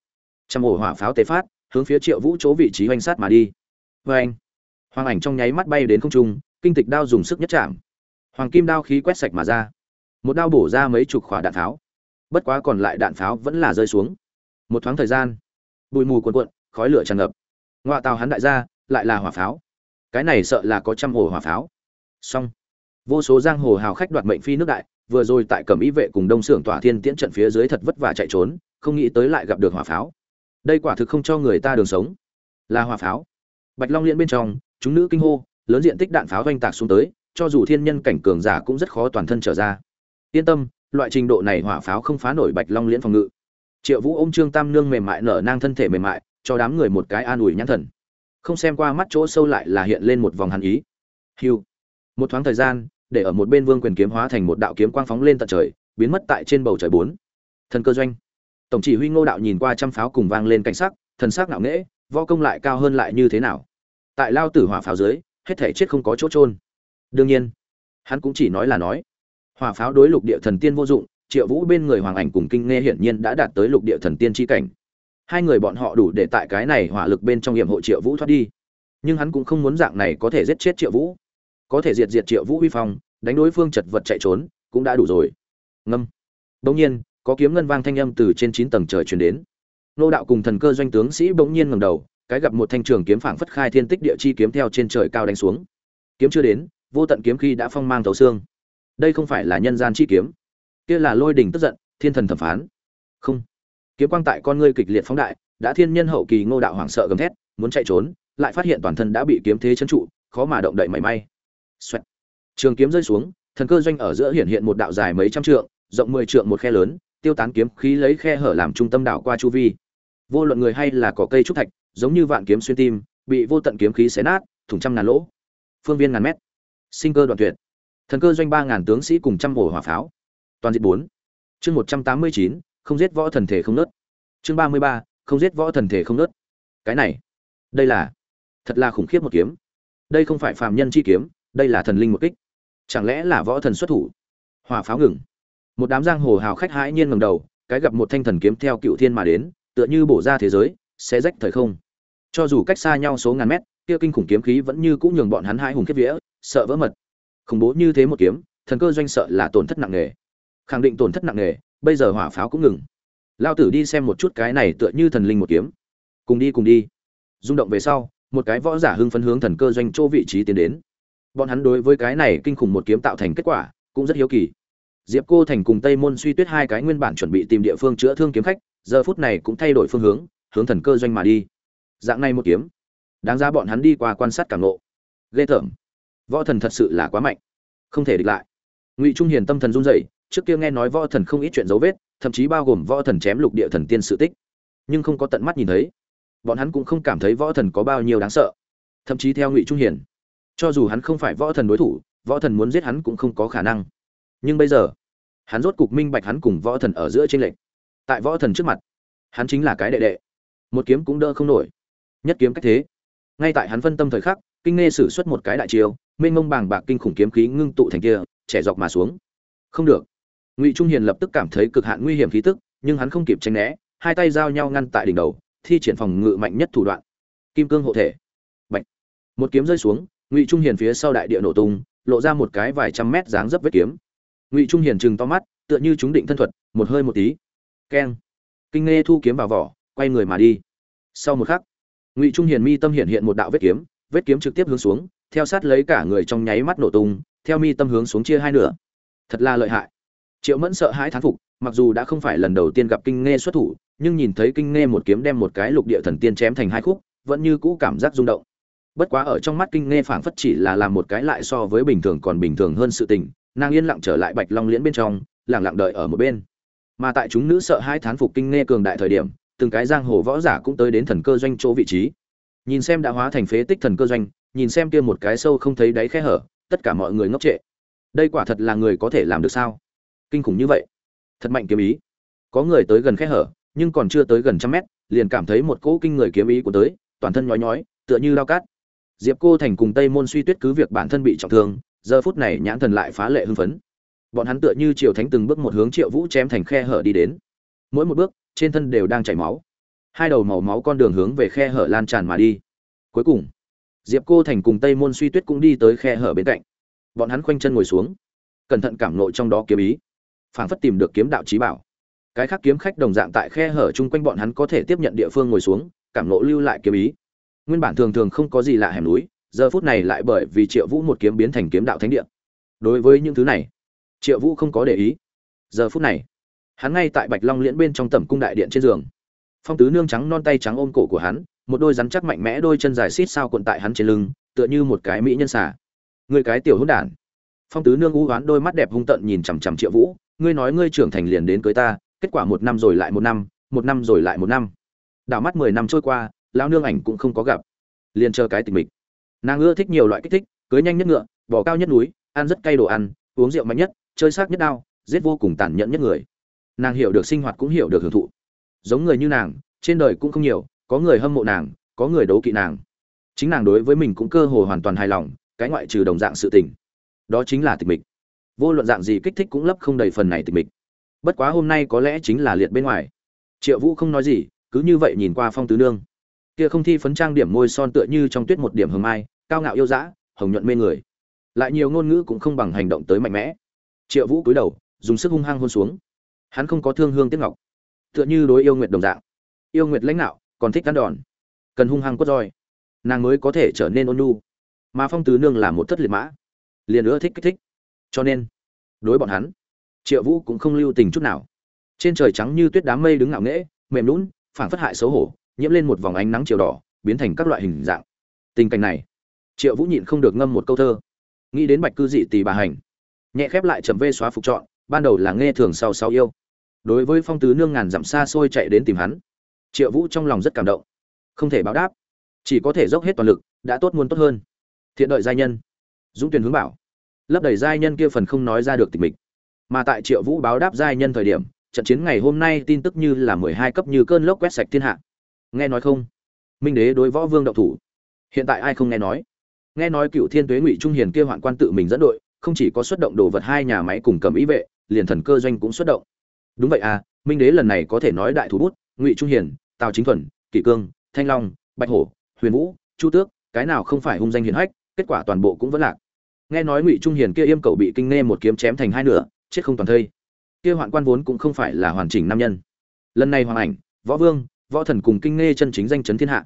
Trăm ổ hỏa pháo tế phát, hướng phía triệu vũ chỗ vị trí hoành sát mà đi. Vê anh hoàng ảnh trong nháy mắt bay đến không trung, kinh tịch đao dùng sức nhất chạm hoàng kim đao khí quét sạch mà ra. Một đao bổ ra mấy chục khỏa đạn pháo. Bất quá còn lại đạn pháo vẫn là rơi xuống. Một thoáng thời gian, bụi mù cuồn cuộn, khói lửa tràn ngập. Ngoại tàu hắn đại gia, lại là hỏa pháo. Cái này sợ là có trăm ổ hỏa pháo. Xong. Vô số giang hồ hào khách đoạt mệnh phi nước đại, vừa rồi tại cẩm ý vệ cùng đông xưởng tỏa thiên tiễn trận phía dưới thật vất vả chạy trốn, không nghĩ tới lại gặp được hỏa pháo. Đây quả thực không cho người ta đường sống. Là hỏa pháo. Bạch long liên bên trong, chúng nữ kinh hô, lớn diện tích đạn pháo oanh tạc xuống tới cho dù thiên nhân cảnh cường giả cũng rất khó toàn thân trở ra. Yên tâm, loại trình độ này hỏa pháo không phá nổi bạch long liễn phòng ngự. Triệu vũ ôm trương tam nương mềm mại nở nang thân thể mềm mại, cho đám người một cái an ủi nhãn thần. Không xem qua mắt chỗ sâu lại là hiện lên một vòng hàn ý. Hiu. Một thoáng thời gian, để ở một bên vương quyền kiếm hóa thành một đạo kiếm quang phóng lên tận trời, biến mất tại trên bầu trời bốn. Thần cơ doanh. Tổng chỉ huy ngô đạo nhìn qua trăm pháo cùng vang lên cảnh sắc, thần sắc ngạo nghễ, võ công lại cao hơn lại như thế nào. Tại lao tử hỏa pháo dưới, hết thể chết không có chỗ trôn đương nhiên, hắn cũng chỉ nói là nói. Hỏa pháo đối lục địa thần tiên vô dụng, triệu vũ bên người hoàng ảnh cùng kinh nghe hiển nhiên đã đạt tới lục địa thần tiên tri cảnh. Hai người bọn họ đủ để tại cái này hỏa lực bên trong hiểm hộ triệu vũ thoát đi. Nhưng hắn cũng không muốn dạng này có thể giết chết triệu vũ. Có thể diệt diệt triệu vũ uy phong, đánh đối phương chật vật chạy trốn, cũng đã đủ rồi. Ngâm. Bỗng nhiên, có kiếm ngân vang thanh âm từ trên chín tầng trời truyền đến. Nô đạo cùng thần cơ doanh tướng sĩ bỗng nhiên ngẩng đầu, cái gặp một thanh trường kiếm phảng phất khai thiên tích địa chi kiếm theo trên trời cao đánh xuống. Kiếm chưa đến vô tận kiếm khi đã phong mang thấu xương. Đây không phải là nhân gian chi kiếm. Kia là lôi đình tức giận, thiên thần thẩm phán. Không. Kiếm quang tại con ngươi kịch liệt phóng đại, đã thiên nhân hậu kỳ ngô đạo hoảng sợ gầm thét, muốn chạy trốn, lại phát hiện toàn thân đã bị kiếm thế trấn trụ, khó mà động đậy mảy may. Xoẹt. trường kiếm rơi xuống, thần cơ doanh ở giữa hiện hiện một đạo dài mấy trăm trượng, rộng mười trượng một khe lớn, tiêu tán kiếm khí lấy khe hở làm trung tâm đảo qua chu vi. Vô luận người hay là cỏ cây trúc thạch, giống như vạn kiếm xuyên tim, bị vô tận kiếm khí xé nát, thủng trăm ngàn lỗ. Phương viên ngàn mét sinh cơ đoạn tuyệt. Thần cơ doanh ba ngàn tướng sĩ cùng trăm ổ hỏa pháo. Toàn diện bốn. Chương một trăm tám mươi chín, không giết võ thần thể không nớt. Chương ba mươi ba, không giết võ thần thể không nớt. Cái này, đây là, thật là khủng khiếp một kiếm. Đây không phải phàm nhân chi kiếm, đây là thần linh một kích. Chẳng lẽ là võ thần xuất thủ? Hỏa pháo ngừng. Một đám giang hồ hào khách hãi nhiên ngầm đầu, cái gặp một thanh thần kiếm theo cựu thiên mà đến, tựa như bổ ra thế giới, sẽ rách thời không. Cho dù cách xa nhau số ngàn mét, kia kinh khủng kiếm khí vẫn như cũng nhường bọn hắn hai hùng kiếp vía sợ vỡ mật. Khủng bố như thế một kiếm, thần cơ doanh sợ là tổn thất nặng nề. Khẳng định tổn thất nặng nề, bây giờ hỏa pháo cũng ngừng. Lao tử đi xem một chút cái này tựa như thần linh một kiếm. Cùng đi cùng đi. Rung động về sau, một cái võ giả hưng phấn hướng thần cơ doanh chỗ vị trí tiến đến. Bọn hắn đối với cái này kinh khủng một kiếm tạo thành kết quả, cũng rất hiếu kỳ. Diệp cô thành cùng tây môn suy tuyết hai cái nguyên bản chuẩn bị tìm địa phương chữa thương kiếm khách, giờ phút này cũng thay đổi phương hướng hướng thần cơ doanh mà đi. Dạng này một kiếm, đáng ra bọn hắn đi qua quan sát cảm nộ ghê tởm võ thần thật sự là quá mạnh. Không thể địch lại. Ngụy trung hiền tâm thần run rẩy, trước kia nghe nói võ thần không ít chuyện dấu vết, thậm chí bao gồm võ thần chém lục địa thần tiên sự tích. Nhưng không có tận mắt nhìn thấy. Bọn hắn cũng không cảm thấy võ thần có bao nhiêu đáng sợ. Thậm chí theo ngụy trung hiền, cho dù hắn không phải võ thần đối thủ, võ thần muốn giết hắn cũng không có khả năng. Nhưng bây giờ, hắn rốt cục minh bạch hắn cùng võ thần ở giữa tranh lệch. Tại võ thần trước mặt, hắn chính là cái đệ đệ. Một kiếm cũng đỡ không nổi. Nhất kiếm cách thế. Ngay tại hắn phân tâm thời khắc, kinh nghe sử xuất một cái đại chiêu mênh mông bàng bạc kinh khủng kiếm khí ngưng tụ thành kia, trẻ dọc mà xuống. Không được. Ngụy trung hiền lập tức cảm thấy cực hạn nguy hiểm khí tức, nhưng hắn không kịp tránh né, hai tay giao nhau ngăn tại đỉnh đầu, thi triển phòng ngự mạnh nhất thủ đoạn. Kim cương hộ thể. Bạch. một kiếm rơi xuống, ngụy trung hiền phía sau đại địa nổ tung, lộ ra một cái vài trăm mét dáng dấp vết kiếm. Ngụy trung hiền chừng to mắt, tựa như chúng định thân thuật, một hơi một tí. Keng. Kinh nghe thu kiếm vào vỏ, quay người mà đi. Sau một khắc, ngụy trung hiền mi tâm hiện hiện một đạo vết kiếm vết kiếm trực tiếp hướng xuống theo sát lấy cả người trong nháy mắt nổ tung, theo mi tâm hướng xuống chia hai nửa. Thật là lợi hại. Triệu mẫn sợ hãi thán phục, mặc dù đã không phải lần đầu tiên gặp kinh nghe xuất thủ, nhưng nhìn thấy kinh nghe một kiếm đem một cái lục địa thần tiên chém thành hai khúc, vẫn như cũ cảm giác rung động. Bất quá ở trong mắt kinh nghe phảng phất chỉ là làm một cái lại so với bình thường còn bình thường hơn sự tình, nàng yên lặng trở lại bạch long liễn bên trong, lặng lặng đợi ở một bên. Mà tại chúng nữ sợ hai thán phục kinh nghe cường đại thời điểm, từng cái giang hồ võ giả cũng tới đến thần cơ doanh chỗ vị trí. Nhìn xem đã hóa thành phế tích thần cơ doanh nhìn xem kia một cái sâu không thấy đáy khe hở, tất cả mọi người ngốc trệ. Đây quả thật là người có thể làm được sao? Kinh khủng như vậy. Thật mạnh kiếm ý. Có người tới gần khe hở, nhưng còn chưa tới gần trăm mét, liền cảm thấy một cỗ kinh người kiếm ý của tới, toàn thân nhói nhói, tựa như lao cát. Diệp cô thành cùng tây môn suy tuyết cứ việc bản thân bị trọng thương, giờ phút này nhãn thần lại phá lệ hưng phấn. Bọn hắn tựa như triều thánh từng bước một hướng triệu vũ chém thành khe hở đi đến. Mỗi một bước, trên thân đều đang chảy máu. Hai đầu màu máu con đường hướng về khe hở lan tràn mà đi. Cuối cùng diệp cô thành cùng tây môn suy tuyết cũng đi tới khe hở bên cạnh. Bọn hắn khoanh chân ngồi xuống, cẩn thận cảm nội trong đó kiếm ý, phảng phất tìm được kiếm đạo trí bảo. Cái khác kiếm khách đồng dạng tại khe hở chung quanh bọn hắn có thể tiếp nhận địa phương ngồi xuống, cảm nộ lưu lại kiếm ý. Nguyên bản thường thường không có gì lạ hẻm núi, giờ phút này lại bởi vì triệu vũ một kiếm biến thành kiếm đạo thánh địa. Đối với những thứ này, triệu vũ không có để ý. Giờ phút này, hắn ngay tại bạch long liễn bên trong Tầm cung đại điện trên giường. Phong tứ nương trắng non tay trắng ôm cổ của hắn một đôi rắn chắc mạnh mẽ đôi chân dài xít sao cuộn tại hắn trên lưng, tựa như một cái mỹ nhân xà. Người cái tiểu hỗn đản. Phong tứ nương u oán đôi mắt đẹp hung tận nhìn chằm chằm triệu vũ, ngươi nói ngươi trưởng thành liền đến cưới ta, kết quả một năm rồi lại một năm một năm rồi lại một năm. Đảo mắt mười năm trôi qua, lão nương ảnh cũng không có gặp. Liền chờ cái tình mình nàng ưa thích nhiều loại kích thích, cưới nhanh nhất ngựa, bỏ cao nhất núi, ăn rất cay đồ ăn, uống rượu mạnh nhất, chơi xác nhất đao, giết vô cùng tàn nhẫn nhất người. Nàng hiểu được sinh hoạt cũng hiểu được hưởng thụ. Giống người như nàng, trên đời cũng không nhiều có người hâm mộ nàng, có người đấu kỵ nàng. Chính nàng đối với mình cũng cơ hồ hoàn toàn hài lòng, cái ngoại trừ đồng dạng sự tình. Đó chính là tịch mịch. Vô luận dạng gì kích thích cũng lấp không đầy phần này tịch mịch. Bất quá hôm nay có lẽ chính là liệt bên ngoài. Triệu vũ không nói gì, cứ như vậy nhìn qua phong tứ nương. Kia không thi phấn trang điểm môi son tựa như trong tuyết một điểm hương mai, cao ngạo yêu dã, hồng nhuận mê người. Lại nhiều ngôn ngữ cũng không bằng hành động tới mạnh mẽ. Triệu vũ cúi đầu, dùng sức hung hăng hôn xuống. Hắn không có thương hương tiếc ngọc, tựa như đối yêu nguyệt đồng dạng. Yêu nguyệt lãnh đạo còn thích ăn đòn. Cần hung hăng quất roi. Nàng mới có thể trở nên ôn nhu. Mà phong tứ nương là một thất liệt mã. Liền nữa thích kích thích. Cho nên, đối bọn hắn, triệu vũ cũng không lưu tình chút nào. Trên trời trắng như tuyết đám mây đứng ngạo nghễ, mềm lún phảng phất hại xấu hổ, nhiễm lên một vòng ánh nắng chiều đỏ, biến thành các loại hình dạng. Tình cảnh này, triệu vũ nhịn không được ngâm một câu thơ. Nghĩ đến bạch cư dị tì bà hành. Nhẹ khép lại chậm vê xóa phục trọn, ban đầu là nghe thường sau sau yêu. Đối với phong tứ nương ngàn dặm xa xôi chạy đến tìm hắn triệu vũ trong lòng rất cảm động. Không thể báo đáp. Chỉ có thể dốc hết toàn lực, đã tốt muốn tốt hơn. Thiện đợi giai nhân. Dũng tuyển hướng bảo. Lấp đầy giai nhân kia phần không nói ra được tình mình mà tại triệu vũ báo đáp giai nhân thời điểm, trận chiến ngày hôm nay tin tức như là mười hai cấp như cơn lốc quét sạch thiên hạ. Nghe nói không? Minh đế đối võ vương động thủ. Hiện tại ai không nghe nói? Nghe nói cựu thiên tuế ngụy trung hiền kia hoạn quan tự mình dẫn đội, không chỉ có xuất động đồ vật hai nhà máy cùng cầm ý vệ, liền thần cơ doanh cũng xuất động. Đúng vậy à minh đế lần này có thể nói đại thủ bút, ngụy trung hiền tào chính thuần, kỷ cương, thanh long, bạch hổ, huyền vũ, chu tước, cái nào không phải hung danh hiền hách, kết quả toàn bộ cũng vẫn lạc. Nghe nói ngụy trung hiền kia yêm cầu bị kinh nghe một kiếm chém thành hai nửa, chết không toàn thây. Kia hoạn quan vốn cũng không phải là hoàn chỉnh nam nhân. Lần này hoàng ảnh, võ vương, võ thần cùng kinh nghe chân chính danh chấn thiên hạ.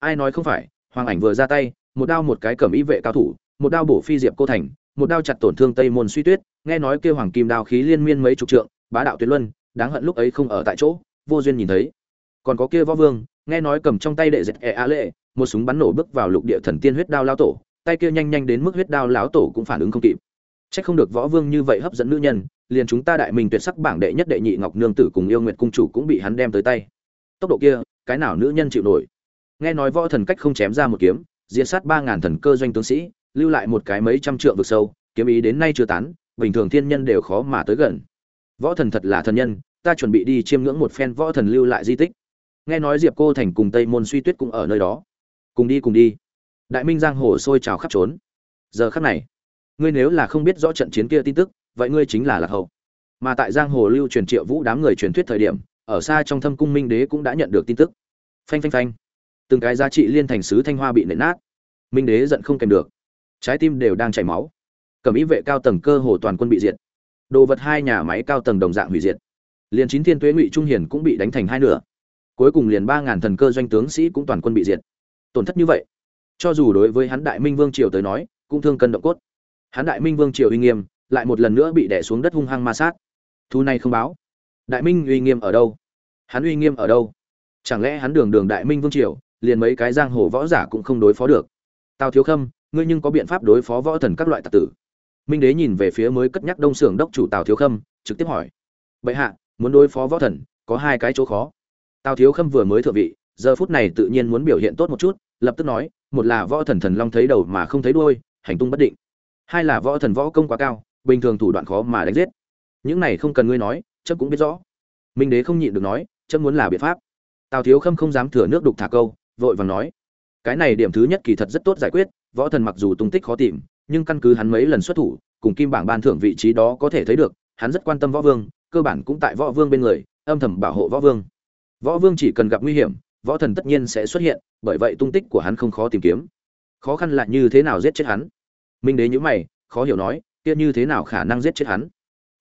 Ai nói không phải, hoàng ảnh vừa ra tay, một đao một cái cầm ý vệ cao thủ, một đao bổ phi diệp cô thành, một đao chặt tổn thương tây môn suy tuyết, nghe nói kêu hoàng kim đao khí liên miên mấy chục trượng, bá đạo tuyệt luân, đáng hận lúc ấy không ở tại chỗ, vô duyên nhìn thấy còn có kia võ vương, nghe nói cầm trong tay đệ dệt e a lệ, một súng bắn nổ bước vào lục địa thần tiên huyết đao lao tổ, tay kia nhanh nhanh đến mức huyết đao lão tổ cũng phản ứng không kịp. Trách không được võ vương như vậy hấp dẫn nữ nhân, liền chúng ta đại minh tuyệt sắc bảng đệ nhất đệ nhị ngọc nương tử cùng yêu nguyệt cung chủ cũng bị hắn đem tới tay. Tốc độ kia, cái nào nữ nhân chịu nổi? Nghe nói võ thần cách không chém ra một kiếm, diệt sát ba ngàn thần cơ doanh tướng sĩ, lưu lại một cái mấy trăm trượng vực sâu, kiếm ý đến nay chưa tán, bình thường thiên nhân đều khó mà tới gần. Võ thần thật là thần nhân, ta chuẩn bị đi chiêm ngưỡng một phen võ thần lưu lại di tích nghe nói diệp cô thành cùng tây môn suy tuyết cũng ở nơi đó. Cùng đi cùng đi. Đại minh giang hồ sôi trào khắp trốn. Giờ khắc này, ngươi nếu là không biết rõ trận chiến kia tin tức, vậy ngươi chính là lạc hậu. Mà tại giang hồ lưu truyền triệu vũ đám người truyền thuyết thời điểm, ở xa trong thâm cung minh đế cũng đã nhận được tin tức. Phanh phanh phanh. Từng cái giá trị liên thành sứ thanh hoa bị nện nát. Minh đế giận không kèm được. Trái tim đều đang chảy máu. Cẩm ý vệ cao tầng cơ hồ toàn quân bị diệt. Đồ vật hai nhà máy cao tầng đồng dạng hủy diệt. Liền chín thiên tuế ngụy trung hiền cũng bị đánh thành hai nửa cuối cùng liền ba ngàn thần cơ doanh tướng sĩ cũng toàn quân bị diệt. Tổn thất như vậy, cho dù đối với hắn đại minh vương triều tới nói, cũng thương cân động cốt. Hắn đại minh vương triều uy nghiêm, lại một lần nữa bị đè xuống đất hung hăng ma sát. Thu này không báo. Đại minh uy nghiêm ở đâu? Hắn uy nghiêm ở đâu? Chẳng lẽ hắn đường đường đại minh vương triều, liền mấy cái giang hồ võ giả cũng không đối phó được? Tào thiếu khâm, ngươi nhưng có biện pháp đối phó võ thần các loại tặc tử. Minh đế nhìn về phía mới cất nhắc đông xưởng đốc chủ tào thiếu khâm, trực tiếp hỏi. Bệ hạ, muốn đối phó võ thần, có hai cái chỗ khó tào thiếu khâm vừa mới thượng vị, giờ phút này tự nhiên muốn biểu hiện tốt một chút, lập tức nói, một là võ thần thần long thấy đầu mà không thấy đuôi, hành tung bất định. Hai là võ thần võ công quá cao, bình thường thủ đoạn khó mà đánh giết. Những này không cần ngươi nói trâm cũng biết rõ. Minh đế không nhịn được nói trâm muốn là biện pháp. Tào thiếu khâm không dám thừa nước đục thả câu, vội vàng nói, cái này điểm thứ nhất kỳ thật rất tốt giải quyết, võ thần mặc dù tung tích khó tìm, nhưng căn cứ hắn mấy lần xuất thủ, cùng kim bảng ban thưởng vị trí đó có thể thấy được, hắn rất quan tâm võ vương, cơ bản cũng tại võ vương bên người, âm thầm bảo hộ võ vương võ vương chỉ cần gặp nguy hiểm, võ thần tất nhiên sẽ xuất hiện, bởi vậy tung tích của hắn không khó tìm kiếm. Khó khăn là như thế nào giết chết hắn? Minh đế nhíu mày, khó hiểu nói, kia như thế nào khả năng giết chết hắn?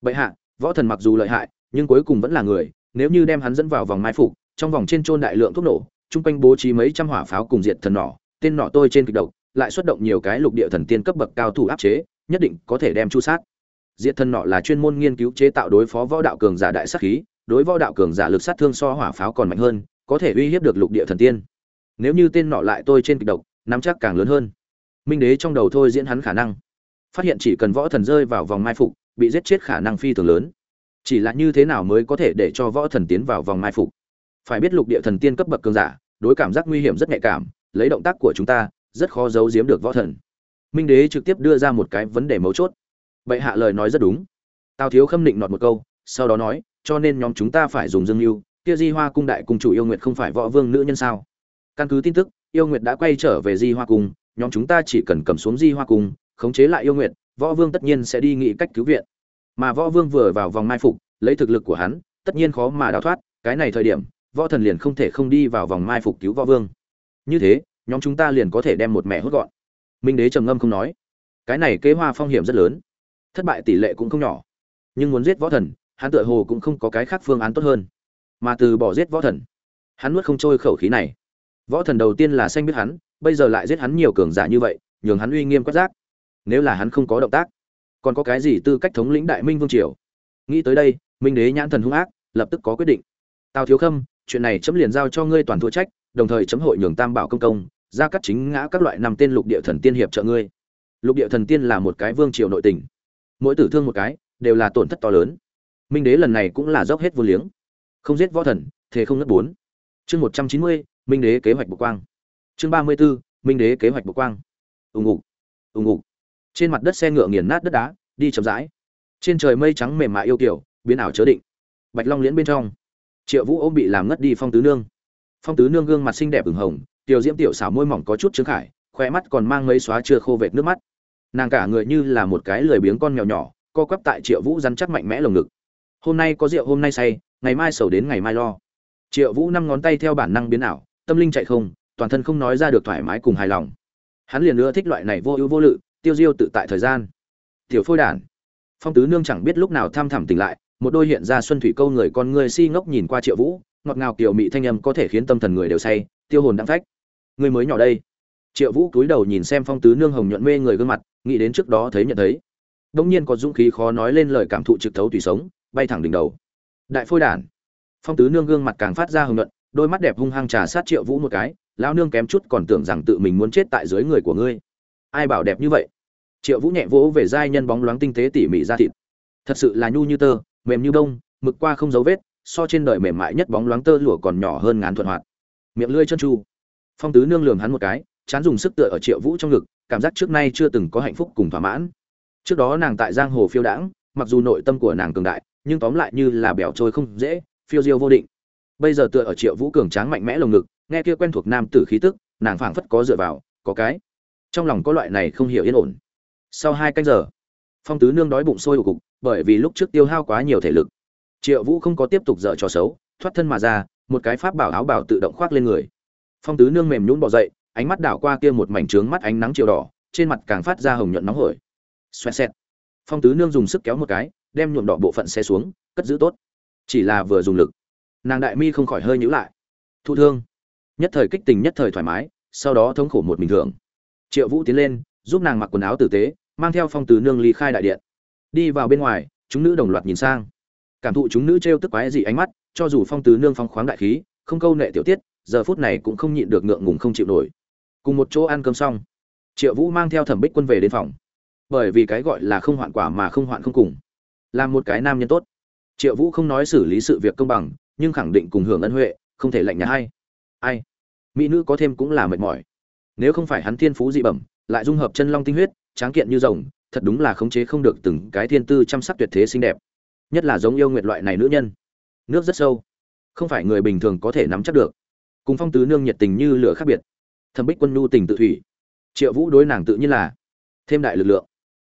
Bệ hạ, võ thần mặc dù lợi hại, nhưng cuối cùng vẫn là người, nếu như đem hắn dẫn vào vòng mai phục, trong vòng trên chôn đại lượng thuốc nổ, chung quanh bố trí mấy trăm hỏa pháo cùng diệt thần nỏ, tên nỏ tôi trên kịch độc, lại xuất động nhiều cái lục địa thần tiên cấp bậc cao thủ áp chế, nhất định có thể đem chu sát. Diệt thần nỏ là chuyên môn nghiên cứu chế tạo đối phó võ đạo cường giả đại sát khí đối võ đạo cường giả lực sát thương so hỏa pháo còn mạnh hơn, có thể uy hiếp được lục địa thần tiên. Nếu như tên nọ lại tôi trên kịch độc, nắm chắc càng lớn hơn. Minh đế trong đầu thôi diễn hắn khả năng. Phát hiện chỉ cần võ thần rơi vào vòng mai phục, bị giết chết khả năng phi thường lớn. Chỉ là như thế nào mới có thể để cho võ thần tiến vào vòng mai phục? Phải biết lục địa thần tiên cấp bậc cường giả, đối cảm giác nguy hiểm rất nhạy cảm, lấy động tác của chúng ta, rất khó giấu giếm được võ thần. Minh đế trực tiếp đưa ra một cái vấn đề mấu chốt. Bệ hạ lời nói rất đúng. Tào thiếu khâm định nọt một câu, sau đó nói cho nên nhóm chúng ta phải dùng dương lưu kia di hoa cung đại cung chủ yêu nguyệt không phải võ vương nữ nhân sao? Căn cứ tin tức, yêu nguyệt đã quay trở về di hoa cung, nhóm chúng ta chỉ cần cầm xuống di hoa cung, khống chế lại yêu nguyệt, võ vương tất nhiên sẽ đi nghĩ cách cứu viện. Mà võ vương vừa vào vòng mai phục, lấy thực lực của hắn, tất nhiên khó mà đào thoát, cái này thời điểm, võ thần liền không thể không đi vào vòng mai phục cứu võ vương. Như thế, nhóm chúng ta liền có thể đem một mẹ hốt gọn. Minh đế trầm ngâm không nói. Cái này kế hoa phong hiểm rất lớn. Thất bại tỷ lệ cũng không nhỏ. Nhưng muốn giết võ thần hắn tựa hồ cũng không có cái khác phương án tốt hơn, mà từ bỏ giết võ thần. Hắn nuốt không trôi khẩu khí này. Võ thần đầu tiên là xanh biết hắn, bây giờ lại giết hắn nhiều cường giả như vậy, nhường hắn uy nghiêm quát giác nếu là hắn không có động tác, còn có cái gì tư cách thống lĩnh đại minh vương triều? Nghĩ tới đây, minh đế nhãn thần hung ác, lập tức có quyết định. Tào thiếu khâm, chuyện này chấm liền giao cho ngươi toàn thua trách, đồng thời chấm hội nhường tam bảo công công, ra cắt chính ngã các loại năm tên lục địa thần tiên hiệp trợ ngươi. Lục địa thần tiên là một cái vương triều nội tình. Mỗi tử thương một cái, đều là tổn thất to lớn minh đế lần này cũng là dốc hết vô liếng. Không giết võ thần thế không ngất bốn. Chương một trăm chín mươi, minh đế kế hoạch bộc quang. Chương ba mươi b ố minh đế kế hoạch bộc quang. Ùng ục ùng ục. Trên mặt đất xe ngựa nghiền nát đất đá, đi chậm rãi. Trên trời mây trắng mềm mại yêu kiểu, biến ảo chớ định. Bạch long liễn bên trong. Triệu vũ ôm bị làm ngất đi phong tứ nương. Phong tứ nương gương mặt xinh đẹp ửng hồng, tiểu diễm tiểu xảo môi mỏng có chút trứng khải khoe mắt còn mang mấy xóa chưa khô vệt nước mắt. Nàng cả người như là một cái lười biếng con mèo nhỏ, co quắp tại triệu vũ rắn chắc mạnh mẽ lồng ngực hôm nay có rượu, hôm nay say, ngày mai sầu đến ngày mai lo. Triệu vũ năm ngón tay theo bản năng biến ảo, tâm linh chạy không, toàn thân không nói ra được thoải mái cùng hài lòng. Hắn liền nữa thích loại này vô ưu vô lự, tiêu diêu tự tại thời gian. Tiểu phôi đản, phong tứ nương chẳng biết lúc nào tham thẳm tỉnh lại, một đôi hiện ra xuân thủy câu người con người si ngốc nhìn qua triệu vũ, ngọt ngào kiểu mị thanh âm có thể khiến tâm thần người đều say, tiêu hồn đang phách. Người mới nhỏ đây. Triệu vũ cúi đầu nhìn xem phong tứ nương hồng nhuận mê người gương mặt, nghĩ đến trước đó thấy nhận thấy. Đông nhiên có dũng khí khó nói lên lời cảm thụ trực thấu tùy sống bay thẳng đỉnh đầu. Đại phôi đản phong tứ nương gương mặt càng phát ra hồng nhuận đôi mắt đẹp hung hăng trà sát triệu vũ một cái lão nương kém chút còn tưởng rằng tự mình muốn chết tại dưới người của ngươi. Ai bảo đẹp như vậy? Triệu vũ nhẹ vỗ về giai nhân bóng loáng tinh tế tỉ mỉ ra thịt. Thật sự là nhu như tơ mềm như đông, mực qua không dấu vết so trên đời mềm mại nhất bóng loáng tơ lụa còn nhỏ hơn ngán thuận hoạt. Miệng lưỡi chân chu. Phong tứ nương lường hắn một cái chán dùng sức tựa ở triệu vũ trong ngực cảm giác trước nay chưa từng có hạnh phúc cùng thỏa mãn. Trước đó nàng tại giang hồ phiêu đãng mặc dù nội tâm của nàng cường đại nhưng tóm lại như là bẻo trôi không dễ, phiêu diêu vô định. Bây giờ tựa ở triệu vũ cường tráng mạnh mẽ lồng ngực, nghe kia quen thuộc nam tử khí tức, nàng phảng phất có dựa vào, có cái. Trong lòng có loại này không hiểu yên ổn. Sau hai canh giờ, phong tứ nương đói bụng sôi ủ cục, bởi vì lúc trước tiêu hao quá nhiều thể lực. Triệu vũ không có tiếp tục dở trò xấu, thoát thân mà ra, một cái pháp bảo áo bảo tự động khoác lên người. Phong tứ nương mềm nhún bỏ dậy, ánh mắt đảo qua kia một mảnh trướng mắt ánh nắng chiều đỏ, trên mặt càng phát ra hồng nhuận nóng hổi. Xoẹt xẹt. Phong tứ nương dùng sức kéo một cái đem nhuộm đỏ bộ phận xe xuống, cất giữ tốt. Chỉ là vừa dùng lực, nàng đại mi không khỏi hơi nhữ lại. Thụ thương. Nhất thời kích tình nhất thời thoải mái, sau đó thống khổ một bình thường triệu vũ tiến lên, giúp nàng mặc quần áo tử tế, mang theo phong từ nương ly khai đại điện. Đi vào bên ngoài, chúng nữ đồng loạt nhìn sang. Cảm thụ chúng nữ t r e o tức quái dị ánh mắt, cho dù phong từ nương phong khoáng đại khí, không câu nệ tiểu tiết, giờ phút này cũng không nhịn được ngượng ngùng không chịu nổi. Cùng một chỗ ăn cơm xong, triệu vũ mang theo thẩm bích quân về đến phòng. Bởi vì cái gọi là không hoạn quả mà không hoạn không cùng làm một cái nam nhân tốt. Triệu vũ không nói xử lý sự việc công bằng, nhưng khẳng định cùng hưởng ân huệ, không thể lạnh nhạt. Hay ai? Mỹ nữ có thêm cũng là mệt mỏi. Nếu không phải hắn thiên phú dị bẩm, lại dung hợp chân long tinh huyết, tráng kiện như rồng, thật đúng là khống chế không được từng cái thiên tư chăm sóc tuyệt thế xinh đẹp. Nhất là giống yêu nguyệt loại này nữ nhân. Nước rất sâu. Không phải người bình thường có thể nắm chắc được. Cùng phong tứ nương nhiệt tình như lửa khác biệt. Thẩm bích quân nhu tình tự thủy. Triệu vũ đối nàng tự nhiên là thêm đại lực lượng.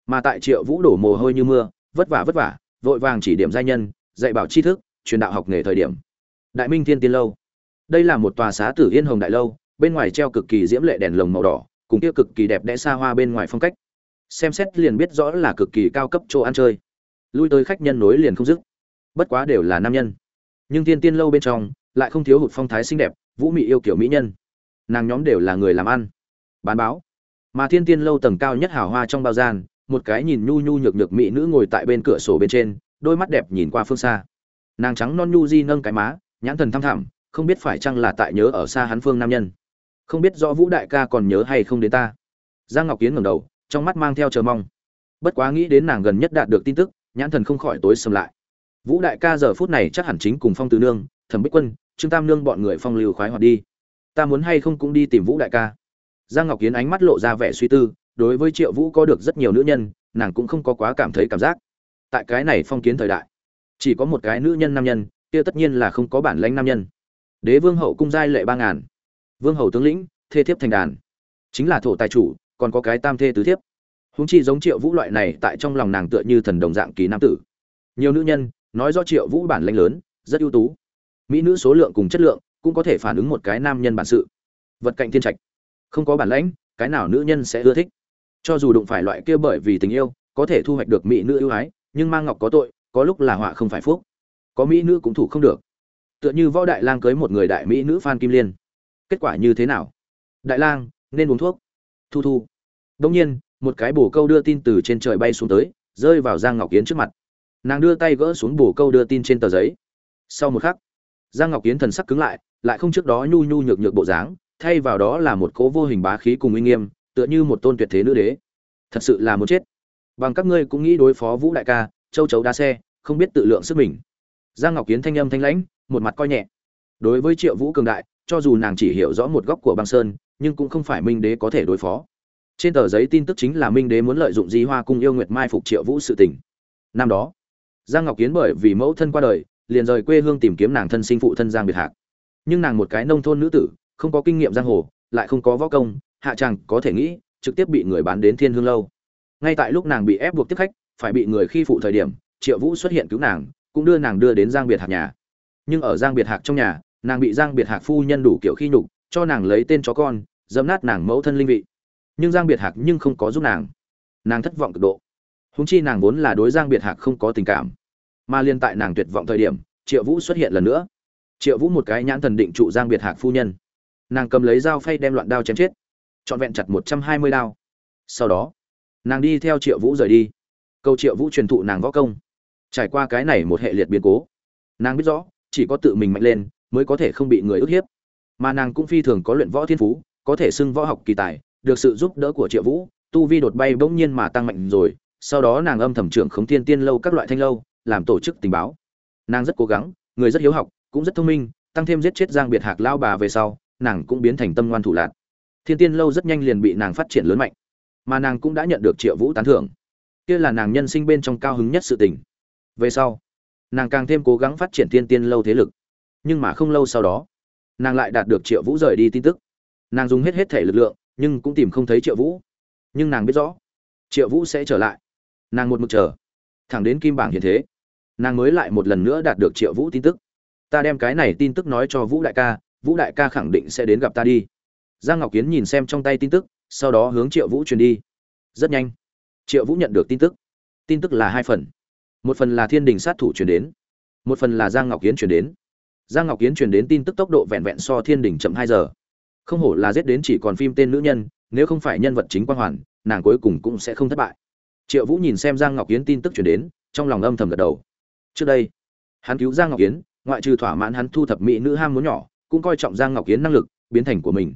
Mà tại triệu vũ đổ mồ hôi như mưa vất vả vất vả, vội vàng chỉ điểm giai nhân, dạy bảo tri thức, truyền đạo học nghề thời điểm. Đại minh thiên tiên lâu. Đây là một tòa xá tử yên hồng đại lâu, bên ngoài treo cực kỳ diễm lệ đèn lồng màu đỏ, cùng kia cực kỳ đẹp đẽ xa hoa bên ngoài phong cách. Xem xét liền biết rõ là cực kỳ cao cấp chỗ ăn chơi. Lui tới khách nhân nối liền không dứt. Bất quá đều là nam nhân. Nhưng tiên tiên lâu bên trong, lại không thiếu hụt phong thái xinh đẹp, vũ mị yêu kiểu mỹ nhân. Nàng nhóm đều là người làm ăn. Bán báo. Mà thiên tiên lâu tầng cao nhất hào hoa trong bao gian một cái nhìn nhu nhu nhược nhược mỹ nữ ngồi tại bên cửa sổ bên trên, đôi mắt đẹp nhìn qua phương xa. Nàng trắng non nhu di nâng cái má, nhãn thần thăm thẳm, không biết phải chăng là tại nhớ ở xa hắn phương nam nhân. Không biết rõ vũ đại ca còn nhớ hay không đến ta. Giang ngọc kiến ngẩng đầu, trong mắt mang theo chờ mong. Bất quá nghĩ đến nàng gần nhất đạt được tin tức, nhãn thần không khỏi tối sầm lại. Vũ đại ca giờ phút này chắc hẳn chính cùng phong tứ nương, thẩm bích quân, trương tam nương bọn người phong lưu khoái hoạt đi. Ta muốn hay không cũng đi tìm vũ đại ca. Giang ngọc kiến ánh mắt lộ ra vẻ suy tư đối với triệu vũ có được rất nhiều nữ nhân, nàng cũng không có quá cảm thấy cảm giác. Tại cái này phong kiến thời đại, chỉ có một cái nữ nhân nam nhân, kia tất nhiên là không có bản lãnh nam nhân. Đế vương hậu cung giai lệ ba ngàn, vương hầu tướng lĩnh, thê thiếp thành đàn, chính là thổ tài chủ, còn có cái tam thê tứ thiếp. Húng chi giống triệu vũ loại này, tại trong lòng nàng tựa như thần đồng dạng kỳ nam tử. Nhiều nữ nhân, nói do triệu vũ bản lãnh lớn, rất ưu tú. Mỹ nữ số lượng cùng chất lượng, cũng có thể phản ứng một cái nam nhân bản sự. Vật cạnh thiên trạch, không có bản lãnh, cái nào nữ nhân sẽ ưa thích? Cho dù đụng phải loại kia bởi vì tình yêu, có thể thu hoạch được mỹ nữ ưu ái, nhưng mang ngọc có tội, có lúc là họa không phải phúc. Có mỹ nữ cũng thủ không được. Tựa như võ đại lang cưới một người đại mỹ nữ phan kim liên. Kết quả như thế nào? Đại lang, nên uống thuốc. Thu thu. Đông nhiên, một cái bồ câu đưa tin từ trên trời bay xuống tới, rơi vào giang ngọc yến trước mặt. Nàng đưa tay gỡ xuống bồ câu đưa tin trên tờ giấy. Sau một khắc, giang ngọc yến thần sắc cứng lại lại không trước đó nhu nhu nhược nhược bộ dáng, thay vào đó là một cố vô hình bá khí cùng uy nghiêm tựa như một tôn tuyệt thế nữ đế. Thật sự là muốn chết. Bằng các ngươi cũng nghĩ đối phó vũ đại ca, châu chấu đa xe, không biết tự lượng sức mình. Giang ngọc kiến thanh âm thanh lãnh, một mặt coi nhẹ. Đối với triệu vũ cường đại, cho dù nàng chỉ hiểu rõ một góc của băng sơn, nhưng cũng không phải minh đế có thể đối phó. Trên tờ giấy tin tức chính là minh đế muốn lợi dụng di hoa cung yêu nguyệt mai phục triệu vũ sự tình. Năm đó, giang ngọc kiến bởi vì mẫu thân qua đời, liền rời quê hương tìm kiếm nàng thân sinh phụ thân giang biệt hạc. Nhưng nàng một cái nông thôn nữ tử, không có kinh nghiệm giang hồ, lại không có võ công hạ chàng có thể nghĩ, trực tiếp bị người bán đến thiên hương lâu. Ngay tại lúc nàng bị ép buộc tiếp khách, phải bị người khi phụ thời điểm, triệu vũ xuất hiện cứu nàng, cũng đưa nàng đưa đến giang biệt hạc nhà. Nhưng ở giang biệt hạc trong nhà, nàng bị giang biệt hạc phu nhân đủ kiểu khi nhục, cho nàng lấy tên chó con, dẫm nát nàng mẫu thân linh vị. Nhưng giang biệt hạc nhưng không có giúp nàng. Nàng thất vọng cực độ. Húng chi nàng vốn là đối giang biệt hạc không có tình cảm. Mà liên tại nàng tuyệt vọng thời điểm, triệu vũ xuất hiện lần nữa. Triệu vũ một cái nhãn thần định trụ giang biệt hạc phu nhân. Nàng cầm lấy dao phay đem loạn đao chém chết trọn vẹn chặt một trăm hai mươi đao. Sau đó, nàng đi theo triệu vũ rời đi. Câu triệu vũ truyền thụ nàng võ công. Trải qua cái này một hệ liệt biến cố, nàng biết rõ, chỉ có tự mình mạnh lên mới có thể không bị người ức hiếp. Mà nàng cũng phi thường có luyện võ thiên phú, có thể xưng võ học kỳ tài, được sự giúp đỡ của triệu vũ, tu vi đột bay bỗng nhiên mà tăng mạnh rồi. Sau đó nàng âm thầm trưởng khống thiên tiên lâu các loại thanh lâu, làm tổ chức tình báo. Nàng rất cố gắng, người rất hiếu học, cũng rất thông minh, tăng thêm giết chết giang biệt hạc lao bà về sau, nàng cũng biến thành tâm ngoan thủ lạc thiên tiên lâu rất nhanh liền bị nàng phát triển lớn mạnh, mà nàng cũng đã nhận được triệu vũ tán thưởng. Kia là nàng nhân sinh bên trong cao hứng nhất sự tình. Về sau, nàng càng thêm cố gắng phát triển thiên tiên lâu thế lực, nhưng mà không lâu sau đó, nàng lại đạt được triệu vũ rời đi tin tức. Nàng dùng hết hết thể lực lượng, nhưng cũng tìm không thấy triệu vũ. Nhưng nàng biết rõ, triệu vũ sẽ trở lại. Nàng một mực chờ, thẳng đến kim bảng hiện thế, nàng mới lại một lần nữa đạt được triệu vũ tin tức. Ta đem cái này tin tức nói cho vũ đại ca, vũ đại ca khẳng định sẽ đến gặp ta đi giang ngọc kiến nhìn xem trong tay tin tức, sau đó hướng triệu vũ truyền đi. Rất nhanh, triệu vũ nhận được tin tức. Tin tức là hai phần. Một phần là thiên đình sát thủ truyền đến, một phần là giang ngọc kiến truyền đến. Giang ngọc kiến truyền đến tin tức tốc độ vẹn vẹn so thiên đình chậm hai giờ. Không hổ là giết đến chỉ còn phim tên nữ nhân, nếu không phải nhân vật chính quang hoàn, nàng cuối cùng cũng sẽ không thất bại. Triệu vũ nhìn xem giang ngọc kiến tin tức truyền đến, trong lòng âm thầm gật đầu. Trước đây, hắn cứu giang ngọc kiến, ngoại trừ thỏa mãn hắn thu thập mỹ nữ ham muốn nhỏ, cũng coi trọng giang ngọc kiến năng lực, biến thành của mình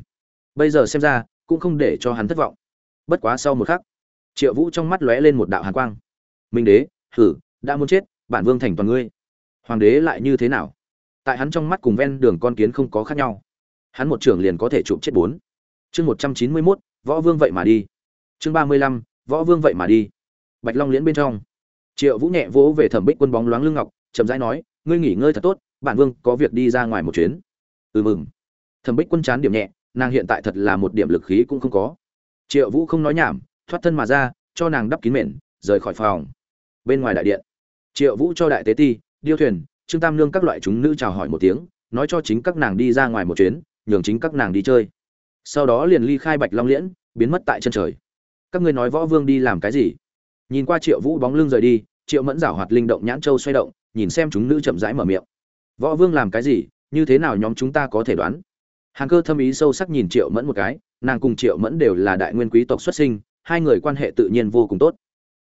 bây giờ xem ra, cũng không để cho hắn thất vọng. Bất quá sau một khắc, triệu vũ trong mắt lóe lên một đạo hàn quang. Minh đế, hử, đã muốn chết, bản vương thành toàn ngươi. Hoàng đế lại như thế nào? Tại hắn trong mắt cùng ven đường con kiến không có khác nhau. Hắn một trưởng liền có thể chụp chết bốn. Chương một trăm chín mươi mốt, võ vương vậy mà đi. Chương ba mươi lăm, võ vương vậy mà đi. Bạch long liễn bên trong. Triệu vũ nhẹ vỗ về thẩm bích quân bóng loáng lưng ngọc, chậm rãi nói, ngươi nghỉ ngơi thật tốt, bản vương có việc đi ra ngoài một chuyến. Ừ mừng. Thẩm bích quân chán điểm nhẹ nàng hiện tại thật là một điểm lực khí cũng không có. Triệu vũ không nói nhảm, thoát thân mà ra, cho nàng đắp kín mền, rời khỏi phòng. Bên ngoài đại điện, triệu vũ cho đại tế ti, điêu thuyền, trương tam lương các loại chúng nữ chào hỏi một tiếng, nói cho chính các nàng đi ra ngoài một chuyến, nhường chính các nàng đi chơi. Sau đó liền ly khai bạch long liễn, biến mất tại chân trời. Các ngươi nói võ vương đi làm cái gì? Nhìn qua triệu vũ bóng lưng rời đi, triệu mẫn giảo hoạt linh động nhãn châu xoay động, nhìn xem chúng nữ chậm rãi mở miệng. Võ vương làm cái gì? Như thế nào nhóm chúng ta có thể đoán? Hàng cơ thâm ý sâu sắc nhìn triệu mẫn một cái, nàng cùng triệu mẫn đều là đại nguyên quý tộc xuất sinh, hai người quan hệ tự nhiên vô cùng tốt.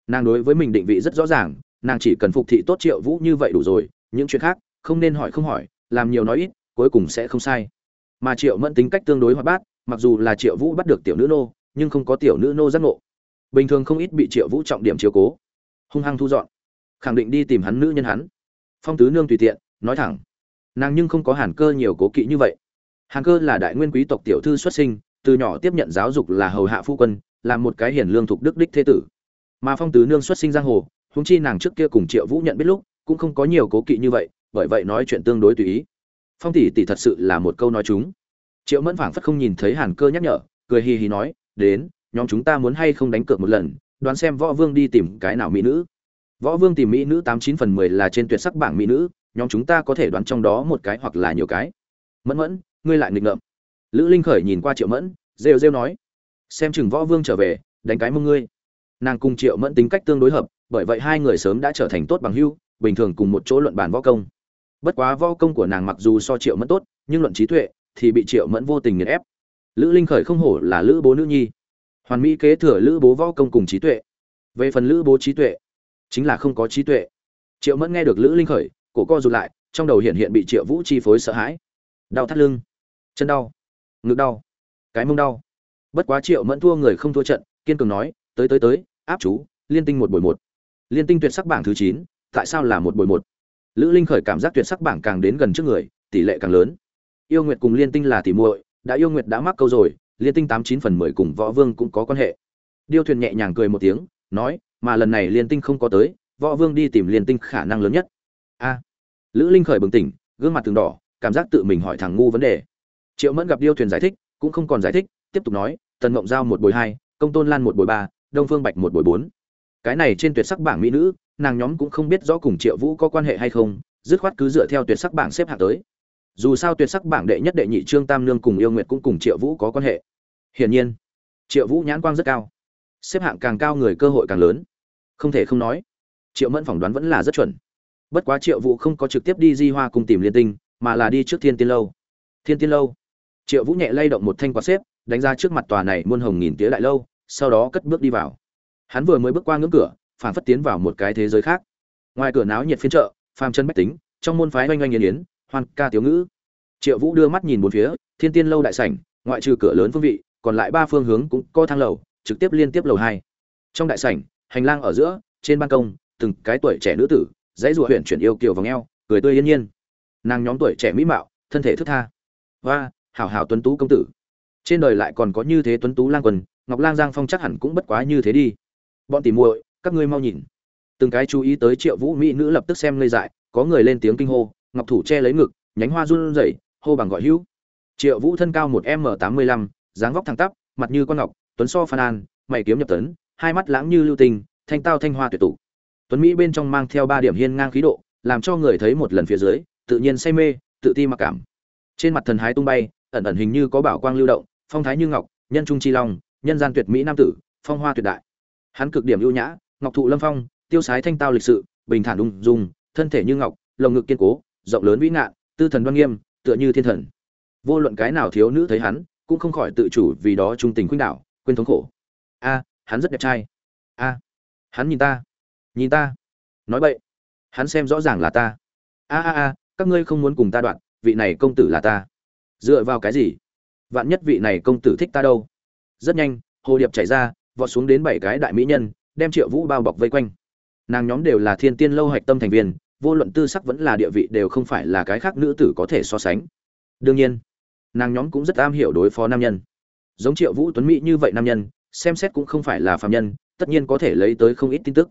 Nàng đối với mình định vị rất rõ ràng, nàng chỉ cần phục thị tốt triệu vũ như vậy đủ rồi, những chuyện khác, không nên hỏi không hỏi, làm nhiều nói ít, cuối cùng sẽ không sai. Mà triệu mẫn tính cách tương đối hoạt bát, mặc dù là triệu vũ bắt được tiểu nữ nô, nhưng không có tiểu nữ nô giác ngộ. Bình thường không ít bị triệu vũ trọng điểm chiếu cố. Hung hăng thu dọn. Khẳng định đi tìm hắn nữ nhân hắn. Phong tứ nương tùy tiện, nói thẳng. Nàng nhưng không có hàn cơ nhiều cố kỵ như vậy hàn cơ là đại nguyên quý tộc tiểu thư xuất sinh, từ nhỏ tiếp nhận giáo dục là hầu hạ phu quân làm một cái hiển lương thuộc đức đích thế tử. Mà phong tứ nương xuất sinh giang hồ húng chi nàng trước kia cùng triệu vũ nhận biết lúc, cũng không có nhiều cố kỵ như vậy, bởi vậy nói chuyện tương đối tùy ý. Phong tỷ tỷ thật sự là một câu nói chúng. Triệu mẫn phảng phất không nhìn thấy hàn cơ nhắc nhở, cười hì hì nói, đến, nhóm chúng ta muốn hay không đánh cược một lần, đoán xem võ vương đi tìm cái nào mỹ nữ. Võ vương tìm mỹ nữ tám chín phần mười là trên tuyệt sắc bảng mỹ nữ, nhóm chúng ta có thể đoán trong đó một cái hoặc là nhiều cái. Mẫn mẫn ngươi lại nghịch ngợm. Lữ linh khởi nhìn qua triệu mẫn, rêu rêu nói, xem chừng võ vương trở về, đánh cái mông ngươi. Nàng cùng triệu mẫn tính cách tương đối hợp, bởi vậy hai người sớm đã trở thành tốt bằng hưu bình thường cùng một chỗ luận bàn võ công. Bất quá võ công của nàng mặc dù so triệu mẫn tốt, nhưng luận trí tuệ thì bị triệu mẫn vô tình nghiền ép. Lữ linh khởi không hổ là lữ bố nữ nhi. Hoàn mỹ kế thừa lữ bố võ công cùng trí tuệ. Về phần lữ bố trí tuệ, chính là không có trí tuệ. Triệu mẫn nghe được lữ linh khởi, cổ co rụt lại, trong đầu hiện hiện bị triệu vũ chi phối sợ hãi. Đau thắt lưng chân đau. Ngực đau. Cái mông đau. Bất quá triệu mẫn thua người không thua trận, kiên cường nói, tới tới tới, áp chú, liên tinh một buổi một. Liên tinh tuyệt sắc bảng thứ chín, tại sao là một buổi một? Lữ linh khởi cảm giác tuyệt sắc bảng càng đến gần trước người, tỷ lệ càng lớn. Yêu nguyệt cùng liên tinh là tỷ muội, đã yêu nguyệt đã mắc câu rồi, liên tinh tám chín phần mười cùng võ vương cũng có quan hệ. Điêu thuyền nhẹ nhàng cười một tiếng, nói, mà lần này liên tinh không có tới, võ vương đi tìm liên tinh khả năng lớn nhất. A. Lữ linh khởi bừng tỉnh, gương mặt từng đỏ, cảm giác tự mình hỏi thằng ngu vấn đề triệu mẫn gặp điêu thuyền giải thích, cũng không còn giải thích, tiếp tục nói, tần mộng giao một bồi hai, công tôn lan một bồi ba, đông phương bạch một bồi bốn. Cái này trên tuyệt sắc bảng mỹ nữ, nàng nhóm cũng không biết rõ cùng triệu vũ có quan hệ hay không, dứt khoát cứ dựa theo tuyệt sắc bảng xếp hạng tới. Dù sao tuyệt sắc bảng đệ nhất đệ nhị trương tam nương cùng yêu nguyệt cũng cùng triệu vũ có quan hệ. Hiển nhiên, triệu vũ nhãn quang rất cao. Xếp hạng càng cao người cơ hội càng lớn. Không thể không nói, triệu mẫn phỏng đoán vẫn là rất chuẩn. Bất quá triệu vũ không có trực tiếp đi di hoa cùng tìm liên tinh, mà là đi trước thiên tiên lâu. Thiên tiên lâu triệu vũ nhẹ lay động một thanh quạt xếp, đánh ra trước mặt tòa này muôn hồng nghìn tía đại lâu, sau đó cất bước đi vào. Hắn vừa mới bước qua ngưỡng cửa, phản phất tiến vào một cái thế giới khác. Ngoài cửa náo nhiệt phiên chợ, phàm chân bách tính, trong môn phái oanh oanh yên yến, hoan ca tiếu ngữ. Triệu vũ đưa mắt nhìn bốn phía, thiên tiên lâu đại sảnh, ngoại trừ cửa lớn phương vị, còn lại ba phương hướng cũng có thang lầu, trực tiếp liên tiếp lầu hai. Trong đại sảnh, hành lang ở giữa, trên ban công, từng cái tuổi trẻ nữ tử, dãy rùa huyện chuyển yêu kiều vòng eo, cười tươi yên nhiên. Nàng nhóm tuổi trẻ mỹ mạo, thân thể thức tha. Và hảo hảo tuấn tú công tử. Trên đời lại còn có như thế tuấn tú lang quần, ngọc lang giang phong chắc hẳn cũng bất quá như thế đi. Bọn tỉ muội, các ngươi mau nhìn. Từng cái chú ý tới triệu vũ mỹ nữ lập tức xem ngây dại, có người lên tiếng kinh hô, ngọc thủ che lấy ngực, nhánh hoa run rẩy, hô bằng gọi hữu. Triệu vũ thân cao một m tám mươi lăm, dáng vóc thẳng tắp, mặt như con ngọc, tuấn so phan an, mày kiếm nhập tấn, hai mắt lãng như lưu tình, thanh tao thanh hoa tuyệt tụ. Tuấn mỹ bên trong mang theo ba điểm hiên ngang khí độ, làm cho người thấy một lần phía dưới, tự nhiên say mê, tự ti mặc cảm. Trên mặt thần hái tung bay ẩn ẩn hình như có bảo quang lưu động, phong thái như ngọc, nhân trung chi long, nhân gian tuyệt mỹ nam tử, phong hoa tuyệt đại. Hắn cực điểm ưu nhã, ngọc thụ lâm phong, tiêu sái thanh tao lịch sự, bình thản ung dung, thân thể như ngọc, lồng ngực kiên cố, rộng lớn vĩ ngạn, tư thần đoan nghiêm, tựa như thiên thần. Vô luận cái nào thiếu nữ thấy hắn, cũng không khỏi tự chủ vì đó trung tình khuynh đảo, quên thống khổ. A, hắn rất đẹp trai. A, hắn nhìn ta. Nhìn ta. Nói vậy hắn xem rõ ràng là ta. A a a, các ngươi không muốn cùng ta đoạn, vị này công tử là ta dựa vào cái gì? Vạn nhất vị này công tử thích ta đâu? Rất nhanh, hồ điệp chảy ra, vọt xuống đến bảy cái đại mỹ nhân, đem triệu vũ bao bọc vây quanh. Nàng nhóm đều là thiên tiên lâu hạch tâm thành viên, vô luận tư sắc vẫn là địa vị đều không phải là cái khác nữ tử có thể so sánh. Đương nhiên, nàng nhóm cũng rất am hiểu đối phó nam nhân. Giống triệu vũ tuấn mỹ như vậy nam nhân, xem xét cũng không phải là phạm nhân, tất nhiên có thể lấy tới không ít tin tức.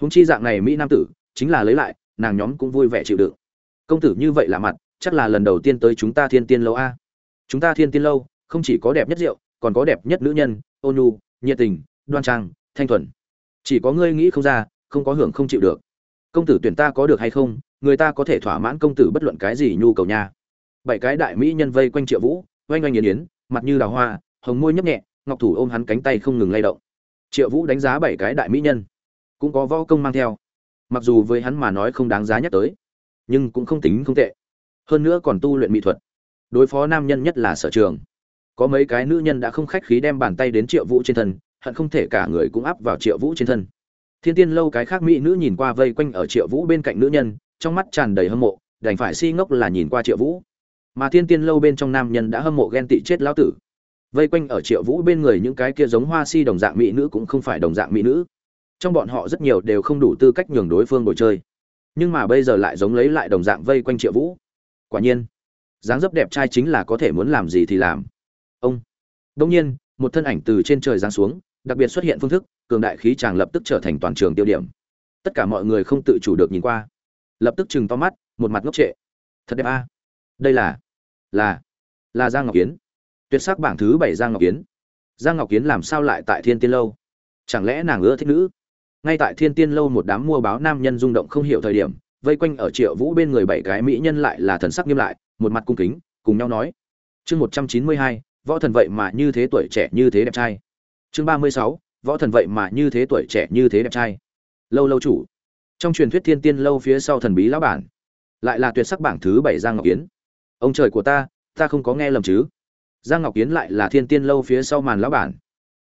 Húng chi dạng này mỹ nam tử, chính là lấy lại, nàng nhóm cũng vui vẻ chịu đựng. Công tử như vậy là mặt chắc là lần đầu tiên tới chúng ta thiên tiên lâu a. Chúng ta thiên tiên lâu, không chỉ có đẹp nhất rượu, còn có đẹp nhất nữ nhân, ôn nhu, nhiệt tình, đoan trang, thanh thuần. Chỉ có ngươi nghĩ không ra, không có hưởng không chịu được. Công tử tuyển ta có được hay không, người ta có thể thỏa mãn công tử bất luận cái gì nhu cầu nha. Bảy cái đại mỹ nhân vây quanh triệu vũ, oanh oanh yến yến mặt như đào hoa, hồng môi nhấp nhẹ, ngọc thủ ôm hắn cánh tay không ngừng lay động. Triệu vũ đánh giá bảy cái đại mỹ nhân, cũng có võ công mang theo. Mặc dù với hắn mà nói không đáng giá nhắc tới, nhưng cũng không tính không tệ hơn nữa còn tu luyện mỹ thuật. Đối phó nam nhân nhất là sở trường. Có mấy cái nữ nhân đã không khách khí đem bàn tay đến triệu vũ trên thân, hận không thể cả người cũng áp vào triệu vũ trên thân. Thiên tiên lâu cái khác mỹ nữ nhìn qua vây quanh ở triệu vũ bên cạnh nữ nhân, trong mắt tràn đầy hâm mộ, đành phải si ngốc là nhìn qua triệu vũ. Mà thiên tiên lâu bên trong nam nhân đã hâm mộ ghen tị chết lão tử. Vây quanh ở triệu vũ bên người những cái kia giống hoa si đồng dạng mỹ nữ cũng không phải đồng dạng mỹ nữ. Trong bọn họ rất nhiều đều không đủ tư cách nhường đối phương ngồi chơi. Nhưng mà bây giờ lại giống lấy lại đồng dạng vây quanh triệu vũ quả nhiên, dáng dấp đẹp trai chính là có thể muốn làm gì thì làm. Ông đông nhiên, một thân ảnh từ trên trời giáng xuống, đặc biệt xuất hiện phương thức, cường đại khí chàng lập tức trở thành toàn trường tiêu điểm. Tất cả mọi người không tự chủ được nhìn qua. Lập tức chừng to mắt, một mặt ngốc trệ. Thật đẹp a. Đây là là là giang ngọc kiến. Tuyệt sắc bảng thứ bảy giang ngọc kiến. Giang ngọc kiến làm sao lại tại thiên tiên lâu? Chẳng lẽ nàng ưa thích nữ? Ngay tại thiên tiên lâu một đám mua báo nam nhân rung động không hiểu thời điểm vây quanh ở triệu vũ bên người bảy cái mỹ nhân lại là thần sắc nghiêm lại, một mặt cung kính, cùng nhau nói. Chương một trăm chín mươi hai, võ thần vậy mà như thế tuổi trẻ như thế đẹp trai. Chương ba mươi sáu, võ thần vậy mà như thế tuổi trẻ như thế đẹp trai. Lâu lâu chủ. Trong truyền thuyết thiên tiên lâu phía sau thần bí lão bản, lại là tuyệt sắc bảng thứ bảy giang ngọc kiến ông trời của ta ta không có nghe lầm chứ? Giang ngọc kiến lại là thiên tiên lâu phía sau màn lão bản.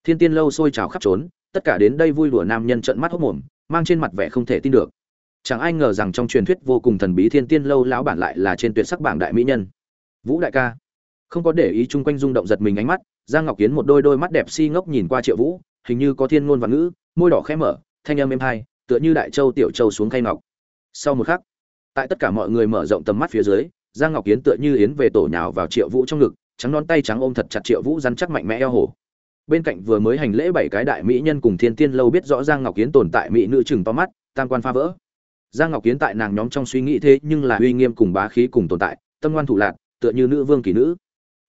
Thiên tiên lâu sôi trào khắp trốn, tất cả đến đây vui đùa nam nhân trận mắt hốc mồm, mang trên mặt vẻ không thể tin được chẳng ai ngờ rằng trong truyền thuyết vô cùng thần bí thiên tiên lâu lão bản lại là trên tuyệt sắc bảng đại mỹ nhân. Vũ đại ca. Không có để ý chung quanh rung động giật mình ánh mắt, giang ngọc kiến một đôi đôi mắt đẹp si ngốc nhìn qua triệu vũ, hình như có thiên ngôn và ngữ, môi đỏ khẽ mở, thanh âm êm hai, tựa như đại châu tiểu châu xuống khay ngọc. Sau một khắc, tại tất cả mọi người mở rộng tầm mắt phía dưới, giang ngọc kiến tựa như yến về tổ nhào vào triệu vũ trong ngực, trắng non tay trắng ôm thật chặt triệu vũ rắn chắc mạnh mẽ eo hổ. Bên cạnh vừa mới hành lễ bảy cái đại mỹ nhân cùng thiên tiên lâu biết rõ giang ngọc kiến tồn tại mỹ nữ chừng to mắt, tam quan phá vỡ giang ngọc kiến tại nàng nhóm trong suy nghĩ thế nhưng là uy nghiêm cùng bá khí cùng tồn tại tâm ngoan thủ lạn, tựa như nữ vương kỳ nữ.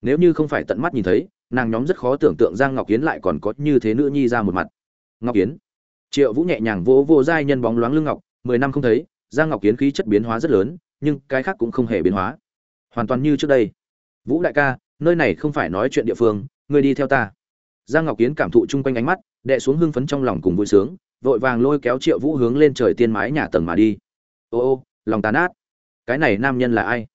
Nếu như không phải tận mắt nhìn thấy nàng nhóm rất khó tưởng tượng giang ngọc kiến lại còn có như thế nữ nhi ra một mặt. Ngọc kiến. Triệu vũ nhẹ nhàng vỗ vỗ giai nhân bóng loáng lưng ngọc mười năm không thấy giang ngọc kiến khí chất biến hóa rất lớn nhưng cái khác cũng không hề biến hóa. Hoàn toàn như trước đây. Vũ đại ca nơi này không phải nói chuyện địa phương ngươi đi theo ta. Giang ngọc kiến cảm thụ chung quanh ánh mắt đè xuống hưng phấn trong lòng cùng vui sướng vội vàng lôi kéo triệu vũ hướng lên trời tiên mái nhà tầng mà đi. Ô ô, lòng tàn át cái này nam nhân là ai?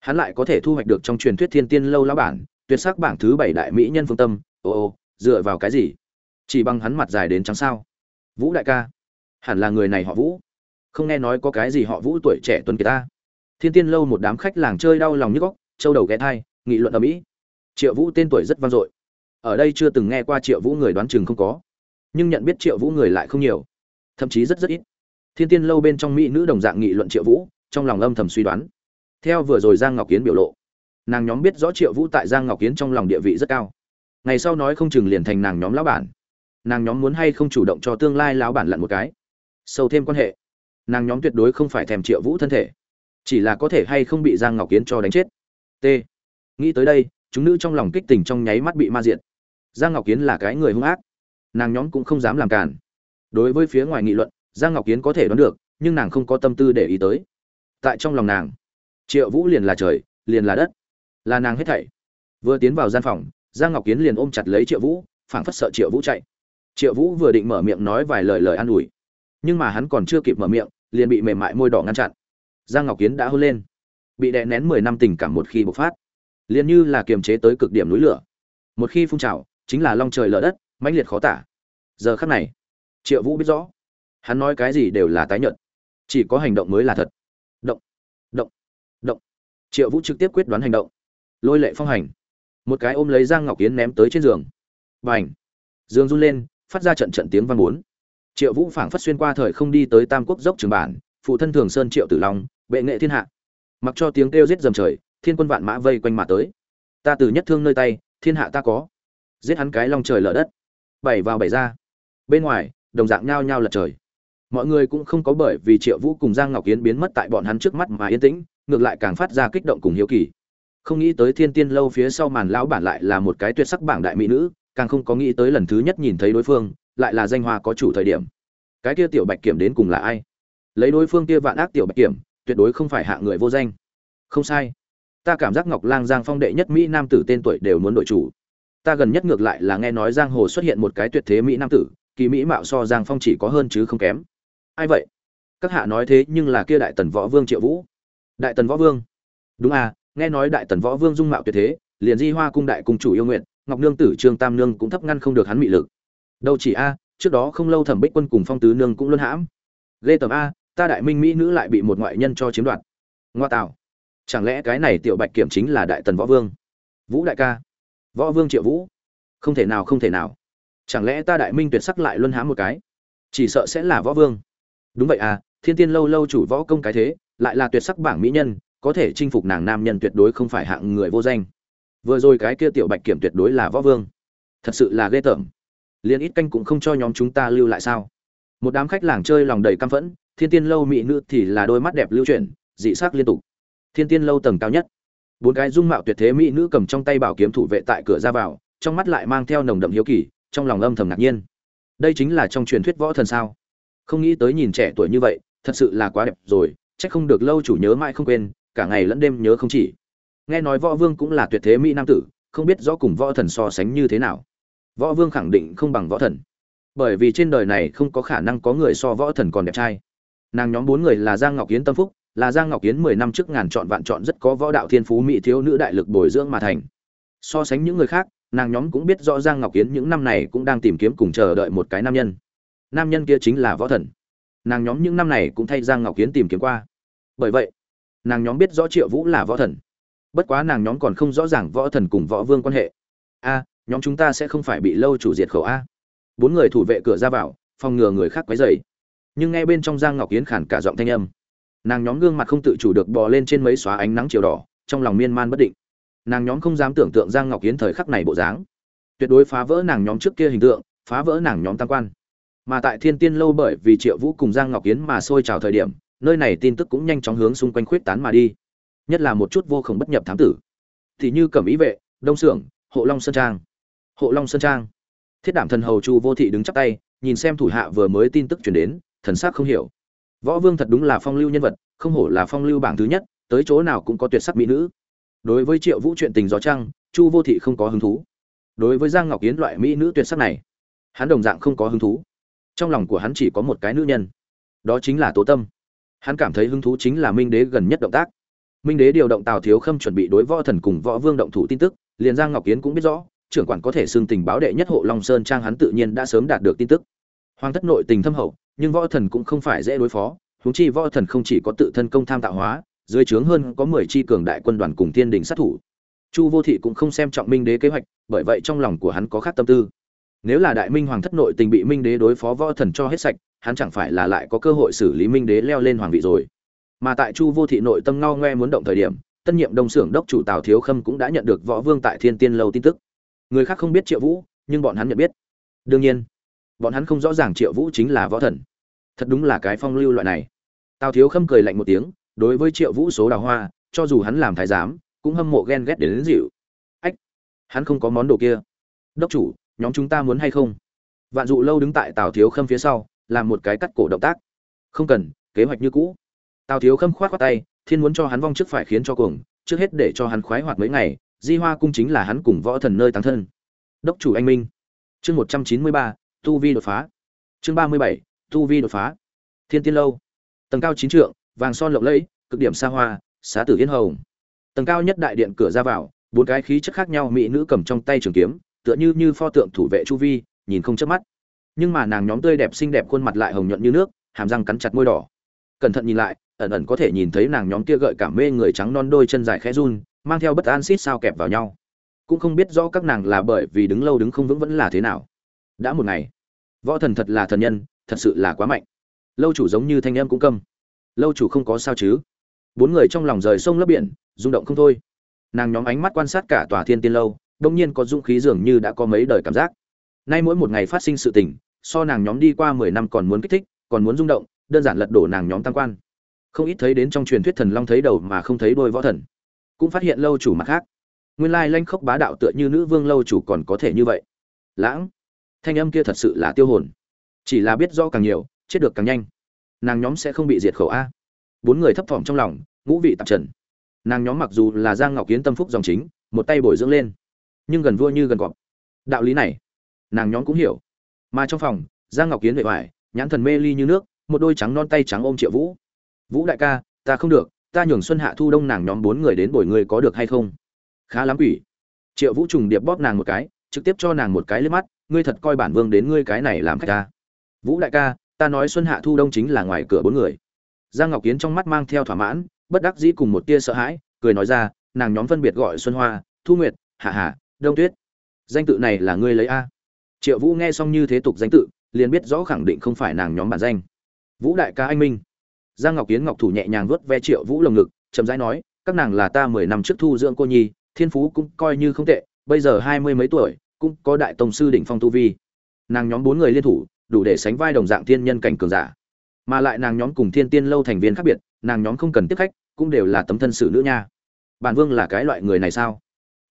Hắn lại có thể thu hoạch được trong truyền thuyết thiên tiên lâu lão bản, tuyệt sắc bảng thứ bảy đại mỹ nhân phương tâm. Ô ô, dựa vào cái gì? Chỉ bằng hắn mặt dài đến trắng sao? Vũ đại ca, hẳn là người này họ vũ. Không nghe nói có cái gì họ vũ tuổi trẻ tuấn kiệt ta. Thiên tiên lâu một đám khách làng chơi đau lòng như góc châu đầu ghé thai, nghị luận ở mỹ triệu vũ tên tuổi rất vang dội. Ở đây chưa từng nghe qua triệu vũ người đoán chừng không có nhưng nhận biết triệu vũ người lại không nhiều, thậm chí rất rất ít. Thiên tiên lâu bên trong mỹ nữ đồng dạng nghị luận triệu vũ, trong lòng âm thầm suy đoán. Theo vừa rồi giang ngọc kiến biểu lộ, nàng nhóm biết rõ triệu vũ tại giang ngọc kiến trong lòng địa vị rất cao. Ngày sau nói không chừng liền thành nàng nhóm lão bản. Nàng nhóm muốn hay không chủ động cho tương lai lão bản lặn một cái, sâu thêm quan hệ. Nàng nhóm tuyệt đối không phải thèm triệu vũ thân thể, chỉ là có thể hay không bị giang ngọc kiến cho đánh chết. T. Nghĩ tới đây, chúng nữ trong lòng kích tình trong nháy mắt bị ma diện giang ngọc kiến là cái người hung ác nàng nhóm cũng không dám làm cản. Đối với phía ngoài nghị luận, giang ngọc kiến có thể đoán được, nhưng nàng không có tâm tư để ý tới. Tại trong lòng nàng, triệu vũ liền là trời, liền là đất, là nàng hết thảy. Vừa tiến vào gian phòng, giang ngọc kiến liền ôm chặt lấy triệu vũ, phảng phất sợ triệu vũ chạy. Triệu vũ vừa định mở miệng nói vài lời lời an ủi, nhưng mà hắn còn chưa kịp mở miệng, liền bị mềm mại môi đỏ ngăn chặn. Giang ngọc kiến đã hôn lên, bị đè nén mười năm tình cảm một khi bộc phát, liền như là kiềm chế tới cực điểm núi lửa. Một khi phun trào, chính là long trời lở đất mãnh liệt khó tả. Giờ khắc này, triệu vũ biết rõ, hắn nói cái gì đều là tái nhợt, chỉ có hành động mới là thật. Động động động. Triệu vũ trực tiếp quyết đoán hành động. Lôi lệ phong hành. Một cái ôm lấy giang ngọc yến ném tới trên giường. B à n h giường run lên, phát ra trận trận tiếng vang bốn. Triệu vũ phảng phất xuyên qua thời không đi tới tam quốc dốc trường bản, phụ thân thường sơn triệu tử long, bệ nghệ thiên hạ. Mặc cho tiếng kêu giết dầm trời, thiên quân vạn mã vây quanh mà tới. Ta từ nhất thương nơi tay, thiên hạ ta có. Giết hắn cái long trời lở đất bảy vào bảy ra. Bên ngoài, đồng dạng nhao nhao lật trời. Mọi người cũng không có bởi vì triệu vũ cùng giang ngọc yến biến mất tại bọn hắn trước mắt mà yên tĩnh, ngược lại càng phát ra kích động cùng hiếu kỳ. Không nghĩ tới thiên tiên lâu phía sau màn lão bản lại là một cái tuyệt sắc bảng đại mỹ nữ, càng không có nghĩ tới lần thứ nhất nhìn thấy đối phương, lại là danh hoa có chủ thời điểm. Cái kia tiểu bạch kiểm đến cùng là ai? Lấy đối phương kia vạn ác tiểu bạch kiểm, tuyệt đối không phải hạ người vô danh. Không sai. Ta cảm giác ngọc lang giang phong đệ nhất mỹ nam tử tên tuổi đều muốn đội chủ ta gần nhất ngược lại là nghe nói giang hồ xuất hiện một cái tuyệt thế mỹ nam tử, kỳ mỹ mạo so giang phong chỉ có hơn chứ không kém. Ai vậy? Các hạ nói thế nhưng là kia đại tần võ vương triệu vũ. Đại tần võ vương? Đúng à nghe nói đại tần võ vương dung mạo tuyệt thế, liền di hoa cung đại cung chủ yêu nguyện, ngọc nương tử, trương tam nương cũng thấp ngăn không được hắn mị lực. Đâu chỉ a, trước đó không lâu thẩm bích quân cùng phong tứ nương cũng luân hãm. Lê tầm a, ta đại minh mỹ nữ lại bị một ngoại nhân cho chiếm đoạt. Ngoa tạo. Chẳng lẽ cái này tiểu bạch kiểm chính là đại tần võ vương? Vũ đại ca võ vương triệu vũ. Không thể nào, không thể nào. Chẳng lẽ ta đại minh tuyệt sắc lại luân hãm một cái? Chỉ sợ sẽ là võ vương. Đúng vậy à thiên tiên lâu lâu chủ võ công cái thế, lại là tuyệt sắc bảng mỹ nhân, có thể chinh phục nàng nam nhân tuyệt đối không phải hạng người vô danh. Vừa rồi cái kia tiểu bạch kiểm tuyệt đối là võ vương. Thật sự là ghê tởm. Liền ít canh cũng không cho nhóm chúng ta lưu lại sao? Một đám khách làng chơi lòng đầy căm phẫn, thiên tiên lâu mỹ nữ thì là đôi mắt đẹp lưu chuyển, dị sắc liên tục. Thiên tiên lâu tầng cao nhất bốn cái dung mạo tuyệt thế mỹ nữ cầm trong tay bảo kiếm thủ vệ tại cửa ra vào, trong mắt lại mang theo nồng đậm hiếu kỳ, trong lòng âm thầm ngạc nhiên. Đây chính là trong truyền thuyết võ thần sao? Không nghĩ tới nhìn trẻ tuổi như vậy, thật sự là quá đẹp rồi, chắc không được lâu chủ nhớ mãi không quên, cả ngày lẫn đêm nhớ không chỉ. Nghe nói võ vương cũng là tuyệt thế mỹ nam tử, không biết rõ cùng võ thần so sánh như thế nào. Võ vương khẳng định không bằng võ thần. Bởi vì trên đời này không có khả năng có người so võ thần còn đẹp trai. Nàng nhóm bốn người là giang ngọc yến tâm phúc là giang ngọc yến mười năm trước ngàn chọn vạn chọn rất có võ đạo thiên phú mỹ thiếu nữ đại lực bồi dưỡng mà thành. So sánh những người khác, nàng nhóm cũng biết rõ giang ngọc yến những năm này cũng đang tìm kiếm cùng chờ đợi một cái nam nhân. Nam nhân kia chính là võ thần. Nàng nhóm những năm này cũng thay giang ngọc kiến tìm kiếm qua. Bởi vậy, nàng nhóm biết rõ triệu vũ là võ thần. Bất quá nàng nhóm còn không rõ ràng võ thần cùng võ vương quan hệ. A, nhóm chúng ta sẽ không phải bị lâu chủ diệt khẩu a. Bốn người thủ vệ cửa ra vào, phòng ngừa người khác quấy rầy. nhưng nghe bên trong giang ngọc kiến khản cả giọng thanh âm nàng nhóm gương mặt không tự chủ được bò lên trên mấy xóa ánh nắng chiều đỏ, trong lòng miên man bất định. Nàng nhóm không dám tưởng tượng giang ngọc yến thời khắc này bộ dáng. Tuyệt đối phá vỡ nàng nhóm trước kia hình tượng, phá vỡ nàng nhóm tam quan. Mà tại thiên tiên lâu bởi vì triệu vũ cùng giang ngọc yến mà sôi trào thời điểm, nơi này tin tức cũng nhanh chóng hướng xung quanh khuyết tán mà đi. Nhất là một chút vô khổng bất nhập thám tử. Thì như cẩm ý vệ, đông xưởng hộ long sơn trang. Hộ long sơn trang. Thiết đảm thần hầu chu vô thị đứng chắp tay, nhìn xem thủ hạ vừa mới tin tức chuyển đến, thần sắc không hiểu võ vương thật đúng là phong lưu nhân vật, không hổ là phong lưu bảng thứ nhất, tới chỗ nào cũng có tuyệt sắc mỹ nữ. Đối với triệu vũ chuyện tình gió trăng, chu vô thị không có hứng thú. Đối với giang ngọc yến loại mỹ nữ tuyệt sắc này, hắn đồng dạng không có hứng thú. Trong lòng của hắn chỉ có một cái nữ nhân, đó chính là tố tâm. Hắn cảm thấy hứng thú chính là minh đế gần nhất động tác. Minh đế điều động tào thiếu khâm chuẩn bị đối võ thần cùng võ vương động thủ tin tức, liền giang ngọc yến cũng biết rõ, trưởng quản có thể xưng tình báo đệ nhất hộ long sơn trang hắn tự nhiên đã sớm đạt được tin tức. Hoàng thất nội tình thâm hậu nhưng võ thần cũng không phải dễ đối phó, huống chi võ thần không chỉ có tự thân công tham tạo hóa, dưới trướng hơn có mười chi cường đại quân đoàn cùng thiên đình sát thủ. Chu vô thị cũng không xem trọng minh đế kế hoạch, bởi vậy trong lòng của hắn có khác tâm tư. Nếu là đại minh hoàng thất nội tình bị minh đế đối phó võ thần cho hết sạch, hắn chẳng phải là lại có cơ hội xử lý minh đế leo lên hoàng vị rồi. Mà tại chu vô thị nội tâm ngao ngoe muốn động thời điểm, tân nhiệm đông xưởng đốc chủ tào thiếu khâm cũng đã nhận được võ vương tại thiên tiên lâu tin tức. Người khác không biết triệu vũ, nhưng bọn hắn nhận biết. Đương nhiên bọn hắn không rõ ràng triệu vũ chính là võ thần. Thật đúng là cái phong lưu loại này. Tào thiếu khâm cười lạnh một tiếng đối với triệu vũ số đào hoa cho dù hắn làm thái giám cũng hâm mộ ghen ghét đến, đến dịu. Ách hắn không có món đồ kia. Đốc chủ nhóm chúng ta muốn hay không? Vạn dụ lâu đứng tại tào thiếu khâm phía sau làm một cái cắt cổ động tác. Không cần kế hoạch như cũ. Tào thiếu khâm khoát khoát tay thiên muốn cho hắn vong trước phải khiến cho cuồng trước hết để cho hắn khoái hoạt mấy ngày di hoa cung chính là hắn cùng võ thần nơi tăng thân. Đốc chủ anh minh. Chương một trăm chín mươi ba tu vi đột phá. Chương ba mươi bảy, tu vi đột phá. Thiên tiên lâu. Tầng cao chín trượng, vàng son lộng lẫy, cực điểm xa hoa, xá tử yên hồng. Tầng cao nhất đại điện cửa ra vào, bốn cái khí chất khác nhau mỹ nữ cầm trong tay trường kiếm, tựa như như pho tượng thủ vệ chu vi, nhìn không chớp mắt. Nhưng mà nàng nhóm tươi đẹp xinh đẹp khuôn mặt lại hồng nhuận như nước, hàm răng cắn chặt môi đỏ. Cẩn thận nhìn lại, ẩn ẩn có thể nhìn thấy nàng nhóm kia gợi cảm mê người trắng non đôi chân dài khẽ run, mang theo bất an xít sao kẹp vào nhau. Cũng không biết rõ các nàng là bởi vì đứng lâu đứng không vững vẫn là thế nào đã một ngày. Võ thần thật là thần nhân, thật sự là quá mạnh. Lâu chủ giống như thanh em cũng câm. Lâu chủ không có sao chứ? Bốn người trong lòng rời sông lấp biển, rung động không thôi. Nàng nhóm ánh mắt quan sát cả tòa thiên tiên lâu, đông nhiên có dũng khí dường như đã có mấy đời cảm giác. Nay mỗi một ngày phát sinh sự tình, so nàng nhóm đi qua mười năm còn muốn kích thích, còn muốn rung động, đơn giản lật đổ nàng nhóm tam quan. Không ít thấy đến trong truyền thuyết thần long thấy đầu mà không thấy đôi võ thần. Cũng phát hiện lâu chủ mặt khác. Nguyên lai lanh khốc bá đạo tựa như nữ vương lâu chủ còn có thể như vậy. Lãng thanh âm kia thật sự là tiêu hồn. Chỉ là biết rõ càng nhiều, chết được càng nhanh. Nàng nhóm sẽ không bị diệt khẩu a. Bốn người thấp thỏm trong lòng, ngũ vị tạp trần. Nàng nhóm mặc dù là giang ngọc kiến tâm phúc dòng chính, một tay bồi dưỡng lên, nhưng gần vua như gần cọp. Đạo lý này, nàng nhóm cũng hiểu. Mà trong phòng, giang ngọc kiến vệ hoài nhãn thần mê ly như nước, một đôi trắng non tay trắng ôm triệu vũ. Vũ đại ca, ta không được, ta nhường xuân hạ thu đông nàng nhóm bốn người đến bồi người có được hay không? Khá lắm quỷ. Triệu vũ trùng điệp bóp nàng một cái trực tiếp cho nàng một cái liếc mắt, ngươi thật coi bản vương đến ngươi cái này làm khách ta. Vũ đại ca, ta nói xuân hạ thu đông chính là ngoài cửa bốn người. Giang ngọc kiến trong mắt mang theo thỏa mãn, bất đắc dĩ cùng một tia sợ hãi, cười nói ra, nàng nhóm phân biệt gọi xuân hoa, thu nguyệt, hạ hạ, đông tuyết. Danh tự này là ngươi lấy a. Triệu vũ nghe xong như thế tục danh tự, liền biết rõ khẳng định không phải nàng nhóm bản danh. Vũ đại ca anh minh. Giang ngọc kiến ngọc thủ nhẹ nhàng vuốt ve triệu vũ lồng ngực, chậm rãi nói, các nàng là ta mười năm trước thu dưỡng cô nhi, thiên phú cũng coi như không tệ, bây giờ hai mươi mấy tuổi cũng có đại tông sư đỉnh phong tu vi. Nàng nhóm bốn người liên thủ, đủ để sánh vai đồng dạng thiên nhân cảnh cường giả. Mà lại nàng nhóm cùng thiên tiên lâu thành viên khác biệt, nàng nhóm không cần tiếp khách, cũng đều là tấm thân sự nữ nha. Bản vương là cái loại người này sao?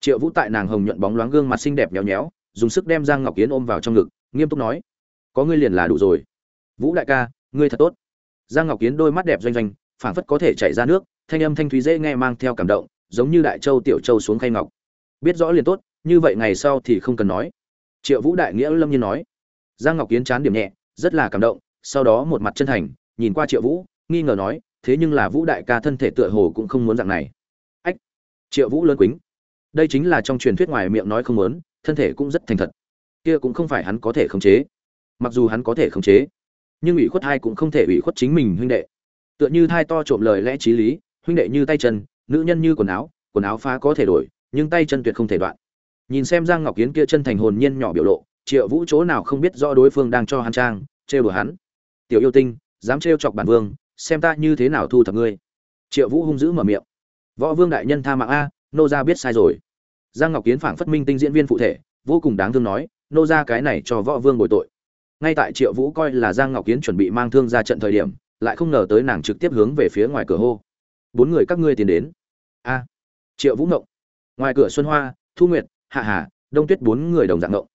Triệu vũ tại nàng hồng nhuận bóng loáng gương mặt xinh đẹp nhéo nhéo, dùng sức đem giang ngọc kiến ôm vào trong ngực, nghiêm túc nói, có ngươi liền là đủ rồi. Vũ đại ca, ngươi thật tốt. Giang ngọc kiến đôi mắt đẹp doanh doanh, phảng phất có thể chảy ra nước, thanh âm thanh thúy dễ nghe mang theo cảm động, giống như đại châu tiểu châu xuống khay ngọc. Biết rõ liền tốt như vậy ngày sau thì không cần nói. Triệu vũ đại nghĩa lâm nhiên nói. Giang ngọc kiến chán điểm nhẹ, rất là cảm động, sau đó một mặt chân thành, nhìn qua triệu vũ, nghi ngờ nói, thế nhưng là vũ đại ca thân thể tựa hồ cũng không muốn dạng này. Ách! Triệu vũ lớn quýnh đây chính là trong truyền thuyết ngoài miệng nói không muốn, thân thể cũng rất thành thật. Kia cũng không phải hắn có thể khống chế. Mặc dù hắn có thể khống chế, nhưng ủy khuất hai cũng không thể ủy khuất chính mình huynh đệ. Tựa như thai to trộm lời lẽ t r í lý, huynh đệ như tay chân, nữ nhân như quần áo quần áo phá có thể đổi, nhưng tay chân tuyệt không thể đoạn nhìn xem giang ngọc kiến kia chân thành hồn nhiên nhỏ biểu lộ, triệu vũ chỗ nào không biết rõ đối phương đang cho hắn trang, trêu đùa hắn. Tiểu yêu tinh, dám trêu chọc bản vương, xem ta như thế nào thu thập ngươi. Triệu vũ hung dữ mở miệng. Võ vương đại nhân tha mạng a, nô ra biết sai rồi. Giang ngọc kiến phảng phất minh tinh diễn viên phụ thể, vô cùng đáng thương nói, nô ra cái này cho võ vương bồi tội. Ngay tại triệu vũ coi là giang ngọc kiến chuẩn bị mang thương ra trận thời điểm, lại không ngờ tới nàng trực tiếp hướng về phía ngoài cửa hô. Bốn người các ngươi tiến đến. A. Triệu vũ ngộng. Ngoài cửa xuân hoa, thu nguyệt hạ hà đông tuyết bốn người đồng dạng ngộng.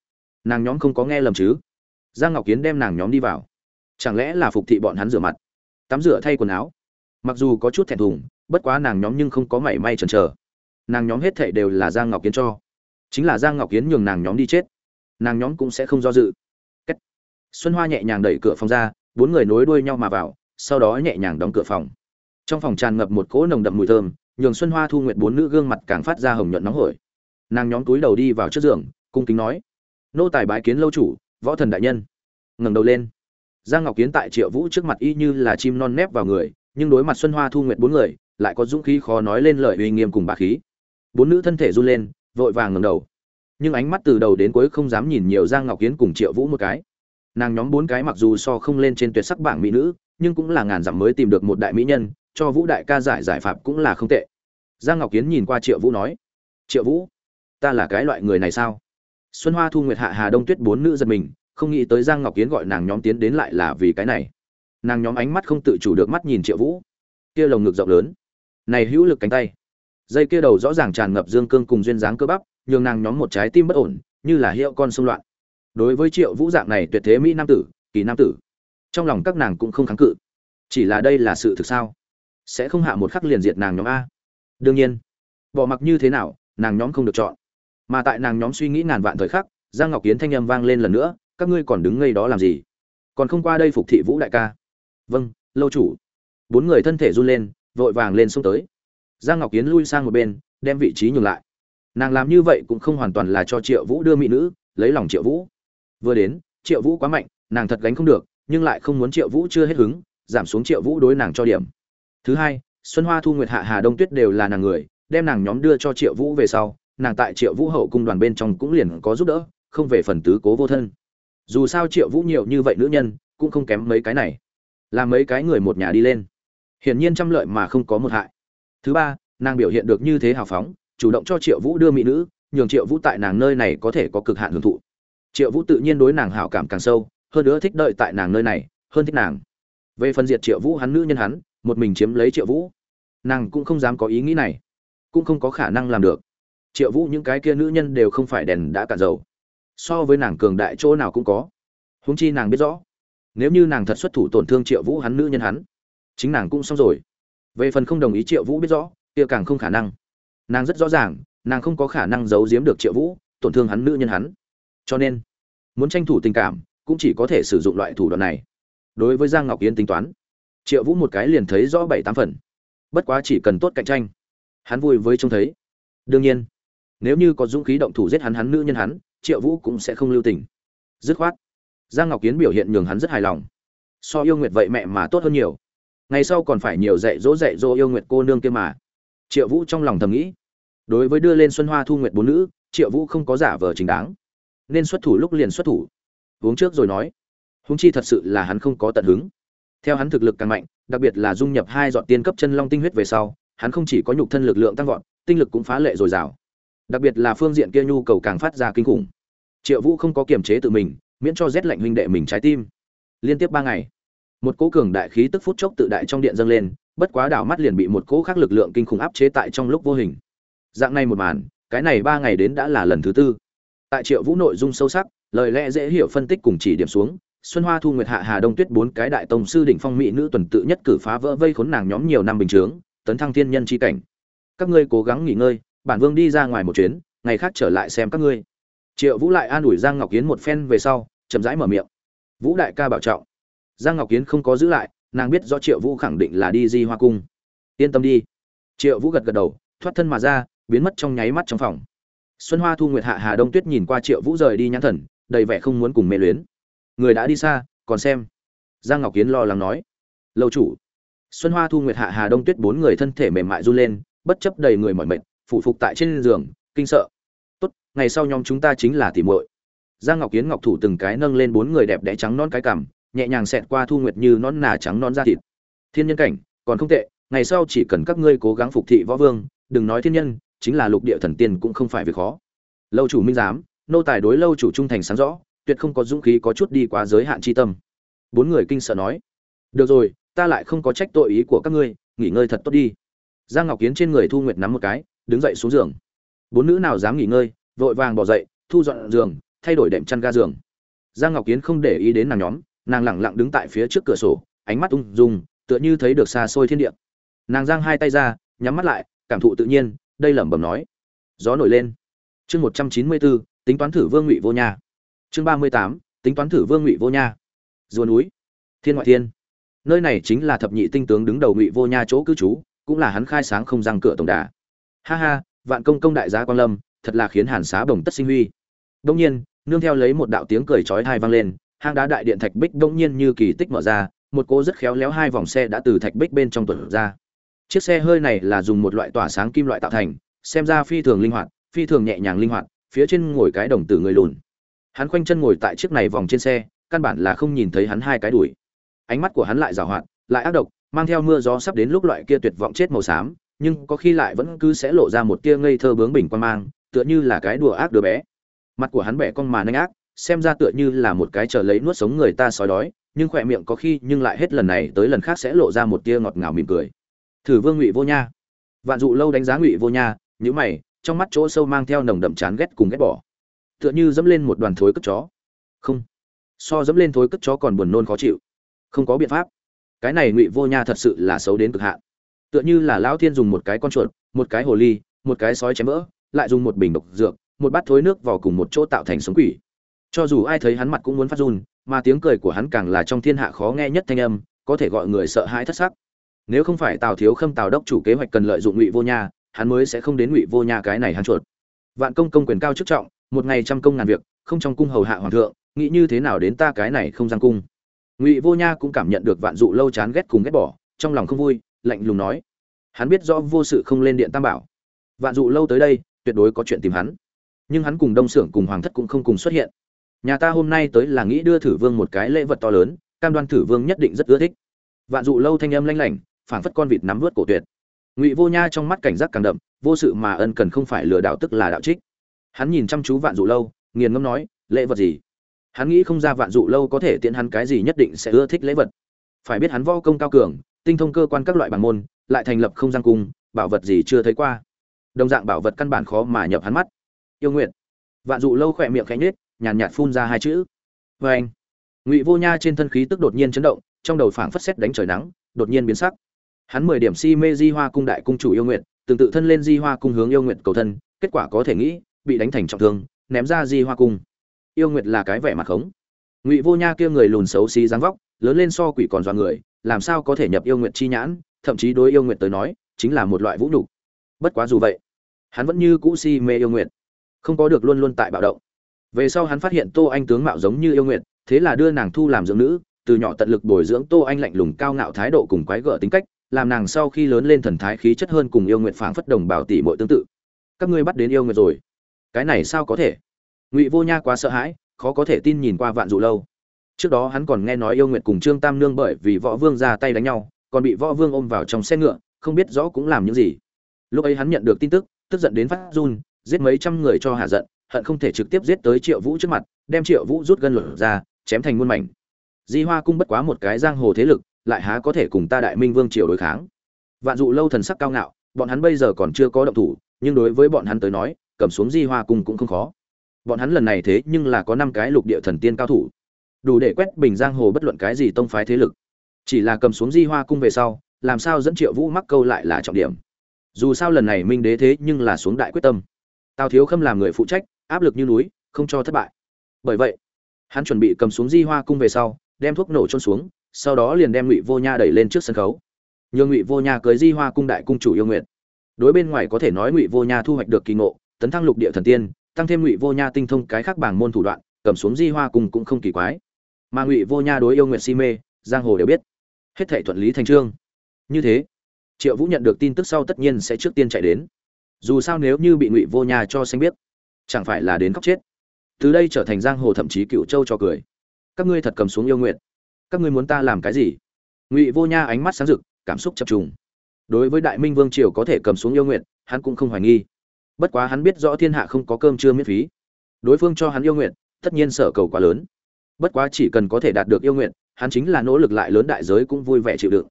Nàng nhóm không có nghe lầm chứ? Giang ngọc kiến đem nàng nhóm đi vào. Chẳng lẽ là phục thị bọn hắn rửa mặt? Tắm rửa thay quần áo? Mặc dù có chút thẹn thùng, bất quá nàng nhóm nhưng không có mảy may chần chờ. Nàng nhóm hết thệ đều là giang ngọc kiến cho. Chính là giang ngọc kiến nhường nàng nhóm đi chết. Nàng nhóm cũng sẽ không do dự. Cách. xuân hoa nhẹ nhàng đẩy cửa phòng ra, bốn người nối đuôi nhau mà vào, sau đó nhẹ nhàng đóng cửa phòng. Trong phòng tràn ngập một cỗ nồng đậm mùi thơm, nhường xuân hoa thu nguyện bốn nữ gương mặt càng phát ra hồng nhuận nóng hổi nàng nhóm túi đầu đi vào trước giường, cung kính nói, nô tài bái kiến lâu chủ, võ thần đại nhân. Ngẩng đầu lên. Giang ngọc kiến tại triệu vũ trước mặt y như là chim non nép vào người, nhưng đối mặt xuân hoa thu nguyện bốn người, lại có dũng khí khó nói lên lời uy nghiêm cùng bà khí. Bốn nữ thân thể run lên, vội vàng ngẩng đầu. Nhưng ánh mắt từ đầu đến cuối không dám nhìn nhiều giang ngọc kiến cùng triệu vũ một cái. Nàng nhóm bốn cái mặc dù so không lên trên tuyệt sắc bảng mỹ nữ, nhưng cũng là ngàn dặm mới tìm được một đại mỹ nhân, cho vũ đại ca giải giải phạm cũng là không tệ. Giang ngọc kiến nhìn qua triệu vũ nói, triệu vũ ta là cái loại người này sao? Xuân hoa thu nguyệt hạ hà đông tuyết bốn nữ giật mình, không nghĩ tới giang ngọc kiến gọi nàng nhóm tiến đến lại là vì cái này. Nàng nhóm ánh mắt không tự chủ được mắt nhìn triệu vũ. Kia lồng ngực rộng lớn. Này hữu lực cánh tay. Dây kia đầu rõ ràng tràn ngập dương cương cùng duyên dáng cơ bắp, nhường nàng nhóm một trái tim bất ổn, như là hiệu con xung loạn. Đối với triệu vũ dạng này tuyệt thế mỹ nam tử, kỳ nam tử, trong lòng các nàng cũng không kháng cự. Chỉ là đây là sự thực sao? Sẽ không hạ một khắc liền diệt nàng nhóm a. Đương nhiên, bỏ mặc như thế nào, nàng nhóm không được chọn mà tại nàng nhóm suy nghĩ ngàn vạn thời khắc, giang ngọc kiến thanh âm vang lên lần nữa, các ngươi còn đứng ngây đó làm gì? Còn không qua đây phục thị vũ đại ca? Vâng lâu chủ. Bốn người thân thể run lên, vội vàng lên xông tới. Giang ngọc kiến lui sang một bên, đem vị trí nhường lại. Nàng làm như vậy cũng không hoàn toàn là cho triệu vũ đưa mỹ nữ, lấy lòng triệu vũ. Vừa đến, triệu vũ quá mạnh, nàng thật gánh không được, nhưng lại không muốn triệu vũ chưa hết hứng, giảm xuống triệu vũ đối nàng cho điểm. Thứ hai, xuân hoa, thu nguyệt hạ hà đông tuyết đều là nàng người, đem nàng nhóm đưa cho triệu vũ về sau nàng tại triệu vũ hậu cung đoàn bên trong cũng liền có giúp đỡ, không về phần tứ cố vô thân. Dù sao triệu vũ nhiều như vậy nữ nhân, cũng không kém mấy cái này. Là mấy cái người một nhà đi lên. Hiển nhiên trăm lợi mà không có một hại. Thứ ba, nàng biểu hiện được như thế hào phóng, chủ động cho triệu vũ đưa mỹ nữ, nhường triệu vũ tại nàng nơi này có thể có cực hạn hưởng thụ. Triệu vũ tự nhiên đối nàng hảo cảm càng sâu, hơn nữa thích đợi tại nàng nơi này, hơn thích nàng. Về phần diệt triệu vũ hắn nữ nhân hắn, một mình chiếm lấy triệu vũ, nàng cũng không dám có ý nghĩ này, cũng không có khả năng làm được triệu vũ những cái kia nữ nhân đều không phải đèn đã cạn dầu. So với nàng cường đại chỗ nào cũng có. Huống chi nàng biết rõ, nếu như nàng thật xuất thủ tổn thương triệu vũ hắn nữ nhân hắn, chính nàng cũng xong rồi. Về phần không đồng ý triệu vũ biết rõ, kia càng không khả năng. Nàng rất rõ ràng, nàng không có khả năng giấu giếm được triệu vũ, tổn thương hắn nữ nhân hắn. Cho nên, muốn tranh thủ tình cảm, cũng chỉ có thể sử dụng loại thủ đoạn này. Đối với giang ngọc yến tính toán, triệu vũ một cái liền thấy rõ bảy tám phần. Bất quá chỉ cần tốt cạnh tranh, hắn vui với trông thấy. Đương nhiên nếu như có dũng khí động thủ giết hắn hắn nữ nhân hắn, triệu vũ cũng sẽ không lưu tình. Dứt khoát, giang ngọc kiến biểu hiện nhường hắn rất hài lòng. So yêu nguyệt vậy mẹ mà tốt hơn nhiều. Ngày sau còn phải nhiều dạy dỗ dạy dỗ yêu nguyệt cô nương kia mà. Triệu vũ trong lòng thầm nghĩ, đối với đưa lên xuân hoa thu nguyệt bốn nữ, triệu vũ không có giả vờ chính đáng. Nên xuất thủ lúc liền xuất thủ. Uống trước rồi nói húng chi thật sự là hắn không có tận hứng. Theo hắn thực lực càng mạnh, đặc biệt là dung nhập hai dọn tiên cấp chân long tinh huyết về sau, hắn không chỉ có nhục thân lực lượng tăng vọt, tinh lực cũng phá lệ dồi dào đặc biệt là phương diện kia nhu cầu càng phát ra kinh khủng. Triệu vũ không có kiềm chế tự mình, miễn cho rét lạnh huynh đệ mình trái tim. Liên tiếp ba ngày, một cỗ cường đại khí tức phút chốc tự đại trong điện dâng lên, bất quá đảo mắt liền bị một cỗ khác lực lượng kinh khủng áp chế tại trong lúc vô hình. Dạng này một màn, cái này ba ngày đến đã là lần thứ tư. Tại triệu vũ nội dung sâu sắc, lời lẽ dễ hiểu phân tích cùng chỉ điểm xuống, xuân hoa thu nguyệt hạ hà đông tuyết bốn cái đại tông sư đỉnh phong mỹ nữ tuần tự nhất cử phá vỡ vây khốn nàng nhóm nhiều năm bình chướng, tấn thăng thiên nhân chi cảnh. Các ngươi cố gắng nghỉ ngơi bản vương đi ra ngoài một chuyến, ngày khác trở lại xem các ngươi. Triệu vũ lại an ủi giang ngọc kiến một phen về sau, chậm rãi mở miệng. Vũ đại ca bảo trọng. Giang ngọc kiến không có giữ lại, nàng biết do triệu vũ khẳng định là đi di hoa cung. Yên tâm đi. Triệu vũ gật gật đầu, thoát thân mà ra, biến mất trong nháy mắt trong phòng. Xuân hoa thu nguyệt hạ hà đông tuyết nhìn qua triệu vũ rời đi nhãn thần, đầy vẻ không muốn cùng mê luyến. Người đã đi xa, còn xem. Giang ngọc kiến lo lắng nói. Lâu chủ. Xuân hoa thu nguyệt hạ hà đông tuyết bốn người thân thể mềm mại run lên, bất chấp đầy người mỏi mệt phủ phục tại trên giường, kinh sợ. Tốt, ngày sau nhóm chúng ta chính là tỉ muội. Giang ngọc kiến, ngọc thủ từng cái nâng lên bốn người đẹp đẽ trắng non cái cằm, nhẹ nhàng xẹt qua thu nguyệt như nón nà trắng non da thịt. Thiên nhân cảnh, còn không tệ, ngày sau chỉ cần các ngươi cố gắng phục thị võ vương, đừng nói thiên nhân, chính là lục địa thần tiên cũng không phải việc khó. Lâu chủ minh giám, nô tài đối lâu chủ trung thành sáng rõ, tuyệt không có dũng khí có chút đi quá giới hạn chi tâm. Bốn người kinh sợ nói, được rồi, ta lại không có trách tội ý của các ngươi, nghỉ ngơi thật tốt đi. Giang ngọc kiến trên người thu nguyệt nắm một cái đứng dậy xuống giường. Bốn nữ nào dám nghỉ ngơi, vội vàng bỏ dậy, thu dọn giường, thay đổi đệm chăn ga giường. Giang ngọc kiến không để ý đến nàng nhóm, nàng lẳng lặng đứng tại phía trước cửa sổ, ánh mắt ung dung, tựa như thấy được xa xôi thiên địa. Nàng giang hai tay ra, nhắm mắt lại, cảm thụ tự nhiên, đây lẩm bẩm nói. Gió nổi lên. Chương một trăm chín mươi bốn, tính toán thử vương ngụy vô nha. Chương ba mươi tám, tính toán thử vương ngụy vô nha. Rùa núi. Thiên ngoại thiên. Nơi này chính là thập nhị tinh tướng đứng đầu ngụy vô nha chỗ cư trú, cũng là hắn khai sáng không răng cửa tổng đà ha ha, vạn công công đại gia quan lâm, thật là khiến hàn xá bồng tất sinh huy. Đông nhiên, nương theo lấy một đạo tiếng cười chói tai vang lên, hang đá đại điện thạch bích đông nhiên như kỳ tích mở ra, một cô rất khéo léo hai vòng xe đã từ thạch bích bên trong tuột ra. Chiếc xe hơi này là dùng một loại tỏa sáng kim loại tạo thành, xem ra phi thường linh hoạt, phi thường nhẹ nhàng linh hoạt, phía trên ngồi cái đồng tử người lùn. Hắn khoanh chân ngồi tại chiếc này vòng trên xe, căn bản là không nhìn thấy hắn hai cái đuổi ánh mắt của hắn lại giảo hoạt, lại ác độc, mang theo mưa gió sắp đến lúc loại kia tuyệt vọng chết màu xám nhưng có khi lại vẫn cứ sẽ lộ ra một tia ngây thơ bướng bỉnh quan mang, tựa như là cái đùa ác đứa bé. Mặt của hắn bẻ cong mà nanh ác, xem ra tựa như là một cái chờ lấy nuốt sống người ta sói đói, nhưng khỏe miệng có khi nhưng lại hết lần này tới lần khác sẽ lộ ra một tia ngọt ngào mỉm cười. Thử vương ngụy vô nha. Vạn dụ lâu đánh giá ngụy vô nha nhữ mày, trong mắt chỗ sâu mang theo nồng đậm chán ghét cùng ghét bỏ. Tựa như dẫm lên một đoàn thối cất chó. Không. So dẫm lên thối cất chó còn buồn nôn khó chịu. Không có biện pháp. Cái này ngụy vô nha thật sự là xấu đến cực hạn tựa như là lão thiên dùng một cái con chuột, một cái hồ ly, một cái sói chém vỡ, lại dùng một bình độc dược, một bát thối nước vào cùng một chỗ tạo thành sống quỷ. Cho dù ai thấy hắn mặt cũng muốn phát run, mà tiếng cười của hắn càng là trong thiên hạ khó nghe nhất thanh âm, có thể gọi người sợ hãi thất sắc. Nếu không phải tào thiếu khâm tào đốc chủ kế hoạch cần lợi dụng ngụy vô nha, hắn mới sẽ không đến ngụy vô nha cái này hắn chuột. Vạn công công quyền cao chức trọng, một ngày trăm công ngàn việc, không trong cung hầu hạ hoàng thượng, nghĩ như thế nào đến ta cái này không giang cung. Ngụy vô nha cũng cảm nhận được vạn dụ lâu chán ghét cùng ghét bỏ, trong lòng không vui lạnh lùng nói. Hắn biết rõ vô sự không lên điện tam bảo. Vạn dụ lâu tới đây, tuyệt đối có chuyện tìm hắn. Nhưng hắn cùng đông xưởng cùng hoàng thất cũng không cùng xuất hiện. Nhà ta hôm nay tới là nghĩ đưa thử vương một cái lễ vật to lớn, cam đoan thử vương nhất định rất ưa thích. Vạn dụ lâu thanh âm lanh lảnh, phảng phất con vịt nắm vớt cổ tuyệt. Ngụy vô nha trong mắt cảnh giác càng đậm, vô sự mà ân cần không phải lừa đảo tức là đạo trích. Hắn nhìn chăm chú vạn dụ lâu, nghiền ngâm nói, lễ vật gì? Hắn nghĩ không ra vạn dụ lâu có thể tiện hắn cái gì nhất định sẽ ưa thích lễ vật. Phải biết hắn võ công cao cường tinh thông cơ quan các loại bản môn, lại thành lập không gian cung, bảo vật gì chưa thấy qua. Đồng dạng bảo vật căn bản khó mà nhập hắn mắt. Yêu nguyệt. Vạn dụ lâu khỏe miệng khẽ nhếch, nhàn nhạt phun ra hai chữ. Vê anh. Ngụy vô nha trên thân khí tức đột nhiên chấn động, trong đầu phảng phất xét đánh trời nắng, đột nhiên biến sắc. Hắn mười điểm si mê di hoa cung đại cung chủ yêu nguyệt, tương tự thân lên di hoa cung hướng yêu nguyệt cầu thân, kết quả có thể nghĩ, bị đánh thành trọng thương, ném ra di hoa cung. Yêu nguyệt là cái vẻ mặt khống. Ngụy vô nha kia người lùn xấu xí dáng vóc, lớn lên so quỷ còn dọa người làm sao có thể nhập yêu nguyệt chi nhãn, thậm chí đối yêu nguyệt tới nói, chính là một loại vũ nhục. Bất quá dù vậy, hắn vẫn như cũ si mê yêu nguyệt không có được luôn luôn tại bạo động. Về sau hắn phát hiện tô anh tướng mạo giống như yêu nguyệt thế là đưa nàng thu làm dưỡng nữ, từ nhỏ tận lực bồi dưỡng tô anh lạnh lùng cao ngạo thái độ cùng quái gở tính cách, làm nàng sau khi lớn lên thần thái khí chất hơn cùng yêu nguyệt phảng phất đồng bào tỷ muội tương tự. Các ngươi bắt đến yêu nguyệt rồi. Cái này sao có thể? Ngụy vô nha quá sợ hãi, khó có thể tin nhìn qua vạn dụ lâu trước đó hắn còn nghe nói yêu nguyệt cùng trương tam nương bởi vì võ vương ra tay đánh nhau, còn bị võ vương ôm vào trong xe ngựa, không biết rõ cũng làm những gì. Lúc ấy hắn nhận được tin tức tức giận đến phát run, giết mấy trăm người cho hạ giận, hận không thể trực tiếp giết tới triệu vũ trước mặt, đem triệu vũ rút gân lửa ra, chém thành muôn mảnh. Di hoa cung bất quá một cái giang hồ thế lực, lại há có thể cùng ta đại minh vương triều đối kháng. Vạn dụ lâu thần sắc cao ngạo, bọn hắn bây giờ còn chưa có động thủ, nhưng đối với bọn hắn tới nói, cầm xuống di hoa cung cũng không khó. Bọn hắn lần này thế nhưng là có năm cái lục địa thần tiên cao thủ đủ để quét bình giang hồ bất luận cái gì tông phái thế lực. Chỉ là cầm xuống di hoa cung về sau, làm sao dẫn triệu vũ mắc câu lại là trọng điểm. Dù sao lần này minh đế thế nhưng là xuống đại quyết tâm. Tào thiếu khâm làm người phụ trách, áp lực như núi, không cho thất bại. Bởi vậy, hắn chuẩn bị cầm xuống di hoa cung về sau, đem thuốc nổ trôn xuống, sau đó liền đem ngụy vô nha đẩy lên trước sân khấu. Nhường ngụy vô nha cưới di hoa cung đại cung chủ yêu nguyện. Đối bên ngoài có thể nói ngụy vô nha thu hoạch được kỳ ngộ, tấn thăng lục địa thần tiên, tăng thêm ngụy vô nha tinh thông cái khác bảng môn thủ đoạn, cầm xuống di hoa Cung cũng không kỳ quái mà ngụy vô nha đối yêu nguyện si mê, giang hồ đều biết. Hết thảy thuận lý thành trương. Như thế, triệu vũ nhận được tin tức sau tất nhiên sẽ trước tiên chạy đến. Dù sao nếu như bị ngụy vô nha cho xanh biết, chẳng phải là đến khóc chết. Từ đây trở thành giang hồ thậm chí cựu châu cho cười. Các ngươi thật cầm xuống yêu nguyện các ngươi muốn ta làm cái gì? Ngụy vô nha ánh mắt sáng rực, cảm xúc chập trùng. Đối với đại minh vương triều có thể cầm xuống yêu nguyện hắn cũng không hoài nghi. Bất quá hắn biết rõ thiên hạ không có cơm trưa miễn phí. Đối phương cho hắn yêu nguyện tất nhiên sở cầu quá lớn bất quá chỉ cần có thể đạt được yêu nguyện, hắn chính là nỗ lực lại lớn đại giới cũng vui vẻ chịu đựng.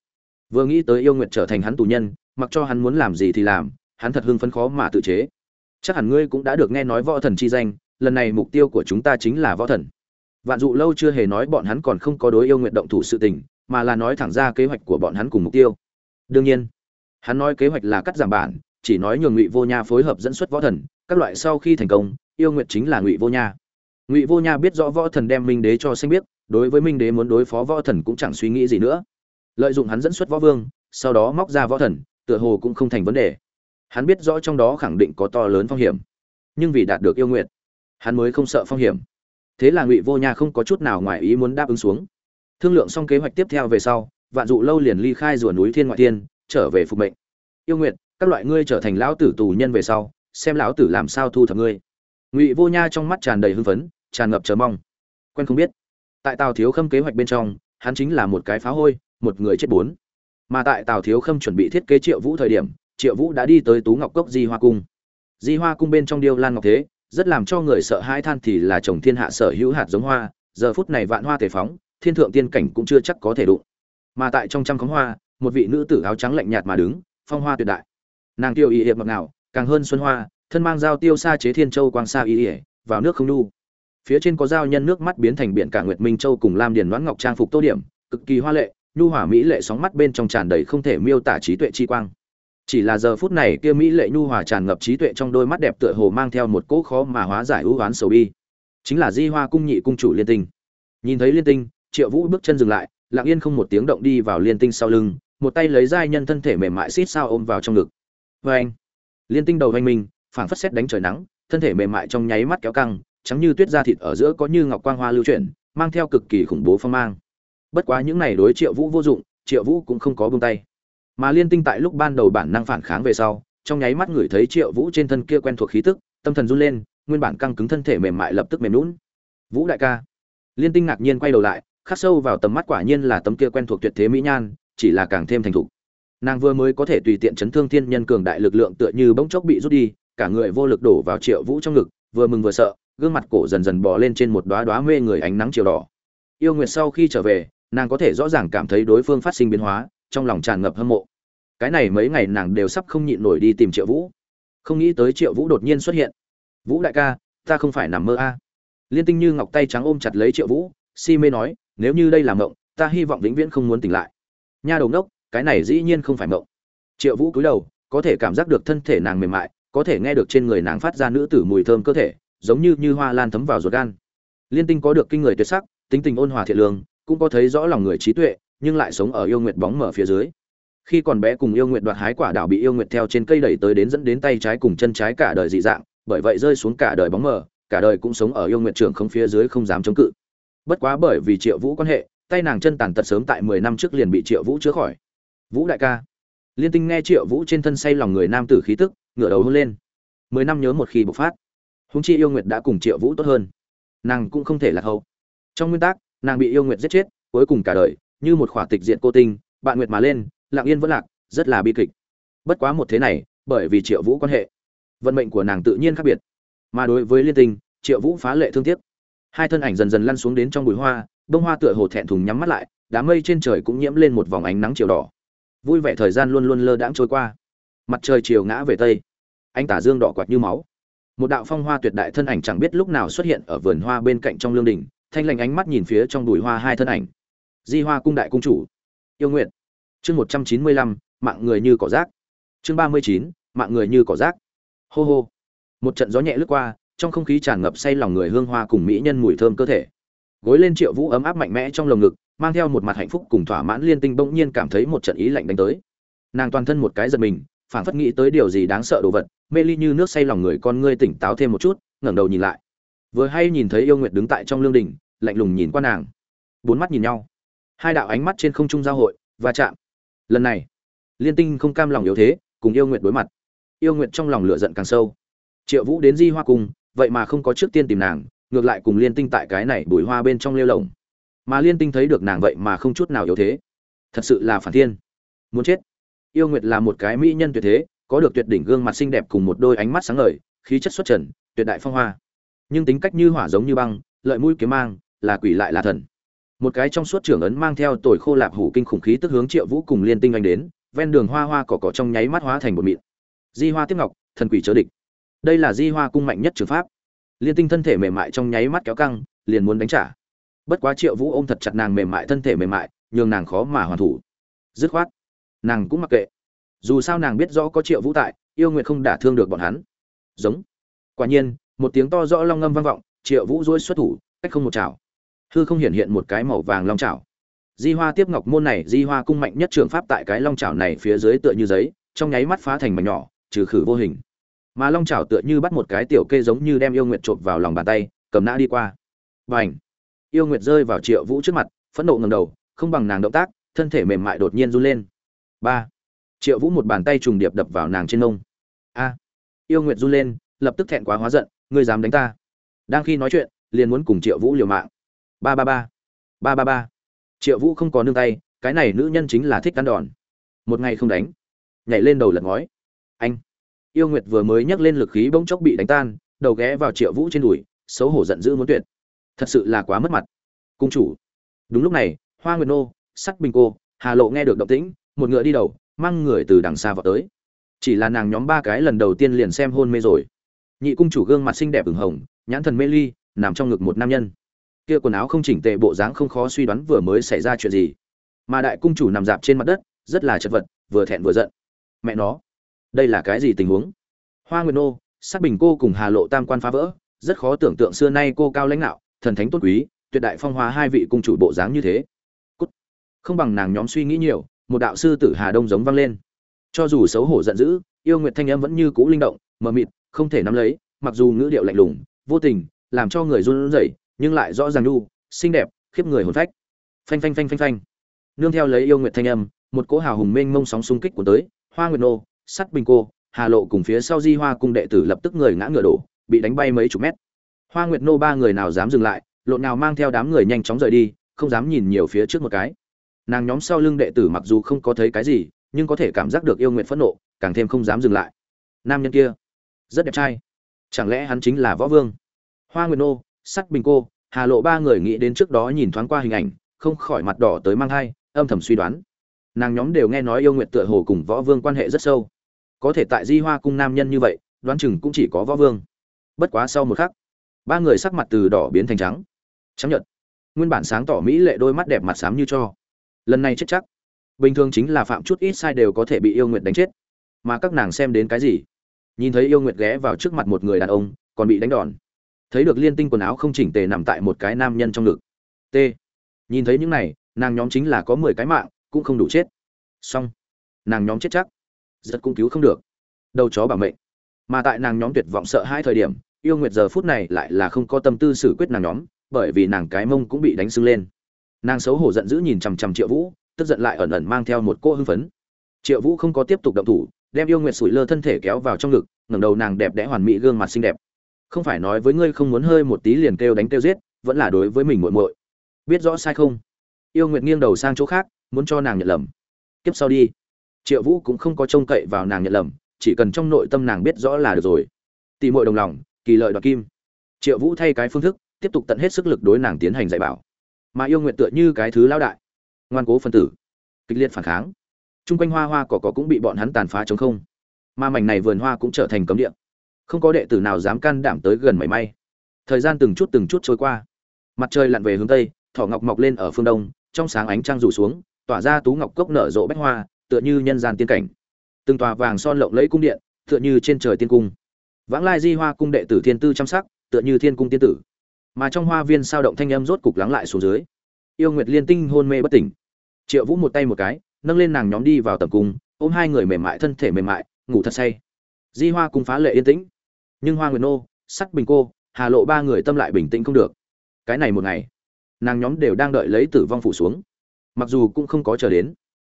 Vừa nghĩ tới yêu nguyện trở thành hắn tù nhân, mặc cho hắn muốn làm gì thì làm, hắn thật hưng phấn khó mà tự chế. Chắc hẳn ngươi cũng đã được nghe nói võ thần chi danh, lần này mục tiêu của chúng ta chính là võ thần. Vạn dụ lâu chưa hề nói bọn hắn còn không có đối yêu nguyện động thủ sự tình, mà là nói thẳng ra kế hoạch của bọn hắn cùng mục tiêu. Đương nhiên, hắn nói kế hoạch là cắt giảm bản, chỉ nói nhường ngụy vô nha phối hợp dẫn xuất võ thần, các loại sau khi thành công, yêu nguyện chính là ngụy vô nha ngụy vô nha biết rõ võ thần đem minh đế cho xanh biết đối với minh đế muốn đối phó võ thần cũng chẳng suy nghĩ gì nữa. Lợi dụng hắn dẫn xuất võ vương, sau đó móc ra võ thần, tựa hồ cũng không thành vấn đề. Hắn biết rõ trong đó khẳng định có to lớn phong hiểm, nhưng vì đạt được yêu nguyện, hắn mới không sợ phong hiểm. Thế là ngụy vô nha không có chút nào ngoài ý muốn đáp ứng xuống. Thương lượng xong kế hoạch tiếp theo về sau, vạn dụ lâu liền ly khai rùa núi thiên ngoại tiên trở về phục mệnh. Yêu nguyện, các loại ngươi trở thành lão tử tù nhân về sau, xem lão tử làm sao thu thập ngươi. Ngụy vô nha trong mắt tràn đầy hưng phấn tràn ngập chờ mong. Quen không biết. Tại tào thiếu khâm kế hoạch bên trong hắn chính là một cái phá hôi một người chết bốn. Mà tại tào thiếu khâm chuẩn bị thiết kế triệu vũ thời điểm triệu vũ đã đi tới tú ngọc cốc di hoa cung. Di hoa cung bên trong điêu lan ngọc thế rất làm cho người sợ hãi than thì là trồng thiên hạ sở hữu hạt giống hoa giờ phút này vạn hoa thể phóng thiên thượng tiên cảnh cũng chưa chắc có thể đụng. Mà tại trong trăm khóm hoa một vị nữ tử áo trắng lạnh nhạt mà đứng phong hoa tuyệt đại. Nàng tiêu y hiệp mặc nào, càng hơn xuân hoa thân mang dao tiêu xa chế thiên châu quang xa y ỉa vào nước không lưu phía trên có dao nhân nước mắt biến thành biển cả nguyệt minh châu cùng lam điền đoán ngọc trang phục tô điểm, cực kỳ hoa lệ, nhu hỏa mỹ lệ sóng mắt bên trong tràn đầy không thể miêu tả trí tuệ chi quang. Chỉ là giờ phút này kia mỹ lệ nhu hòa tràn ngập trí tuệ trong đôi mắt đẹp tựa hồ mang theo một cỗ khó mà hóa giải ưu oán sầu bi. Chính là di hoa cung nhị cung chủ liên tinh. Nhìn thấy liên tinh, triệu vũ bước chân dừng lại, lặng yên không một tiếng động đi vào liên tinh sau lưng, một tay lấy giai nhân thân thể mềm mại xít sao ôm vào trong ngực. Vê anh liên tinh đầu hoanh minh phảng phất xét đánh trời nắng, thân thể mềm mại trong nháy mắt kéo căng trắng như tuyết da thịt ở giữa có như ngọc quang hoa lưu chuyển, mang theo cực kỳ khủng bố phong mang. Bất quá những này đối triệu vũ vô dụng, triệu vũ cũng không có buông tay. Mà liên tinh tại lúc ban đầu bản năng phản kháng về sau, trong nháy mắt người thấy triệu vũ trên thân kia quen thuộc khí tức, tâm thần run lên, nguyên bản căng cứng thân thể mềm mại lập tức mềm nhũn. vũ đại ca. Liên tinh ngạc nhiên quay đầu lại, khắc sâu vào tầm mắt quả nhiên là tấm kia quen thuộc tuyệt thế mỹ nhan, chỉ là càng thêm thành thục. Nàng vừa mới có thể tùy tiện chấn thương thiên nhân cường đại lực lượng tựa như bỗng chốc bị rút đi, cả người vô lực đổ vào triệu vũ trong ngực, vừa mừng vừa sợ gương mặt cổ dần dần bò lên trên một đóa đóa mê người ánh nắng chiều đỏ. Yêu nguyệt sau khi trở về nàng có thể rõ ràng cảm thấy đối phương phát sinh biến hóa trong lòng tràn ngập hâm mộ. Cái này mấy ngày nàng đều sắp không nhịn nổi đi tìm triệu vũ. Không nghĩ tới triệu vũ đột nhiên xuất hiện. Vũ đại ca ta không phải nằm mơ a. Liên tinh như ngọc tay trắng ôm chặt lấy triệu vũ si mê nói nếu như đây là mộng ta hy vọng vĩnh viễn không muốn tỉnh lại. Nha đầu đốc, cái này dĩ nhiên không phải mộng. Triệu vũ cúi đầu có thể cảm giác được thân thể nàng mềm mại có thể nghe được trên người nàng phát ra nữ tử mùi thơm cơ thể giống như như hoa lan thấm vào ruột gan. Liên tinh có được kinh người tuyệt sắc, tính tình ôn hòa thiện lương, cũng có thấy rõ lòng người trí tuệ, nhưng lại sống ở yêu nguyệt bóng mở phía dưới. Khi còn bé cùng yêu nguyệt đoạt hái quả đảo bị yêu nguyệt theo trên cây đẩy tới đến dẫn đến tay trái cùng chân trái cả đời dị dạng, bởi vậy rơi xuống cả đời bóng mờ, cả đời cũng sống ở yêu nguyệt trưởng không phía dưới không dám chống cự. Bất quá bởi vì triệu vũ quan hệ, tay nàng chân tàn tật sớm tại mười năm trước liền bị triệu vũ chữa khỏi. Vũ đại ca. Liên tinh nghe triệu vũ trên thân say lòng người nam tử khí tức, ngửa đầu hôn lên. Mười năm nhớ một khi bộc phát húng chi yêu nguyệt đã cùng triệu vũ tốt hơn. Nàng cũng không thể lạc hậu. Trong nguyên tắc, nàng bị yêu nguyệt giết chết, cuối cùng cả đời, như một khỏa tịch diện cô tinh, bạn nguyệt mà lên, lặng yên vẫn lạc, rất là bi kịch. Bất quá một thế này, bởi vì triệu vũ quan hệ, vận mệnh của nàng tự nhiên khác biệt. Mà đối với liên tinh, triệu vũ phá lệ thương tiếc. Hai thân ảnh dần dần lăn xuống đến trong bụi hoa, bông hoa tựa hồ thẹn thùng nhắm mắt lại, đám mây trên trời cũng nhiễm lên một vòng ánh nắng chiều đỏ. Vui vẻ thời gian luôn luôn lơ đãng trôi qua. Mặt trời chiều ngã về tây anh tả dương đỏ quạt như máu một đạo phong hoa tuyệt đại thân ảnh chẳng biết lúc nào xuất hiện ở vườn hoa bên cạnh trong lương đình, thanh lành ánh mắt nhìn phía trong đùi hoa hai thân ảnh. Di hoa cung đại cung chủ, yêu nguyện chương một trăm chín mươi lăm, mạng người như cỏ rác. Chương ba mươi chín, mạng người như cỏ rác. Hô hô. Một trận gió nhẹ lướt qua, trong không khí tràn ngập say lòng người hương hoa cùng mỹ nhân mùi thơm cơ thể. Gối lên triệu vũ ấm áp mạnh mẽ trong lồng ngực, mang theo một mặt hạnh phúc cùng thỏa mãn liên tinh bỗng nhiên cảm thấy một trận ý lạnh đánh tới. Nàng toàn thân một cái giật mình phảng phất nghĩ tới điều gì đáng sợ đồ vật, mê ly như nước say lòng người con ngươi tỉnh táo thêm một chút, ngẩng đầu nhìn lại. Vừa hay nhìn thấy yêu nguyệt đứng tại trong lương đình lạnh lùng nhìn qua nàng. Bốn mắt nhìn nhau. Hai đạo ánh mắt trên không trung giao hội và chạm. Lần này, liên tinh không cam lòng yếu thế, cùng yêu nguyện đối mặt. Yêu nguyện trong lòng lửa giận càng sâu. Triệu vũ đến di hoa cung vậy mà không có trước tiên tìm nàng, ngược lại cùng liên tinh tại cái này bùi hoa bên trong lêu lồng. Mà liên tinh thấy được nàng vậy mà không chút nào yếu thế. Thật sự là phản thiên. Muốn chết yêu nguyệt là một cái mỹ nhân tuyệt thế, có được tuyệt đỉnh gương mặt xinh đẹp cùng một đôi ánh mắt sáng ngời, khí chất xuất trần, tuyệt đại phong hoa. Nhưng tính cách như hỏa giống như băng, lợi mũi kiếm mang, là quỷ lại là thần. Một cái trong suốt trưởng ấn mang theo tuổi khô lạp hủ kinh khủng khí tức hướng triệu vũ cùng liên tinh anh đến, ven đường hoa hoa cỏ cỏ trong nháy mắt hóa thành một mịn. Di hoa tiếp ngọc, thần quỷ chớ địch. Đây là di hoa cung mạnh nhất trường pháp. Liên tinh thân thể mềm mại trong nháy mắt kéo căng, liền muốn đánh trả. Bất quá triệu vũ ôm thật chặt nàng mềm mại thân thể mềm mại, nhường nàng khó mà hoàn thủ. Dứt khoát nàng cũng mặc kệ. Dù sao nàng biết rõ có triệu vũ tại, yêu nguyện không đả thương được bọn hắn. Giống. Quả nhiên, một tiếng to rõ long ngâm vang vọng, triệu vũ dối xuất thủ, cách không một chảo. Hư không hiện hiện một cái màu vàng long chảo. Di hoa tiếp ngọc môn này, di hoa cung mạnh nhất trường pháp tại cái long chảo này phía dưới tựa như giấy, trong nháy mắt phá thành mảnh nhỏ, trừ khử vô hình. Mà long chảo tựa như bắt một cái tiểu kê giống như đem yêu nguyệt trộm vào lòng bàn tay, cầm nã đi qua. Và ảnh yêu nguyệt rơi vào triệu vũ trước mặt, phẫn nộ ngầm đầu, không bằng nàng động tác, thân thể mềm mại đột nhiên run lên ba. Triệu vũ một bàn tay trùng điệp đập vào nàng trên nông a. Yêu nguyệt run lên, lập tức thẹn quá hóa giận, ngươi dám đánh ta. Đang khi nói chuyện, liền muốn cùng triệu vũ liều mạng. Ba ba ba. Ba ba ba. Triệu vũ không có nương tay, cái này nữ nhân chính là thích ăn đòn. Một ngày không đánh. Nhảy lên đầu lật ngói. Anh. Yêu nguyệt vừa mới nhắc lên lực khí bỗng chốc bị đánh tan, đầu ghé vào triệu vũ trên đùi, xấu hổ giận dữ muốn tuyệt. Thật sự là quá mất mặt. Cung chủ. Đúng lúc này, hoa nguyệt nô, sắc bình cô, hà lộ nghe được động tĩnh một ngựa đi đầu, mang người từ đằng xa vào tới. Chỉ là nàng nhóm ba cái lần đầu tiên liền xem hôn mê rồi. Nhị cung chủ gương mặt xinh đẹp ửng hồng, nhãn thần mê ly, nằm trong ngực một nam nhân. Kia quần áo không chỉnh tề bộ dáng không khó suy đoán vừa mới xảy ra chuyện gì. Mà đại cung chủ nằm dạp trên mặt đất, rất là chật vật, vừa thẹn vừa giận. Mẹ nó, đây là cái gì tình huống? Hoa nguyệt nô, sắc bình cô cùng hà lộ tam quan phá vỡ, rất khó tưởng tượng xưa nay cô cao lãnh đạo thần thánh tốt quý, tuyệt đại phong hóa hai vị cung chủ bộ dáng như thế. Cút. không bằng nàng nhóm suy nghĩ nhiều một đạo sư tử hà đông giống vang lên. Cho dù xấu hổ giận dữ, yêu nguyệt thanh âm vẫn như cũ linh động, mờ mịt, không thể nắm lấy, mặc dù ngữ điệu lạnh lùng, vô tình, làm cho người run rẩy, nhưng lại rõ ràng nhu xinh đẹp, khiếp người hồn phách. Phanh phanh phanh phanh phanh. Nương theo lấy yêu nguyệt thanh âm, một cỗ hào hùng mênh mông sóng xung kích của tới, hoa nguyệt nô, sắt bình cô, hà lộ cùng phía sau di hoa cung đệ tử lập tức người ngã ngựa đổ, bị đánh bay mấy chục mét. Hoa nguyệt nô ba người nào dám dừng lại, lộn nào mang theo đám người nhanh chóng rời đi, không dám nhìn nhiều phía trước một cái nàng nhóm sau lưng đệ tử mặc dù không có thấy cái gì, nhưng có thể cảm giác được yêu nguyện phẫn nộ, càng thêm không dám dừng lại. Nam nhân kia, rất đẹp trai. Chẳng lẽ hắn chính là võ vương? Hoa nguyệt nô sắc bình cô, hà lộ ba người nghĩ đến trước đó nhìn thoáng qua hình ảnh, không khỏi mặt đỏ tới mang thai, âm thầm suy đoán. Nàng nhóm đều nghe nói yêu nguyện tựa hồ cùng võ vương quan hệ rất sâu. Có thể tại di hoa cung nam nhân như vậy, đoán chừng cũng chỉ có võ vương. Bất quá sau một khắc, ba người sắc mặt từ đỏ biến thành trắng. Trắng nhật nguyên bản sáng tỏ mỹ lệ đôi mắt đẹp mặt xám như cho lần này chết chắc. Bình thường chính là phạm chút ít sai đều có thể bị yêu nguyệt đánh chết. Mà các nàng xem đến cái gì? Nhìn thấy yêu nguyệt ghé vào trước mặt một người đàn ông, còn bị đánh đòn. Thấy được liên tinh quần áo không chỉnh tề nằm tại một cái nam nhân trong ngực. T. Nhìn thấy những này, nàng nhóm chính là có mười cái mạng, cũng không đủ chết. Xong. Nàng nhóm chết chắc. Giật cũng cứu không được. Đầu chó bảo mệnh. Mà tại nàng nhóm tuyệt vọng sợ hai thời điểm, yêu nguyệt giờ phút này lại là không có tâm tư xử quyết nàng nhóm, bởi vì nàng cái mông cũng bị đánh sưng lên nàng xấu hổ giận dữ nhìn chằm chằm triệu vũ, tức giận lại ẩn ẩn mang theo một cô hưng phấn. Triệu vũ không có tiếp tục động thủ, đem yêu nguyệt sủi lơ thân thể kéo vào trong ngực, ngẩng đầu nàng đẹp đẽ hoàn mỹ gương mặt xinh đẹp. Không phải nói với ngươi không muốn hơi một tí liền kêu đánh kêu giết, vẫn là đối với mình muội muội. Biết rõ sai không? Yêu nguyệt nghiêng đầu sang chỗ khác, muốn cho nàng nhận lầm. Kiếp sau đi. Triệu vũ cũng không có trông cậy vào nàng nhận lầm, chỉ cần trong nội tâm nàng biết rõ là được rồi. Tỷ muội đồng lòng, kỳ lợi đoạt kim. Triệu vũ thay cái phương thức, tiếp tục tận hết sức lực đối nàng tiến hành dạy bảo mà yêu nguyện tựa như cái thứ lao đại. Ngoan cố phân tử. Kịch liệt phản kháng. Chung quanh hoa hoa cỏ cỏ cũng bị bọn hắn tàn phá chống không. Mà mảnh này vườn hoa cũng trở thành cấm địa. Không có đệ tử nào dám can đảm tới gần mảy may. Thời gian từng chút từng chút trôi qua. Mặt trời lặn về hướng tây, thỏ ngọc mọc lên ở phương đông, trong sáng ánh trăng rủ xuống, tỏa ra tú ngọc cốc nở rộ bách hoa, tựa như nhân gian tiên cảnh. Từng tòa vàng son lộng lẫy cung điện, tựa như trên trời tiên cung. Vãng lai di hoa cung đệ tử thiên tư chăm sắc tựa như thiên cung tiên tử mà trong hoa viên sao động thanh âm rốt cục lắng lại xuống dưới. Yêu nguyệt liên tinh hôn mê bất tỉnh. Triệu vũ một tay một cái, nâng lên nàng nhóm đi vào tầm cung, ôm hai người mềm mại, thân thể mềm mại, ngủ thật say. Di hoa cung phá lệ yên tĩnh. Nhưng hoa nguyệt nô sắt bình cô, hà lộ ba người tâm lại bình tĩnh không được. Cái này một ngày, nàng nhóm đều đang đợi lấy tử vong phủ xuống. Mặc dù cũng không có chờ đến,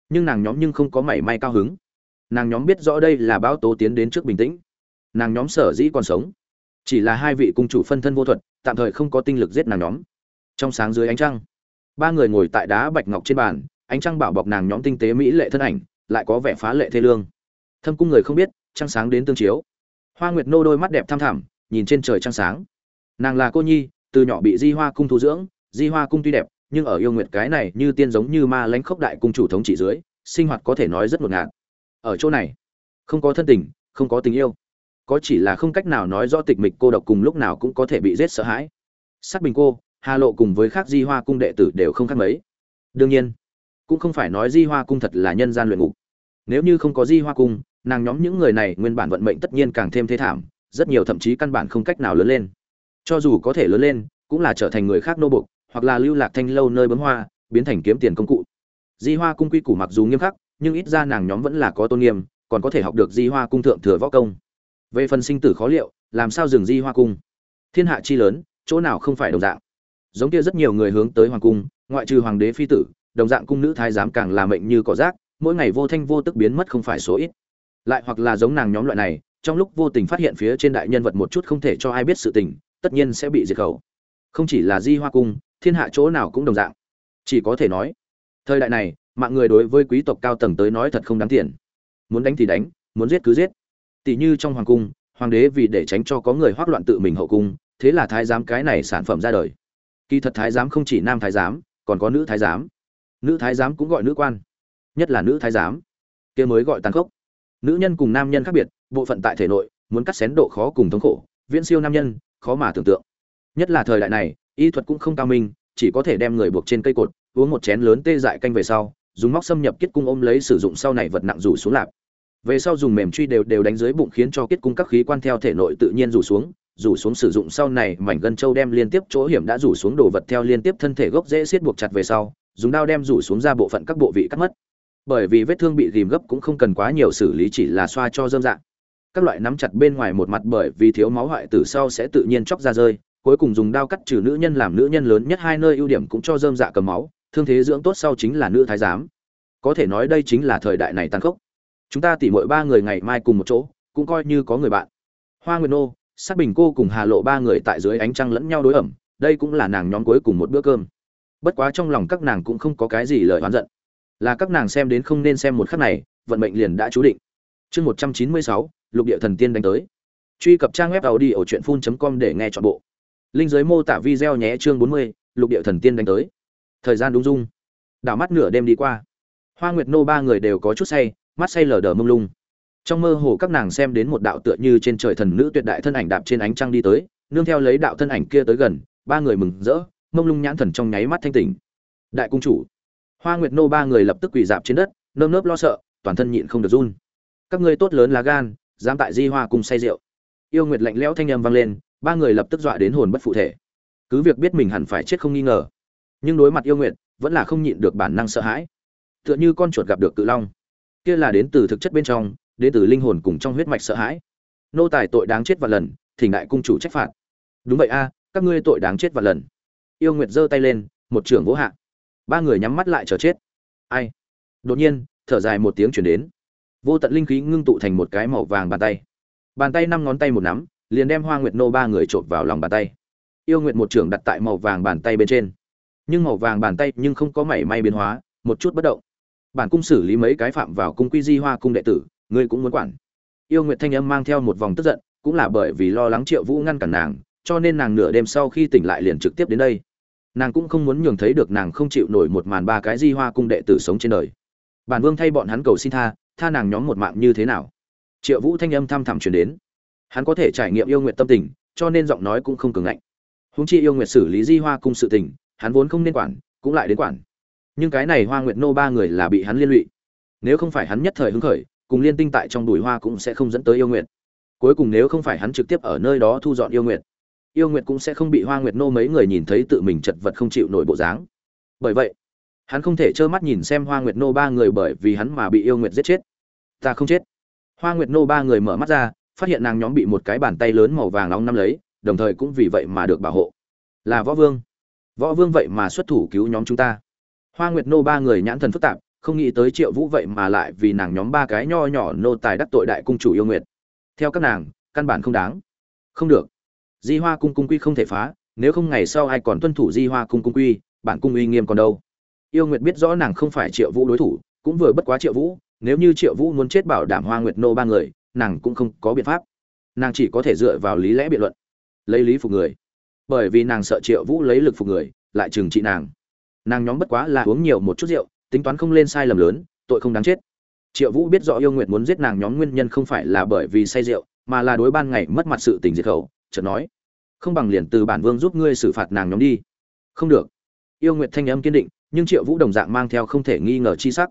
nhưng nàng nhóm nhưng không có mảy may cao hứng. Nàng nhóm biết rõ đây là bão tố tiến đến trước bình tĩnh. Nàng nhóm sở dĩ còn sống, chỉ là hai vị cung chủ phân thân vô thuật tạm thời không có tinh lực giết nàng nhóm. Trong sáng dưới ánh trăng, ba người ngồi tại đá bạch ngọc trên bàn, ánh trăng bảo bọc nàng nhóm tinh tế mỹ lệ thân ảnh, lại có vẻ phá lệ thê lương. Thâm cung người không biết, trăng sáng đến tương chiếu. Hoa nguyệt nô đôi mắt đẹp tham thẳm, nhìn trên trời trăng sáng. Nàng là cô nhi, từ nhỏ bị di hoa cung thu dưỡng, di hoa cung tuy đẹp, nhưng ở yêu nguyệt cái này như tiên giống như ma lãnh khốc đại cung chủ thống trị dưới, sinh hoạt có thể nói rất ngột ngạt. Ở chỗ này, không có thân tình, không có tình yêu có chỉ là không cách nào nói rõ tịch mịch cô độc cùng lúc nào cũng có thể bị giết sợ hãi. Sát bình cô, hà lộ cùng với khác di hoa cung đệ tử đều không khác mấy. Đương nhiên, cũng không phải nói di hoa cung thật là nhân gian luyện ngục. Nếu như không có di hoa cung, nàng nhóm những người này nguyên bản vận mệnh tất nhiên càng thêm thế thảm, rất nhiều thậm chí căn bản không cách nào lớn lên. Cho dù có thể lớn lên, cũng là trở thành người khác nô bục hoặc là lưu lạc thanh lâu nơi bấm hoa, biến thành kiếm tiền công cụ. Di hoa cung quy củ mặc dù nghiêm khắc, nhưng ít ra nàng nhóm vẫn là có tôn nghiêm, còn có thể học được di hoa cung thượng thừa võ công về phần sinh tử khó liệu, làm sao dừng di hoa cung? Thiên hạ chi lớn, chỗ nào không phải đồng dạng? Giống kia rất nhiều người hướng tới hoàng cung, ngoại trừ hoàng đế phi tử, đồng dạng cung nữ thái giám càng là mệnh như cỏ rác, mỗi ngày vô thanh vô tức biến mất không phải số ít. Lại hoặc là giống nàng nhóm loại này, trong lúc vô tình phát hiện phía trên đại nhân vật một chút không thể cho ai biết sự tình, tất nhiên sẽ bị diệt khẩu. Không chỉ là di hoa cung, thiên hạ chỗ nào cũng đồng dạng. Chỉ có thể nói, thời đại này, mạng người đối với quý tộc cao tầng tới nói thật không đáng tiền. Muốn đánh thì đánh, muốn giết cứ giết tỷ như trong hoàng cung, hoàng đế vì để tránh cho có người hoắc loạn tự mình hậu cung, thế là thái giám cái này sản phẩm ra đời. Kỳ thật thái giám không chỉ nam thái giám, còn có nữ thái giám. Nữ thái giám cũng gọi nữ quan, nhất là nữ thái giám. Kia mới gọi tàn khốc. Nữ nhân cùng nam nhân khác biệt, bộ phận tại thể nội, muốn cắt xén độ khó cùng thống khổ, viễn siêu nam nhân, khó mà tưởng tượng. Nhất là thời đại này, y thuật cũng không cao minh, chỉ có thể đem người buộc trên cây cột, uống một chén lớn tê dại canh về sau, dùng móc xâm nhập kết cung ôm lấy sử dụng sau này vật nặng rủ xuống lạp về sau dùng mềm truy đều đều đánh dưới bụng khiến cho kết cung các khí quan theo thể nội tự nhiên rủ xuống rủ xuống sử dụng sau này mảnh gân châu đem liên tiếp chỗ hiểm đã rủ xuống đồ vật theo liên tiếp thân thể gốc dễ siết buộc chặt về sau, dùng dao đem rủ xuống ra bộ phận các bộ vị cắt mất. Bởi vì vết thương bị ghìm gấp cũng không cần quá nhiều xử lý chỉ là xoa cho dơm dạng các loại nắm chặt bên ngoài một mặt bởi vì thiếu máu hoại tử sau sẽ tự nhiên chóc ra rơi, cuối cùng dùng dao cắt trừ nữ nhân làm nữ nhân lớn nhất hai nơi ưu điểm cũng cho dơm dạ cầm máu, thương thế dưỡng tốt sau chính là nữ thái giám. Có thể nói đây chính là thời đại này tàn khốc chúng ta tỉ mỗi ba người ngày mai cùng một chỗ, cũng coi như có người bạn. Hoa nguyệt nô, sát bình cô cùng hà lộ ba người tại dưới ánh trăng lẫn nhau đối ẩm, đây cũng là nàng nhóm cuối cùng một bữa cơm. Bất quá trong lòng các nàng cũng không có cái gì lời oán giận. Là các nàng xem đến không nên xem một khắc này, vận mệnh liền đã chú định. Chương một trăm chín mươi sáu, lục địa thần tiên đánh tới. Truy cập trang web tàu đi ở truyện phun com để nghe chọn bộ. Linh giới mô tả video nhé chương bốn mươi, lục địa thần tiên đánh tới. Thời gian đúng dung đảo mắt nửa đêm đi qua. Hoa nguyệt nô ba người đều có chút say mắt say lờ đờ mông lung. Trong mơ hồ các nàng xem đến một đạo tựa như trên trời thần nữ tuyệt đại thân ảnh đạp trên ánh trăng đi tới, nương theo lấy đạo thân ảnh kia tới gần, ba người mừng rỡ, mông lung nhãn thần trong nháy mắt thanh tỉnh. Đại cung chủ. Hoa nguyệt nô ba người lập tức quỳ dạp trên đất, nơm nớp lo sợ, toàn thân nhịn không được run. Các ngươi tốt lớn là gan, dám tại di hoa cùng say rượu. Yêu nguyệt lạnh lẽo thanh âm vang lên, ba người lập tức dọa đến hồn bất phụ thể. Cứ việc biết mình hẳn phải chết không nghi ngờ, nhưng đối mặt yêu nguyệt, vẫn là không nhịn được bản năng sợ hãi. Tựa như con chuột gặp được cự long kia là đến từ thực chất bên trong, đến từ linh hồn cùng trong huyết mạch sợ hãi. Nô tài tội đáng chết và lần, thỉnh đại cung chủ trách phạt. Đúng vậy a, các ngươi tội đáng chết và lần. Yêu nguyệt giơ tay lên, một trưởng vỗ hạ. Ba người nhắm mắt lại chờ chết. Ai? Đột nhiên, thở dài một tiếng chuyển đến. Vô tận linh khí ngưng tụ thành một cái màu vàng bàn tay. Bàn tay năm ngón tay một nắm, liền đem hoa nguyệt nô ba người trộn vào lòng bàn tay. Yêu nguyệt một trưởng đặt tại màu vàng bàn tay bên trên. Nhưng màu vàng bàn tay nhưng không có mảy may biến hóa, một chút bất động bản cung xử lý mấy cái phạm vào cung quy di hoa cung đệ tử, ngươi cũng muốn quản. Yêu nguyệt thanh âm mang theo một vòng tức giận, cũng là bởi vì lo lắng triệu vũ ngăn cản nàng, cho nên nàng nửa đêm sau khi tỉnh lại liền trực tiếp đến đây. Nàng cũng không muốn nhường thấy được nàng không chịu nổi một màn ba cái di hoa cung đệ tử sống trên đời. Bản vương thay bọn hắn cầu xin tha tha nàng nhóm một mạng như thế nào? Triệu vũ thanh âm thăm thẳm chuyển đến. Hắn có thể trải nghiệm yêu nguyện tâm tình, cho nên giọng nói cũng không cường ngạnh. Húng chi yêu nguyện xử lý di hoa cung sự tình, hắn vốn không nên quản, cũng lại đến quản nhưng cái này hoa nguyệt nô ba người là bị hắn liên lụy. Nếu không phải hắn nhất thời hứng khởi, cùng liên tinh tại trong đùi hoa cũng sẽ không dẫn tới yêu nguyện cuối cùng nếu không phải hắn trực tiếp ở nơi đó thu dọn yêu nguyện yêu nguyện cũng sẽ không bị hoa nguyệt nô mấy người nhìn thấy tự mình chật vật không chịu nổi bộ dáng. Bởi vậy, hắn không thể trơ mắt nhìn xem hoa nguyệt nô ba người bởi vì hắn mà bị yêu nguyệt giết chết. Ta không chết. Hoa nguyệt nô ba người mở mắt ra, phát hiện nàng nhóm bị một cái bàn tay lớn màu vàng nóng nắm lấy, đồng thời cũng vì vậy mà được bảo hộ. Là võ vương. Võ vương vậy mà xuất thủ cứu nhóm chúng ta hoa nguyệt nô ba người nhãn thần phức tạp, không nghĩ tới triệu vũ vậy mà lại vì nàng nhóm ba cái nho nhỏ nô tài đắc tội đại cung chủ yêu nguyệt. Theo các nàng, căn bản không đáng. Không được. Di hoa cung cung quy không thể phá, nếu không ngày sau ai còn tuân thủ di hoa cung cung quy, bản cung uy nghiêm còn đâu. Yêu nguyệt biết rõ nàng không phải triệu vũ đối thủ, cũng vừa bất quá triệu vũ, nếu như triệu vũ muốn chết bảo đảm hoa nguyệt nô ba người, nàng cũng không có biện pháp. Nàng chỉ có thể dựa vào lý lẽ biện luận, lấy lý phục người. Bởi vì nàng sợ triệu vũ lấy lực phục người, lại trừng trị nàng nàng nhóm bất quá là uống nhiều một chút rượu, tính toán không lên sai lầm lớn, tội không đáng chết. Triệu vũ biết rõ yêu nguyệt muốn giết nàng nhóm nguyên nhân không phải là bởi vì say rượu, mà là đối ban ngày mất mặt sự tình diệt khẩu, chợt nói, không bằng liền từ bản vương giúp ngươi xử phạt nàng nhóm đi. Không được. Yêu nguyệt thanh âm kiên định, nhưng triệu vũ đồng dạng mang theo không thể nghi ngờ chi sắc.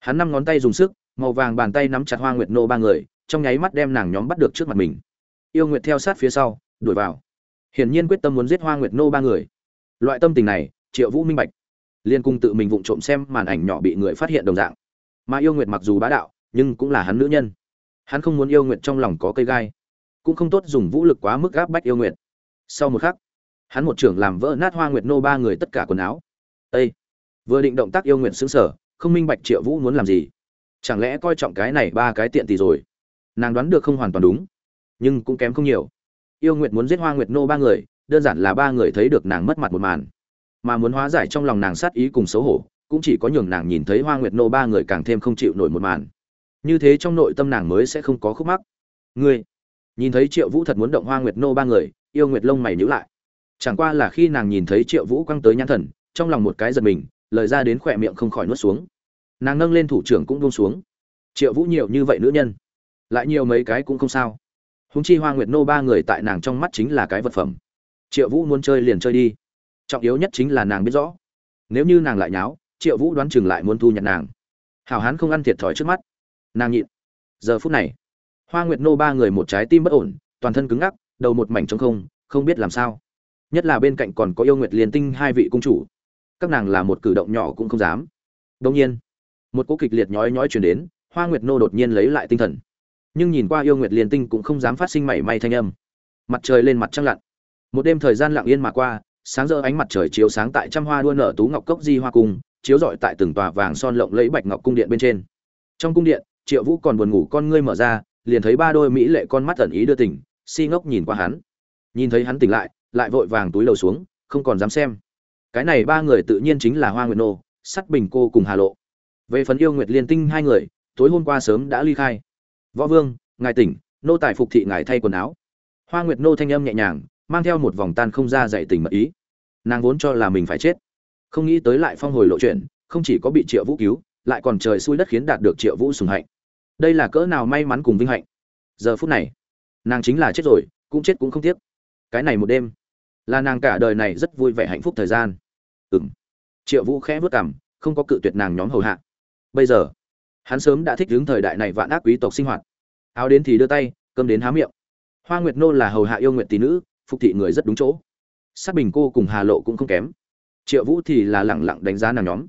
Hắn năm ngón tay dùng sức, màu vàng bàn tay nắm chặt hoa nguyệt nô ba người, trong nháy mắt đem nàng nhóm bắt được trước mặt mình. Yêu nguyệt theo sát phía sau, đuổi vào. Hiển nhiên quyết tâm muốn giết hoa nguyệt nô ba người. Loại tâm tình này, triệu vũ minh bạch liên cung tự mình vụng trộm xem màn ảnh nhỏ bị người phát hiện đồng dạng. Mà yêu nguyệt mặc dù bá đạo, nhưng cũng là hắn nữ nhân. Hắn không muốn yêu nguyệt trong lòng có cây gai, cũng không tốt dùng vũ lực quá mức gáp bách yêu nguyệt. Sau một khắc, hắn một trưởng làm vỡ nát hoa nguyệt nô ba người tất cả quần áo. Ây vừa định động tác yêu nguyệt xứng sở không minh bạch triệu vũ muốn làm gì. Chẳng lẽ coi trọng cái này ba cái tiện tỷ rồi? Nàng đoán được không hoàn toàn đúng, nhưng cũng kém không nhiều. Yêu nguyệt muốn giết hoa nguyệt nô ba người, đơn giản là ba người thấy được nàng mất mặt một màn mà muốn hóa giải trong lòng nàng sát ý cùng xấu hổ, cũng chỉ có nhường nàng nhìn thấy hoa nguyệt nô ba người càng thêm không chịu nổi một màn. Như thế trong nội tâm nàng mới sẽ không có khúc mắc. Ngươi, nhìn thấy triệu vũ thật muốn động hoa nguyệt nô ba người, yêu nguyệt lông mày nhữ lại. Chẳng qua là khi nàng nhìn thấy triệu vũ quăng tới nhãn thần, trong lòng một cái giật mình, lời ra đến khỏe miệng không khỏi nuốt xuống. Nàng nâng lên thủ trưởng cũng buông xuống. Triệu vũ nhiều như vậy nữ nhân, lại nhiều mấy cái cũng không sao. Húng chi hoa nguyệt nô ba người tại nàng trong mắt chính là cái vật phẩm. Triệu vũ muốn chơi liền chơi đi trọng yếu nhất chính là nàng biết rõ. Nếu như nàng lại nháo, triệu vũ đoán chừng lại muốn thu nhận nàng. Hào hán không ăn thiệt thòi trước mắt. Nàng nhịn. Giờ phút này, hoa nguyệt nô ba người một trái tim bất ổn, toàn thân cứng ngắc, đầu một mảnh trống không không biết làm sao. Nhất là bên cạnh còn có yêu nguyệt liền tinh hai vị cung chủ. Các nàng là một cử động nhỏ cũng không dám. Đông nhiên, một cỗ kịch liệt nhói nhói chuyển đến, hoa nguyệt nô đột nhiên lấy lại tinh thần. Nhưng nhìn qua yêu nguyệt liền tinh cũng không dám phát sinh mảy may thanh âm. Mặt trời lên mặt trăng lặn. Một đêm thời gian lặng yên mà qua sáng rỡ ánh mặt trời chiếu sáng tại trăm hoa đua nở tú ngọc cốc di hoa cung, chiếu rọi tại từng tòa vàng son lộng lẫy bạch ngọc cung điện bên trên. Trong cung điện, triệu vũ còn buồn ngủ con ngươi mở ra, liền thấy ba đôi mỹ lệ con mắt tẩn ý đưa tỉnh, si ngốc nhìn qua hắn. Nhìn thấy hắn tỉnh lại lại vội vàng túi lầu xuống, không còn dám xem. Cái này ba người tự nhiên chính là hoa nguyệt nô, sắt bình cô cùng hà lộ. Về phần yêu nguyệt liên tinh hai người, tối hôm qua sớm đã ly khai. Võ vương, ngài tỉnh, nô tài phục thị ngài thay quần áo. Hoa nguyệt nô thanh âm nhẹ nhàng mang theo một vòng tan không ra dạy tình mật ý. Nàng vốn cho là mình phải chết. Không nghĩ tới lại phong hồi lộ chuyện, không chỉ có bị triệu vũ cứu, lại còn trời xui đất khiến đạt được triệu vũ sùng hạnh. Đây là cỡ nào may mắn cùng vinh hạnh. Giờ phút này, nàng chính là chết rồi, cũng chết cũng không tiếc. Cái này một đêm, là nàng cả đời này rất vui vẻ hạnh phúc thời gian. Ừ m triệu vũ khẽ vất cảm không có cự tuyệt nàng nhóm hầu hạ. Bây giờ, hắn sớm đã thích đứng thời đại này vạn ác quý tộc sinh hoạt. Áo đến thì đưa tay, cơm đến há miệng. Hoa nguyệt nô là hầu hạ yêu nguyện tỷ nữ phục thị người rất đúng chỗ. Sát bình cô cùng hà lộ cũng không kém. Triệu vũ thì là lẳng lặng đánh giá nàng nhóm.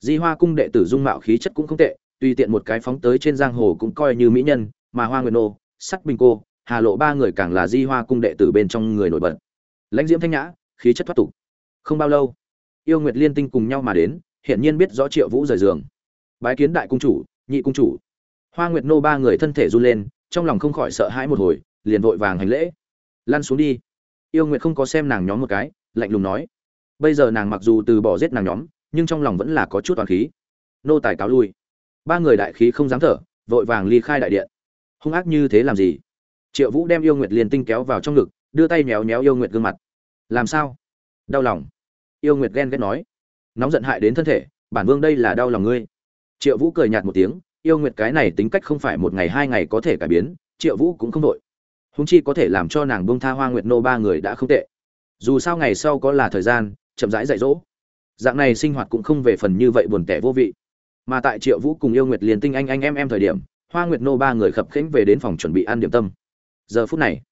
Di hoa cung đệ tử dung mạo khí chất cũng không tệ, tùy tiện một cái phóng tới trên giang hồ cũng coi như mỹ nhân, mà hoa nguyệt nô sắc bình cô, hà lộ ba người càng là di hoa cung đệ tử bên trong người nổi bật. Lãnh diễm thanh nhã, khí chất thoát tục. Không bao lâu, yêu nguyệt liên tinh cùng nhau mà đến, hiển nhiên biết rõ triệu vũ rời giường. Bái kiến đại cung chủ, nhị cung chủ. Hoa nguyệt nô ba người thân thể run lên, trong lòng không khỏi sợ hãi một hồi, liền vội vàng hành lễ. Lăn xuống đi yêu nguyệt không có xem nàng nhóm một cái, lạnh lùng nói. Bây giờ nàng mặc dù từ bỏ giết nàng nhóm, nhưng trong lòng vẫn là có chút toàn khí. Nô tài cáo lui. Ba người đại khí không dám thở, vội vàng ly khai đại điện. Hung ác như thế làm gì? Triệu vũ đem yêu nguyệt liền tinh kéo vào trong ngực, đưa tay méo méo yêu nguyệt gương mặt. Làm sao? Đau lòng. Yêu nguyệt ghen ghét nói. Nóng giận hại đến thân thể, bản vương đây là đau lòng ngươi. Triệu vũ cười nhạt một tiếng, yêu nguyệt cái này tính cách không phải một ngày hai ngày có thể cải biến, triệu vũ cũng không đội húng chi có thể làm cho nàng bông tha hoa nguyệt nô ba người đã không tệ. Dù sao ngày sau có là thời gian, chậm rãi dạy dỗ. Dạng này sinh hoạt cũng không về phần như vậy buồn tẻ vô vị. Mà tại triệu vũ cùng yêu nguyệt liền tinh anh anh em em thời điểm, hoa nguyệt nô ba người khập khễnh về đến phòng chuẩn bị ăn điểm tâm. Giờ phút này,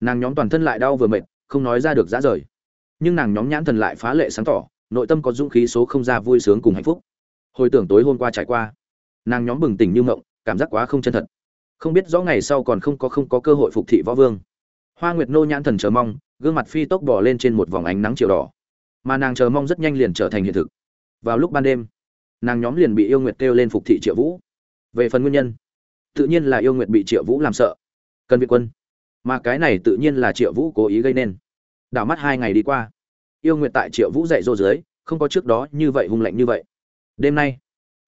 nàng nhóm toàn thân lại đau vừa mệt, không nói ra được dã rời. Nhưng nàng nhóm nhãn thần lại phá lệ sáng tỏ, nội tâm có dũng khí số không ra vui sướng cùng hạnh phúc. Hồi tưởng tối hôm qua trải qua, nàng nhóm bừng tỉnh như mộng, cảm giác quá không chân thật không biết rõ ngày sau còn không có không có cơ hội phục thị võ vương. Hoa nguyệt nô nhãn thần chờ mong, gương mặt phi tốc bỏ lên trên một vòng ánh nắng chiều đỏ. Mà nàng chờ mong rất nhanh liền trở thành hiện thực. Vào lúc ban đêm, nàng nhóm liền bị yêu nguyệt kêu lên phục thị triệu vũ. Về phần nguyên nhân, tự nhiên là yêu nguyệt bị triệu vũ làm sợ. Cần viện quân. Mà cái này tự nhiên là triệu vũ cố ý gây nên. Đảo mắt hai ngày đi qua, yêu nguyệt tại triệu vũ dạy dỗ dưới, không có trước đó như vậy hung lạnh như vậy. Đêm nay,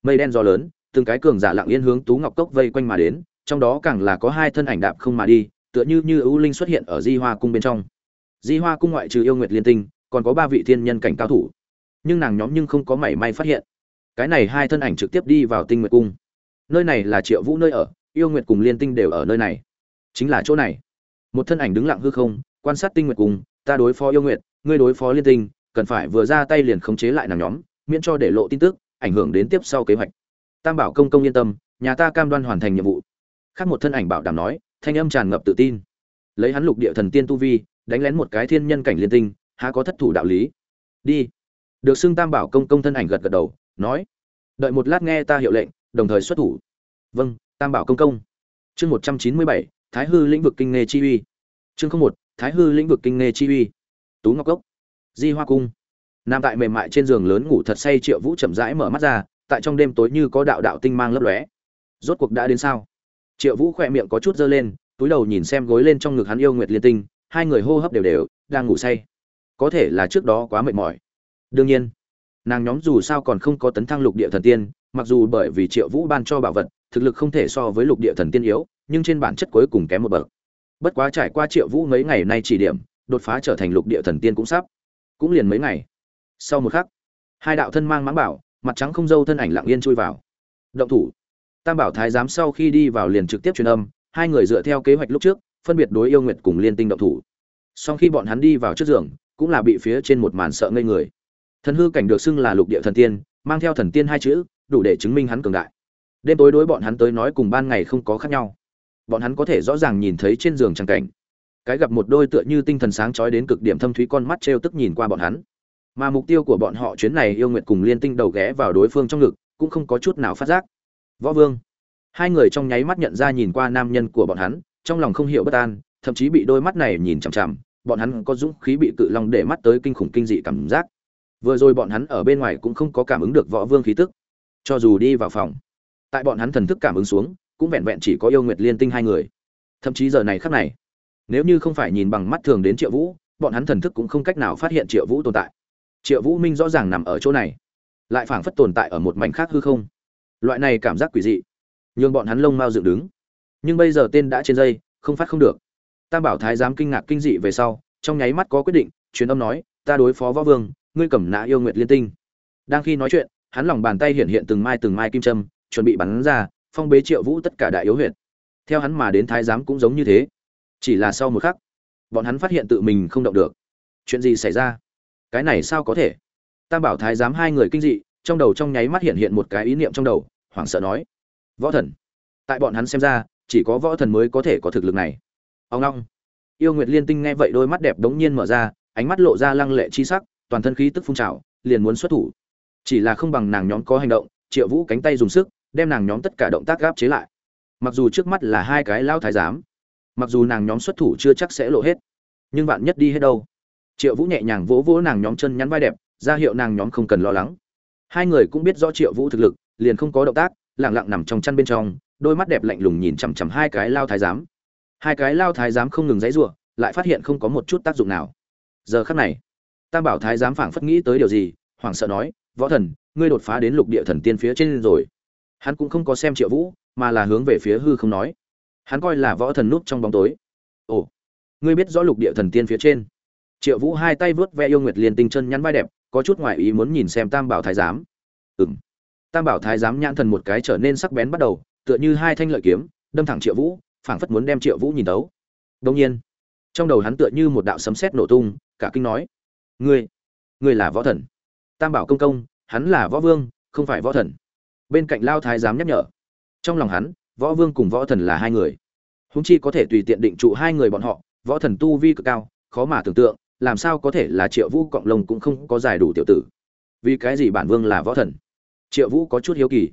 mây đen gió lớn, từng cái cường giả lặng yên hướng tú ngọc cốc vây quanh mà đến trong đó càng là có hai thân ảnh đạp không mà đi, tựa như như ưu linh xuất hiện ở di hoa cung bên trong. Di hoa cung ngoại trừ yêu nguyệt liên tinh, còn có ba vị thiên nhân cảnh cao thủ. Nhưng nàng nhóm nhưng không có mảy may phát hiện. Cái này hai thân ảnh trực tiếp đi vào tinh nguyệt cung. Nơi này là triệu vũ nơi ở, yêu nguyệt cùng liên tinh đều ở nơi này. Chính là chỗ này. Một thân ảnh đứng lặng hư không, quan sát tinh nguyệt cung, ta đối phó yêu nguyệt, ngươi đối phó liên tinh, cần phải vừa ra tay liền khống chế lại nàng nhóm, miễn cho để lộ tin tức, ảnh hưởng đến tiếp sau kế hoạch. Tam bảo công công yên tâm, nhà ta cam đoan hoàn thành nhiệm vụ khác một thân ảnh bảo đảm nói, thanh âm tràn ngập tự tin. Lấy hắn lục địa thần tiên tu vi, đánh lén một cái thiên nhân cảnh liên tinh, há có thất thủ đạo lý. Đi. Được xưng tam bảo công công thân ảnh gật gật đầu, nói, đợi một lát nghe ta hiệu lệnh, đồng thời xuất thủ. Vâng tam bảo công công. Chương một trăm chín mươi bảy, thái hư lĩnh vực kinh nghề chi uy. Chương không một, thái hư lĩnh vực kinh nghề chi uy. Tú ngọc cốc. Di hoa cung. Nam tại mềm mại trên giường lớn ngủ thật say triệu vũ chậm rãi mở mắt ra, tại trong đêm tối như có đạo đạo tinh mang lấp lóe. Rốt cuộc đã đến sao? Triệu vũ khỏe miệng có chút dơ lên, túi đầu nhìn xem gối lên trong ngực hắn yêu nguyệt liên tinh, hai người hô hấp đều đều, đang ngủ say. Có thể là trước đó quá mệt mỏi. Đương nhiên, nàng nhóm dù sao còn không có tấn thăng lục địa thần tiên, mặc dù bởi vì triệu vũ ban cho bảo vật, thực lực không thể so với lục địa thần tiên yếu, nhưng trên bản chất cuối cùng kém một bậc. Bất quá trải qua triệu vũ mấy ngày nay chỉ điểm, đột phá trở thành lục địa thần tiên cũng sắp, cũng liền mấy ngày. Sau một khắc, hai đạo thân mang mãng bảo, mặt trắng không dâu thân ảnh lặng yên chui vào. Động thủ tam bảo thái giám sau khi đi vào liền trực tiếp truyền âm, hai người dựa theo kế hoạch lúc trước, phân biệt đối yêu nguyệt cùng liên tinh động thủ. Sau khi bọn hắn đi vào trước giường, cũng là bị phía trên một màn sợ ngây người. Thần hư cảnh được xưng là lục địa thần tiên, mang theo thần tiên hai chữ, đủ để chứng minh hắn cường đại. Đêm tối đối bọn hắn tới nói cùng ban ngày không có khác nhau. Bọn hắn có thể rõ ràng nhìn thấy trên giường chẳng cảnh. Cái gặp một đôi tựa như tinh thần sáng chói đến cực điểm thâm thúy con mắt treo tức nhìn qua bọn hắn. Mà mục tiêu của bọn họ chuyến này yêu nguyện cùng liên tinh đầu ghé vào đối phương trong ngực, cũng không có chút nào phát giác võ vương. Hai người trong nháy mắt nhận ra nhìn qua nam nhân của bọn hắn, trong lòng không hiểu bất an, thậm chí bị đôi mắt này nhìn chằm chằm, bọn hắn có dũng khí bị cự long để mắt tới kinh khủng kinh dị cảm giác. Vừa rồi bọn hắn ở bên ngoài cũng không có cảm ứng được võ vương khí tức. Cho dù đi vào phòng, tại bọn hắn thần thức cảm ứng xuống, cũng vẹn vẹn chỉ có yêu nguyệt liên tinh hai người. Thậm chí giờ này khắc này, nếu như không phải nhìn bằng mắt thường đến triệu vũ, bọn hắn thần thức cũng không cách nào phát hiện triệu vũ tồn tại. Triệu vũ minh rõ ràng nằm ở chỗ này, lại phảng phất tồn tại ở một mảnh khác hư không loại này cảm giác quỷ dị. Nhường bọn hắn lông mau dựng đứng. Nhưng bây giờ tên đã trên dây, không phát không được. Tam bảo thái dám kinh ngạc kinh dị về sau, trong nháy mắt có quyết định, truyền âm nói, ta đối phó võ vương, ngươi cầm nã yêu nguyệt liên tinh. Đang khi nói chuyện, hắn lòng bàn tay hiện hiện từng mai từng mai kim châm, chuẩn bị bắn ra, phong bế triệu vũ tất cả đại yếu huyệt. Theo hắn mà đến thái giám cũng giống như thế. Chỉ là sau một khắc, bọn hắn phát hiện tự mình không động được. Chuyện gì xảy ra? Cái này sao có thể? Tam bảo thái giám hai người kinh dị, trong đầu trong nháy mắt hiện hiện một cái ý niệm trong đầu hoảng sợ nói, võ thần, tại bọn hắn xem ra, chỉ có võ thần mới có thể có thực lực này. Ông long, yêu nguyệt liên tinh nghe vậy đôi mắt đẹp đống nhiên mở ra, ánh mắt lộ ra lăng lệ chi sắc, toàn thân khí tức phun trào, liền muốn xuất thủ. Chỉ là không bằng nàng nhóm có hành động, triệu vũ cánh tay dùng sức, đem nàng nhóm tất cả động tác gáp chế lại. Mặc dù trước mắt là hai cái lao thái giám, mặc dù nàng nhóm xuất thủ chưa chắc sẽ lộ hết, nhưng bạn nhất đi hết đâu? Triệu vũ nhẹ nhàng vỗ vỗ nàng nhóm chân nhắn vai đẹp, ra hiệu nàng nhóm không cần lo lắng. Hai người cũng biết rõ triệu vũ thực lực liền không có động tác lẳng lặng nằm trong chăn bên trong, đôi mắt đẹp lạnh lùng nhìn chằm chằm hai cái lao thái giám. Hai cái lao thái giám không ngừng dãy giụa lại phát hiện không có một chút tác dụng nào. Giờ khắc này, tam bảo thái giám phảng phất nghĩ tới điều gì, hoảng sợ nói, võ thần, ngươi đột phá đến lục địa thần tiên phía trên rồi. Hắn cũng không có xem triệu vũ, mà là hướng về phía hư không nói. Hắn coi là võ thần núp trong bóng tối. Ồ, ngươi biết rõ lục địa thần tiên phía trên? Triệu vũ hai tay vớt ve yêu nguyệt liền tinh chân nhắn vai đẹp, có chút ngoại ý muốn nhìn xem tam bảo thái giám. Ừng tam bảo thái giám nhãn thần một cái trở nên sắc bén bắt đầu, tựa như hai thanh lợi kiếm, đâm thẳng triệu vũ, phảng phất muốn đem triệu vũ nhìn tấu. Đông nhiên, trong đầu hắn tựa như một đạo sấm sét nổ tung, cả kinh nói, ngươi ngươi là võ thần. Tam bảo công công, hắn là võ vương, không phải võ thần. Bên cạnh lao thái giám nhắc nhở. Trong lòng hắn, võ vương cùng võ thần là hai người. Húng chi có thể tùy tiện định trụ hai người bọn họ, võ thần tu vi cực cao, khó mà tưởng tượng, làm sao có thể là triệu vũ cộng lông cũng không có giải đủ tiểu tử. Vì cái gì bản vương là võ thần? Triệu vũ có chút hiếu kỳ.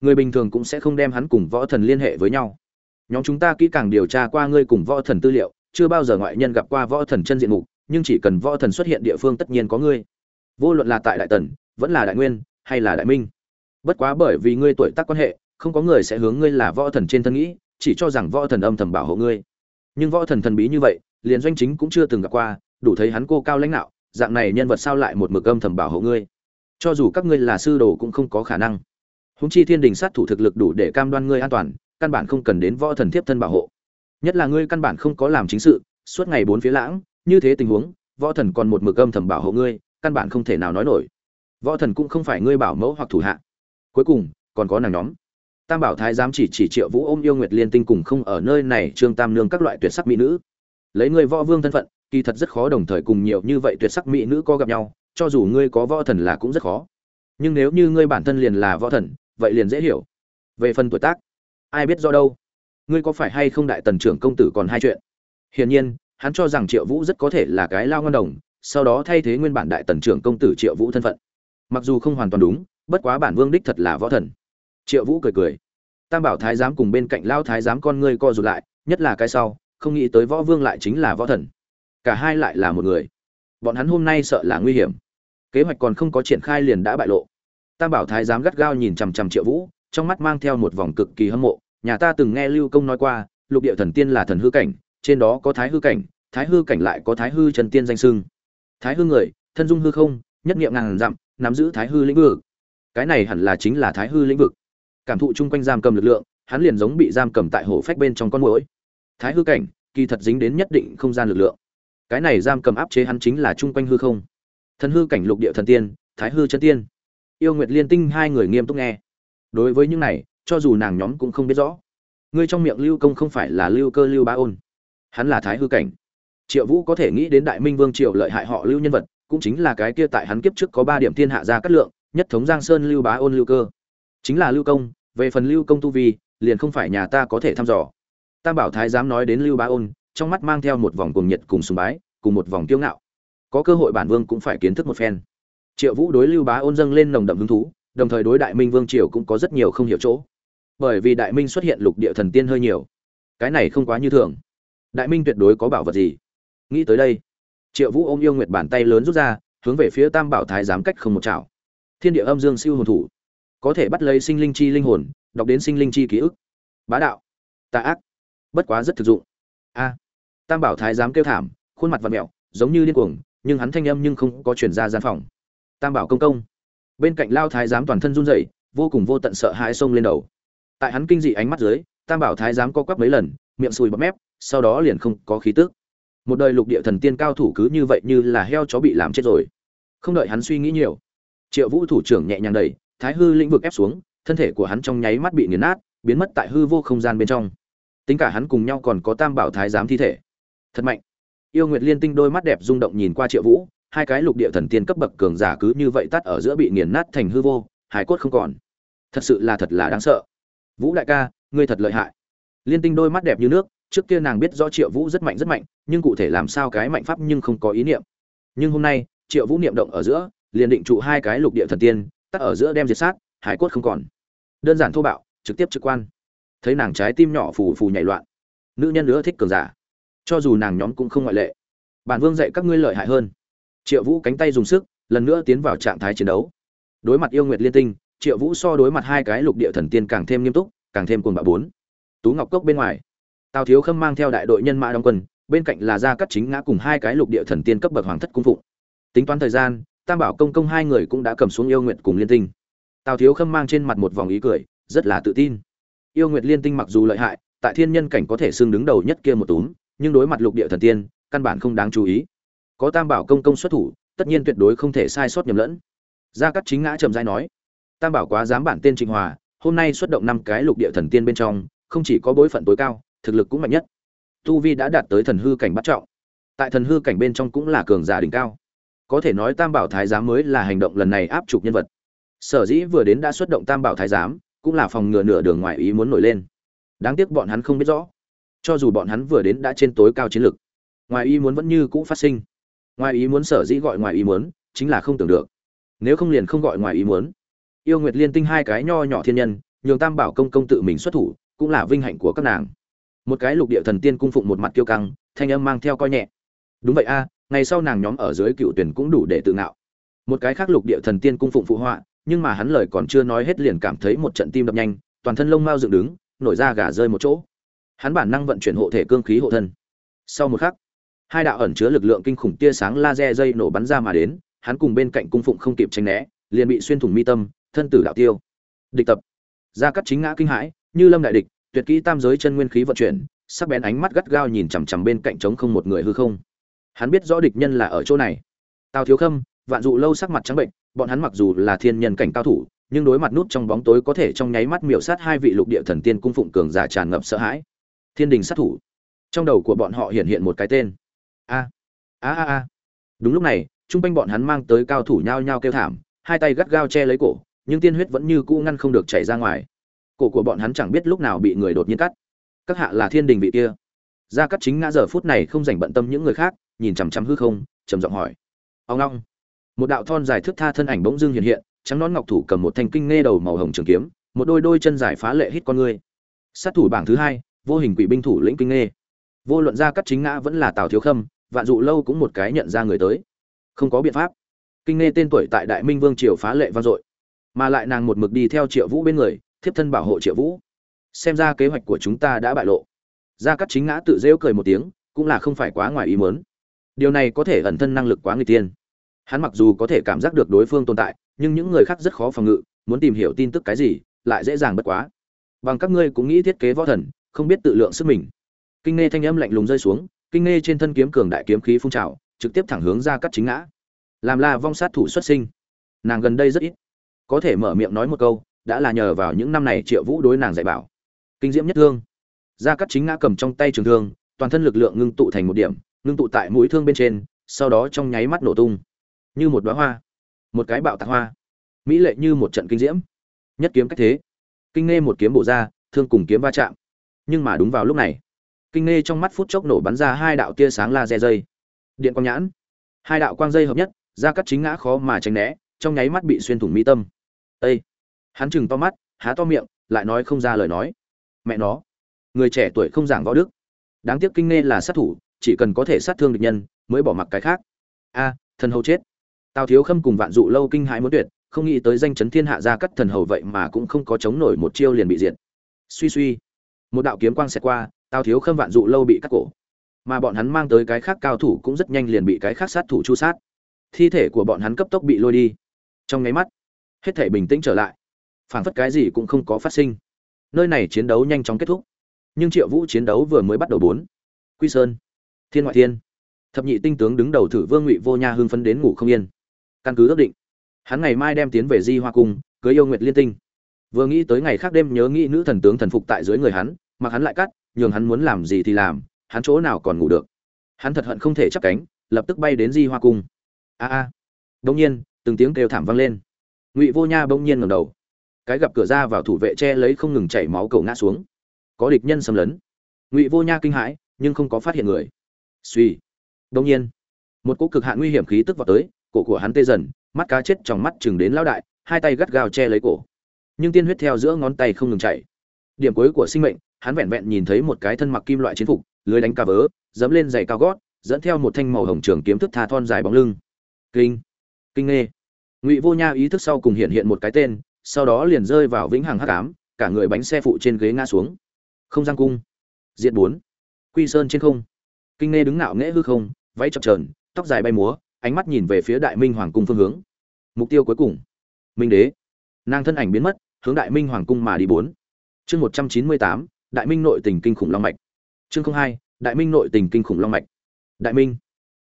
Người bình thường cũng sẽ không đem hắn cùng võ thần liên hệ với nhau. Nhóm chúng ta kỹ càng điều tra qua ngươi cùng võ thần tư liệu, chưa bao giờ ngoại nhân gặp qua võ thần chân diện mục, nhưng chỉ cần võ thần xuất hiện địa phương tất nhiên có ngươi. Vô luận là tại đại tần, vẫn là đại nguyên, hay là đại minh. Bất quá bởi vì ngươi tuổi tác quan hệ, không có người sẽ hướng ngươi là võ thần trên thân nghĩ, chỉ cho rằng võ thần âm thầm bảo hộ ngươi. Nhưng võ thần thần bí như vậy, liền doanh chính cũng chưa từng gặp qua, đủ thấy hắn cô cao lãnh đạo, dạng này nhân vật sao lại một mực âm thầm bảo hộ ngươi? Cho dù các ngươi là sư đồ cũng không có khả năng. Húng chi thiên đình sát thủ thực lực đủ để cam đoan ngươi an toàn, căn bản không cần đến võ thần thiếp thân bảo hộ. Nhất là ngươi căn bản không có làm chính sự, suốt ngày bốn phía lãng, như thế tình huống, võ thần còn một mực âm thầm bảo hộ ngươi, căn bản không thể nào nói nổi. Võ thần cũng không phải ngươi bảo mẫu hoặc thủ hạ. Cuối cùng, còn có nàng nhóm. Tam bảo thái giám chỉ chỉ triệu vũ ôm yêu nguyệt liên tinh cùng không ở nơi này trương tam nương các loại tuyệt sắc mỹ nữ. Lấy người võ vương thân phận, kỳ thật rất khó đồng thời cùng nhiều như vậy tuyệt sắc mỹ nữ có gặp nhau cho dù ngươi có võ thần là cũng rất khó. Nhưng nếu như ngươi bản thân liền là võ thần, vậy liền dễ hiểu. Về phần tuổi tác, ai biết do đâu. Ngươi có phải hay không đại tần trưởng công tử còn hai chuyện? Hiển nhiên, hắn cho rằng triệu vũ rất có thể là cái lao ngân đồng, sau đó thay thế nguyên bản đại tần trưởng công tử triệu vũ thân phận. Mặc dù không hoàn toàn đúng, bất quá bản vương đích thật là võ thần. Triệu vũ cười cười. Tam bảo thái giám cùng bên cạnh lao thái giám con ngươi co rụt lại, nhất là cái sau, không nghĩ tới võ vương lại chính là võ thần. Cả hai lại là một người. Bọn hắn hôm nay sợ là nguy hiểm kế hoạch còn không có triển khai liền đã bại lộ. Tam bảo thái giám gắt gao nhìn chằm chằm triệu vũ, trong mắt mang theo một vòng cực kỳ hâm mộ. Nhà ta từng nghe lưu công nói qua, lục địa thần tiên là thần hư cảnh, trên đó có thái hư cảnh, thái hư cảnh lại có thái hư trần tiên danh sưng thái hư người, thân dung hư không, nhất nghiệm ngàn dặm, nắm giữ thái hư lĩnh vực. Cái này hẳn là chính là thái hư lĩnh vực. Cảm thụ chung quanh giam cầm lực lượng, hắn liền giống bị giam cầm tại hổ phách bên trong con mũi thái hư cảnh, kỳ thật dính đến nhất định không gian lực lượng. Cái này giam cầm áp chế hắn chính là chung quanh hư không thần hư cảnh lục địa thần tiên, thái hư chân tiên. Yêu nguyệt liên tinh hai người nghiêm túc nghe. Đối với những này, cho dù nàng nhóm cũng không biết rõ. Ngươi trong miệng lưu công không phải là lưu cơ lưu ba ôn. Hắn là thái hư cảnh. Triệu vũ có thể nghĩ đến đại minh vương triệu lợi hại họ lưu nhân vật, cũng chính là cái kia tại hắn kiếp trước có ba điểm thiên hạ ra cát lượng, nhất thống giang sơn lưu bá ôn lưu cơ. Chính là lưu công, về phần lưu công tu vi, liền không phải nhà ta có thể thăm dò. Tam bảo thái dám nói đến lưu bá ôn, trong mắt mang theo một vòng cuồng nhiệt cùng sùng bái, cùng một vòng kiêu ngạo có cơ hội bản vương cũng phải kiến thức một phen. Triệu vũ đối lưu bá ôn dâng lên nồng đậm hứng thú, đồng thời đối đại minh vương triều cũng có rất nhiều không hiểu chỗ. Bởi vì đại minh xuất hiện lục địa thần tiên hơi nhiều. Cái này không quá như thường. Đại minh tuyệt đối có bảo vật gì? Nghĩ tới đây, triệu vũ ôm yêu nguyệt bàn tay lớn rút ra, hướng về phía tam bảo thái giám cách không một chảo. Thiên địa âm dương siêu hồn thủ. Có thể bắt lấy sinh linh chi linh hồn, đọc đến sinh linh chi ký ức. Bá đạo. Tà ác. Bất quá rất thực dụng. A. Tam bảo thái giám kêu thảm, khuôn mặt vặn mẹo, giống như điên cuồng nhưng hắn thanh âm nhưng không có chuyển ra gian phòng. Tam bảo công công. Bên cạnh lao thái giám toàn thân run rẩy, vô cùng vô tận sợ hãi xông lên đầu. Tại hắn kinh dị ánh mắt dưới, tam bảo thái giám co quắp mấy lần, miệng sùi bọt mép, sau đó liền không có khí tức. Một đời lục địa thần tiên cao thủ cứ như vậy như là heo chó bị làm chết rồi. Không đợi hắn suy nghĩ nhiều, triệu vũ thủ trưởng nhẹ nhàng đẩy, thái hư lĩnh vực ép xuống, thân thể của hắn trong nháy mắt bị nghiền nát, biến mất tại hư vô không gian bên trong. Tính cả hắn cùng nhau còn có tam bảo thái giám thi thể. Thật mạnh yêu nguyệt liên tinh đôi mắt đẹp rung động nhìn qua triệu vũ, hai cái lục địa thần tiên cấp bậc cường giả cứ như vậy tắt ở giữa bị nghiền nát thành hư vô hải cốt không còn. Thật sự là thật là đáng sợ. Vũ đại ca, ngươi thật lợi hại. Liên tinh đôi mắt đẹp như nước, trước kia nàng biết rõ triệu vũ rất mạnh rất mạnh, nhưng cụ thể làm sao cái mạnh pháp nhưng không có ý niệm. Nhưng hôm nay, triệu vũ niệm động ở giữa, liền định trụ hai cái lục địa thần tiên, tắt ở giữa đem diệt sát hải cốt không còn. Đơn giản thô bạo, trực tiếp trực quan. Thấy nàng trái tim nhỏ phù phù nhảy loạn. Nữ nhân nữa thích cường giả cho dù nàng nhóm cũng không ngoại lệ. Bản vương dạy các ngươi lợi hại hơn. Triệu vũ cánh tay dùng sức, lần nữa tiến vào trạng thái chiến đấu. Đối mặt yêu nguyệt liên tinh, triệu vũ so đối mặt hai cái lục địa thần tiên càng thêm nghiêm túc, càng thêm cuồng bạo bốn. Tú ngọc cốc bên ngoài, tào thiếu khâm mang theo đại đội nhân mã đóng quân, bên cạnh là gia cắt chính ngã cùng hai cái lục địa thần tiên cấp bậc hoàng thất cung phụng. Tính toán thời gian, tam bảo công công hai người cũng đã cầm xuống yêu nguyệt cùng liên tinh. Tào thiếu khâm mang trên mặt một vòng ý cười, rất là tự tin. Yêu nguyệt liên tinh mặc dù lợi hại, tại thiên nhân cảnh có thể xưng đứng đầu nhất kia một túm nhưng đối mặt lục địa thần tiên, căn bản không đáng chú ý. Có tam bảo công công xuất thủ, tất nhiên tuyệt đối không thể sai sót nhầm lẫn. Gia cát chính ngã trầm dai nói, tam bảo quá dám bản tên Trình hòa, hôm nay xuất động năm cái lục địa thần tiên bên trong, không chỉ có bối phận tối cao, thực lực cũng mạnh nhất. Tu vi đã đạt tới thần hư cảnh bắt trọng. Tại thần hư cảnh bên trong cũng là cường giả đỉnh cao. Có thể nói tam bảo thái giám mới là hành động lần này áp trục nhân vật. Sở dĩ vừa đến đã xuất động tam bảo thái giám, cũng là phòng ngừa nửa đường ngoài ý muốn nổi lên. Đáng tiếc bọn hắn không biết rõ cho dù bọn hắn vừa đến đã trên tối cao chiến lực ngoài ý muốn vẫn như cũ phát sinh. Ngoài ý muốn sở dĩ gọi ngoài ý muốn, chính là không tưởng được. Nếu không liền không gọi ngoài ý muốn. Yêu nguyệt liên tinh hai cái nho nhỏ thiên nhân, nhường tam bảo công công tự mình xuất thủ, cũng là vinh hạnh của các nàng. Một cái lục địa thần tiên cung phụng một mặt kiêu căng, thanh âm mang theo coi nhẹ. Đúng vậy a, ngày sau nàng nhóm ở dưới cựu tuyển cũng đủ để tự ngạo. Một cái khác lục địa thần tiên cung phụng phụ họa, nhưng mà hắn lời còn chưa nói hết liền cảm thấy một trận tim đập nhanh, toàn thân lông mao dựng đứng, nổi da gà rơi một chỗ hắn bản năng vận chuyển hộ thể cương khí hộ thân. Sau một khắc, hai đạo ẩn chứa lực lượng kinh khủng tia sáng laser dây nổ bắn ra mà đến, hắn cùng bên cạnh cung phụng không kịp tránh né, liền bị xuyên thủng mi tâm, thân tử đạo tiêu. Địch tập. Ra cắt chính ngã kinh hãi, như lâm đại địch, tuyệt kỹ tam giới chân nguyên khí vận chuyển, sắc bén ánh mắt gắt gao nhìn chằm chằm bên cạnh trống không một người hư không. Hắn biết rõ địch nhân là ở chỗ này. Tào thiếu khâm, vạn dụ lâu sắc mặt trắng bệnh, bọn hắn mặc dù là thiên nhân cảnh cao thủ, nhưng đối mặt nút trong bóng tối có thể trong nháy mắt miểu sát hai vị lục địa thần tiên cung phụng cường giả tràn ngập sợ hãi thiên đình sát thủ. Trong đầu của bọn họ hiện hiện một cái tên. A a a a. Đúng lúc này trung quanh bọn hắn mang tới cao thủ nhao nhao kêu thảm, hai tay gắt gao che lấy cổ, nhưng tiên huyết vẫn như cũ ngăn không được chảy ra ngoài. Cổ của bọn hắn chẳng biết lúc nào bị người đột nhiên cắt. Các hạ là thiên đình vị kia. Gia cắt chính ngã giờ phút này không dành bận tâm những người khác, nhìn chằm chằm hư không, trầm giọng hỏi. Ông long, một đạo thon dài thước tha thân ảnh bỗng dưng hiện hiện, trắng nón ngọc thủ cầm một thanh kinh nghe đầu màu hồng trường kiếm, một đôi đôi chân dài phá lệ hít con ngươi. Sát thủ bảng thứ hai vô hình quỷ binh thủ lĩnh kinh nghe vô luận ra cắt chính ngã vẫn là tào thiếu khâm, vạn dụ lâu cũng một cái nhận ra người tới. Không có biện pháp. Kinh nghe tên tuổi tại đại minh vương triều phá lệ vang dội. Mà lại nàng một mực đi theo triệu vũ bên người, thiếp thân bảo hộ triệu vũ. Xem ra kế hoạch của chúng ta đã bại lộ. Gia cắt chính ngã tự rêu cười một tiếng, cũng là không phải quá ngoài ý mớn điều này có thể ẩn thân năng lực quá người tiên. Hắn mặc dù có thể cảm giác được đối phương tồn tại, nhưng những người khác rất khó phòng ngự, muốn tìm hiểu tin tức cái gì, lại dễ dàng bất quá. Bằng các ngươi cũng nghĩ thiết kế võ thần không biết tự lượng sức mình. Kinh nghe thanh âm lạnh lùng rơi xuống, kinh nghe trên thân kiếm cường đại kiếm khí phun trào, trực tiếp thẳng hướng ra cắt chính ngã. Làm là vong sát thủ xuất sinh. Nàng gần đây rất ít. Có thể mở miệng nói một câu, đã là nhờ vào những năm này triệu vũ đối nàng dạy bảo. Kinh diễm nhất thương. Ra cắt chính ngã cầm trong tay trường thương, toàn thân lực lượng ngưng tụ thành một điểm, ngưng tụ tại mũi thương bên trên, sau đó trong nháy mắt nổ tung. Như một đóa hoa. Một cái bạo tạc hoa. Mỹ lệ như một trận kinh diễm. Nhất kiếm cách thế. Kinh nghe một kiếm bổ ra, thương cùng kiếm va chạm nhưng mà đúng vào lúc này, kinh nghe trong mắt phút chốc nổ bắn ra hai đạo tia sáng laser dây. Điện quang nhãn. Hai đạo quang dây hợp nhất, ra cắt chính ngã khó mà tránh né, trong nháy mắt bị xuyên thủng mi tâm. Ây hắn chừng to mắt, há to miệng, lại nói không ra lời nói. Mẹ nó! Người trẻ tuổi không giảng võ đức. Đáng tiếc kinh nghe là sát thủ, chỉ cần có thể sát thương địch nhân, mới bỏ mặc cái khác. A, thần hầu chết. Tào thiếu khâm cùng vạn dụ lâu kinh hãi muốn tuyệt, không nghĩ tới danh chấn thiên hạ ra cắt thần hầu vậy mà cũng không có chống nổi một chiêu liền bị diệt. Suy suy một đạo kiếm quang xẹt qua tao thiếu khâm vạn dụ lâu bị cắt cổ. Mà bọn hắn mang tới cái khác cao thủ cũng rất nhanh liền bị cái khác sát thủ chu sát. Thi thể của bọn hắn cấp tốc bị lôi đi. Trong nháy mắt, hết thể bình tĩnh trở lại. Phảng phất cái gì cũng không có phát sinh. Nơi này chiến đấu nhanh chóng kết thúc. Nhưng triệu vũ chiến đấu vừa mới bắt đầu bốn. Quy sơn, thiên ngoại thiên. Thập nhị tinh tướng đứng đầu thử vương ngụy vô nha hưng phấn đến ngủ không yên. Căn cứ ước định, hắn ngày mai đem tiến về di hoa cung, cưới yêu nguyệt liên tinh vừa nghĩ tới ngày khác đêm nhớ nghĩ nữ thần tướng thần phục tại dưới người hắn, mặc hắn lại cắt, nhường hắn muốn làm gì thì làm, hắn chỗ nào còn ngủ được. Hắn thật hận không thể chắp cánh, lập tức bay đến di hoa cung. A a. À. đông nhiên, từng tiếng kêu thảm vang lên. Ngụy vô nha bỗng nhiên ngầm đầu. Cái gặp cửa ra vào thủ vệ che lấy không ngừng chảy máu cầu ngã xuống. Có địch nhân xâm lấn. Ngụy vô nha kinh hãi, nhưng không có phát hiện người. Suy đông nhiên, một cỗ cực hạn nguy hiểm khí tức vào tới, cổ của hắn tê dần, mắt cá chết trong mắt chừng đến lão đại, hai tay gắt gao che lấy cổ nhưng tiên huyết theo giữa ngón tay không ngừng chảy. Điểm cuối của sinh mệnh, hắn vẹn vẹn nhìn thấy một cái thân mặc kim loại chiến phục, lưới đánh ca vớ, dẫm lên giày cao gót, dẫn theo một thanh màu hồng trường kiếm thức tha thon dài bóng lưng. Kinh! Kinh nghe! Ngụy vô nha ý thức sau cùng hiện hiện một cái tên, sau đó liền rơi vào vĩnh hằng hắc ám, cả người bánh xe phụ trên ghế ngã xuống. Không gian cung. Diện bốn. Quy sơn trên không. Kinh nghe đứng ngạo nghễ hư không, váy chập trờn tóc dài bay múa, ánh mắt nhìn về phía đại minh hoàng cung phương hướng. Mục tiêu cuối cùng. Minh đế. Nàng thân ảnh biến mất hướng đại minh hoàng cung mà đi bốn. Chương một trăm chín mươi tám, đại minh nội tình kinh khủng long mạch. Chương không hai, đại minh nội tình kinh khủng long mạch. Đại minh,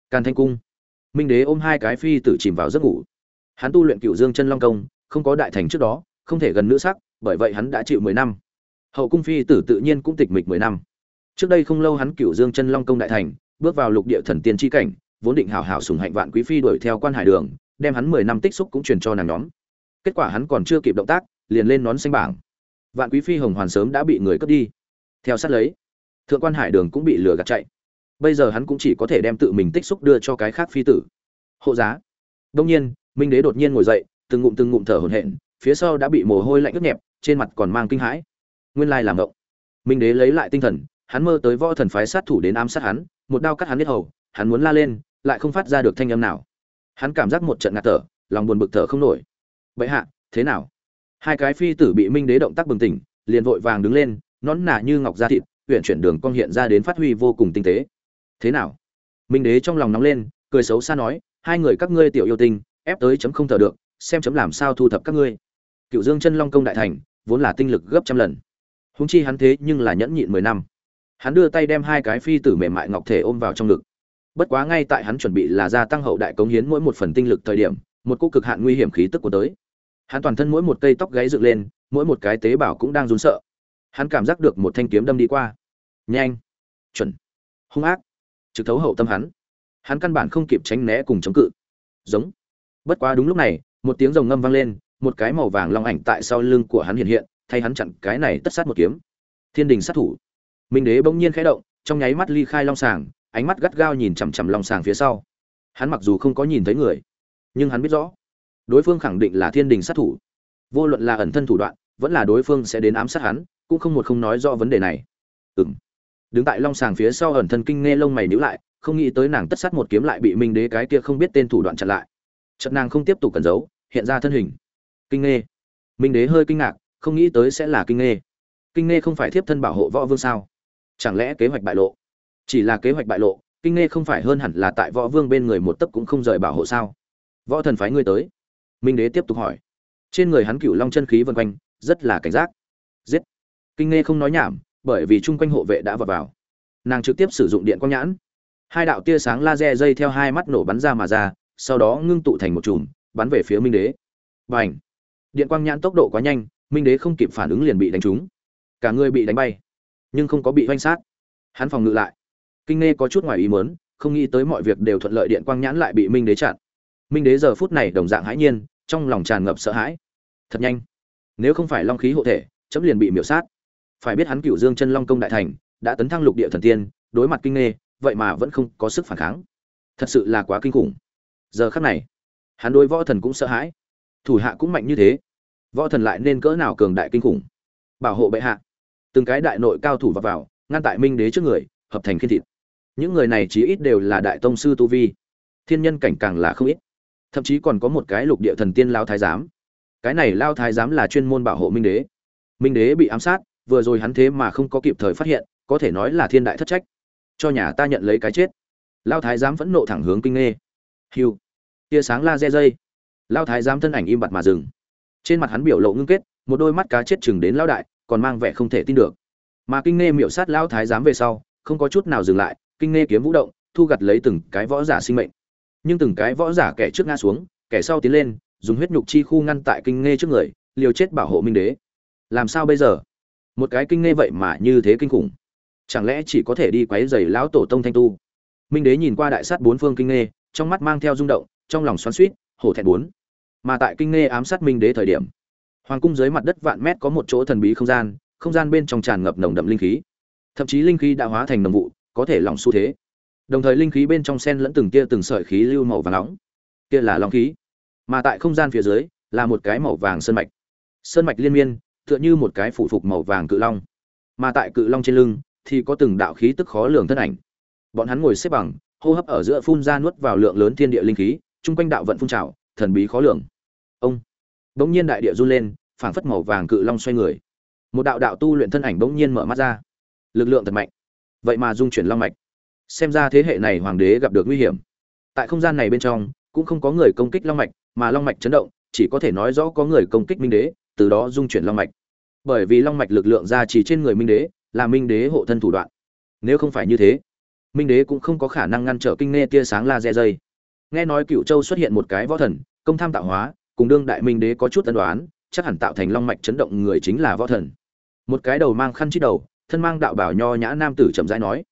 càn thanh cung. Minh đế ôm hai cái phi tử chìm vào giấc ngủ. Hắn tu luyện cựu dương chân long công, không có đại thành trước đó, không thể gần nữ sắc, bởi vậy hắn đã chịu mười năm. Hậu cung phi tử tự nhiên cũng tịch mịch mười năm. Trước đây không lâu hắn cựu dương chân long công đại thành, bước vào lục địa thần tiên tri cảnh, vốn định hào hào sùng hạnh vạn quý phi đuổi theo quan hải đường, đem hắn mười năm tích xúc cũng truyền cho nàng nhóm. Kết quả hắn còn chưa kịp động tác liền lên nón xanh bảng. Vạn quý phi hồng hoàn sớm đã bị người cướp đi. Theo sát lấy, thượng quan hải đường cũng bị lừa gạt chạy. Bây giờ hắn cũng chỉ có thể đem tự mình tích xúc đưa cho cái khác phi tử. Hộ giá. Đông nhiên, minh đế đột nhiên ngồi dậy, từng ngụm từng ngụm thở hổn hển, phía sau đã bị mồ hôi lạnh ướt nhẹp, trên mặt còn mang kinh hãi. Nguyên lai làm ngộng. Minh đế lấy lại tinh thần, hắn mơ tới võ thần phái sát thủ đến ám sát hắn, một đao cắt hắn biết hầu, hắn muốn la lên, lại không phát ra được thanh âm nào. Hắn cảm giác một trận ngạt thở, lòng buồn bực thở không nổi. Bệ hạ, thế nào? Hai cái phi tử bị minh đế động tác bừng tỉnh, liền vội vàng đứng lên nón nà như ngọc da thịt huyện chuyển đường cong hiện ra đến phát huy vô cùng tinh tế. Thế nào? Minh đế trong lòng nóng lên, cười xấu xa nói, hai người các ngươi tiểu yêu tinh, ép tới chấm không thở được, xem chấm làm sao thu thập các ngươi. Cựu dương chân long công đại thành, vốn là tinh lực gấp trăm lần. Húng chi hắn thế nhưng là nhẫn nhịn mười năm. Hắn đưa tay đem hai cái phi tử mềm mại ngọc thể ôm vào trong ngực. Bất quá ngay tại hắn chuẩn bị là gia tăng hậu đại cống hiến mỗi một phần tinh lực thời điểm, một cô cực hạn nguy hiểm khí tức của tới hắn toàn thân mỗi một cây tóc gáy dựng lên, mỗi một cái tế bào cũng đang run sợ. Hắn cảm giác được một thanh kiếm đâm đi qua. Nhanh! Chuẩn! Hung ác! Trực thấu hậu tâm hắn. Hắn căn bản không kịp tránh né cùng chống cự. Giống! Bất quá đúng lúc này, một tiếng rồng ngâm vang lên, một cái màu vàng long ảnh tại sau lưng của hắn hiện hiện, thay hắn chặn cái này tất sát một kiếm. Thiên đình sát thủ. Minh đế bỗng nhiên khẽ động, trong nháy mắt ly khai long sàng, ánh mắt gắt gao nhìn chằm chằm long sàng phía sau. Hắn mặc dù không có nhìn thấy người, nhưng hắn biết rõ đối phương khẳng định là thiên đình sát thủ. Vô luận là ẩn thân thủ đoạn, vẫn là đối phương sẽ đến ám sát hắn, cũng không một không nói rõ vấn đề này. Ừng đứng tại long sàng phía sau ẩn thân kinh nghe lông mày nhíu lại, không nghĩ tới nàng tất sát một kiếm lại bị minh đế cái kia không biết tên thủ đoạn chặn lại. Trận nàng không tiếp tục cẩn giấu, hiện ra thân hình. Kinh nghe. Minh đế hơi kinh ngạc, không nghĩ tới sẽ là kinh nghe. Kinh nghe không phải thiếp thân bảo hộ võ vương sao? Chẳng lẽ kế hoạch bại lộ? Chỉ là kế hoạch bại lộ, kinh nghe không phải hơn hẳn là tại võ vương bên người một tấc cũng không rời bảo hộ sao? Võ thần phái ngươi tới minh đế tiếp tục hỏi. Trên người hắn cựu long chân khí vân quanh, rất là cảnh giác. Giết. Kinh nghe không nói nhảm, bởi vì chung quanh hộ vệ đã vọt vào. Nàng trực tiếp sử dụng điện quang nhãn. Hai đạo tia sáng laser dây theo hai mắt nổ bắn ra mà ra, sau đó ngưng tụ thành một chùm, bắn về phía minh đế. B à n h điện quang nhãn tốc độ quá nhanh, minh đế không kịp phản ứng liền bị đánh trúng. Cả người bị đánh bay, nhưng không có bị oanh sát. Hắn phòng ngự lại. Kinh nghe có chút ngoài ý muốn, không nghĩ tới mọi việc đều thuận lợi điện quang nhãn lại bị minh đế chặn minh đế giờ phút này đồng dạng hãi nhiên, trong lòng tràn ngập sợ hãi. Thật nhanh. Nếu không phải long khí hộ thể, chấm liền bị miểu sát. Phải biết hắn cựu dương chân long công đại thành, đã tấn thăng lục địa thần tiên, đối mặt kinh nghê, vậy mà vẫn không có sức phản kháng. Thật sự là quá kinh khủng. Giờ khắc này, hắn đối võ thần cũng sợ hãi. Thủ hạ cũng mạnh như thế. Võ thần lại nên cỡ nào cường đại kinh khủng. Bảo hộ bệ hạ. Từng cái đại nội cao thủ vào vào, ngăn tại minh đế trước người, hợp thành khiên thịt. Những người này chí ít đều là đại tông sư tu vi. Thiên nhân cảnh càng là không ít thậm chí còn có một cái lục địa thần tiên lao thái giám. Cái này lao thái giám là chuyên môn bảo hộ minh đế. Minh đế bị ám sát, vừa rồi hắn thế mà không có kịp thời phát hiện, có thể nói là thiên đại thất trách. Cho nhà ta nhận lấy cái chết. Lao thái giám vẫn nộ thẳng hướng kinh nghê hiu tia sáng la re dây. Lao thái giám thân ảnh im bặt mà dừng. Trên mặt hắn biểu lộ ngưng kết, một đôi mắt cá chết chừng đến lao đại, còn mang vẻ không thể tin được. Mà kinh nghe miểu sát lao thái giám về sau, không có chút nào dừng lại, kinh nghe kiếm vũ động, thu gặt lấy từng cái võ giả sinh mệnh nhưng từng cái võ giả kẻ trước ngã xuống, kẻ sau tiến lên, dùng huyết nhục chi khu ngăn tại kinh nghe trước người, liều chết bảo hộ minh đế. Làm sao bây giờ? Một cái kinh nghe vậy mà như thế kinh khủng. Chẳng lẽ chỉ có thể đi quấy giày lão tổ tông thanh tu? Minh đế nhìn qua đại sát bốn phương kinh nghe trong mắt mang theo rung động, trong lòng xoắn suýt hổ thẹn bốn. Mà tại kinh nghe ám sát minh đế thời điểm, hoàng cung dưới mặt đất vạn mét có một chỗ thần bí không gian không gian bên trong tràn ngập nồng đậm linh khí. Thậm chí linh khí đã hóa thành nồng vụ, có thể lỏng xu thế đồng thời linh khí bên trong sen lẫn từng tia từng sợi khí lưu màu vàng nóng. Kia là long khí, mà tại không gian phía dưới là một cái màu vàng sơn mạch. Sơn mạch liên miên, tựa như một cái phụ phục màu vàng cự long. Mà tại cự long trên lưng thì có từng đạo khí tức khó lường thân ảnh. Bọn hắn ngồi xếp bằng, hô hấp ở giữa phun ra nuốt vào lượng lớn thiên địa linh khí, chung quanh đạo vận phun trào, thần bí khó lường. Ông, bỗng nhiên đại địa run lên, phảng phất màu vàng cự long xoay người. Một đạo đạo tu luyện thân ảnh bỗng nhiên mở mắt ra. Lực lượng thật mạnh. Vậy mà dung chuyển long mạch xem ra thế hệ này hoàng đế gặp được nguy hiểm. Tại không gian này bên trong, cũng không có người công kích long mạch, mà long mạch chấn động, chỉ có thể nói rõ có người công kích minh đế, từ đó dung chuyển long mạch. Bởi vì long mạch lực lượng ra chỉ trên người minh đế, là minh đế hộ thân thủ đoạn. Nếu không phải như thế, minh đế cũng không có khả năng ngăn trở kinh nghe tia sáng la dây. Nghe nói cựu châu xuất hiện một cái võ thần, công tham tạo hóa, cùng đương đại minh đế có chút tân đoán chắc hẳn tạo thành long mạch chấn động người chính là võ thần. Một cái đầu mang khăn chít đầu, thân mang đạo bảo nho nhã nam tử chậm rãi nói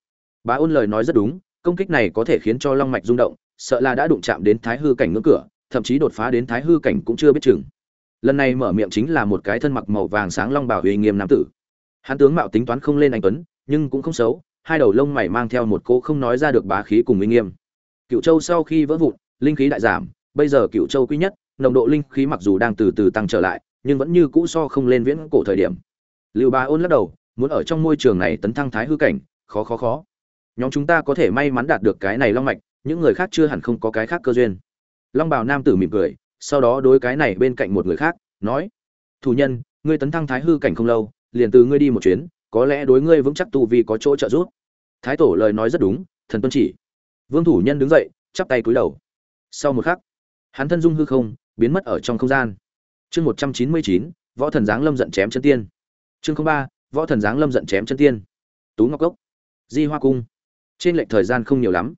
bá ôn lời nói rất đúng, công kích này có thể khiến cho long mạch rung động, sợ là đã đụng chạm đến thái hư cảnh ngưỡng cửa, thậm chí đột phá đến thái hư cảnh cũng chưa biết chừng. Lần này mở miệng chính là một cái thân mặc màu vàng sáng long bảo uy nghiêm nam tử. Hắn tướng mạo tính toán không lên anh tuấn, nhưng cũng không xấu, hai đầu lông mày mang theo một cô không nói ra được bá khí cùng uy nghiêm. Cựu châu sau khi vỡ vụn, linh khí đại giảm, bây giờ cựu châu quý nhất, nồng độ linh khí mặc dù đang từ từ tăng trở lại, nhưng vẫn như cũ so không lên viễn cổ thời điểm. Lưu ba ôn lắc đầu, muốn ở trong môi trường này tấn thăng thái hư cảnh, khó khó khó nhóm chúng ta có thể may mắn đạt được cái này long mạch, những người khác chưa hẳn không có cái khác cơ duyên. Long bào nam tử mỉm cười, sau đó đối cái này bên cạnh một người khác, nói, thủ nhân, ngươi tấn thăng thái hư cảnh không lâu, liền từ ngươi đi một chuyến, có lẽ đối ngươi vững chắc tu vi có chỗ trợ giúp. Thái tổ lời nói rất đúng, thần tuân chỉ. Vương thủ nhân đứng dậy, chắp tay cúi đầu. Sau một khắc, hắn thân dung hư không, biến mất ở trong không gian. Chương một trăm chín mươi chín, võ thần giáng lâm giận chém chân tiên. Chương ba, võ thần giáng lâm giận chém chân tiên. Tú ngọc cốc. Di hoa cung trên lệch thời gian không nhiều lắm.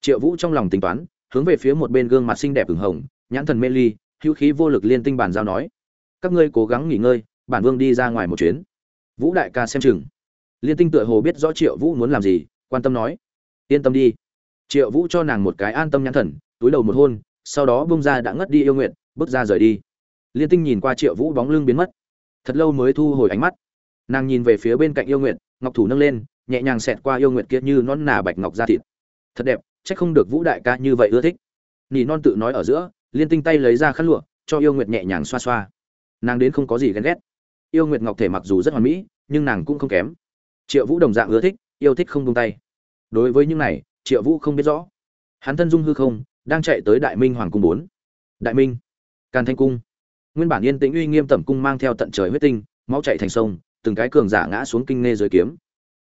Triệu vũ trong lòng tính toán, hướng về phía một bên gương mặt xinh đẹp ửng hồng, nhãn thần mê ly, hữu khí vô lực liên tinh bàn giao nói, các ngươi cố gắng nghỉ ngơi, bản vương đi ra ngoài một chuyến. Vũ đại ca xem chừng. Liên tinh tựa hồ biết rõ triệu vũ muốn làm gì, quan tâm nói, yên tâm đi. Triệu vũ cho nàng một cái an tâm nhãn thần, túi đầu một hôn, sau đó bông ra đã ngất đi yêu nguyện, bước ra rời đi. Liên tinh nhìn qua triệu vũ bóng lưng biến mất. Thật lâu mới thu hồi ánh mắt. Nàng nhìn về phía bên cạnh yêu nguyện, ngọc thủ nâng lên nhẹ nhàng xẹt qua yêu nguyệt kia như non nà bạch ngọc da thịt. Thật đẹp c h ắ c không được vũ đại ca như vậy ưa thích. Nỉ non tự nói ở giữa, liên tinh tay lấy ra khăn lụa, cho yêu nguyệt nhẹ nhàng xoa xoa. Nàng đến không có gì ghen ghét. Yêu nguyệt ngọc thể mặc dù rất hoàn mỹ, nhưng nàng cũng không kém. Triệu vũ đồng dạng ưa thích, yêu thích không tung tay. Đối với những này, triệu vũ không biết rõ. Hắn thân dung hư không, đang chạy tới đại minh hoàng cung bốn. Đại minh, càn thanh cung. Nguyên bản yên tĩnh uy nghiêm tẩm cung mang theo tận trời huyết tinh, máu chạy thành sông, từng cái cường giả ngã xuống kinh nghe dưới kiếm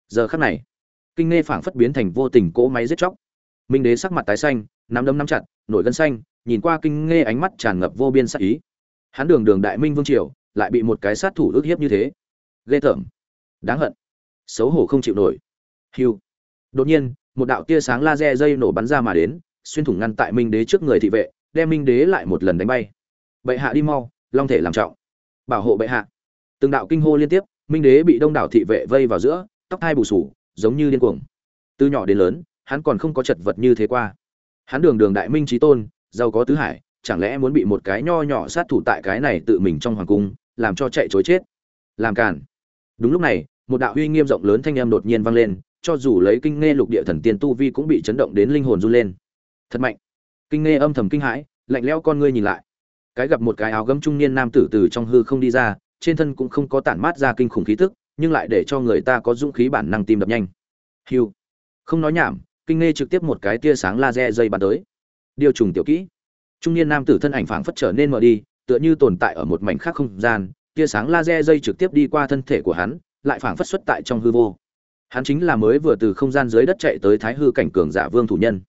giờ khắc này, kinh nghe phảng phất biến thành vô tình cỗ máy giết chóc. Minh đế sắc mặt tái xanh, nắm đấm nắm chặt, nổi gân xanh, nhìn qua kinh nghe ánh mắt tràn ngập vô biên sắc ý. Hắn đường đường đại minh vương triều, lại bị một cái sát thủ ức hiếp như thế. Ghê tởm. Đáng hận. Xấu hổ không chịu nổi. Hiu đột nhiên, một đạo tia sáng laser dây nổ bắn ra mà đến, xuyên thủng ngăn tại minh đế trước người thị vệ, đem minh đế lại một lần đánh bay. Bệ hạ đi mau, long thể làm trọng. Bảo hộ bệ hạ. Từng đạo kinh hô liên tiếp, minh đế bị đông đảo thị vệ vây vào giữa tóc hai bù sù, giống như điên cuồng. Từ nhỏ đến lớn, hắn còn không có chật vật như thế qua. Hắn đường đường đại minh trí tôn, giàu có tứ hải, chẳng lẽ muốn bị một cái nho nhỏ sát thủ tại cái này tự mình trong hoàng cung, làm cho chạy chối chết? Làm cản đúng lúc này, một đạo uy nghiêm rộng lớn thanh âm đột nhiên vang lên, cho dù lấy kinh nghe lục địa thần tiên tu vi cũng bị chấn động đến linh hồn run lên. Thật mạnh. Kinh nghe âm thầm kinh hãi, lạnh lẽo con ngươi nhìn lại. Cái gặp một cái áo gấm trung niên nam tử từ trong hư không đi ra, trên thân cũng không có tản mát ra kinh khủng khí tức nhưng lại để cho người ta có dũng khí bản năng tim đập nhanh. Hiu. Không nói nhảm, kinh nghe trực tiếp một cái tia sáng laser dây bắn tới. Điều trùng tiểu kỹ. Trung niên nam tử thân ảnh phảng phất trở nên mờ đi, tựa như tồn tại ở một mảnh khác không gian, tia sáng laser dây trực tiếp đi qua thân thể của hắn, lại phảng phất xuất tại trong hư vô. Hắn chính là mới vừa từ không gian dưới đất chạy tới thái hư cảnh cường giả vương thủ nhân.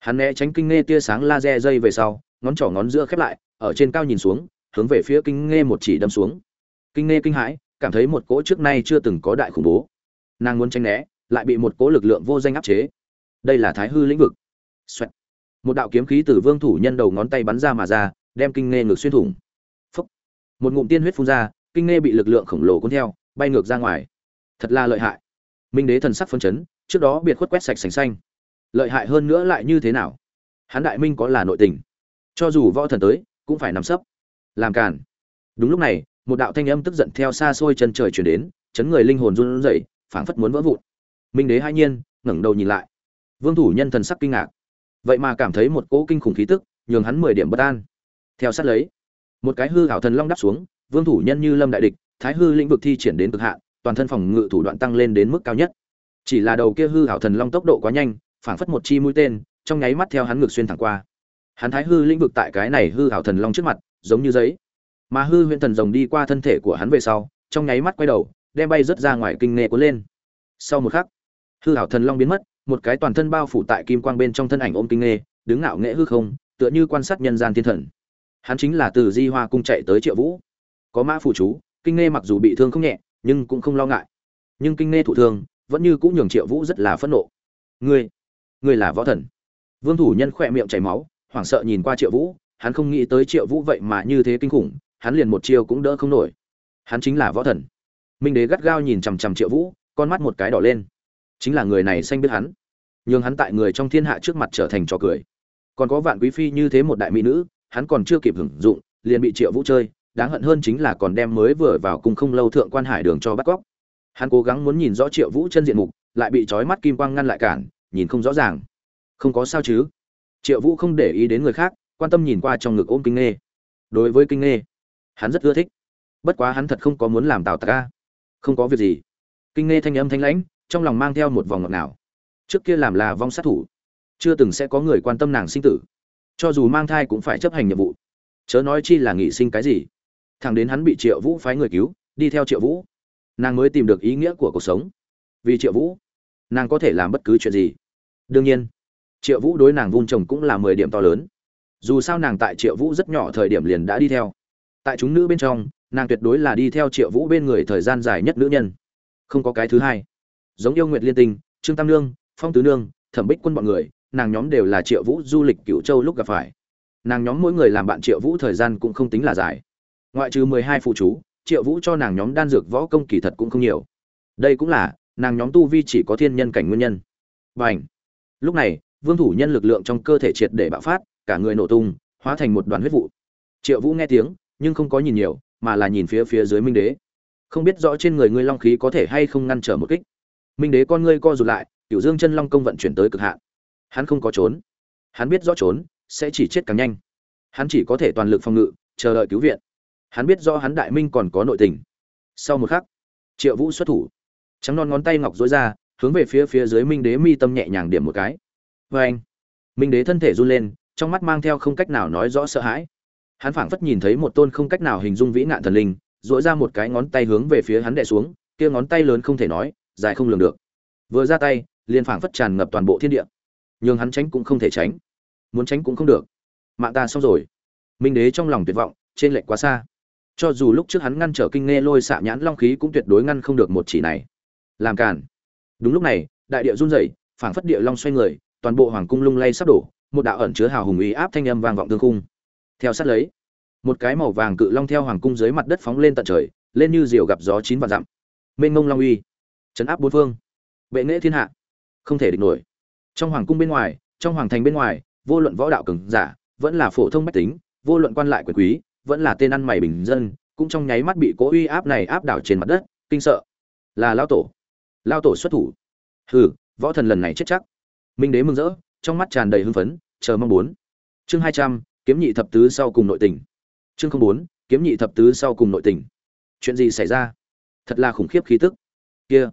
Hắn né tránh kinh nghe tia sáng laser dây về sau, ngón trỏ ngón giữa khép lại, ở trên cao nhìn xuống, hướng về phía kinh nghe một chỉ đâm xuống. Kinh nghe kinh hãi cảm thấy một cỗ trước nay chưa từng có đại khủng bố. Nàng muốn tránh né, lại bị một cỗ lực lượng vô danh áp chế. Đây là thái hư lĩnh vực、Xoẹt. Một đạo kiếm khí từ vương thủ nhân đầu ngón tay bắn ra mà ra, đem kinh nghe ngược xuyên thủng. Một ngụm tiên huyết phun ra, kinh nghe bị lực lượng khổng lồ cuốn theo, bay ngược ra ngoài. Thật là lợi hại. Minh đế thần sắc phân chấn, trước đó biệt khuất quét sạch sành xanh. Lợi hại hơn nữa lại như thế nào? Hán đại minh có là nội tình. Cho dù võ thần tới, cũng phải nằm sấp. Làm càn. Đúng lúc này một đạo thanh âm tức giận theo xa xôi chân trời chuyển đến, chấn người linh hồn run rẩy, phảng phất muốn vỡ vụn. Minh đế hai nhiên, ngẩng đầu nhìn lại. Vương thủ nhân thần sắc kinh ngạc. Vậy mà cảm thấy một cỗ kinh khủng khí tức, nhường hắn mười điểm bất an. Theo sát lấy, một cái hư hảo thần long đáp xuống, vương thủ nhân như lâm đại địch, thái hư lĩnh vực thi triển đến cực hạn, toàn thân phòng ngự thủ đoạn tăng lên đến mức cao nhất. Chỉ là đầu kia hư hảo thần long tốc độ quá nhanh, phảng phất một chi mũi tên, trong nháy mắt theo hắn ngược xuyên thẳng qua. Hắn thái hư lĩnh vực tại cái này hư hảo thần long trước mặt, giống như giấy mà hư huyễn thần rồng đi qua thân thể của hắn về sau, trong nháy mắt quay đầu, đem bay rớt ra ngoài kinh nghệ cuốn lên. Sau một khắc, hư hảo thần long biến mất, một cái toàn thân bao phủ tại kim quang bên trong thân ảnh ôm kinh nghệ đứng ngạo nghệ hư không, tựa như quan sát nhân gian thiên thần. Hắn chính là từ di hoa cung chạy tới triệu vũ. Có mã phụ chú, kinh nghe mặc dù bị thương không nhẹ, nhưng cũng không lo ngại. Nhưng kinh nghe thụ thương, vẫn như cũng nhường triệu vũ rất là phẫn nộ. Ngươi ngươi là võ thần. Vương thủ nhân khỏe miệng chảy máu, hoảng sợ nhìn qua triệu vũ, hắn không nghĩ tới triệu vũ vậy mà như thế kinh khủng hắn liền một chiêu cũng đỡ không nổi. Hắn chính là võ thần. Minh đế gắt gao nhìn chằm chằm triệu vũ, con mắt một cái đỏ lên. Chính là người này xanh biết hắn. Nhường hắn tại người trong thiên hạ trước mặt trở thành trò cười. Còn có vạn quý phi như thế một đại mỹ nữ, hắn còn chưa kịp hưởng dụng, liền bị triệu vũ chơi, đáng hận hơn chính là còn đem mới vừa vào cùng không lâu thượng quan hải đường cho bắt cóc. Hắn cố gắng muốn nhìn rõ triệu vũ chân diện mục, lại bị trói mắt kim quang ngăn lại cản, nhìn không rõ ràng. Không có sao chứ? Triệu vũ không để ý đến người khác, quan tâm nhìn qua trong ngực ôm kinh nghê. Đối với kinh nghê hắn rất ưa thích. Bất quá hắn thật không có muốn làm tào tạc ca không có việc gì. Kinh nghe thanh âm thanh lãnh, trong lòng mang theo một vòng ngọt nào trước kia làm là vong sát thủ, chưa từng sẽ có người quan tâm nàng sinh tử. Cho dù mang thai cũng phải chấp hành nhiệm vụ. Chớ nói chi là nghị sinh cái gì. Thằng đến hắn bị triệu vũ phái người cứu, đi theo triệu vũ, nàng mới tìm được ý nghĩa của cuộc sống. Vì triệu vũ, nàng có thể làm bất cứ chuyện gì. Đương nhiên, triệu vũ đối nàng vun trồng cũng là mười điểm to lớn. Dù sao nàng tại triệu vũ rất nhỏ thời điểm liền đã đi theo tại chúng nữ bên trong, nàng tuyệt đối là đi theo triệu vũ bên người thời gian dài nhất nữ nhân. Không có cái thứ hai. Giống yêu nguyệt liên tinh, trương tam nương, phong tứ nương, thẩm bích quân bọn người, nàng nhóm đều là triệu vũ du lịch cựu châu lúc gặp phải. Nàng nhóm mỗi người làm bạn triệu vũ thời gian cũng không tính là dài. Ngoại trừ mười hai phụ chú, triệu vũ cho nàng nhóm đan dược võ công kỳ thật cũng không nhiều. Đây cũng là, nàng nhóm tu vi chỉ có thiên nhân cảnh nguyên nhân. Và ảnh lúc này, vương thủ nhân lực lượng trong cơ thể triệt để bạo phát, cả người nổ tung, hóa thành một đoàn huyết vụ. Triệu vũ nghe tiếng nhưng không có nhìn nhiều, mà là nhìn phía phía dưới minh đế. Không biết rõ trên người ngươi long khí có thể hay không ngăn trở một kích. Minh đế con ngươi co rụt lại, tiểu dương chân long công vận chuyển tới cực hạn. Hắn không có trốn. Hắn biết rõ trốn sẽ chỉ chết càng nhanh. Hắn chỉ có thể toàn lực phòng ngự, chờ đợi cứu viện. Hắn biết rõ hắn đại minh còn có nội tình. Sau một khắc, triệu vũ xuất thủ. Trắng non ngón tay ngọc dối ra, hướng về phía phía dưới minh đế mi tâm nhẹ nhàng điểm một cái. Vê anh minh đế thân thể run lên, trong mắt mang theo không cách nào nói rõ sợ hãi hắn phảng phất nhìn thấy một tôn không cách nào hình dung vĩ nạn thần linh dỗi ra một cái ngón tay hướng về phía hắn đè xuống, kia ngón tay lớn không thể nói, dài không lường được. Vừa ra tay, liền phảng phất tràn ngập toàn bộ thiên địa. Nhưng hắn tránh cũng không thể tránh. Muốn tránh cũng không được. Mạng ta xong rồi. Minh đế trong lòng tuyệt vọng, trên lệnh quá xa. Cho dù lúc trước hắn ngăn trở kinh nghe lôi xạ nhãn long khí cũng tuyệt đối ngăn không được một chỉ này. Làm cản đúng lúc này, đại địa run rẩy, phảng phất địa long xoay người, toàn bộ hoàng cung lung lay sắp đổ, một đạo ẩn chứa hào hùng ý áp thanh âm vang vọng tương cung theo sát lấy. Một cái màu vàng cự long theo hoàng cung dưới mặt đất phóng lên tận trời, lên như diều gặp gió chín vạn dặm. Mênh mông long uy, chấn áp bốn phương. Bệ nghệ thiên hạ, không thể địch nổi. Trong hoàng cung bên ngoài, trong hoàng thành bên ngoài, vô luận võ đạo cường giả, vẫn là phổ thông bách tính, vô luận quan lại quyền quý, vẫn là tên ăn mày bình dân, cũng trong nháy mắt bị cố uy áp này áp đảo trên mặt đất, kinh sợ. Là lao tổ. Lao tổ xuất thủ. Hừ, võ thần lần này chết chắc. Minh đế mừng rỡ, trong mắt tràn đầy hưng phấn, chờ mong muốn chương hai trăm kiếm nhị thập tứ sau cùng nội tình. Chương không bốn, kiếm nhị thập tứ sau cùng nội tình. Chuyện gì xảy ra? Thật là khủng khiếp khí tức. Kia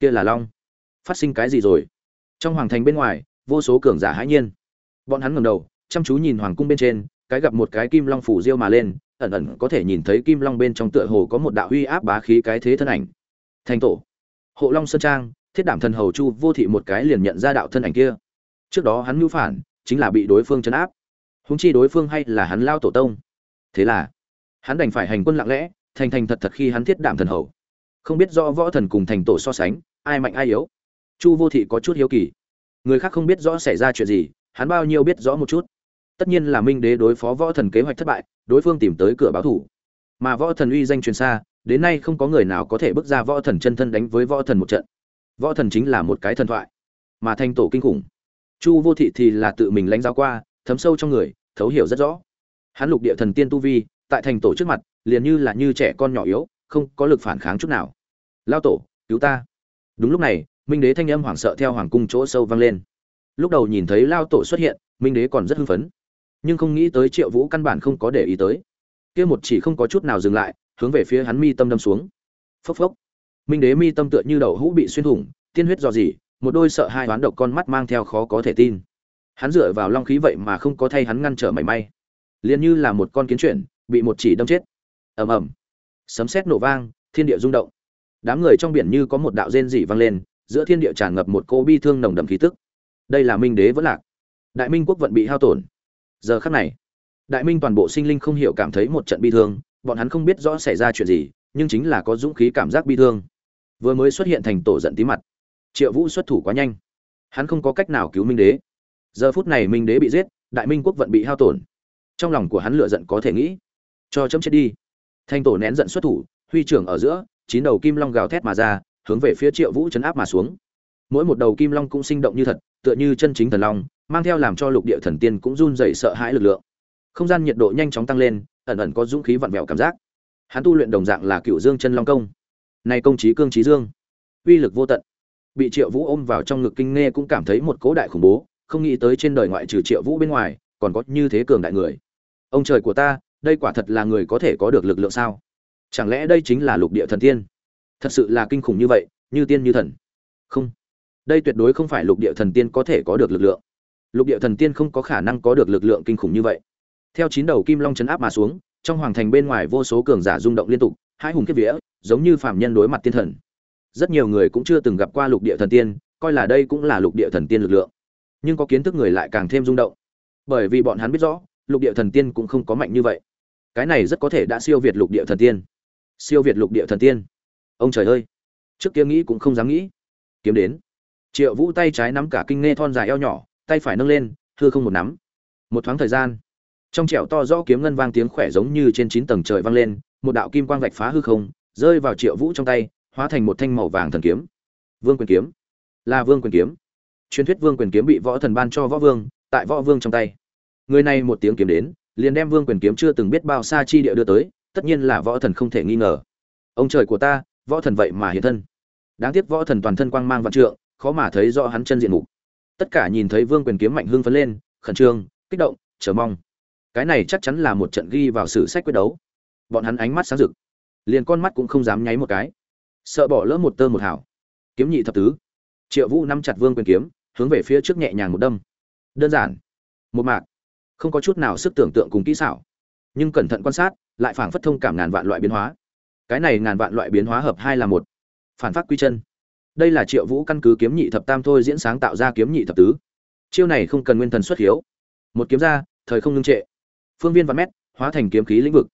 kia là long. Phát sinh cái gì rồi? Trong hoàng thành bên ngoài, vô số cường giả hãi nhiên. Bọn hắn ngẩng đầu, chăm chú nhìn hoàng cung bên trên, cái gặp một cái kim long phủ diêu mà lên, ẩn ẩn có thể nhìn thấy kim long bên trong tựa hồ có một đạo uy áp bá khí cái thế thân ảnh. Thành tổ. Hộ long sơn trang, thiết đảm thần hầu chu vô thị một cái liền nhận ra đạo thân ảnh kia. Trước đó hắn mưu phản, chính là bị đối phương chấn áp húng chi đối phương hay là hắn lao tổ tông. Thế là, hắn đành phải hành quân lặng lẽ, thành thành thật thật khi hắn thiết đảm thần hầu. Không biết rõ võ thần cùng thành tổ so sánh, ai mạnh ai yếu. Chu vô thị có chút hiếu kỳ. Người khác không biết rõ xảy ra chuyện gì, hắn bao nhiêu biết rõ một chút. Tất nhiên là minh đế đối phó võ thần kế hoạch thất bại, đối phương tìm tới cửa báo thủ. Mà võ thần uy danh truyền xa, đến nay không có người nào có thể bước ra võ thần chân thân đánh với võ thần một trận. Võ thần chính là một cái thần thoại, mà thanh tổ kinh khủng. Chu vô thị thì là tự mình lãnh giáo qua thấm sâu trong người thấu hiểu rất rõ. Hắn lục địa thần tiên tu vi tại thành tổ trước mặt liền như là như trẻ con nhỏ yếu không có lực phản kháng chút nào. Lao tổ cứu ta. Đúng lúc này minh đế thanh âm hoảng sợ theo hoàng cung chỗ sâu vang lên. Lúc đầu nhìn thấy lao tổ xuất hiện minh đế còn rất hưng phấn. Nhưng không nghĩ tới triệu vũ căn bản không có để ý tới. Kia một chỉ không có chút nào dừng lại hướng về phía hắn mi tâm đâm xuống. Phốc phốc. Minh đế mi tâm tựa như đầu hũ bị xuyên thủng tiên huyết dò dỉ, một đôi sợ hai đoán độc con mắt mang theo khó có thể tin hắn dựa vào long khí vậy mà không có thay hắn ngăn trở mảy may. Liền như là một con kiến chuyển, bị một chỉ đâm chết. Ầm ầm. Sấm sét nổ vang, thiên địa rung động. Đám người trong biển như có một đạo rên rỉ vang lên, giữa thiên địa tràn ngập một cô bi thương nồng đậm khí tức. Đây là minh đế vẫn lạc. Đại minh quốc vận bị hao tổn. Giờ khắc này, đại minh toàn bộ sinh linh không hiểu cảm thấy một trận bi thương, bọn hắn không biết rõ xảy ra chuyện gì, nhưng chính là có dũng khí cảm giác bi thương. Vừa mới xuất hiện thành tổ giận tí mặt. Triệu vũ xuất thủ quá nhanh. Hắn không có cách nào cứu minh đế giờ phút này minh đế bị giết, đại minh quốc vận bị hao tổn. Trong lòng của hắn lựa giận có thể nghĩ. Cho chấm chết đi. Thanh tổ nén giận xuất thủ, huy trưởng ở giữa, chín đầu kim long gào thét mà ra, hướng về phía triệu vũ chấn áp mà xuống. Mỗi một đầu kim long cũng sinh động như thật, tựa như chân chính thần long, mang theo làm cho lục địa thần tiên cũng run rẩy sợ hãi lực lượng. Không gian nhiệt độ nhanh chóng tăng lên, ẩn ẩn có dũng khí vặn vẹo cảm giác. Hắn tu luyện đồng dạng là cựu dương chân long công. Nay công trí cương trí dương, uy lực vô tận. Bị triệu vũ ôm vào trong ngực kinh nghe cũng cảm thấy một cố đại khủng bố không nghĩ tới trên đời ngoại trừ triệu vũ bên ngoài, còn có như thế cường đại người. Ông trời của ta, đây quả thật là người có thể có được lực lượng sao? Chẳng lẽ đây chính là lục địa thần tiên? Thật sự là kinh khủng như vậy, như tiên như thần. Không. Đây tuyệt đối không phải lục địa thần tiên có thể có được lực lượng. Lục địa thần tiên không có khả năng có được lực lượng kinh khủng như vậy. Theo chín đầu kim long chấn áp mà xuống, trong hoàng thành bên ngoài vô số cường giả rung động liên tục, hai hùng kiếp vía, giống như phạm nhân đối mặt tiên thần. Rất nhiều người cũng chưa từng gặp qua lục địa thần tiên, coi là đây cũng là lục địa thần tiên lực lượng nhưng có kiến thức người lại càng thêm rung động. Bởi vì bọn hắn biết rõ, lục địa thần tiên cũng không có mạnh như vậy. Cái này rất có thể đã siêu việt lục địa thần tiên. Siêu việt lục địa thần tiên. Ông trời ơi! Trước kia nghĩ cũng không dám nghĩ. Kiếm đến. Triệu vũ tay trái nắm cả kinh nghe thon dài eo nhỏ, tay phải nâng lên thưa không một nắm. Một thoáng thời gian, trong trẻo to rõ kiếm ngân vang tiếng khỏe giống như trên chín tầng trời vang lên, một đạo kim quang vạch phá hư không, rơi vào triệu vũ trong tay, hóa thành một thanh màu vàng thần kiếm. Vương quyền kiếm. Là vương quyền kiếm truyền thuyết vương quyền kiếm bị võ thần ban cho võ vương, tại võ vương trong tay. Người này một tiếng kiếm đến, liền đem vương quyền kiếm chưa từng biết bao xa chi địa đưa tới, tất nhiên là võ thần không thể nghi ngờ. Ông trời của ta, võ thần vậy mà hiện thân. Đáng tiếc võ thần toàn thân quang mang vạn trượng, khó mà thấy rõ hắn chân diện mục. Tất cả nhìn thấy vương quyền kiếm mạnh hưng phấn lên, khẩn trương, kích động, chờ mong. Cái này chắc chắn là một trận ghi vào sử sách quyết đấu. Bọn hắn ánh mắt sáng rực. Liền con mắt cũng không dám nháy một cái. Sợ bỏ lỡ một tơ một hảo kiếm nhị thập tứ triệu vũ nắm chặt vương quyền kiếm, hướng về phía trước nhẹ nhàng một đâm. Đơn giản. Một mạc. Không có chút nào sức tưởng tượng cùng kỹ xảo. Nhưng cẩn thận quan sát, lại phảng phất thông cảm ngàn vạn loại biến hóa. Cái này ngàn vạn loại biến hóa hợp hai là một. Phản phát quy chân. Đây là triệu vũ căn cứ kiếm nhị thập tam thôi diễn sáng tạo ra kiếm nhị thập tứ. Chiêu này không cần nguyên thần xuất hiếu. Một kiếm ra, thời không ngưng trệ. Phương viên vạn mét, hóa thành kiếm khí lĩnh vực.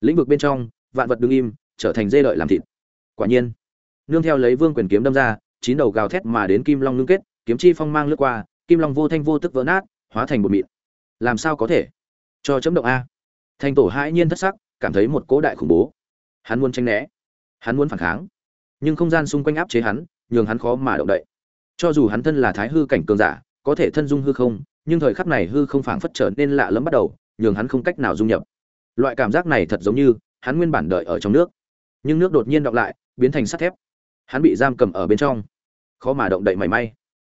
Lĩnh vực bên trong, vạn vật đứng im, trở thành dê lợi làm thịt. Quả nhiên, nương theo lấy vương quyền kiếm đâm ra chín đầu gào thét mà đến kim long ngưng kết, kiếm chi phong mang lướt qua, kim long vô thanh vô tức vỡ nát, hóa thành một mịn. Làm sao có thể? Cho chấm động a. Thanh tổ hãi nhiên thất sắc, cảm thấy một cố đại khủng bố. Hắn muốn tranh né. Hắn muốn phản kháng. Nhưng không gian xung quanh áp chế hắn, nhường hắn khó mà động đậy. Cho dù hắn thân là thái hư cảnh cường giả, có thể thân dung hư không, nhưng thời khắc này hư không phảng phất trở nên lạ lẫm bắt đầu, nhường hắn không cách nào dung nhập. Loại cảm giác này thật giống như, hắn nguyên bản đợi ở trong nước. Nhưng nước đột nhiên đọng lại, biến thành sắt thép. Hắn bị giam cầm ở bên trong khó mà động đậy mảy may.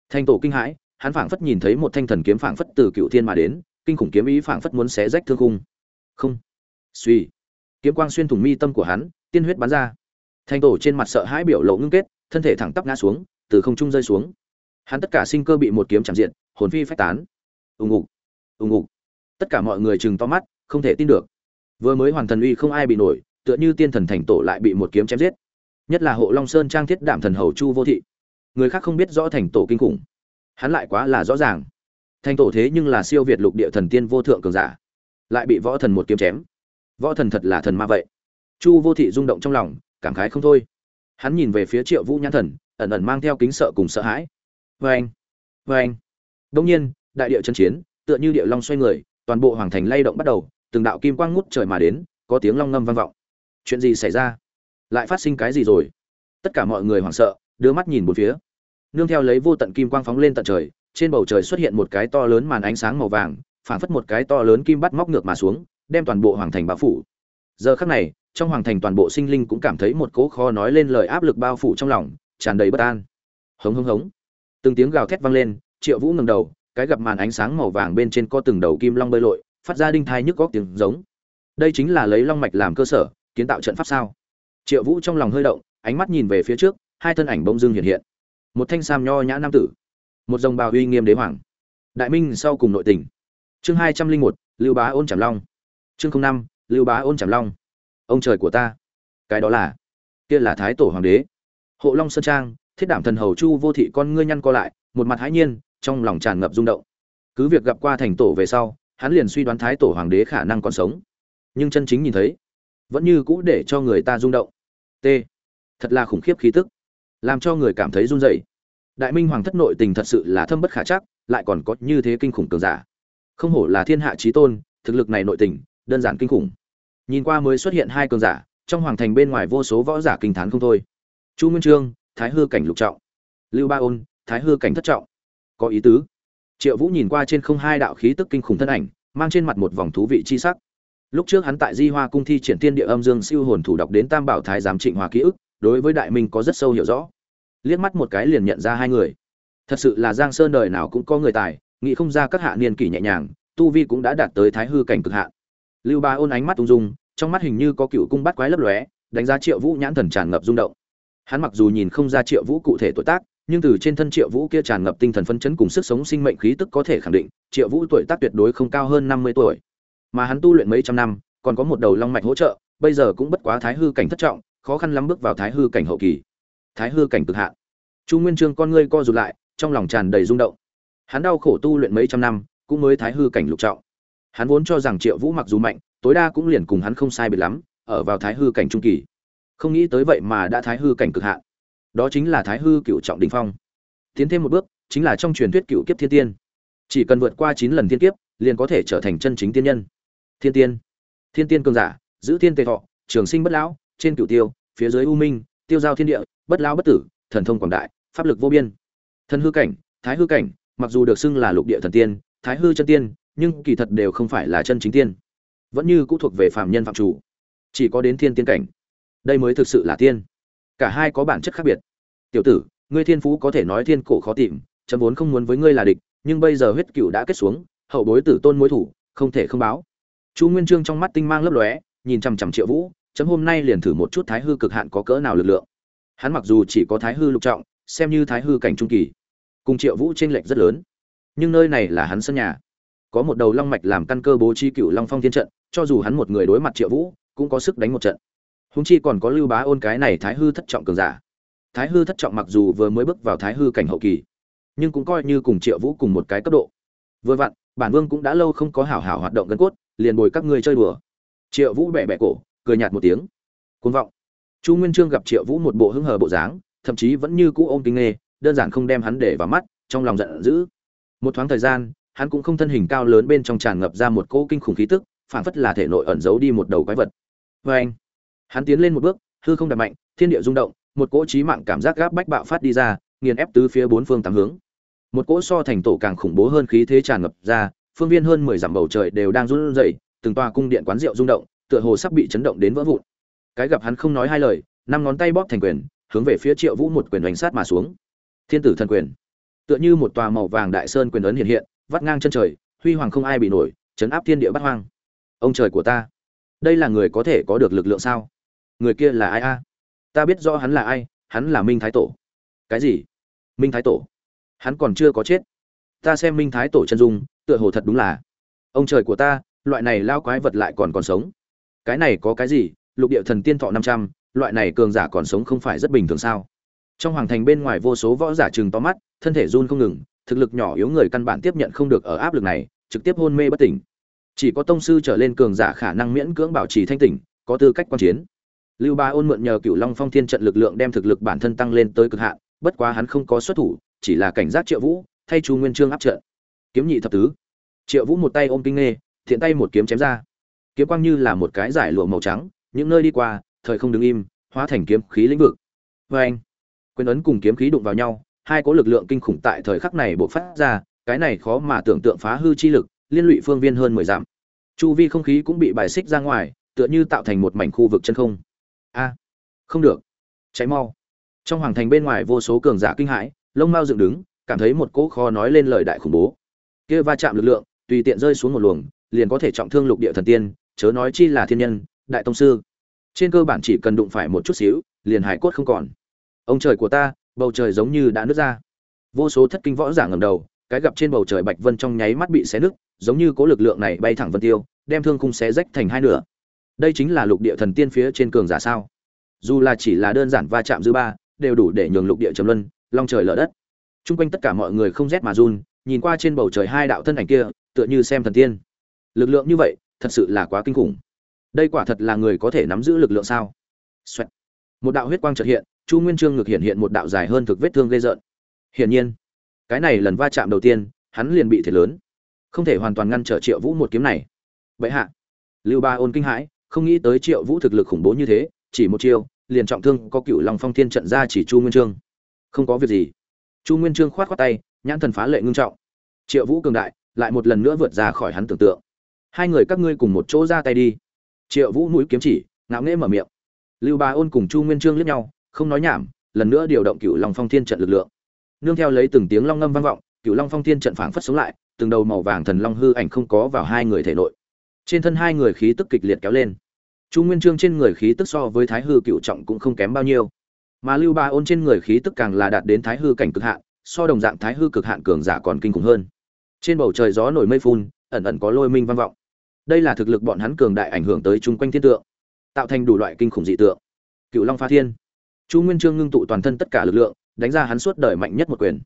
Thanh tổ kinh hãi, hắn phảng phất nhìn thấy một thanh thần kiếm phảng phất từ cựu thiên mà đến, kinh khủng kiếm ý phảng phất muốn xé rách thương khung. Không. Suy. Kiếm quang xuyên thủng mi tâm của hắn, tiên huyết bắn ra. Thanh tổ trên mặt sợ hãi biểu lộ ngưng kết, thân thể thẳng tắp ngã xuống, từ không trung rơi xuống. Hắn tất cả sinh cơ bị một kiếm chạm diện, hồn phi phách tán. Ùng ục ùng ục tất cả mọi người chừng to mắt, không thể tin được. Vừa mới hoàn thần uy không ai bị nổi, tựa như tiên thần thành tổ lại bị một kiếm chém giết. Nhất là hộ long sơn trang thiết đảm thần hầu chu vô thị người khác không biết rõ thành tổ kinh khủng. Hắn lại quá là rõ ràng. Thành tổ thế nhưng là siêu việt lục địa thần tiên vô thượng cường giả. Lại bị võ thần một kiếm chém. Võ thần thật là thần ma vậy. Chu vô thị rung động trong lòng, cảm khái không thôi. Hắn nhìn về phía triệu vũ nhãn thần, ẩn ẩn mang theo kính sợ cùng sợ hãi. Vê anh vê anh. Đông nhiên, đại địa chân chiến, tựa như địa long xoay người, toàn bộ hoàng thành lay động bắt đầu, từng đạo kim quang ngút trời mà đến, có tiếng long ngâm vang vọng. Chuyện gì xảy ra? Lại phát sinh cái gì rồi? Tất cả mọi người hoảng sợ, đưa mắt nhìn một phía nương theo lấy vô tận kim quang phóng lên tận trời, trên bầu trời xuất hiện một cái to lớn màn ánh sáng màu vàng, phảng phất một cái to lớn kim bắt móc ngược mà xuống, đem toàn bộ hoàng thành bao phủ. Giờ khắc này, trong hoàng thành toàn bộ sinh linh cũng cảm thấy một cỗ khó nói lên lời áp lực bao phủ trong lòng, tràn đầy bất an. Hống hống hống. Từng tiếng gào thét vang lên, triệu vũ ngẩng đầu, cái gặp màn ánh sáng màu vàng bên trên có từng đầu kim long bơi lội, phát ra đinh thai nhức góc tiếng giống. Đây chính là lấy long mạch làm cơ sở, kiến tạo trận pháp sao? Triệu vũ trong lòng hơi động, ánh mắt nhìn về phía trước, hai thân ảnh bông dưng hiện hiện một thanh sam nho nhã nam tử, một dòng bào uy nghiêm đế hoàng. Đại minh sau cùng nội tình. Chương hai trăm linh một, lưu bá ôn trảm long. Chương năm, lưu bá ôn trảm long. Ông trời của ta. Cái đó là, kia là thái tổ hoàng đế. Hộ long sơn trang, thiết đảm thần hầu chu vô thị con ngươi nhăn co lại, một mặt hãi nhiên, trong lòng tràn ngập rung động. Cứ việc gặp qua thành tổ về sau, hắn liền suy đoán thái tổ hoàng đế khả năng còn sống. Nhưng chân chính nhìn thấy, vẫn như cũ để cho người ta rung động. T. Thật là khủng khiếp khí tức làm cho người cảm thấy run rẩy. Đại minh hoàng thất nội tình thật sự là thâm bất khả chắc, lại còn có như thế kinh khủng cường giả. Không hổ là thiên hạ trí tôn, thực lực này nội tình, đơn giản kinh khủng. Nhìn qua mới xuất hiện hai cường giả, trong hoàng thành bên ngoài vô số võ giả kinh thán không thôi. Chu nguyên trương, thái hư cảnh lục trọng. Lưu ba ôn, thái hư cảnh thất trọng. Có ý tứ. Triệu vũ nhìn qua trên không hai đạo khí tức kinh khủng thân ảnh, mang trên mặt một vòng thú vị chi sắc. Lúc trước hắn tại di hoa cung thi triển tiên địa âm dương siêu hồn thủ đọc đến tam bảo thái giám trịnh hòa ký ức đối với đại minh có rất sâu hiểu rõ. Liếc mắt một cái liền nhận ra hai người. Thật sự là giang sơn đời nào cũng có người tài, nghĩ không ra các hạ niên kỷ nhẹ nhàng, tu vi cũng đã đạt tới thái hư cảnh cực hạn. Lưu ba ôn ánh mắt ung dung, trong mắt hình như có cựu cung bắt quái lấp lóe, đánh giá triệu vũ nhãn thần tràn ngập rung động. Hắn mặc dù nhìn không ra triệu vũ cụ thể tuổi tác, nhưng từ trên thân triệu vũ kia tràn ngập tinh thần phấn chấn cùng sức sống sinh mệnh khí tức có thể khẳng định, triệu vũ tuổi tác tuyệt đối không cao hơn năm mươi tuổi. Mà hắn tu luyện mấy trăm năm, còn có một đầu long mạch hỗ trợ, bây giờ cũng bất quá thái hư cảnh thất trọng khó khăn lắm bước vào thái hư cảnh hậu kỳ. Thái hư cảnh cực hạn. Chu nguyên trương con ngươi co rụt lại, trong lòng tràn đầy rung động. Hắn đau khổ tu luyện mấy trăm năm, cũng mới thái hư cảnh lục trọng. Hắn vốn cho rằng triệu vũ mặc dù mạnh, tối đa cũng liền cùng hắn không sai biệt lắm, ở vào thái hư cảnh trung kỳ. Không nghĩ tới vậy mà đã thái hư cảnh cực hạn. Đó chính là thái hư cựu trọng đình phong. Tiến thêm một bước, chính là trong truyền thuyết cựu kiếp thiên tiên. Chỉ cần vượt qua chín lần thiên kiếp, liền có thể trở thành chân chính tiên nhân. Thiên tiên. Thiên tiên cường giả, giữ thiên tề thọ, trường sinh bất lão, trên cửu tiêu phía dưới u minh, tiêu giao thiên địa, bất lão bất tử, thần thông quảng đại, pháp lực vô biên. Thần hư cảnh, thái hư cảnh, mặc dù được xưng là lục địa thần tiên, thái hư chân tiên, nhưng kỳ thật đều không phải là chân chính tiên. Vẫn như cũ thuộc về phạm nhân phạm chủ. Chỉ có đến thiên tiên cảnh. Đây mới thực sự là tiên. Cả hai có bản chất khác biệt. Tiểu tử, ngươi thiên phú có thể nói thiên cổ khó tìm, chấm vốn không muốn với ngươi là địch, nhưng bây giờ huyết cựu đã kết xuống, hậu bối tử tôn mối thủ, không thể không báo. Chu nguyên trương trong mắt tinh mang lấp lóe, nhìn chằm chằm triệu vũ chấm hôm nay liền thử một chút thái hư cực hạn có cỡ nào lực lượng. Hắn mặc dù chỉ có thái hư lục trọng, xem như thái hư cảnh trung kỳ, cùng triệu vũ tranh lệch rất lớn. Nhưng nơi này là hắn sân nhà. Có một đầu long mạch làm căn cơ bố trí cựu long phong thiên trận, cho dù hắn một người đối mặt triệu vũ, cũng có sức đánh một trận. Húng chi còn có lưu bá ôn cái này thái hư thất trọng cường giả. Thái hư thất trọng mặc dù vừa mới bước vào thái hư cảnh hậu kỳ, nhưng cũng coi như cùng triệu vũ cùng một cái cấp độ. Vừa vặn, bản vương cũng đã lâu không có hảo hảo hoạt động gân cốt, liền bồi các ngươi chơi đùa. Triệu vũ bẹ bẹ cổ cười nhạt một tiếng. Côn vọng. Chu nguyên trương gặp triệu vũ một bộ hứng hờ bộ dáng, thậm chí vẫn như cũ ôm kinh nghê, đơn giản không đem hắn để vào mắt, trong lòng giận dữ. Một thoáng thời gian, hắn cũng không thân hình cao lớn bên trong tràn ngập ra một cỗ kinh khủng khí tức phản phất là thể nội ẩn giấu đi một đầu quái vật. Vê anh hắn tiến lên một bước, hư không đập mạnh, thiên địa rung động, một cỗ trí mạng cảm giác gáp bách bạo phát đi ra, nghiền ép tứ phía bốn phương tám hướng. Một cỗ so thành tổ càng khủng bố hơn khí thế tràn ngập ra, phương viên hơn mười dặm bầu trời đều đang run rẩy, từng tòa cung điện quán rượu rung động tựa hồ sắp bị chấn động đến vỡ vụn. Cái gặp hắn không nói hai lời, năm ngón tay bóp thành quyền, hướng về phía triệu vũ một quyền đánh sát mà xuống. Thiên tử thần quyền. Tựa như một tòa màu vàng đại sơn quyền ấn hiện hiện, vắt ngang chân trời, huy hoàng không ai bị nổi, chấn áp thiên địa bắt hoang. Ông trời của ta, đây là người có thể có được lực lượng sao? Người kia là ai a? Ta biết rõ hắn là ai, hắn là minh thái tổ. Cái gì? Minh thái tổ? Hắn còn chưa có chết. Ta xem minh thái tổ chân dung, tựa hồ thật đúng là. Ông trời của ta, loại này lao quái vật lại còn còn sống cái này có cái gì, lục địa thần tiên thọ năm trăm, loại này cường giả còn sống không phải rất bình thường sao? Trong hoàng thành bên ngoài vô số võ giả chừng to mắt, thân thể run không ngừng, thực lực nhỏ yếu người căn bản tiếp nhận không được ở áp lực này, trực tiếp hôn mê bất tỉnh. Chỉ có tông sư trở lên cường giả khả năng miễn cưỡng bảo trì thanh tỉnh, có tư cách quan chiến. Lưu ba ôn mượn nhờ cựu long phong thiên trận lực lượng đem thực lực bản thân tăng lên tới cực hạn, bất quá hắn không có xuất thủ, chỉ là cảnh giác triệu vũ, thay chu nguyên trương áp trận. Kiếm nhị thập tứ. Triệu vũ một tay ôm kinh nghê, thiện tay một kiếm chém ra kiếm quang như là một cái giải lụa màu trắng, những nơi đi qua, thời không đứng im, hóa thành kiếm khí lĩnh vực. Vê anh, quyền ấn cùng kiếm khí đụng vào nhau, hai có lực lượng kinh khủng tại thời khắc này bộc phát ra, cái này khó mà tưởng tượng phá hư chi lực, liên lụy phương viên hơn mười dặm. Chu vi không khí cũng bị bài xích ra ngoài, tựa như tạo thành một mảnh khu vực chân không. A, không được, cháy mau. Trong hoàng thành bên ngoài vô số cường giả kinh hãi, lông mao dựng đứng, cảm thấy một cỗ kho nói lên lời đại khủng bố. Kia va chạm lực lượng, tùy tiện rơi xuống một luồng, liền có thể trọng thương lục địa thần tiên chớ nói chi là thiên nhân, đại tông sư. Trên cơ bản chỉ cần đụng phải một chút xíu, liền hải cốt không còn. Ông trời của ta, bầu trời giống như đã nứt ra. Vô số thất kinh võ giả ngầm đầu, cái gặp trên bầu trời bạch vân trong nháy mắt bị xé nứt, giống như cố lực lượng này bay thẳng vân tiêu, đem thương khung xé rách thành hai nửa. Đây chính là lục địa thần tiên phía trên cường giả sao? Dù là chỉ là đơn giản va chạm dư ba, đều đủ để nhường lục địa trầm luân, long trời lở đất. Trung quanh tất cả mọi người không rét mà run, nhìn qua trên bầu trời hai đạo thân ảnh kia, tựa như xem thần tiên. Lực lượng như vậy thật sự là quá kinh khủng. Đây quả thật là người có thể nắm giữ lực lượng sao? Xoẹt. một đạo huyết quang chợt hiện, chu nguyên trương ngực hiện hiện một đạo dài hơn thực vết thương gây rợn. Hiển nhiên, cái này lần va chạm đầu tiên, hắn liền bị thiệt lớn. Không thể hoàn toàn ngăn trở triệu vũ một kiếm này. Vậy hạ. Lưu ba ôn kinh hãi, không nghĩ tới triệu vũ thực lực khủng bố như thế, chỉ một chiêu, liền trọng thương có cựu lòng phong thiên trận ra chỉ chu nguyên trương. Không có việc gì. Chu nguyên trương khoát khoát tay, nhãn thần phá lệ ngưng trọng. Triệu vũ cường đại, lại một lần nữa vượt ra khỏi hắn tưởng tượng hai người các ngươi cùng một chỗ ra tay đi. Triệu vũ mũi kiếm chỉ, ngạo nghễ mở miệng. Lưu ba ôn cùng chu nguyên trương liếc nhau, không nói nhảm, lần nữa điều động cựu long phong thiên trận lực lượng. Nương theo lấy từng tiếng long ngâm vang vọng cựu long phong thiên trận phảng phất sống lại, từng đầu màu vàng thần long hư ảnh không có vào hai người thể nội. Trên thân hai người khí tức kịch liệt kéo lên. Chu nguyên trương trên người khí tức so với thái hư cựu trọng cũng không kém bao nhiêu. Mà lưu ba ôn trên người khí tức càng là đạt đến thái hư cảnh cực hạn, so đồng dạng thái hư cực hạn cường giả còn kinh khủng hơn. Trên bầu trời gió nổi mây phun ẩn ẩn có lôi minh vang vọng. Đây là thực lực bọn hắn cường đại ảnh hưởng tới chung quanh thiên tượng, tạo thành đủ loại kinh khủng dị tượng. Cựu long phá thiên. Chu nguyên trương ngưng tụ toàn thân tất cả lực lượng, đánh ra hắn suốt đời mạnh nhất một quyền.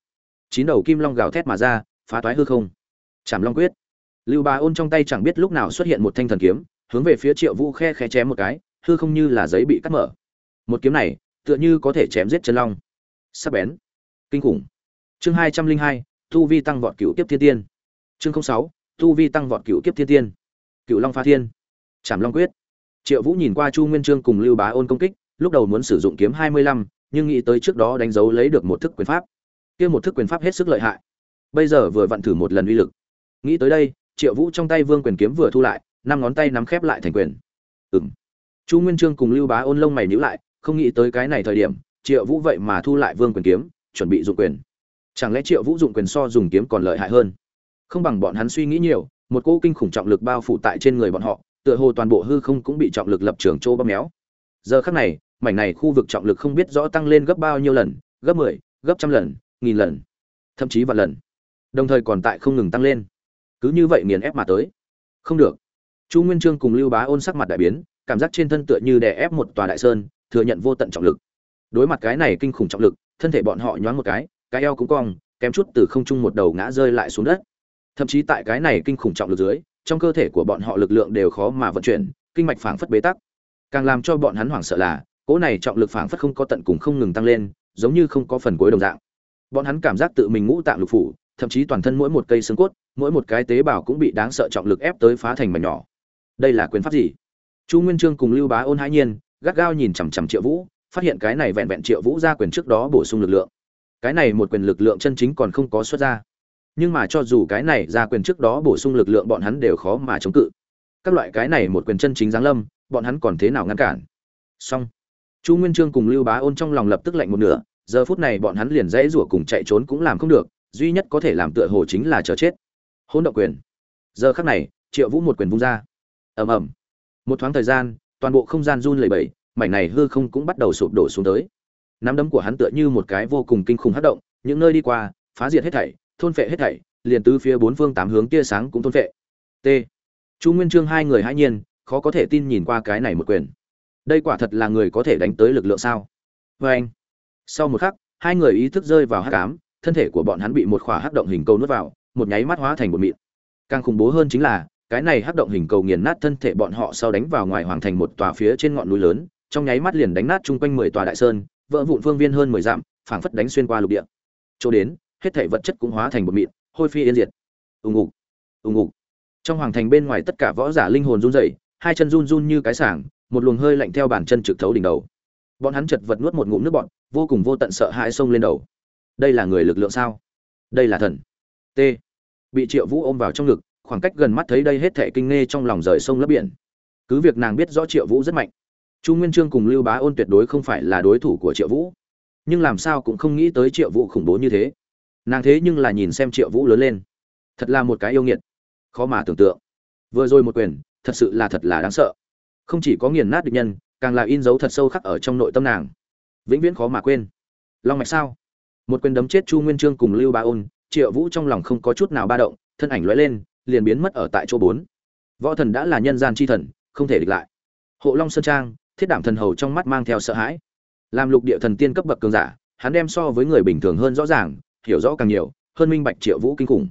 Chín đầu kim long gào thét mà ra, phá toái hư không. Chảm long quyết. Lưu bà ôn trong tay chẳng biết lúc nào xuất hiện một thanh thần kiếm, hướng về phía triệu vũ khe khe chém một cái, hư không như là giấy bị cắt mở. Một kiếm này, tựa như có thể chém giết chân long. Sắc bén. Kinh khủng. Chương hai trăm linh hai, tu vi tăng vọt cựu tiếp thiên tiên. Chương sáu tu vi tăng vọt cựu kiếp thiên tiên. Cựu long pha thiên. Trảm long quyết. Triệu vũ nhìn qua chu nguyên trương cùng lưu bá ôn công kích, lúc đầu muốn sử dụng kiếm hai mươi lăm, nhưng nghĩ tới trước đó đánh dấu lấy được một thức quyền pháp. Kia một thức quyền pháp hết sức lợi hại. Bây giờ vừa vặn thử một lần uy lực. Nghĩ tới đây, triệu vũ trong tay vương quyền kiếm vừa thu lại, năm ngón tay nắm khép lại thành quyền. Ừng chu nguyên trương cùng lưu bá ôn lông mày nhíu lại, không nghĩ tới cái này thời điểm, triệu vũ vậy mà thu lại vương quyền kiếm, chuẩn bị dụng quyền. Chẳng lẽ triệu vũ dụng quyền so dùng kiếm còn lợi hại hơn? Không bằng bọn hắn suy nghĩ nhiều, một cỗ kinh khủng trọng lực bao phủ tại trên người bọn họ, tựa hồ toàn bộ hư không cũng bị trọng lực lập trường chỗ bóp méo. Giờ khắc này, mảnh này khu vực trọng lực không biết rõ tăng lên gấp bao nhiêu lần, gấp mười, gấp trăm lần, nghìn lần, thậm chí vạn lần. Đồng thời còn tại không ngừng tăng lên. Cứ như vậy nghiền ép mà tới. Không được. Chu nguyên trương cùng lưu bá ôn sắc mặt đại biến, cảm giác trên thân tựa như đè ép một tòa đại sơn, thừa nhận vô tận trọng lực. Đối mặt cái này kinh khủng trọng lực, thân thể bọn họ nhoáng một cái cái eo cũng cong, kém chút từ không trung một đầu ngã rơi lại xuống đất thậm chí tại cái này kinh khủng trọng lực dưới, trong cơ thể của bọn họ lực lượng đều khó mà vận chuyển, kinh mạch phảng phất bế tắc. Càng làm cho bọn hắn hoảng sợ là, cỗ này trọng lực phảng phất không có tận cùng không ngừng tăng lên, giống như không có phần cuối đồng dạng. Bọn hắn cảm giác tự mình ngũ tạng lục phủ, thậm chí toàn thân mỗi một cây xương cốt, mỗi một cái tế bào cũng bị đáng sợ trọng lực ép tới phá thành mảnh nhỏ. Đây là quyền pháp gì? Chu nguyên trương cùng lưu bá ôn hãi nhiên, gắt gao nhìn chằm chằm triệu vũ, phát hiện cái này vẹn vẹn triệu vũ ra quyền trước đó bổ sung lực lượng. Cái này một quyền lực lượng chân chính còn không có xuất ra nhưng mà cho dù cái này ra quyền trước đó bổ sung lực lượng bọn hắn đều khó mà chống cự. Các loại cái này một quyền chân chính giáng lâm, bọn hắn còn thế nào ngăn cản? Xong. Chu nguyên trương cùng lưu bá ôn trong lòng lập tức lạnh một nửa, giờ phút này bọn hắn liền dãy rủa cùng chạy trốn cũng làm không được, duy nhất có thể làm tựa hồ chính là chờ chết. Hôn động quyền. Giờ khắc này, triệu vũ một quyền vung ra. Ầm ầm. Một thoáng thời gian, toàn bộ không gian run lẩy bẩy, mảnh này hư không cũng bắt đầu sụp đổ xuống tới. Nắm đấm của hắn tựa như một cái vô cùng kinh khủng hất động, những nơi đi qua, phá diệt hết thảy thôn phệ hết thảy, liền tứ phía bốn phương tám hướng tia sáng cũng thôn phệ. T. Chu nguyên trương hai người hãi nhiên, khó có thể tin nhìn qua cái này một quyền. Đây quả thật là người có thể đánh tới lực lượng sao? Vê anh, sau một khắc, hai người ý thức rơi vào hắc ám, thân thể của bọn hắn bị một khỏa hắc động hình cầu nuốt vào, một nháy mắt hóa thành một mịn. Càng khủng bố hơn chính là, cái này hắc động hình cầu nghiền nát thân thể bọn họ sau đánh vào ngoài hoàng thành một tòa phía trên ngọn núi lớn, trong nháy mắt liền đánh nát chung quanh mười tòa đại sơn, vỡ vụn phương viên hơn mười dặm, phảng phất đánh xuyên qua lục địa. Chỗ đến hết thảy vật chất cũng hóa thành một mịn, hôi phi yên diệt. Ùng ục, ùng ục. Trong hoàng thành bên ngoài tất cả võ giả linh hồn run rẩy, hai chân run run như cái sảng, một luồng hơi lạnh theo bàn chân trực thấu đỉnh đầu. Bọn hắn chật vật nuốt một ngụm nước bọt, vô cùng vô tận sợ hãi xông lên đầu. Đây là người lực lượng sao? Đây là thần. T. Bị Triệu Vũ ôm vào trong ngực, khoảng cách gần mắt thấy đây hết thảy kinh nghe trong lòng rời sông lấp biển. Cứ việc nàng biết rõ Triệu Vũ rất mạnh, Chu Nguyên Chương cùng Lưu Bá Ôn tuyệt đối không phải là đối thủ của Triệu Vũ, nhưng làm sao cũng không nghĩ tới Triệu Vũ khủng bố như thế nàng thế nhưng là nhìn xem triệu vũ lớn lên. Thật là một cái yêu nghiệt. Khó mà tưởng tượng. Vừa rồi một quyền, thật sự là thật là đáng sợ. Không chỉ có nghiền nát địch nhân, càng là in dấu thật sâu khắc ở trong nội tâm nàng. Vĩnh viễn khó mà quên. Long mạch sao? Một quyền đấm chết chu nguyên trương cùng lưu ba ôn, triệu vũ trong lòng không có chút nào ba động, thân ảnh lóe lên, liền biến mất ở tại chỗ bốn. Võ thần đã là nhân gian c h i thần, không thể địch lại. Hộ long sơn trang, thiết đảm thần hầu trong mắt mang theo sợ hãi. Làm lục địa thần tiên cấp bậc cường giả, hắn đem so với người bình thường hơn rõ ràng hiểu rõ càng nhiều hơn minh bạch triệu vũ kinh khủng.